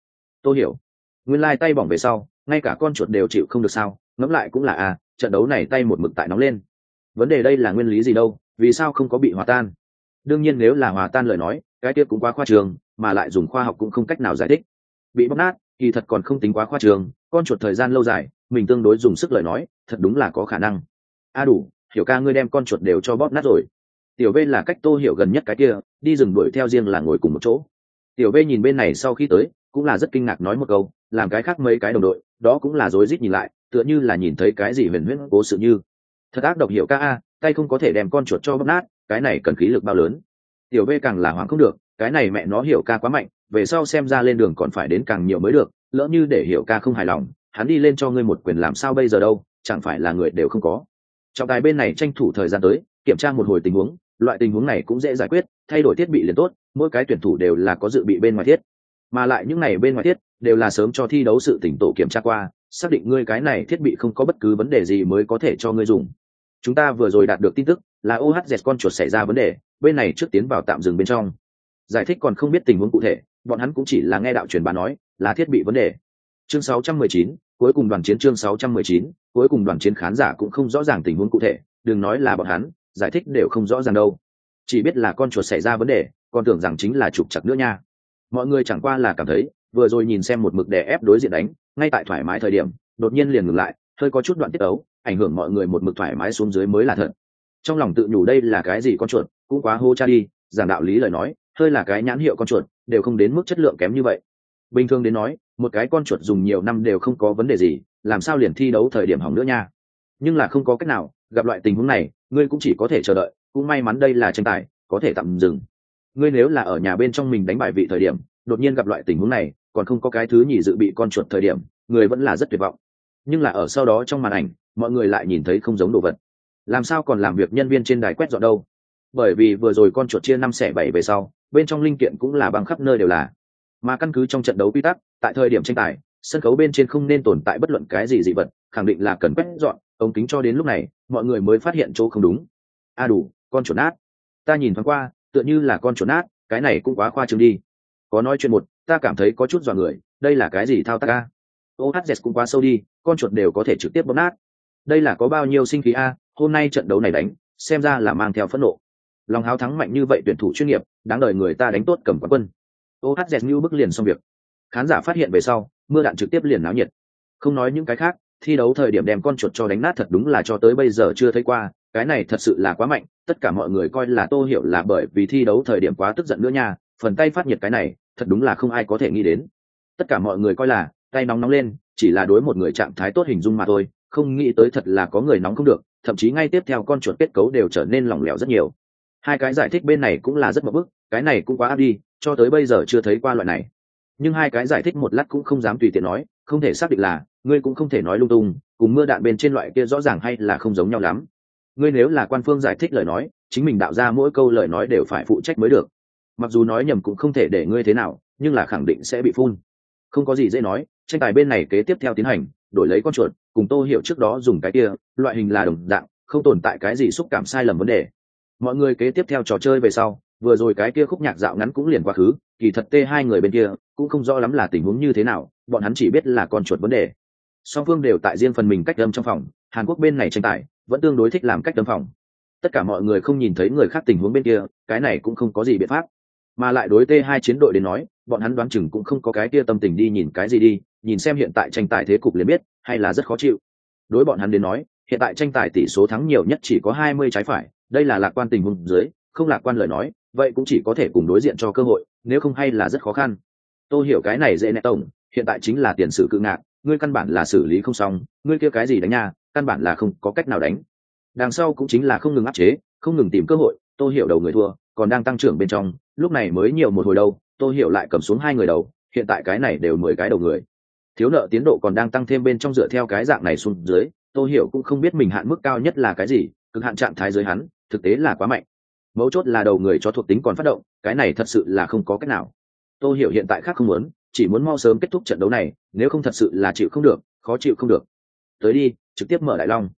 Speaker 1: Tô hiểu, nguyên lai、like、tay bỏng về sau, ngay cả con chuột đều chịu không được sao? Ngẫm lại cũng là à trận đấu này tay một mực tại nóng lên. Vấn đề đây là nguyên lý gì đâu, vì sao không có bị hòa tan? Đương nhiên nếu là hòa tan lời nói, cái tiếp cũng quá khoa trường, mà lại dùng khoa học cũng không cách nào giải thích. Bị bóc nát, kỳ thật còn không tính quá khoa trường, con chuột thời gian lâu dài, mình tương đối dùng sức lời nói, thật đúng là có khả năng. A à đủ, hiểu ca ngươi đem con chuột đều cho bóp nát rồi. Tiểu v là cách tô hiểu gần nhất cái kia, đi rừng đuổi theo riêng là ngồi cùng một chỗ. Tiểu v nhìn bên này sau khi tới, cũng là rất kinh ngạc nói một câu, làm cái khác mấy cái đồng đội, đó cũng là rối rít nhìn lại tựa như là nhìn thấy cái gì huyền huyễn cố sự như. Thật ác độc hiểu ca a, tay không có thể đem con chuột cho bóp nát, cái này cần khí lực bao lớn. Tiểu bê càng là hoảng không được, cái này mẹ nó hiểu ca quá mạnh, về sau xem ra lên đường còn phải đến càng nhiều mới được, lỡ như để hiểu ca không hài lòng, hắn đi lên cho ngươi một quyền làm sao bây giờ đâu, chẳng phải là người đều không có. Trọng tài bên này tranh thủ thời gian tới, kiểm tra một hồi tình huống, loại tình huống này cũng dễ giải quyết, thay đổi thiết bị liền tốt, mỗi cái tuyển thủ đều là có dự bị bên ngoài thiết. Mà lại những này bên ngoài thiết, đều là sớm cho thi đấu sự tỉnh tổ kiểm tra qua xác định ngươi cái này thiết bị không có bất cứ vấn đề gì mới có thể cho ngươi dùng. Chúng ta vừa rồi đạt được tin tức là ohz con chuột xảy ra vấn đề bên này trước tiến vào tạm dừng bên trong. Giải thích còn không biết tình huống cụ thể bọn hắn cũng chỉ là nghe đạo truyền bá nói là thiết bị vấn đề. Chương 619, cuối cùng đoàn chiến chương 619, cuối cùng đoàn chiến khán giả cũng không rõ ràng tình huống cụ thể đừng nói là bọn hắn giải thích đều không rõ ràng đâu. Chỉ biết là con chuột xảy ra vấn đề còn tưởng rằng chính là trục chặt nữa nha. Mọi người chẳng qua là cảm thấy vừa rồi nhìn xem một mực đè ép đối diện đánh ngay tại thoải mái thời điểm, đột nhiên liền ngừng lại, hơi có chút đoạn tiết ấu ảnh hưởng mọi người một mực thoải mái xuống dưới mới là thật. Trong lòng tự nhủ đây là cái gì con chuột, cũng quá hô cha đi, giảng đạo lý lời nói, hơi là cái nhãn hiệu con chuột, đều không đến mức chất lượng kém như vậy. Bình thường đến nói, một cái con chuột dùng nhiều năm đều không có vấn đề gì, làm sao liền thi đấu thời điểm hỏng nữa nha. Nhưng là không có cách nào, gặp loại tình huống này, ngươi cũng chỉ có thể chờ đợi, cũng may mắn đây là tranh tài, có thể tạm dừng. Ngươi nếu là ở nhà bên trong mình đánh bại vị thời điểm, đột nhiên gặp loại tình huống này còn không có cái thứ nhì dự bị con chuột thời điểm, người vẫn là rất tuyệt vọng. Nhưng là ở sau đó trong màn ảnh, mọi người lại nhìn thấy không giống đồ vật. Làm sao còn làm việc nhân viên trên đài quét dọn đâu? Bởi vì vừa rồi con chuột chia năm xẻ bảy về sau, bên trong linh kiện cũng là bằng khắp nơi đều là. Mà căn cứ trong trận đấu quy tắc, tại thời điểm tranh tài, sân khấu bên trên không nên tồn tại bất luận cái gì dị vật, khẳng định là cần quét dọn, ống kính cho đến lúc này, mọi người mới phát hiện chỗ không đúng. A à đủ, con chuột nát. Ta nhìn thoáng qua, tựa như là con chuột nát, cái này cũng quá khoa trương đi có nói chuyện một, ta cảm thấy có chút dọa người, đây là cái gì thao tác a? Ohz cũng quá sâu đi, con chuột đều có thể trực tiếp bóp nát. Đây là có bao nhiêu sinh khí a? Hôm nay trận đấu này đánh, xem ra là mang theo phẫn nộ. Lòng háo thắng mạnh như vậy tuyển thủ chuyên nghiệp, đáng đợi người ta đánh tốt cầm quán quân. Ohz như bức liền xong việc. Khán giả phát hiện về sau, mưa đạn trực tiếp liền náo nhiệt. Không nói những cái khác, thi đấu thời điểm đem con chuột cho đánh nát thật đúng là cho tới bây giờ chưa thấy qua, cái này thật sự là quá mạnh, tất cả mọi người coi là tô hiểu là bởi vì thi đấu thời điểm quá tức giận nữa nha, phần tay phát nhiệt cái này thật đúng là không ai có thể nghĩ đến. Tất cả mọi người coi là, tay nóng nóng lên, chỉ là đối một người trạng thái tốt hình dung mà thôi, không nghĩ tới thật là có người nóng không được, thậm chí ngay tiếp theo con chuột kết cấu đều trở nên lỏng lẻo rất nhiều. Hai cái giải thích bên này cũng là rất mập bức cái này cũng quá áp đi, cho tới bây giờ chưa thấy qua loại này. Nhưng hai cái giải thích một lát cũng không dám tùy tiện nói, không thể xác định là, ngươi cũng không thể nói lung tung, cùng mưa đạn bên trên loại kia rõ ràng hay là không giống nhau lắm. Ngươi nếu là quan phương giải thích lời nói, chính mình đạo ra mỗi câu lời nói đều phải phụ trách mới được mặc dù nói nhầm cũng không thể để ngươi thế nào, nhưng là khẳng định sẽ bị phun. Không có gì dễ nói, tranh tài bên này kế tiếp theo tiến hành, đổi lấy con chuột, cùng tô hiểu trước đó dùng cái kia, loại hình là đồng dạng, không tồn tại cái gì xúc cảm sai lầm vấn đề. Mọi người kế tiếp theo trò chơi về sau, vừa rồi cái kia khúc nhạc dạo ngắn cũng liền quá khứ, kỳ thật tê hai người bên kia, cũng không rõ lắm là tình huống như thế nào, bọn hắn chỉ biết là con chuột vấn đề. Song phương đều tại riêng phần mình cách đâm trong phòng, hàn quốc bên này tranh tài, vẫn tương đối thích làm cách đâm phòng. Tất cả mọi người không nhìn thấy người khác tình huống bên kia, cái này cũng không có gì biện pháp mà lại đối t hai chiến đội đến nói, bọn hắn đoán chừng cũng không có cái kia tâm tình đi nhìn cái gì đi, nhìn xem hiện tại tranh tài thế cục liền biết, hay là rất khó chịu. Đối bọn hắn đến nói, hiện tại tranh tài tỷ số thắng nhiều nhất chỉ có hai mươi trái phải, đây là lạc quan tình huống dưới, không lạc quan lời nói, vậy cũng chỉ có thể cùng đối diện cho cơ hội, nếu không hay là rất khó khăn. Tôi hiểu cái này dễ nẹ tổng, hiện tại chính là tiền sử cự ngạc, ngươi căn bản là xử lý không xong, ngươi kia cái gì đánh nha, căn bản là không có cách nào đánh. Đằng sau cũng chính là không ngừng áp chế, không ngừng tìm cơ hội tôi hiểu đầu người thua còn đang tăng trưởng bên trong, lúc này mới nhiều một hồi đâu tôi hiểu lại cầm xuống hai người đầu, hiện tại cái này đều mười cái đầu người. Thiếu nợ tiến độ còn đang tăng thêm bên trong dựa theo cái dạng này xuống dưới tôi hiểu cũng không biết mình hạn mức cao nhất là cái gì, cực hạn trạng thái dưới hắn, thực tế là quá mạnh. Mấu chốt là đầu người cho thuộc tính còn phát động, cái này thật sự là không có cách nào. Tôi hiểu hiện tại khác không muốn, chỉ muốn mau sớm kết thúc trận đấu này, nếu không thật sự là chịu không được, khó chịu không được. Tới đi, trực tiếp mở đại long.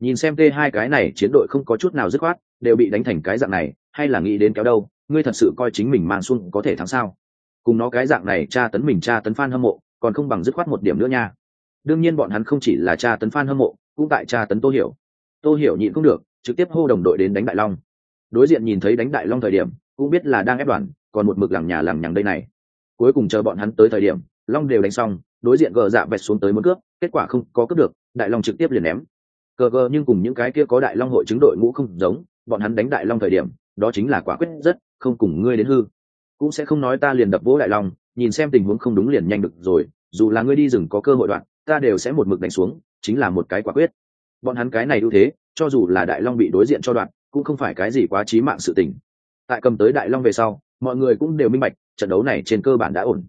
Speaker 1: Nhìn xem t hai cái này, chiến đội không có chút nào dứt khoát đều bị đánh thành cái dạng này, hay là nghĩ đến kéo đâu, ngươi thật sự coi chính mình mang xuân có thể thắng sao? Cùng nó cái dạng này tra tấn mình tra tấn f hâm mộ, còn không bằng dứt khoát một điểm nữa nha. Đương nhiên bọn hắn không chỉ là tra tấn f hâm mộ, cũng tại tra tấn tô hiểu. Tô hiểu nhịn không được, trực tiếp hô đồng đội đến đánh đại long. Đối diện nhìn thấy đánh đại long thời điểm, cũng biết là đang ép đoàn, còn một mực lằng nhà lằng nhằng đây này. Cuối cùng chờ bọn hắn tới thời điểm, long đều đánh xong, đối diện gờ dạ vẹt xuống tới muốn cướp, kết quả không có cướp được, đại long trực tiếp liền ném. Cờ gờ nhưng cùng những cái kia có đại long hội chứng đội ngũ không giống bọn hắn đánh đại long thời điểm, đó chính là quả quyết rất, không cùng ngươi đến hư. Cũng sẽ không nói ta liền đập vỗ đại long, nhìn xem tình huống không đúng liền nhanh được rồi, dù là ngươi đi rừng có cơ hội đoạn, ta đều sẽ một mực đánh xuống, chính là một cái quả quyết. Bọn hắn cái này ưu thế, cho dù là đại long bị đối diện cho đoạn, cũng không phải cái gì quá trí mạng sự tình. Tại cầm tới đại long về sau, mọi người cũng đều minh bạch, trận đấu này trên cơ bản đã ổn.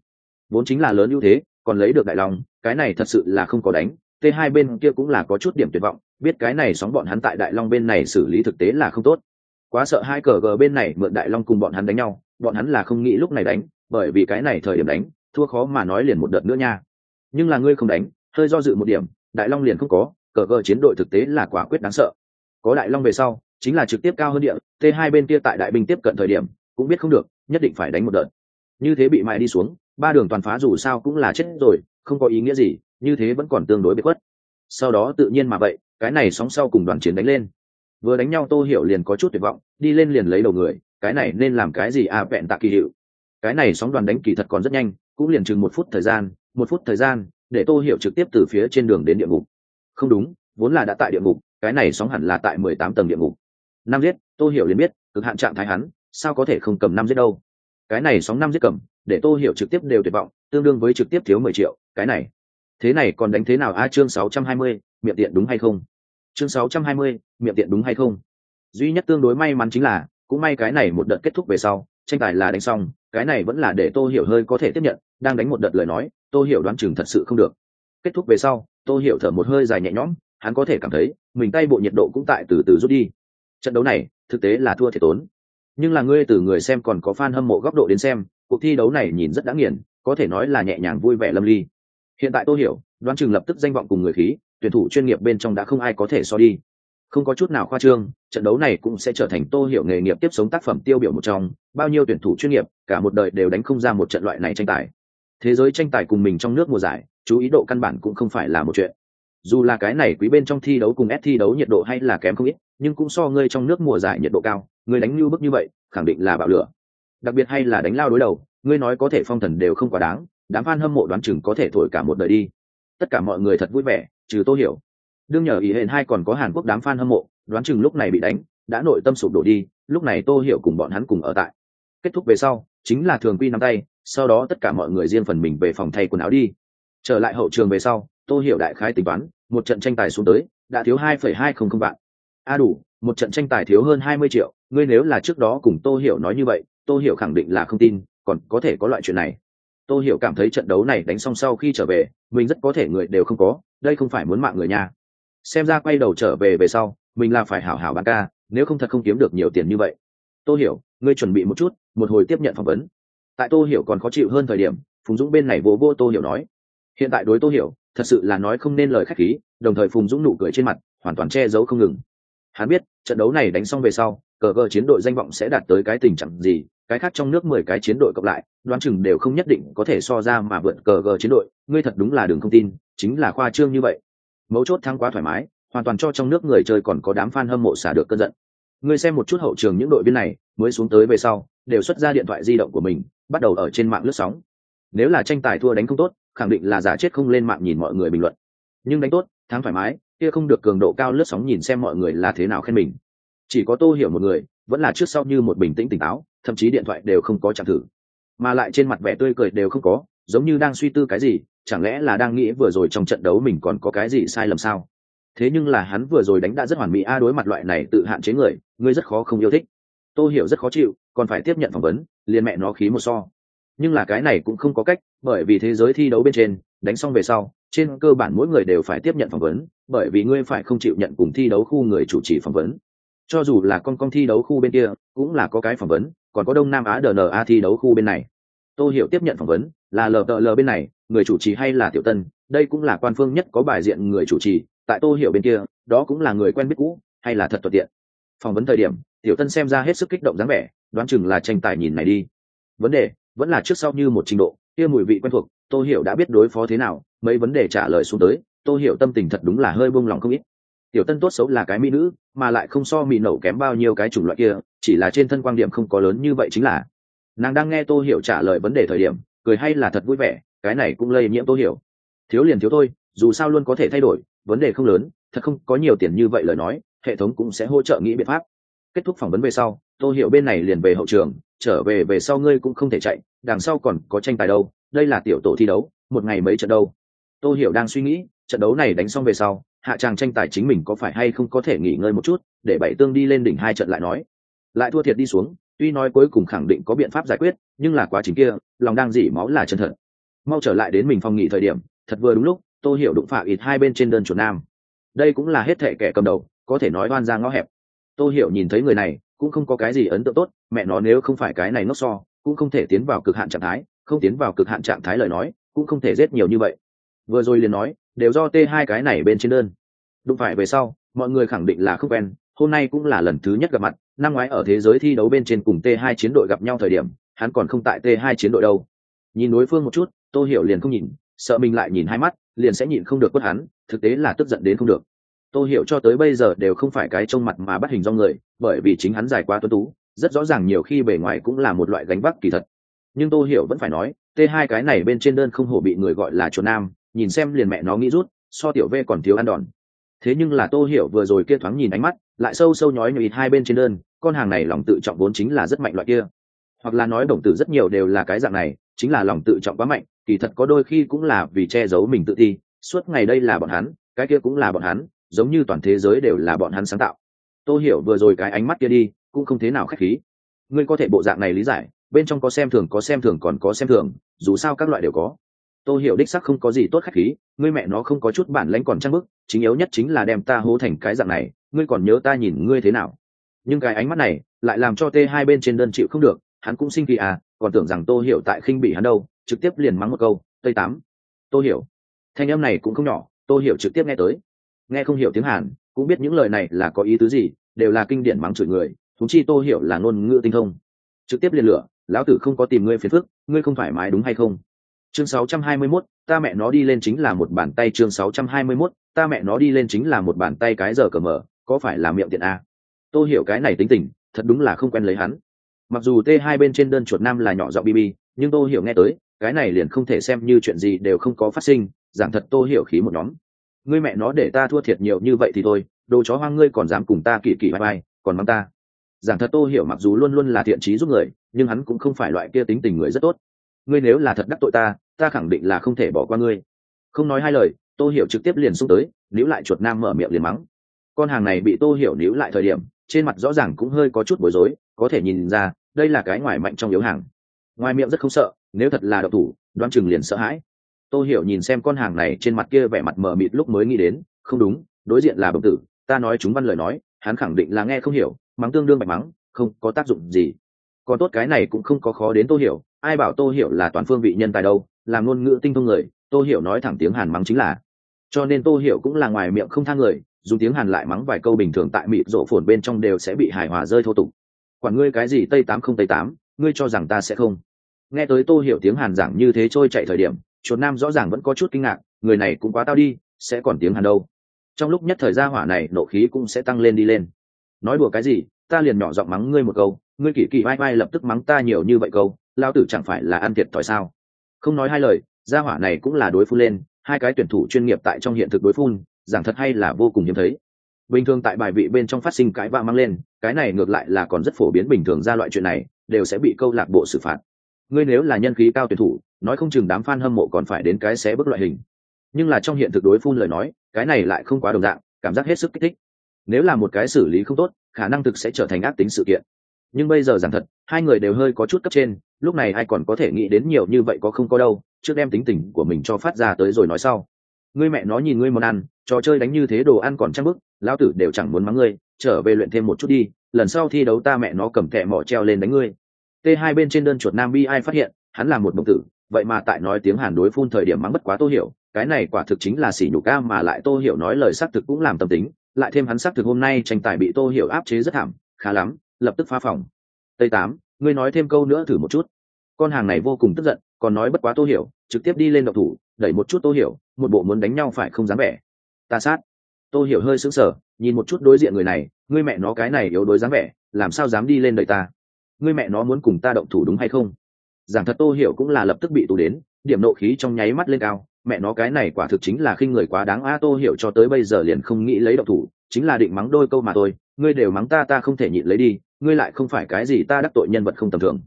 Speaker 1: Vốn chính là lớn ưu thế, còn lấy được đại long, cái này thật sự là không có đánh t hai bên kia cũng là có chút điểm tuyệt vọng biết cái này sóng bọn hắn tại đại long bên này xử lý thực tế là không tốt. Quá sợ hai cờ gờ bên này mượn đại long cùng bọn hắn đánh nhau, bọn hắn là không nghĩ lúc này đánh, bởi vì cái này thời điểm đánh, thua khó mà nói liền một đợt nữa nha. Nhưng là ngươi không đánh, hơi do dự một điểm, đại long liền không có, cờ gờ chiến đội thực tế là quả quyết đáng sợ. Có đại long về sau, chính là trực tiếp cao hơn địa, t hai bên kia tại đại binh tiếp cận thời điểm, cũng biết không được, nhất định phải đánh một đợt. Như thế bị mại đi xuống, ba đường toàn phá dù sao cũng là chết rồi, không có ý nghĩa gì, như thế vẫn còn tương đối bị khuất sau đó tự nhiên mà vậy, cái này sóng sau cùng đoàn chiến đánh lên. Vừa đánh nhau tô hiểu liền có chút tuyệt vọng, đi lên liền lấy đầu người, cái này nên làm cái gì à vẹn tạ kỳ hiệu. Cái này sóng đoàn đánh kỳ thật còn rất nhanh, cũng liền chừng một phút thời gian, một phút thời gian, để tô hiểu trực tiếp từ phía trên đường đến địa ngục. Không đúng, vốn là đã tại địa ngục, cái này sóng hẳn là tại mười tám tầng địa ngục. Năm giết, tô hiểu liền biết, cực hạn trạng thái hắn, sao có thể không cầm năm giết đâu. Cái này sóng năm giết cầm, để tô hiểu trực tiếp đều tuyệt vọng, tương đương với trực tiếp thiếu mười triệu, cái này thế này còn đánh thế nào? A chương sáu trăm hai mươi, miệng tiện đúng hay không? Chương sáu trăm hai mươi, miệng tiện đúng hay không? Duy nhất tương đối may mắn chính là, cũng may cái này một đợt kết thúc về sau, tranh tài là đánh xong, cái này vẫn là để tô hiểu hơi có thể tiếp nhận, đang đánh một đợt lời nói, tô hiểu đoán chừng thật sự không được. Kết thúc về sau, tô hiểu thở một hơi dài nhẹ nhõm, hắn có thể cảm thấy, mình tay bộ nhiệt độ cũng tại từ từ rút đi. Trận đấu này, thực tế là thua thiệt tốn. Nhưng là ngươi từ người xem còn có fan hâm mộ góc độ đến xem, cuộc thi đấu này nhìn rất đáng nghiền, có thể nói là nhẹ nhàng vui vẻ lâm ly hiện tại tô hiểu, đoán chừng lập tức danh vọng cùng người khí, tuyển thủ chuyên nghiệp bên trong đã không ai có thể so đi. Không có chút nào khoa trương, trận đấu này cũng sẽ trở thành tô hiểu nghề nghiệp tiếp sống tác phẩm tiêu biểu một trong, bao nhiêu tuyển thủ chuyên nghiệp, cả một đời đều đánh không ra một trận loại này tranh tài. Thế giới tranh tài cùng mình trong nước mùa giải, chú ý độ căn bản cũng không phải là một chuyện. Dù là cái này quý bên trong thi đấu cùng ép thi đấu nhiệt độ hay là kém không ít, nhưng cũng so ngươi trong nước mùa giải nhiệt độ cao, ngươi đánh như bức như vậy, khẳng định là bạo lửa. Đặc biệt hay là đánh lao đối đầu, ngươi nói có thể phong thần đều không quá đáng đám fan hâm mộ đoán chừng có thể thổi cả một đời đi. Tất cả mọi người thật vui vẻ, trừ tô hiểu. Đương nhờ ý hẹn hai còn có hàn quốc đám fan hâm mộ, đoán chừng lúc này bị đánh, đã nội tâm sụp đổ đi, lúc này tô hiểu cùng bọn hắn cùng ở tại. Kết thúc về sau, chính là thường quy nắm tay, sau đó tất cả mọi người riêng phần mình về phòng thay quần áo đi. Trở lại hậu trường về sau, tô hiểu đại khái tính toán, một trận tranh tài xuống tới, đã thiếu hai phẩy hai không không vạn. A đủ, một trận tranh tài thiếu hơn hai mươi triệu, ngươi nếu là trước đó cùng tô hiểu nói như vậy, tô hiểu khẳng định là không tin, còn có thể có loại chuyện này. Tôi hiểu cảm thấy trận đấu này đánh xong sau khi trở về, mình rất có thể người đều không có, đây không phải muốn mạng người nha. Xem ra quay đầu trở về về sau, mình là phải hảo hảo bán ca, nếu không thật không kiếm được nhiều tiền như vậy. Tôi hiểu, ngươi chuẩn bị một chút, một hồi tiếp nhận phỏng vấn. Tại tôi hiểu còn khó chịu hơn thời điểm, phùng dũng bên này vô vô tôi hiểu nói. Hiện tại đối tôi hiểu, thật sự là nói không nên lời khách khí, đồng thời phùng dũng nụ cười trên mặt, hoàn toàn che giấu không ngừng. Hắn biết, trận đấu này đánh xong về sau, cờ cờ chiến đội danh vọng sẽ đạt tới cái tình trạng gì cái khác trong nước mười cái chiến đội cộng lại, đoán chừng đều không nhất định có thể so ra mà vượt cờ gờ chiến đội. Ngươi thật đúng là đường không tin, chính là khoa trương như vậy. Mấu chốt thắng quá thoải mái, hoàn toàn cho trong nước người chơi còn có đám fan hâm mộ xả được cơn giận. Ngươi xem một chút hậu trường những đội viên này, mới xuống tới về sau, đều xuất ra điện thoại di động của mình, bắt đầu ở trên mạng lướt sóng. Nếu là tranh tài thua đánh không tốt, khẳng định là giả chết không lên mạng nhìn mọi người bình luận. Nhưng đánh tốt, thắng thoải mái, kia không được cường độ cao lướt sóng nhìn xem mọi người là thế nào khen mình. Chỉ có tô hiểu một người, vẫn là trước sau như một bình tĩnh tỉnh táo thậm chí điện thoại đều không có chạm thử. Mà lại trên mặt vẻ tươi cười đều không có, giống như đang suy tư cái gì, chẳng lẽ là đang nghĩ vừa rồi trong trận đấu mình còn có cái gì sai lầm sao? Thế nhưng là hắn vừa rồi đánh đã rất hoàn mỹ, a, đối mặt loại này tự hạn chế người, ngươi rất khó không yêu thích. Tôi hiểu rất khó chịu, còn phải tiếp nhận phỏng vấn, liền mẹ nó khí một so. Nhưng là cái này cũng không có cách, bởi vì thế giới thi đấu bên trên, đánh xong về sau, trên cơ bản mỗi người đều phải tiếp nhận phỏng vấn, bởi vì ngươi phải không chịu nhận cùng thi đấu khu người chủ trì phỏng vấn. Cho dù là con con thi đấu khu bên kia, cũng là có cái phỏng vấn còn có đông nam á dna thi đấu khu bên này. Tôi hiểu tiếp nhận phỏng vấn, là ltl bên này, người chủ trì hay là tiểu tân, đây cũng là quan phương nhất có bài diện người chủ trì, tại tô hiểu bên kia, đó cũng là người quen biết cũ, hay là thật thuận tiện. Phỏng vấn thời điểm, tiểu tân xem ra hết sức kích động dáng vẻ, đoán chừng là tranh tài nhìn này đi. Vấn đề, vẫn là trước sau như một trình độ, kia mùi vị quen thuộc, tô hiểu đã biết đối phó thế nào, mấy vấn đề trả lời xuống tới, tô hiểu tâm tình thật đúng là hơi buông lòng không ít tiểu tân tốt xấu là cái mỹ nữ, mà lại không so mỹ nậu kém bao nhiêu cái chủng loại kia, chỉ là trên thân quan điểm không có lớn như vậy chính là. Nàng đang nghe tô hiểu trả lời vấn đề thời điểm, cười hay là thật vui vẻ, cái này cũng lây nhiễm tô hiểu. Thiếu liền thiếu thôi, dù sao luôn có thể thay đổi, vấn đề không lớn, thật không có nhiều tiền như vậy lời nói, hệ thống cũng sẽ hỗ trợ nghĩ biện pháp. Kết thúc phỏng vấn về sau, tô hiểu bên này liền về hậu trường, trở về về sau ngươi cũng không thể chạy, đằng sau còn có tranh tài đâu, đây là tiểu tổ thi đấu, một ngày mấy trận đâu. Tô hiểu đang suy nghĩ, trận đấu này đánh xong về sau hạ tràng tranh tài chính mình có phải hay không có thể nghỉ ngơi một chút, để bảy tương đi lên đỉnh hai trận lại nói. Lại thua thiệt đi xuống, tuy nói cuối cùng khẳng định có biện pháp giải quyết, nhưng là quá trình kia, lòng đang dỉ máu là chân thật. Mau trở lại đến mình phòng nghỉ thời điểm, thật vừa đúng lúc tôi hiểu đụng phạ ít hai bên trên đơn chuột nam. Đây cũng là hết thệ kẻ cầm đầu, có thể nói oan ra ngõ hẹp. Tôi hiểu nhìn thấy người này, cũng không có cái gì ấn tượng tốt, mẹ nó nếu không phải cái này nốt so, cũng không thể tiến vào cực hạn trạng thái, không tiến vào cực hạn trạng thái lời nói, cũng không thể giết nhiều như vậy. Vừa rồi liền nói đều do t hai cái này bên trên đơn. Đụng phải về sau, mọi người khẳng định là không quen, hôm nay cũng là lần thứ nhất gặp mặt, năm ngoái ở thế giới thi đấu bên trên cùng t hai chiến đội gặp nhau thời điểm, hắn còn không tại t hai chiến đội đâu. Nhìn đối phương một chút, tô hiểu liền không nhìn, sợ mình lại nhìn hai mắt, liền sẽ nhìn không được quất hắn, thực tế là tức giận đến không được. Tôi hiểu cho tới bây giờ đều không phải cái trông mặt mà bắt hình do người, bởi vì chính hắn dài quá tuấn tú, rất rõ ràng nhiều khi bề ngoài cũng là một loại gánh vác kỳ thật. Nhưng tôi hiểu vẫn phải nói t hai cái này bên trên đơn không hổ bị người gọi là chuột nam nhìn xem liền mẹ nó nghĩ rút, so tiểu v còn thiếu ăn đòn. Thế nhưng là tô hiểu vừa rồi kia thoáng nhìn ánh mắt, lại sâu sâu nhói nhụy hai bên trên đơn, con hàng này lòng tự trọng vốn chính là rất mạnh loại kia. Hoặc là nói đồng tử rất nhiều đều là cái dạng này, chính là lòng tự trọng quá mạnh, kỳ thật có đôi khi cũng là vì che giấu mình tự ti, suốt ngày đây là bọn hắn, cái kia cũng là bọn hắn, giống như toàn thế giới đều là bọn hắn sáng tạo. Tôi hiểu vừa rồi cái ánh mắt kia đi, cũng không thế nào khách khí. Ngươi có thể bộ dạng này lý giải, bên trong có xem thường có xem thường còn có xem thường, dù sao các loại đều có tôi hiểu đích sắc không có gì tốt khách khí, ngươi mẹ nó không có chút bản lãnh còn trăng bức, chính yếu nhất chính là đem ta hố thành cái dạng này, ngươi còn nhớ ta nhìn ngươi thế nào. Nhưng cái ánh mắt này lại làm cho t hai bên trên đơn chịu không được, hắn cũng sinh kỳ à còn tưởng rằng tô hiểu tại khinh bị hắn đâu, trực tiếp liền mắng một câu, tây tám. Tô hiểu, thanh âm này cũng không nhỏ, tô hiểu trực tiếp nghe tới. Nghe không hiểu tiếng hàn, cũng biết những lời này là có ý tứ gì, đều là kinh điển mắng chửi người thúng chi tô hiểu là ngôn ngữ tinh thông. Trực tiếp liền lửa, lão tử không có tìm ngươi phiền phức, ngươi không thoải mái đúng hay không? Chương 621, ta mẹ nó đi lên chính là một bàn tay. Chương 621, ta mẹ nó đi lên chính là một bàn tay cái giờ cờ mở có phải là miệng tiện a? Tôi hiểu cái này tính tình thật đúng là không quen lấy hắn. Mặc dù t hai bên trên đơn chuột nam là nhỏ giọng bb nhưng tôi hiểu nghe tới cái này liền không thể xem như chuyện gì đều không có phát sinh giảng thật tôi hiểu khí một nhóm. Ngươi mẹ nó để ta thua thiệt nhiều như vậy thì thôi đồ chó hoang ngươi còn dám cùng ta kỳ kỳ bay bay, còn mắng ta. Giảng thật tôi hiểu mặc dù luôn luôn là thiện trí giúp người nhưng hắn cũng không phải loại kia tính tình người rất tốt ngươi nếu là thật đắc tội ta ta khẳng định là không thể bỏ qua ngươi. Không nói hai lời, tô hiểu trực tiếp liền xung tới, níu lại chuột nam mở miệng liền mắng. Con hàng này bị tô hiểu níu lại thời điểm, trên mặt rõ ràng cũng hơi có chút bối rối, có thể nhìn ra, đây là cái ngoài mạnh trong yếu hàng. Ngoài miệng rất không sợ, nếu thật là độc thủ đoan chừng liền sợ hãi. Tô hiểu nhìn xem con hàng này trên mặt kia vẻ mặt mờ mịt lúc mới nghĩ đến, không đúng, đối diện là bậc tử, ta nói chúng văn lời nói, hắn khẳng định là nghe không hiểu, mắng tương đương bạch mắng, không có tác dụng gì. Còn tốt cái này cũng không có khó đến tô hiểu ai bảo tô hiểu là toàn phương vị nhân tài đâu, làm ngôn ngữ tinh thông người, tô hiểu nói thẳng tiếng hàn mắng chính là. Cho nên tô hiểu cũng là ngoài miệng không thang người dùng tiếng hàn lại mắng vài câu bình thường tại mịt rộ phồn bên trong đều sẽ bị hài hòa rơi thô tục. Quản ngươi cái gì tây tám không tây tám, ngươi cho rằng ta sẽ không? Nghe tới tô hiểu tiếng hàn giảng như thế trôi chạy thời điểm, chuột nam rõ ràng vẫn có chút kinh ngạc, người này cũng quá tao đi, sẽ còn tiếng hàn đâu. Trong lúc nhất thời gia hỏa này, nộ khí cũng sẽ tăng lên đi lên. Nói đùa cái gì, ta liền nhỏ giọng mắng ngươi một câu, ngươi kỳ kỳ vai vai lập tức mắng ta nhiều như vậy câu lao tử chẳng phải là ăn thiệt thòi sao? Không nói hai lời, gia hỏa này cũng là đối phun lên, hai cái tuyển thủ chuyên nghiệp tại trong hiện thực đối phun, giảng thật hay là vô cùng hiếm thấy. Bình thường tại bài vị bên trong phát sinh cái vã mang lên, cái này ngược lại là còn rất phổ biến bình thường ra loại chuyện này, đều sẽ bị câu lạc bộ xử phạt. Ngươi nếu là nhân khí cao tuyển thủ, nói không chừng đám f a n hâm mộ còn phải đến cái xé bức loại hình. Nhưng là trong hiện thực đối phun lời nói, cái này lại không quá đồng dạng, cảm giác hết sức kích thích. Nếu là một cái xử lý không tốt, khả năng thực sẽ trở thành ác tính sự kiện. Nhưng bây giờ giảng thật, hai người đều hơi có chút cấp trên lúc này ai còn có thể nghĩ đến nhiều như vậy có không có đâu, trước đem tính tình của mình cho phát ra tới rồi nói sau. Ngươi mẹ nó nhìn ngươi món ăn, trò chơi đánh như thế đồ ăn còn trăng bức, lão tử đều chẳng muốn mắng ngươi, trở về luyện thêm một chút đi, lần sau thi đấu ta mẹ nó cầm kẹ mỏ treo lên đánh ngươi. T hai bên trên đơn chuột nam bi ai phát hiện, hắn là một đồng tử, vậy mà tại nói tiếng hàn đối phun thời điểm mắng bất quá tô hiểu, cái này quả thực chính là xỉ nhục ca mà lại tô hiểu nói lời xác thực cũng làm tâm tính, lại thêm hắn xác thực hôm nay tranh tài bị tô hiểu áp chế rất thảm, khá lắm, lập tức phá phòng. Tây tám ngươi nói thêm câu nữa thử một chút. Con hàng này vô cùng tức giận, còn nói bất quá tô hiểu, trực tiếp đi lên độc thủ, đẩy một chút tô hiểu, một bộ muốn đánh nhau phải không dám vẻ. Ta sát. Tô hiểu hơi sững sờ, nhìn một chút đối diện người này, ngươi mẹ nó cái này yếu đối dáng vẻ, làm sao dám đi lên đợi ta? Ngươi mẹ nó muốn cùng ta động thủ đúng hay không? Giảng thật tô hiểu cũng là lập tức bị tù đến, điểm nộ khí trong nháy mắt lên cao, mẹ nó cái này quả thực chính là khinh người quá đáng a, tô hiểu cho tới bây giờ liền không nghĩ lấy động thủ, chính là định mắng đôi câu mà thôi, ngươi đều mắng ta ta không thể nhịn lấy đi ngươi lại không phải cái gì ta đắc tội nhân vật không tầm thường.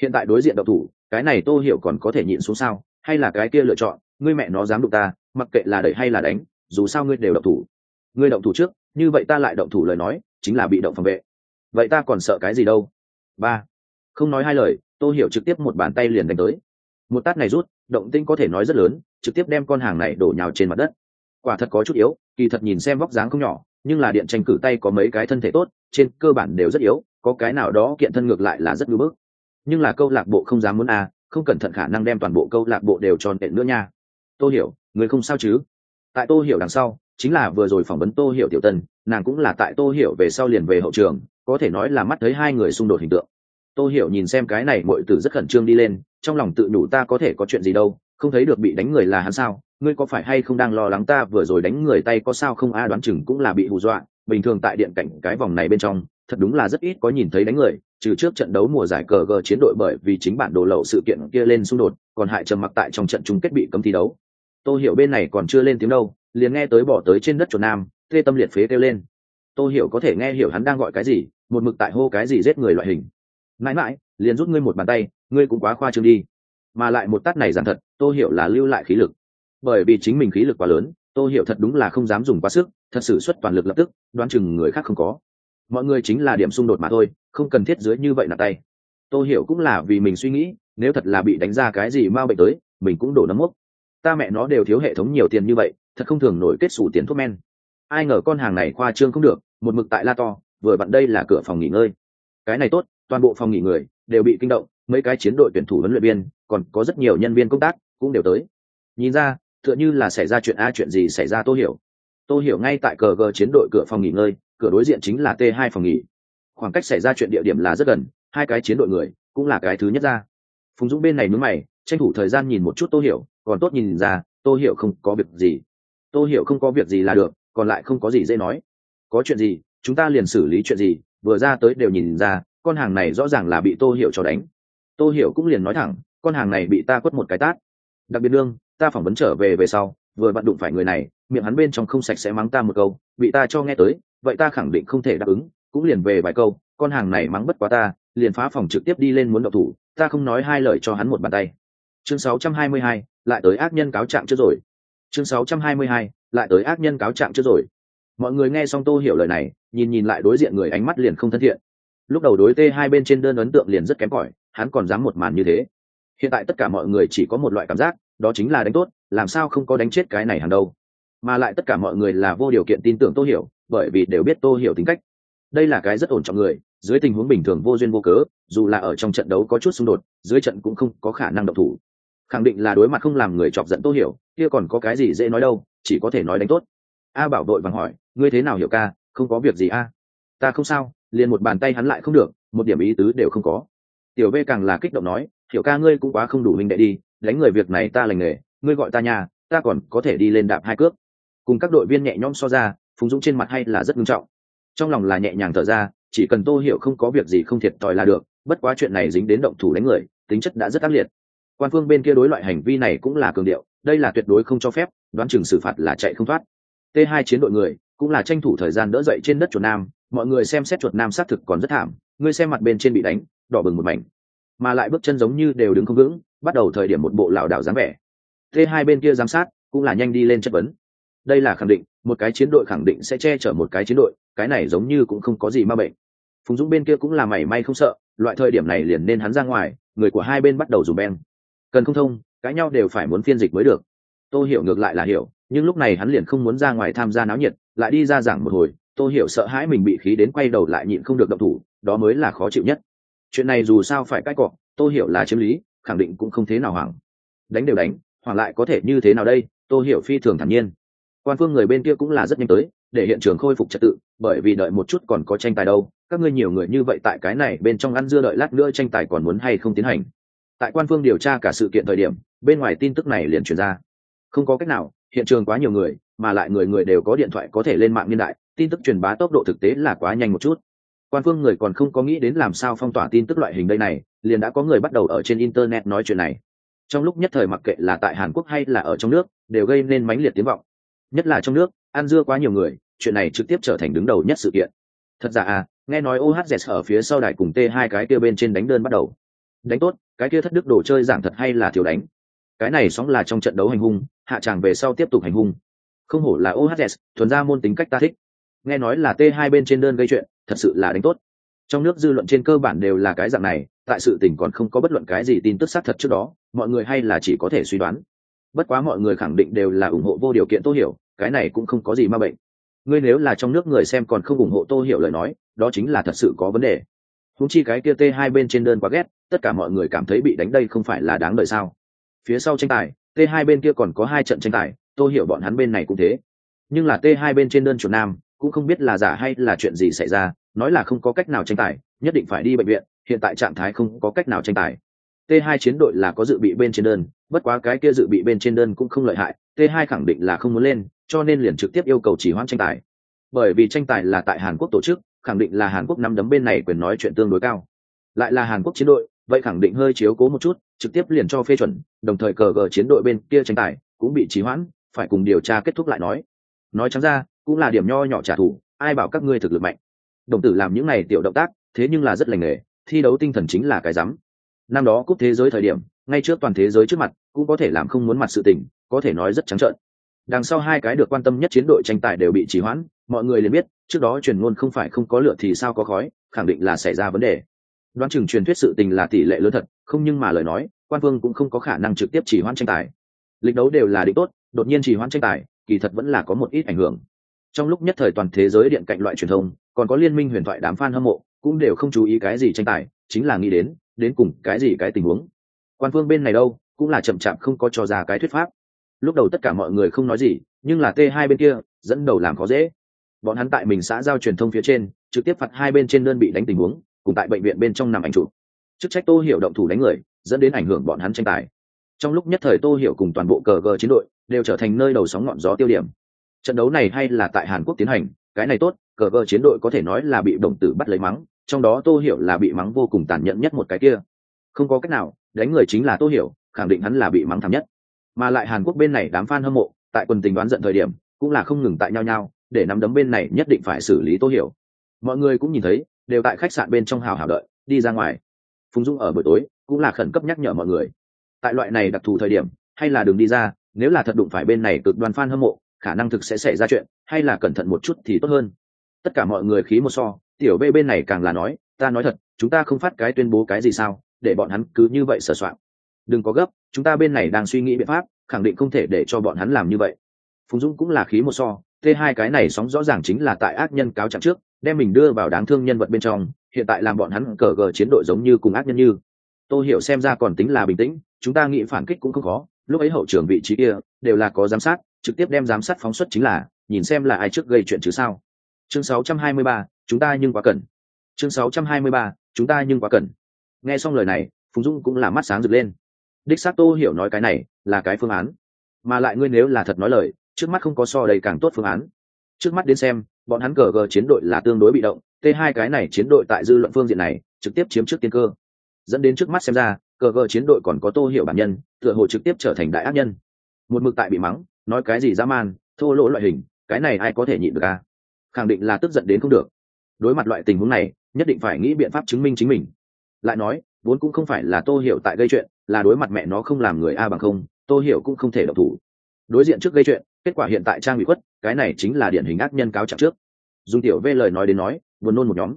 Speaker 1: Hiện tại đối diện động thủ, cái này tô hiểu còn có thể nhịn xuống sao? Hay là cái kia lựa chọn, ngươi mẹ nó dám đụng ta, mặc kệ là đẩy hay là đánh, dù sao ngươi đều động thủ. Ngươi động thủ trước, như vậy ta lại động thủ lời nói, chính là bị động phòng vệ. Vậy ta còn sợ cái gì đâu? Ba. Không nói hai lời, tô hiểu trực tiếp một bàn tay liền đánh tới. Một tát này rút, động tinh có thể nói rất lớn, trực tiếp đem con hàng này đổ nhào trên mặt đất. Quả thật có chút yếu, kỳ thật nhìn xem vóc dáng không nhỏ, nhưng là điện tranh cử tay có mấy cái thân thể tốt, trên cơ bản đều rất yếu có cái nào đó kiện thân ngược lại là rất ngưỡng bức. Nhưng là câu lạc bộ không dám muốn à không cẩn thận khả năng đem toàn bộ câu lạc bộ đều tròn đệm nữa nha. Tô hiểu, người không sao chứ? Tại tô hiểu đằng sau, chính là vừa rồi phỏng vấn tô hiểu tiểu tân nàng cũng là tại tô hiểu về sau liền về hậu trường, có thể nói là mắt thấy hai người xung đột hình tượng. Tô hiểu nhìn xem cái này mọi tử rất khẩn trương đi lên, trong lòng tự nhủ ta có thể có chuyện gì đâu, không thấy được bị đánh người là hắn sao, ngươi có phải hay không đang lo lắng ta vừa rồi đánh người tay có sao không a, đoán chừng cũng là bị hù dọa bình thường tại điện cảnh cái vòng này bên trong, thật đúng là rất ít có nhìn thấy đánh người, trừ trước trận đấu mùa giải cờ gờ chiến đội bởi vì chính bản đồ lậu sự kiện kia lên xung đột, còn hại trầm mặc tại trong trận chung kết bị cấm thi đấu. Tôi hiểu bên này còn chưa lên tiếng đâu, liền nghe tới bỏ tới trên đất chuột nam tê tâm liệt phế kêu lên. Tôi hiểu có thể nghe hiểu hắn đang gọi cái gì, một mực tại hô cái gì giết người loại hình. Mãi mãi, liền rút ngươi một bàn tay, ngươi cũng quá khoa trương đi. Mà lại một tát này giản thật tôi hiểu là lưu lại khí lực. Bởi vì chính mình khí lực quá lớn tôi hiểu thật đúng là không dám dùng quá sức thật sự xuất toàn lực lập tức, đoán chừng người khác không có. Mọi người chính là điểm xung đột mà thôi, không cần thiết dưới như vậy nặng tay. Tôi hiểu cũng là vì mình suy nghĩ, nếu thật là bị đánh ra cái gì mau bệnh tới, mình cũng đổ nấm mốc. Ta mẹ nó đều thiếu hệ thống nhiều tiền như vậy, thật không thường nổi kết xù tiền thuốc men. Ai ngờ con hàng này khoa trương không được, một mực tại la to, vừa vặn đây là cửa phòng nghỉ ngơi. Cái này tốt, toàn bộ phòng nghỉ người đều bị kinh động, mấy cái chiến đội tuyển thủ huấn luyện viên, còn có rất nhiều nhân viên công tác cũng đều tới. Nhìn ra, tựa như là xảy ra chuyện a chuyện gì xảy ra tôi hiểu tôi hiểu ngay tại cờ gờ chiến đội cửa phòng nghỉ ngơi, cửa đối diện chính là t hai phòng nghỉ. Khoảng cách xảy ra chuyện địa điểm là rất gần, hai cái chiến đội người cũng là cái thứ nhất ra. Phùng dũng bên này mướn mày, tranh thủ thời gian nhìn một chút tôi hiểu, còn tốt nhìn ra tôi hiểu không có việc gì. Tôi hiểu không có việc gì là được, còn lại không có gì dễ nói. Có chuyện gì, chúng ta liền xử lý chuyện gì, vừa ra tới đều nhìn ra, con hàng này rõ ràng là bị tô hiểu cho đánh. Tô hiểu cũng liền nói thẳng, con hàng này bị ta quất một cái tát. Đặc biệt đương ta phỏng vấn trở về về sau, vừa bạn đụng phải người này miệng hắn bên trong không sạch sẽ mắng ta một câu bị ta cho nghe tới vậy ta khẳng định không thể đáp ứng cũng liền về vài câu con hàng này mắng bất quá ta liền phá phòng trực tiếp đi lên muốn đậu thủ ta không nói hai lời cho hắn một bàn tay. Chương 622, lại tới ác nhân cáo trạng chưa rồi. Chương 622, lại tới ác nhân cáo trạng chưa rồi. Mọi người nghe xong tô hiểu lời này nhìn nhìn lại đối diện người ánh mắt liền không thân thiện. Lúc đầu đối t hai bên trên đơn ấn tượng liền rất kém cỏi hắn còn dám một màn như thế. Hiện tại tất cả mọi người chỉ có một loại cảm giác đó chính là đánh tốt làm sao không có đánh chết cái này hàng đâu mà lại tất cả mọi người là vô điều kiện tin tưởng tô hiểu, bởi vì đều biết tô hiểu tính cách. Đây là cái rất ổn trọng người, dưới tình huống bình thường vô duyên vô cớ, dù là ở trong trận đấu có chút xung đột, dưới trận cũng không có khả năng độc thủ. Khẳng định là đối mặt không làm người chọc giận tô hiểu, kia còn có cái gì dễ nói đâu, chỉ có thể nói đánh tốt. A bảo đội vàng hỏi, ngươi thế nào, hiểu ca? Không có việc gì a? Ta không sao, liền một bàn tay hắn lại không được, một điểm ý tứ đều không có. Tiểu v càng là kích động nói, hiểu ca, ngươi cũng quá không đủ minh đệ đi, đánh người việc này ta lành nghề, ngươi gọi ta nhà, ta còn có thể đi lên đạp hai cước cùng các đội viên nhẹ nhõm so ra, phùng dũng trên mặt hay là rất nghiêm trọng. Trong lòng là nhẹ nhàng thở ra, chỉ cần tô hiểu không có việc gì không thiệt thòi là được, bất quá chuyện này dính đến động thủ đánh người, tính chất đã rất ác liệt. Quan phương bên kia đối loại hành vi này cũng là cường điệu, đây là tuyệt đối không cho phép, đoán chừng xử phạt là chạy không thoát. T hai chiến đội người, cũng là tranh thủ thời gian đỡ dậy trên đất chuột nam, mọi người xem xét chuột nam xác thực còn rất thảm ngươi xem mặt bên trên bị đánh, đỏ bừng một mảnh. Mà lại bước chân giống như đều đứng không vững, bắt đầu thời điểm một bộ lảo đảo dáng vẻ. T hai bên kia giám sát, cũng là nhanh đi lên chất vấn đây là khẳng định, một cái chiến đội khẳng định sẽ che chở một cái chiến đội, cái này giống như cũng không có gì ma bệnh. Phùng dũng bên kia cũng là mảy may không sợ, loại thời điểm này liền nên hắn ra ngoài, người của hai bên bắt đầu dùng beng. Cần không thông, cãi nhau đều phải muốn phiên dịch mới được. Tôi hiểu ngược lại là hiểu, nhưng lúc này hắn liền không muốn ra ngoài tham gia náo nhiệt, lại đi ra giảng một hồi tôi hiểu sợ hãi mình bị khí đến quay đầu lại nhịn không được động thủ, đó mới là khó chịu nhất. Chuyện này dù sao phải cãi cọ tôi hiểu là chiếm lý, khẳng định cũng không thế nào hoảng. Đánh đều đánh, hoảng lại có thể như thế nào đây? Tôi hiểu phi thường thản nhiên quan phương người bên kia cũng là rất nhanh tới, để hiện trường khôi phục trật tự, bởi vì đợi một chút còn có tranh tài đâu, các ngươi nhiều người như vậy tại cái này bên trong ăn dưa đợi lát nữa tranh tài còn muốn hay không tiến hành. Tại quan phương điều tra cả sự kiện thời điểm, bên ngoài tin tức này liền truyền ra. Không có cách nào, hiện trường quá nhiều người, mà lại người người đều có điện thoại có thể lên mạng niên đại, tin tức truyền bá tốc độ thực tế là quá nhanh một chút. Quan phương người còn không có nghĩ đến làm sao phong tỏa tin tức loại hình đây này, liền đã có người bắt đầu ở trên internet nói chuyện này. Trong lúc nhất thời mặc kệ là tại hàn quốc hay là ở trong nước, đều gây nên mãnh liệt tiếng vọng nhất là trong nước, ăn dưa quá nhiều người, chuyện này trực tiếp trở thành đứng đầu nhất sự kiện. Thật ra à nghe nói ohz ở phía sau đài cùng t hai cái kia bên trên đánh đơn bắt đầu. Đánh tốt, cái kia thất đức đồ chơi giảng thật hay là thiếu đánh. Cái này sóng là trong trận đấu hành hung, hạ tràng về sau tiếp tục hành hung. Không hổ là ohz thuần ra môn tính cách ta thích. Nghe nói là t hai bên trên đơn gây chuyện, thật sự là đánh tốt. Trong nước dư luận trên cơ bản đều là cái dạng này, tại sự tình còn không có bất luận cái gì tin tức xác thật trước đó, mọi người hay là chỉ có thể suy đoán bất quá mọi người khẳng định đều là ủng hộ vô điều kiện tô hiểu, cái này cũng không có gì ma bệnh. Ngươi nếu là trong nước người xem còn không ủng hộ tô hiểu lời nói, đó chính là thật sự có vấn đề. Húng chi cái kia t hai bên trên đơn quá ghét, tất cả mọi người cảm thấy bị đánh đây không phải là đáng đời sao? Phía sau tranh tài t hai bên kia còn có hai trận tranh tài, tô hiểu bọn hắn bên này cũng thế. Nhưng là t hai bên trên đơn chuột nam, cũng không biết là giả hay là chuyện gì xảy ra, nói là không có cách nào tranh tài, nhất định phải đi bệnh viện, hiện tại trạng thái không có cách nào tranh tài. T2 chiến đội là có dự bị bên trên đơn, bất quá cái kia dự bị bên trên đơn cũng không lợi hại T2 khẳng định là không muốn lên, cho nên liền trực tiếp yêu cầu chỉ hoãn tranh tài. Bởi vì tranh tài là tại hàn quốc tổ chức, khẳng định là hàn quốc nắm đấm bên này quyền nói chuyện tương đối cao. Lại là hàn quốc chiến đội, vậy khẳng định hơi chiếu cố một chút, trực tiếp liền cho phê chuẩn, đồng thời cờ gờ chiến đội bên kia tranh tài cũng bị trì hoãn, phải cùng điều tra kết thúc lại nói. Nói trắng ra, cũng là điểm nho nhỏ trả thù, ai bảo các ngươi thực lực mạnh. Đồng tử làm những này tiểu động tác, thế nhưng là rất lành nghề, thi đấu tinh thần chính là cái rắm năm đó cúp thế giới thời điểm, ngay trước toàn thế giới trước mặt, cũng có thể làm không muốn mặt sự tình, có thể nói rất trắng trợn. Đằng sau hai cái được quan tâm nhất chiến đội tranh tài đều bị trì hoãn, mọi người liền biết, trước đó truyền ngôn không phải không có lửa thì sao có khói, khẳng định là xảy ra vấn đề. Đoán chừng truyền thuyết sự tình là tỷ lệ lớn thật, không nhưng mà lời nói, quan vương cũng không có khả năng trực tiếp chỉ hoãn tranh tài. Lịch đấu đều là định tốt, đột nhiên chỉ hoãn tranh tài, kỳ thật vẫn là có một ít ảnh hưởng. Trong lúc nhất thời toàn thế giới điện cạnh loại truyền thông, còn có liên minh huyền thoại đám fan hâm mộ, cũng đều không chú ý cái gì tranh tài, chính là nghĩ đến đến cùng cái gì cái tình huống? Quan phương bên này đâu, cũng là chậm chạp không có cho ra cái thuyết pháp. Lúc đầu tất cả mọi người không nói gì, nhưng là t hai bên kia, dẫn đầu làm khó dễ. Bọn hắn tại mình xã giao truyền thông phía trên, trực tiếp phạt hai bên trên đơn bị đánh tình huống, cùng tại bệnh viện bên trong nằm ảnh chụp. Chức trách tô hiểu động thủ đánh người, dẫn đến ảnh hưởng bọn hắn tranh tài. Trong lúc nhất thời tô hiểu cùng toàn bộ cờ gờ chiến đội đều trở thành nơi đầu sóng ngọn gió tiêu điểm. Trận đấu này hay là tại hàn quốc tiến hành, cái này tốt, cờ gờ chiến đội có thể nói là bị đồng tử bắt lấy mắng trong đó tô hiểu là bị mắng vô cùng tàn nhẫn nhất một cái kia. Không có cách nào, đánh người chính là tô hiểu, khẳng định hắn là bị mắng thảm nhất. Mà lại hàn quốc bên này đám fan hâm mộ, tại quần tình đoán giận thời điểm, cũng là không ngừng tại nhau nhau để nắm đấm bên này nhất định phải xử lý tô hiểu. Mọi người cũng nhìn thấy, đều tại khách sạn bên trong hào hào đợi, đi ra ngoài. Phùng dung ở buổi tối, cũng là khẩn cấp nhắc nhở mọi người. Tại loại này đặc thù thời điểm, hay là đừng đi ra, nếu là thật đụng phải bên này cực đoan fan hâm mộ, khả năng thực sẽ xảy ra chuyện, hay là cẩn thận một chút thì tốt hơn. Tất cả mọi người khí một so tiểu b bên này càng là nói ta nói thật chúng ta không phát cái tuyên bố cái gì sao để bọn hắn cứ như vậy sửa soạn. Đừng có gấp chúng ta bên này đang suy nghĩ biện pháp khẳng định không thể để cho bọn hắn làm như vậy. Phùng dũng cũng là khí một so t hai cái này sóng rõ ràng chính là tại ác nhân cáo trạng trước đem mình đưa vào đáng thương nhân vật bên trong hiện tại làm bọn hắn cờ gờ chiến đội giống như cùng ác nhân như. Tôi hiểu xem ra còn tính là bình tĩnh chúng ta nghĩ phản kích cũng không khó lúc ấy hậu trường vị trí kia đều là có giám sát trực tiếp đem giám sát phóng xuất chính là nhìn xem là ai trước gây chuyện chứ sao. Chương 623, chúng ta nhưng quá cần. Chương 623, chúng ta nhưng quá cần. Nghe xong lời này phùng dung cũng là mắt sáng rực lên. Đích xác tô hiểu nói cái này là cái phương án. Mà lại ngươi nếu là thật nói lời trước mắt không có so đầy càng tốt phương án. Trước mắt đến xem bọn hắn cờ gờ chiến đội là tương đối bị động t hai cái này chiến đội tại dư luận phương diện này trực tiếp chiếm trước tiên cơ. Dẫn đến trước mắt xem ra cờ gờ chiến đội còn có tô hiểu bản nhân tựa hồ trực tiếp trở thành đại ác nhân. Một mực tại bị mắng nói cái gì dã man thô lỗ loại hình cái này ai có thể nhịn được à? Khẳng định là tức giận đến không được đối mặt loại tình huống này, nhất định phải nghĩ biện pháp chứng minh chính mình. Lại nói, vốn cũng không phải là tô hiểu tại gây chuyện, là đối mặt mẹ nó không làm người a bằng không, tô hiểu cũng không thể độc thủ. Đối diện trước gây chuyện, kết quả hiện tại trang bị khuất, cái này chính là điển hình ác nhân cáo trạng trước. Dùng tiểu v lời nói đến nói, buồn nôn một nhóm.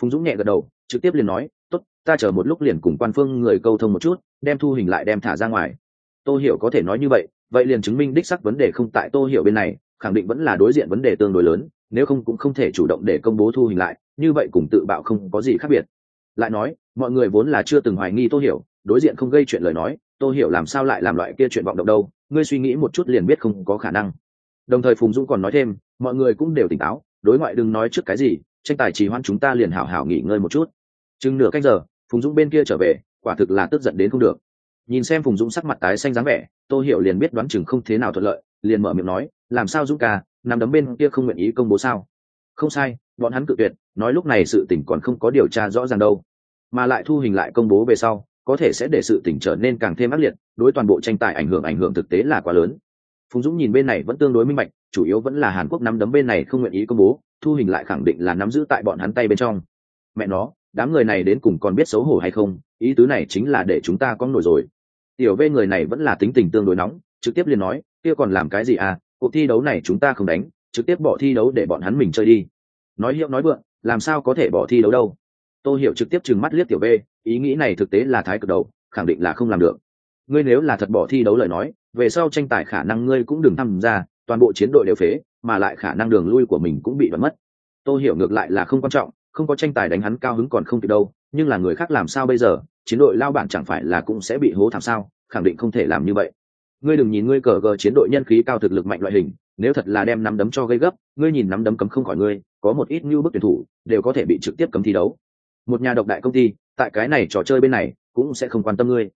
Speaker 1: Phùng dũng nhẹ gật đầu, trực tiếp liền nói, tốt, ta chờ một lúc liền cùng quan phương người câu thông một chút, đem thu hình lại đem thả ra ngoài. Tô hiểu có thể nói như vậy vậy liền chứng minh đích sắc vấn đề không tại tô hiểu bên này, khẳng định vẫn là đối diện vấn đề tương đối lớn nếu không cũng không thể chủ động để công bố thu hình lại, như vậy cùng tự bạo không có gì khác biệt. Lại nói, mọi người vốn là chưa từng hoài nghi tô hiểu, đối diện không gây chuyện lời nói, tô hiểu làm sao lại làm loại kia chuyện vọng động đâu, ngươi suy nghĩ một chút liền biết không có khả năng. Đồng thời phùng dũng còn nói thêm, mọi người cũng đều tỉnh táo, đối ngoại đừng nói trước cái gì, tranh tài trì hoãn chúng ta liền hảo hảo nghỉ ngơi một chút. Chừng nửa canh giờ, phùng dũng bên kia trở về, quả thực là tức giận đến không được. Nhìn xem phùng dũng sắc mặt tái xanh dáng vẻ, tô hiểu liền biết đoán chừng không thế nào thuận lợi, liền mở miệng nói, làm sao dũng ca nằm đấm bên kia không nguyện ý công bố sao? Không sai, bọn hắn cự tuyệt, nói lúc này sự tỉnh còn không có điều tra rõ ràng đâu. Mà lại thu hình lại công bố về sau, có thể sẽ để sự tỉnh trở nên càng thêm ác liệt, đối toàn bộ tranh tài ảnh hưởng ảnh hưởng thực tế là quá lớn. Phùng dũng nhìn bên này vẫn tương đối minh bạch, chủ yếu vẫn là hàn quốc nắm đấm bên này không nguyện ý công bố, thu hình lại khẳng định là nắm giữ tại bọn hắn tay bên trong. Mẹ nó, đám người này đến cùng còn biết xấu hổ hay không, ý tứ này chính là để chúng ta có nổi rồi. Tiểu v người này vẫn là tính tình tương đối nóng, trực tiếp liền nói, kia còn làm cái gì à? Cuộc thi đấu này chúng ta không đánh, trực tiếp bỏ thi đấu để bọn hắn mình chơi đi. Nói hiệu nói vượng, làm sao có thể bỏ thi đấu đâu? Tôi hiểu trực tiếp trừng mắt liếc tiểu v, ý nghĩ này thực tế là thái cực đầu, khẳng định là không làm được. Ngươi nếu là thật bỏ thi đấu lời nói, về sau tranh tài khả năng ngươi cũng đừng tham gia, toàn bộ chiến đội đều phế, mà lại khả năng đường lui của mình cũng bị bắn mất. Tôi hiểu ngược lại là không quan trọng, không có tranh tài đánh hắn cao hứng còn không kịp đâu, nhưng là người khác làm sao bây giờ, chiến đội lao bản chẳng phải là cũng sẽ bị hố thảm sao, khẳng định không thể làm như vậy ngươi đừng nhìn ngươi cờ gờ chiến đội nhân khí cao thực lực mạnh loại hình, nếu thật là đem nắm đấm cho gây gấp, ngươi nhìn nắm đấm cấm không khỏi ngươi, có một ít như bức tuyển thủ, đều có thể bị trực tiếp cấm thi đấu. Một nhà độc đại công ty, tại cái này trò chơi bên này, cũng sẽ không quan tâm ngươi.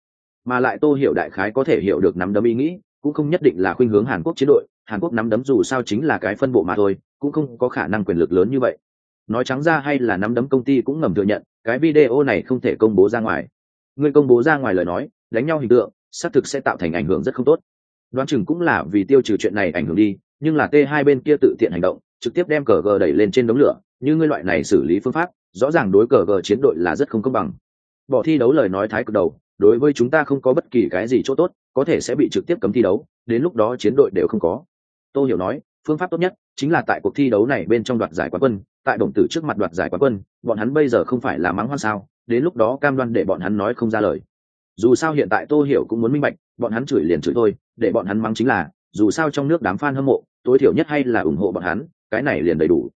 Speaker 1: Mà lại tô hiểu đại khái có thể hiểu được nắm đấm ý nghĩ, cũng không nhất định là khuynh hướng hàn quốc chiến đội, hàn quốc nắm đấm dù sao chính là cái phân bộ mà thôi, cũng không có khả năng quyền lực lớn như vậy. Nói trắng ra hay là nắm đấm công ty cũng ngầm thừa nhận, cái video này không thể công bố ra ngoài. Ngươi công bố ra ngoài lời nói, đánh nhau hình tượng xác thực sẽ tạo thành ảnh hưởng rất không tốt. Đoán chừng cũng là vì tiêu trừ chuyện này ảnh hưởng đi, nhưng là t hai bên kia tự tiện hành động, trực tiếp đem cờ gờ đẩy lên trên đống lửa, như ngươi loại này xử lý phương pháp, rõ ràng đối cờ gờ chiến đội là rất không công bằng. Bỏ thi đấu lời nói thái cực đầu, đối với chúng ta không có bất kỳ cái gì chỗ tốt, có thể sẽ bị trực tiếp cấm thi đấu, đến lúc đó chiến đội đều không có. Tôi hiểu nói, phương pháp tốt nhất chính là tại cuộc thi đấu này bên trong đoạt giải quán quân, tại đồng tử trước mặt đoạt giải quán quân, bọn hắn bây giờ không phải là mắng hoan sao, đến lúc đó cam đoan để bọn hắn nói không ra lời dù sao hiện tại tô hiểu cũng muốn minh bạch, bọn hắn chửi liền chửi thôi, để bọn hắn mắng chính là, dù sao trong nước đám fan hâm mộ, tối thiểu nhất hay là ủng hộ bọn hắn, cái này liền đầy đủ.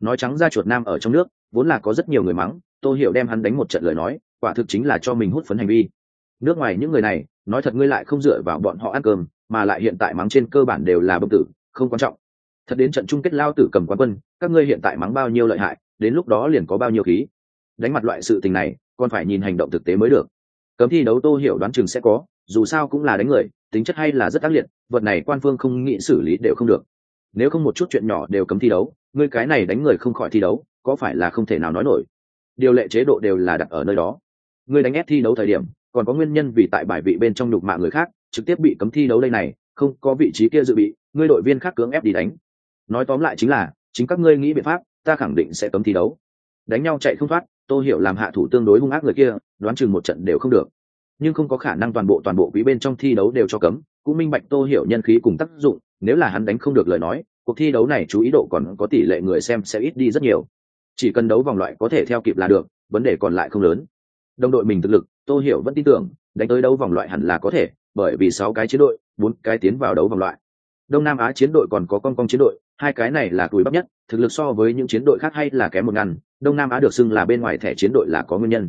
Speaker 1: Nói trắng ra chuột nam ở trong nước, vốn là có rất nhiều người mắng, tô hiểu đem hắn đánh một trận lời nói, quả thực chính là cho mình hút phấn hành vi. Nước ngoài những người này, nói thật ngươi lại không dựa vào bọn họ ăn cơm, mà lại hiện tại mắng trên cơ bản đều là bậc tử, không quan trọng. Thật đến trận chung kết lao tử cầm quán quân, các ngươi hiện tại mắng bao nhiêu lợi hại, đến lúc đó liền có bao nhiêu khí. Đánh mặt loại sự tình này, còn phải nhìn hành động thực tế mới được cấm thi đấu tô hiểu đoán chừng sẽ có, dù sao cũng là đánh người, tính chất hay là rất ác liệt, vật này quan phương không nghĩ xử lý đều không được. Nếu không một chút chuyện nhỏ đều cấm thi đấu ngươi cái này đánh người không khỏi thi đấu, có phải là không thể nào nói nổi? Điều lệ chế độ đều là đặt ở nơi đó. Ngươi đánh ép thi đấu thời điểm, còn có nguyên nhân vì tại bài vị bên trong nhục mạ người khác, trực tiếp bị cấm thi đấu đây này, không có vị trí kia dự bị ngươi đội viên khác cưỡng ép đi đánh. Nói tóm lại chính là, chính các ngươi nghĩ biện pháp, ta khẳng định sẽ cấm thi đấu. Đánh nhau chạy không thoát tô hiểu làm hạ thủ tương đối hung ác người kia, đoán chừng một trận đều không được. Nhưng không có khả năng toàn bộ toàn bộ quý bên trong thi đấu đều cho cấm, cũng minh bạch tô hiểu nhân khí cùng tác dụng, nếu là hắn đánh không được lời nói, cuộc thi đấu này chú ý độ còn có tỷ lệ người xem sẽ ít đi rất nhiều. Chỉ cần đấu vòng loại có thể theo kịp là được, vấn đề còn lại không lớn. Đồng đội mình thực lực, tô hiểu vẫn tin tưởng, đánh tới đấu vòng loại hẳn là có thể, bởi vì sáu cái chiến đội, bốn cái tiến vào đấu vòng loại. Đông nam á chiến đội còn có con con chiến đội, hai cái này là tuổi bắp nhất, thực lực so với những chiến đội khác hay là kém một ngăn đông nam á được xưng là bên ngoài thẻ chiến đội là có nguyên nhân.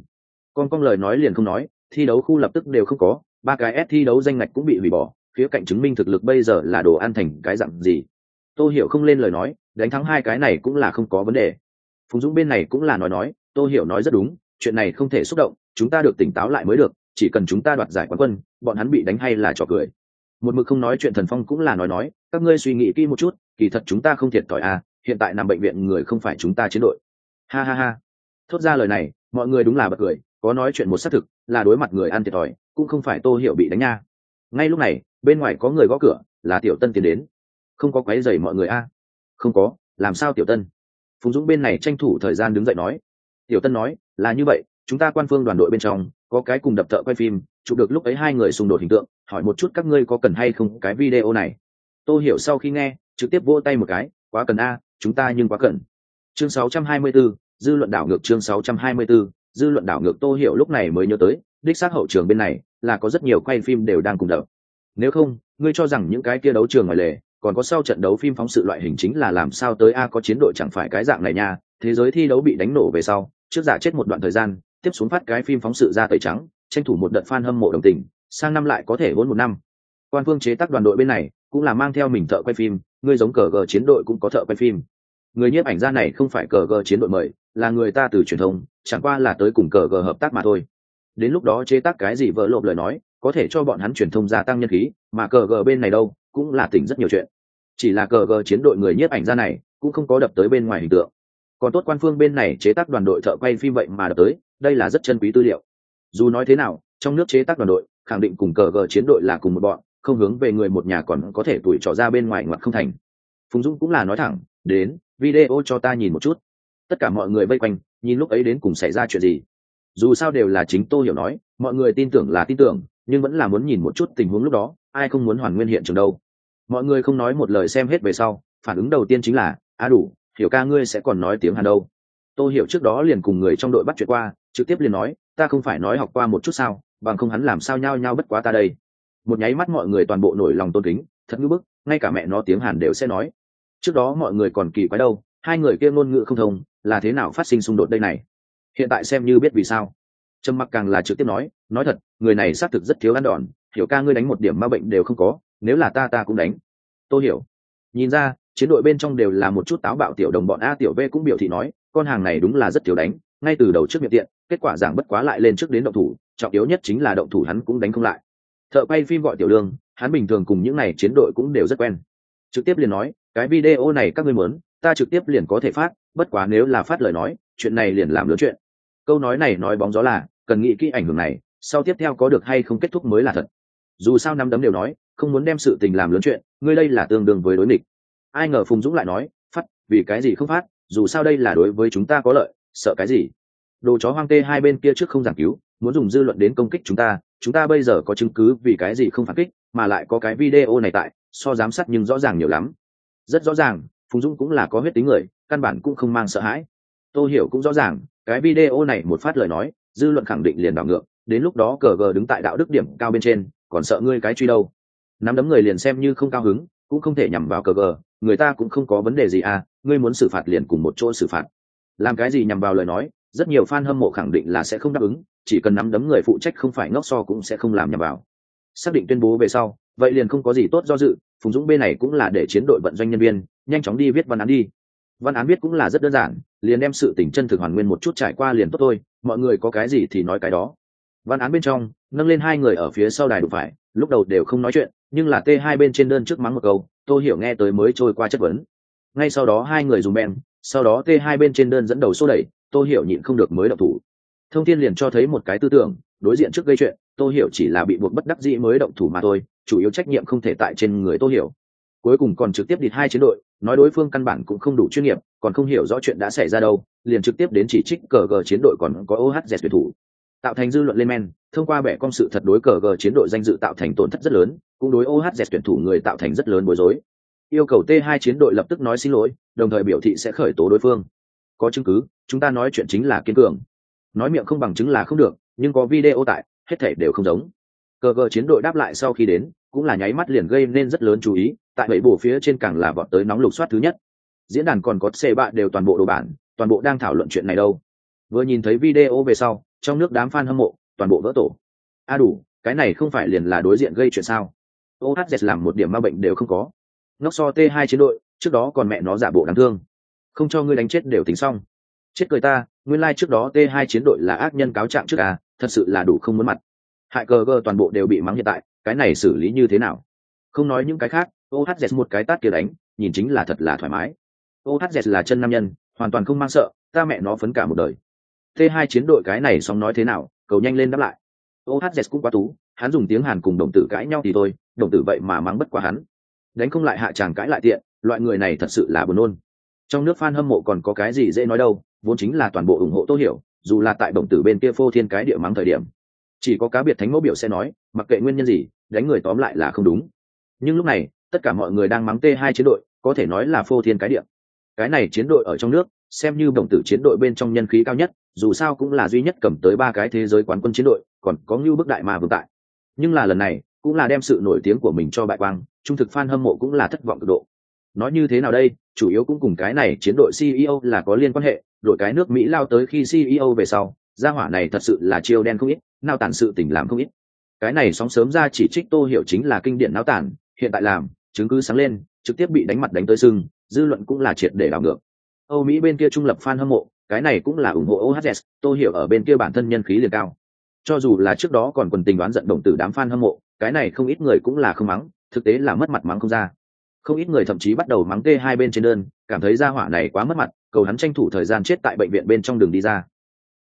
Speaker 1: Con con lời nói liền không nói, thi đấu khu lập tức đều không có, ba cái s thi đấu danh ngạch cũng bị hủy bỏ phía cạnh chứng minh thực lực bây giờ là đồ ăn thành cái dặn gì? Tôi hiểu không lên lời nói, đánh thắng hai cái này cũng là không có vấn đề. Phùng dũng bên này cũng là nói nói tôi hiểu nói rất đúng, chuyện này không thể xúc động, chúng ta được tỉnh táo lại mới được, chỉ cần chúng ta đoạt giải quán quân, bọn hắn bị đánh hay là trò cười. Một mực không nói chuyện thần phong cũng là nói nói, các ngươi suy nghĩ kỹ một chút, kỳ thật chúng ta không thiệt thòi à hiện tại nằm bệnh viện người không phải chúng ta chiến đội ha ha ha. Thốt ra lời này, mọi người đúng là bật cười, có nói chuyện một xác thực, là đối mặt người ăn thiệt thòi, cũng không phải tô hiểu bị đánh nha. Ngay lúc này, bên ngoài có người gõ cửa, là tiểu tân tiến đến. Không có quấy dày mọi người a? Không có, làm sao tiểu tân? Phùng dũng bên này tranh thủ thời gian đứng dậy nói. Tiểu tân nói, là như vậy, chúng ta quan phương đoàn đội bên trong, có cái cùng đập thợ quay phim, chụp được lúc ấy hai người xung đột hình tượng, hỏi một chút các ngươi có cần hay không cái video này. Tôi hiểu sau khi nghe, trực tiếp vỗ tay một cái, quá cần a, chúng ta nhưng quá cần chương 624, dư luận đảo ngược chương 624, dư luận đảo ngược tô hiểu lúc này mới nhớ tới đích xác hậu trường bên này là có rất nhiều quay phim đều đang cùng đập nếu không ngươi cho rằng những cái kia đấu trường ngoài lề còn có sau trận đấu phim phóng sự loại hình chính là làm sao tới a có chiến đội chẳng phải cái dạng này nha thế giới thi đấu bị đánh nổ về sau trước giả chết một đoạn thời gian tiếp xuống phát cái phim phóng sự ra tẩy trắng tranh thủ một đợt fan hâm mộ đồng tình sang năm lại có thể vốn một năm. Quan phương chế tác đoàn đội bên này cũng là mang theo mình thợ quay phim ngươi giống cờ gờ chiến đội cũng có thợ quay phim người nhiếp ảnh gia này không phải cờ gờ chiến đội mời, là người ta từ truyền thông, chẳng qua là tới cùng cờ gờ hợp tác mà thôi. Đến lúc đó chế tác cái gì vỡ lộp lời nói, có thể cho bọn hắn truyền thông gia tăng nhân khí, mà cờ gờ bên này đâu, cũng là tỉnh rất nhiều chuyện. Chỉ là cờ gờ chiến đội người nhiếp ảnh gia này, cũng không có đập tới bên ngoài hình tượng. Còn tốt quan phương bên này chế tác đoàn đội thợ quay phim vậy mà đập tới, đây là rất chân quý tư liệu. Dù nói thế nào, trong nước chế tác đoàn đội, khẳng định cùng cờ gờ chiến đội là cùng một bọn, không hướng về người một nhà còn có thể tuổi trò ra bên ngoài ngoặt không thành. Phùng dũng cũng là nói thẳng, đến video cho ta nhìn một chút. Tất cả mọi người vây quanh, nhìn lúc ấy đến cùng xảy ra chuyện gì. Dù sao đều là chính tô hiểu nói, mọi người tin tưởng là tin tưởng, nhưng vẫn là muốn nhìn một chút tình huống lúc đó, ai không muốn hoàn nguyên hiện trường đâu. Mọi người không nói một lời xem hết về sau, phản ứng đầu tiên chính là, a đủ, hiểu ca ngươi sẽ còn nói tiếng hàn đâu. Tôi hiểu trước đó liền cùng người trong đội bắt chuyện qua, trực tiếp liền nói, ta không phải nói học qua một chút sao, bằng không hắn làm sao nhao nhao bất quá ta đây. Một nháy mắt mọi người toàn bộ nổi lòng tôn kính, thật ngữ bức, ngay cả mẹ nó tiếng hàn đều sẽ nói trước đó mọi người còn kỳ quái đâu, hai người kia ngôn ngữ không thông, là thế nào phát sinh xung đột đây này? Hiện tại xem như biết vì sao. Trâm mặc càng là trực tiếp nói nói thật, người này xác thực rất thiếu ăn đòn, hiểu ca ngươi đánh một điểm ma bệnh đều không có, nếu là ta ta cũng đánh. Tôi hiểu. Nhìn ra, chiến đội bên trong đều là một chút táo bạo tiểu đồng bọn a tiểu v cũng biểu thị nói, con hàng này đúng là rất thiếu đánh, ngay từ đầu trước miệng tiện, kết quả giảng bất quá lại lên trước đến động thủ, trọng yếu nhất chính là động thủ hắn cũng đánh không lại. Thợ quay phim gọi tiểu lương, hắn bình thường cùng những n à y chiến đội cũng đều rất quen. Trực tiếp liền nói cái video này các ngươi muốn, ta trực tiếp liền có thể phát, bất quá nếu là phát lời nói, chuyện này liền làm lớn chuyện. Câu nói này nói bóng gió là, cần nghĩ kỹ ảnh hưởng này, sau tiếp theo có được hay không kết thúc mới là thật. Dù sao năm đấm đều nói, không muốn đem sự tình làm lớn chuyện, ngươi đây là tương đương với đối nghịch. Ai ngờ phùng dũng lại nói, phát, vì cái gì không phát, dù sao đây là đối với chúng ta có lợi, sợ cái gì? Đồ chó hoang tê hai bên kia trước không giảng cứu, muốn dùng dư luận đến công kích chúng ta chúng ta bây giờ có chứng cứ vì cái gì không phản kích, mà lại có cái video này tại, so giám sát nhưng rõ ràng nhiều lắm rất rõ ràng, phùng dũng cũng là có huyết tính người, căn bản cũng không mang sợ hãi. Tôi hiểu cũng rõ ràng, cái video này một phát lời nói, dư luận khẳng định liền đảo ngược, đến lúc đó cờ gờ đứng tại đạo đức điểm cao bên trên, còn sợ ngươi cái truy đâu? Nắm đấm người liền xem như không cao hứng, cũng không thể nhằm vào cờ gờ, người ta cũng không có vấn đề gì à ngươi muốn xử phạt liền cùng một chỗ xử phạt. Làm cái gì nhằm vào lời nói, rất nhiều fan hâm mộ khẳng định là sẽ không đáp ứng, chỉ cần nắm đấm người phụ trách không phải ngốc so cũng sẽ không làm nhằm vào xác định tuyên bố về sau, vậy liền không có gì tốt do dự, phùng dũng bên này cũng là để chiến đội vận doanh nhân viên, nhanh chóng đi viết văn án đi. Văn án viết cũng là rất đơn giản, liền đem sự tình chân thực hoàn nguyên một chút trải qua liền tốt thôi, mọi người có cái gì thì nói cái đó. Văn án bên trong, nâng lên hai người ở phía sau đài đụng phải, lúc đầu đều không nói chuyện, nhưng là t hai bên trên đơn trước mắng một câu, tôi hiểu nghe tới mới trôi qua chất vấn. Ngay sau đó hai người dùng bèn, sau đó t hai bên trên đơn dẫn đầu xô đẩy, tôi hiểu nhịn không được mới độc thủ. Thông tin liền cho thấy một cái tư tưởng đối diện trước gây chuyện tôi hiểu chỉ là bị buộc bất đắc dĩ mới động thủ mà thôi, chủ yếu trách nhiệm không thể tại trên người tôi hiểu. Cuối cùng còn trực tiếp đi hai chiến đội, nói đối phương căn bản cũng không đủ chuyên nghiệp, còn không hiểu rõ chuyện đã xảy ra đâu, liền trực tiếp đến chỉ trích cờ gờ chiến đội còn có ohz tuyển thủ. Tạo thành dư luận lên men, thông qua bẻ công sự thật đối cờ gờ chiến đội danh dự tạo thành tổn thất rất lớn, cũng đối ohz tuyển thủ người tạo thành rất lớn bối rối. Yêu cầu t 2 chiến đội lập tức nói xin lỗi, đồng thời biểu thị sẽ khởi tố đối phương. Có chứng cứ, chúng ta nói chuyện chính là kiên cường. Nói miệng không bằng chứng là không được nhưng có video tại, hết thể đều không giống. Cờ gờ chiến đội đáp lại sau khi đến, cũng là nháy mắt liền gây nên rất lớn chú ý, tại bảy bổ phía trên càng là vọt tới nóng lục soát thứ nhất. Diễn đàn còn có xe bạ đều toàn bộ đồ bản, toàn bộ đang thảo luận chuyện này đâu. Vừa nhìn thấy video về sau, trong nước đám fan hâm mộ, toàn bộ vỡ tổ. A đủ, cái này không phải liền là đối diện gây chuyện sao? Ohz làm một điểm ma bệnh đều không có. Ngóc so t 2 chiến đội, trước đó còn mẹ nó giả bộ đáng thương. Không cho ngươi đánh chết đều tính xong. Chết cười ta, nguyên lai trước đó t 2 chiến đội là ác nhân cáo trạng trước à thật sự là đủ không muốn mặt. Hại cờ gờ toàn bộ đều bị mắng hiện tại, cái này xử lý như thế nào? Không nói những cái khác ohz một cái tát kia đánh, nhìn chính là thật là thoải mái. Ohz là chân nam nhân, hoàn toàn không mang sợ, ta mẹ nó phấn cả một đời. T hai chiến đội cái này xong nói thế nào, cầu nhanh lên đáp lại. Ohz cũng quá tú, hắn dùng tiếng hàn cùng đồng tử cãi nhau thì thôi, đồng tử vậy mà mắng bất quá hắn. Đánh không lại hạ tràng cãi lại tiện, loại người này thật sự là buồn nôn. Trong nước fan hâm mộ còn có cái gì dễ nói đâu, vốn chính là toàn bộ ủng hộ tô hiểu dù là tại đồng tử bên kia phô thiên cái địa mắng thời điểm, chỉ có cá biệt thánh mẫu biểu sẽ nói, mặc kệ nguyên nhân gì, đánh người tóm lại là không đúng. Nhưng lúc này, tất cả mọi người đang mắng t hai chiến đội, có thể nói là phô thiên cái địa. Cái này chiến đội ở trong nước, xem như đồng tử chiến đội bên trong nhân khí cao nhất, dù sao cũng là duy nhất cầm tới ba cái thế giới quán quân chiến đội, còn có ngưu bức đại mà vương tại. Nhưng là lần này, cũng là đem sự nổi tiếng của mình cho bại quang, trung thực fan hâm mộ cũng là thất vọng cực độ nói như thế nào đây? Chủ yếu cũng cùng cái này chiến đội ceo là có liên quan hệ, đội cái nước mỹ lao tới khi ceo về sau, gia hỏa này thật sự là chiêu đen không ít, nao tản sự tình làm không ít. Cái này sóng sớm ra chỉ trích tô hiểu chính là kinh điển nao tản, hiện tại làm, chứng cứ sáng lên, trực tiếp bị đánh mặt đánh tới sưng, dư luận cũng là triệt để đảo ngược. Âu mỹ bên kia trung lập fan hâm mộ, cái này cũng là ủng hộ ohs tô hiểu ở bên kia bản thân nhân khí liền cao. Cho dù là trước đó còn quần tình đoán giận đồng tử đám fan hâm mộ, cái này không ít người cũng là không mắng, thực tế là mất mặt mắng không ra không ít người thậm chí bắt đầu mắng tê hai bên trên đơn, cảm thấy ra hỏa này quá mất mặt, cầu hắn tranh thủ thời gian chết tại bệnh viện bên trong đường đi ra.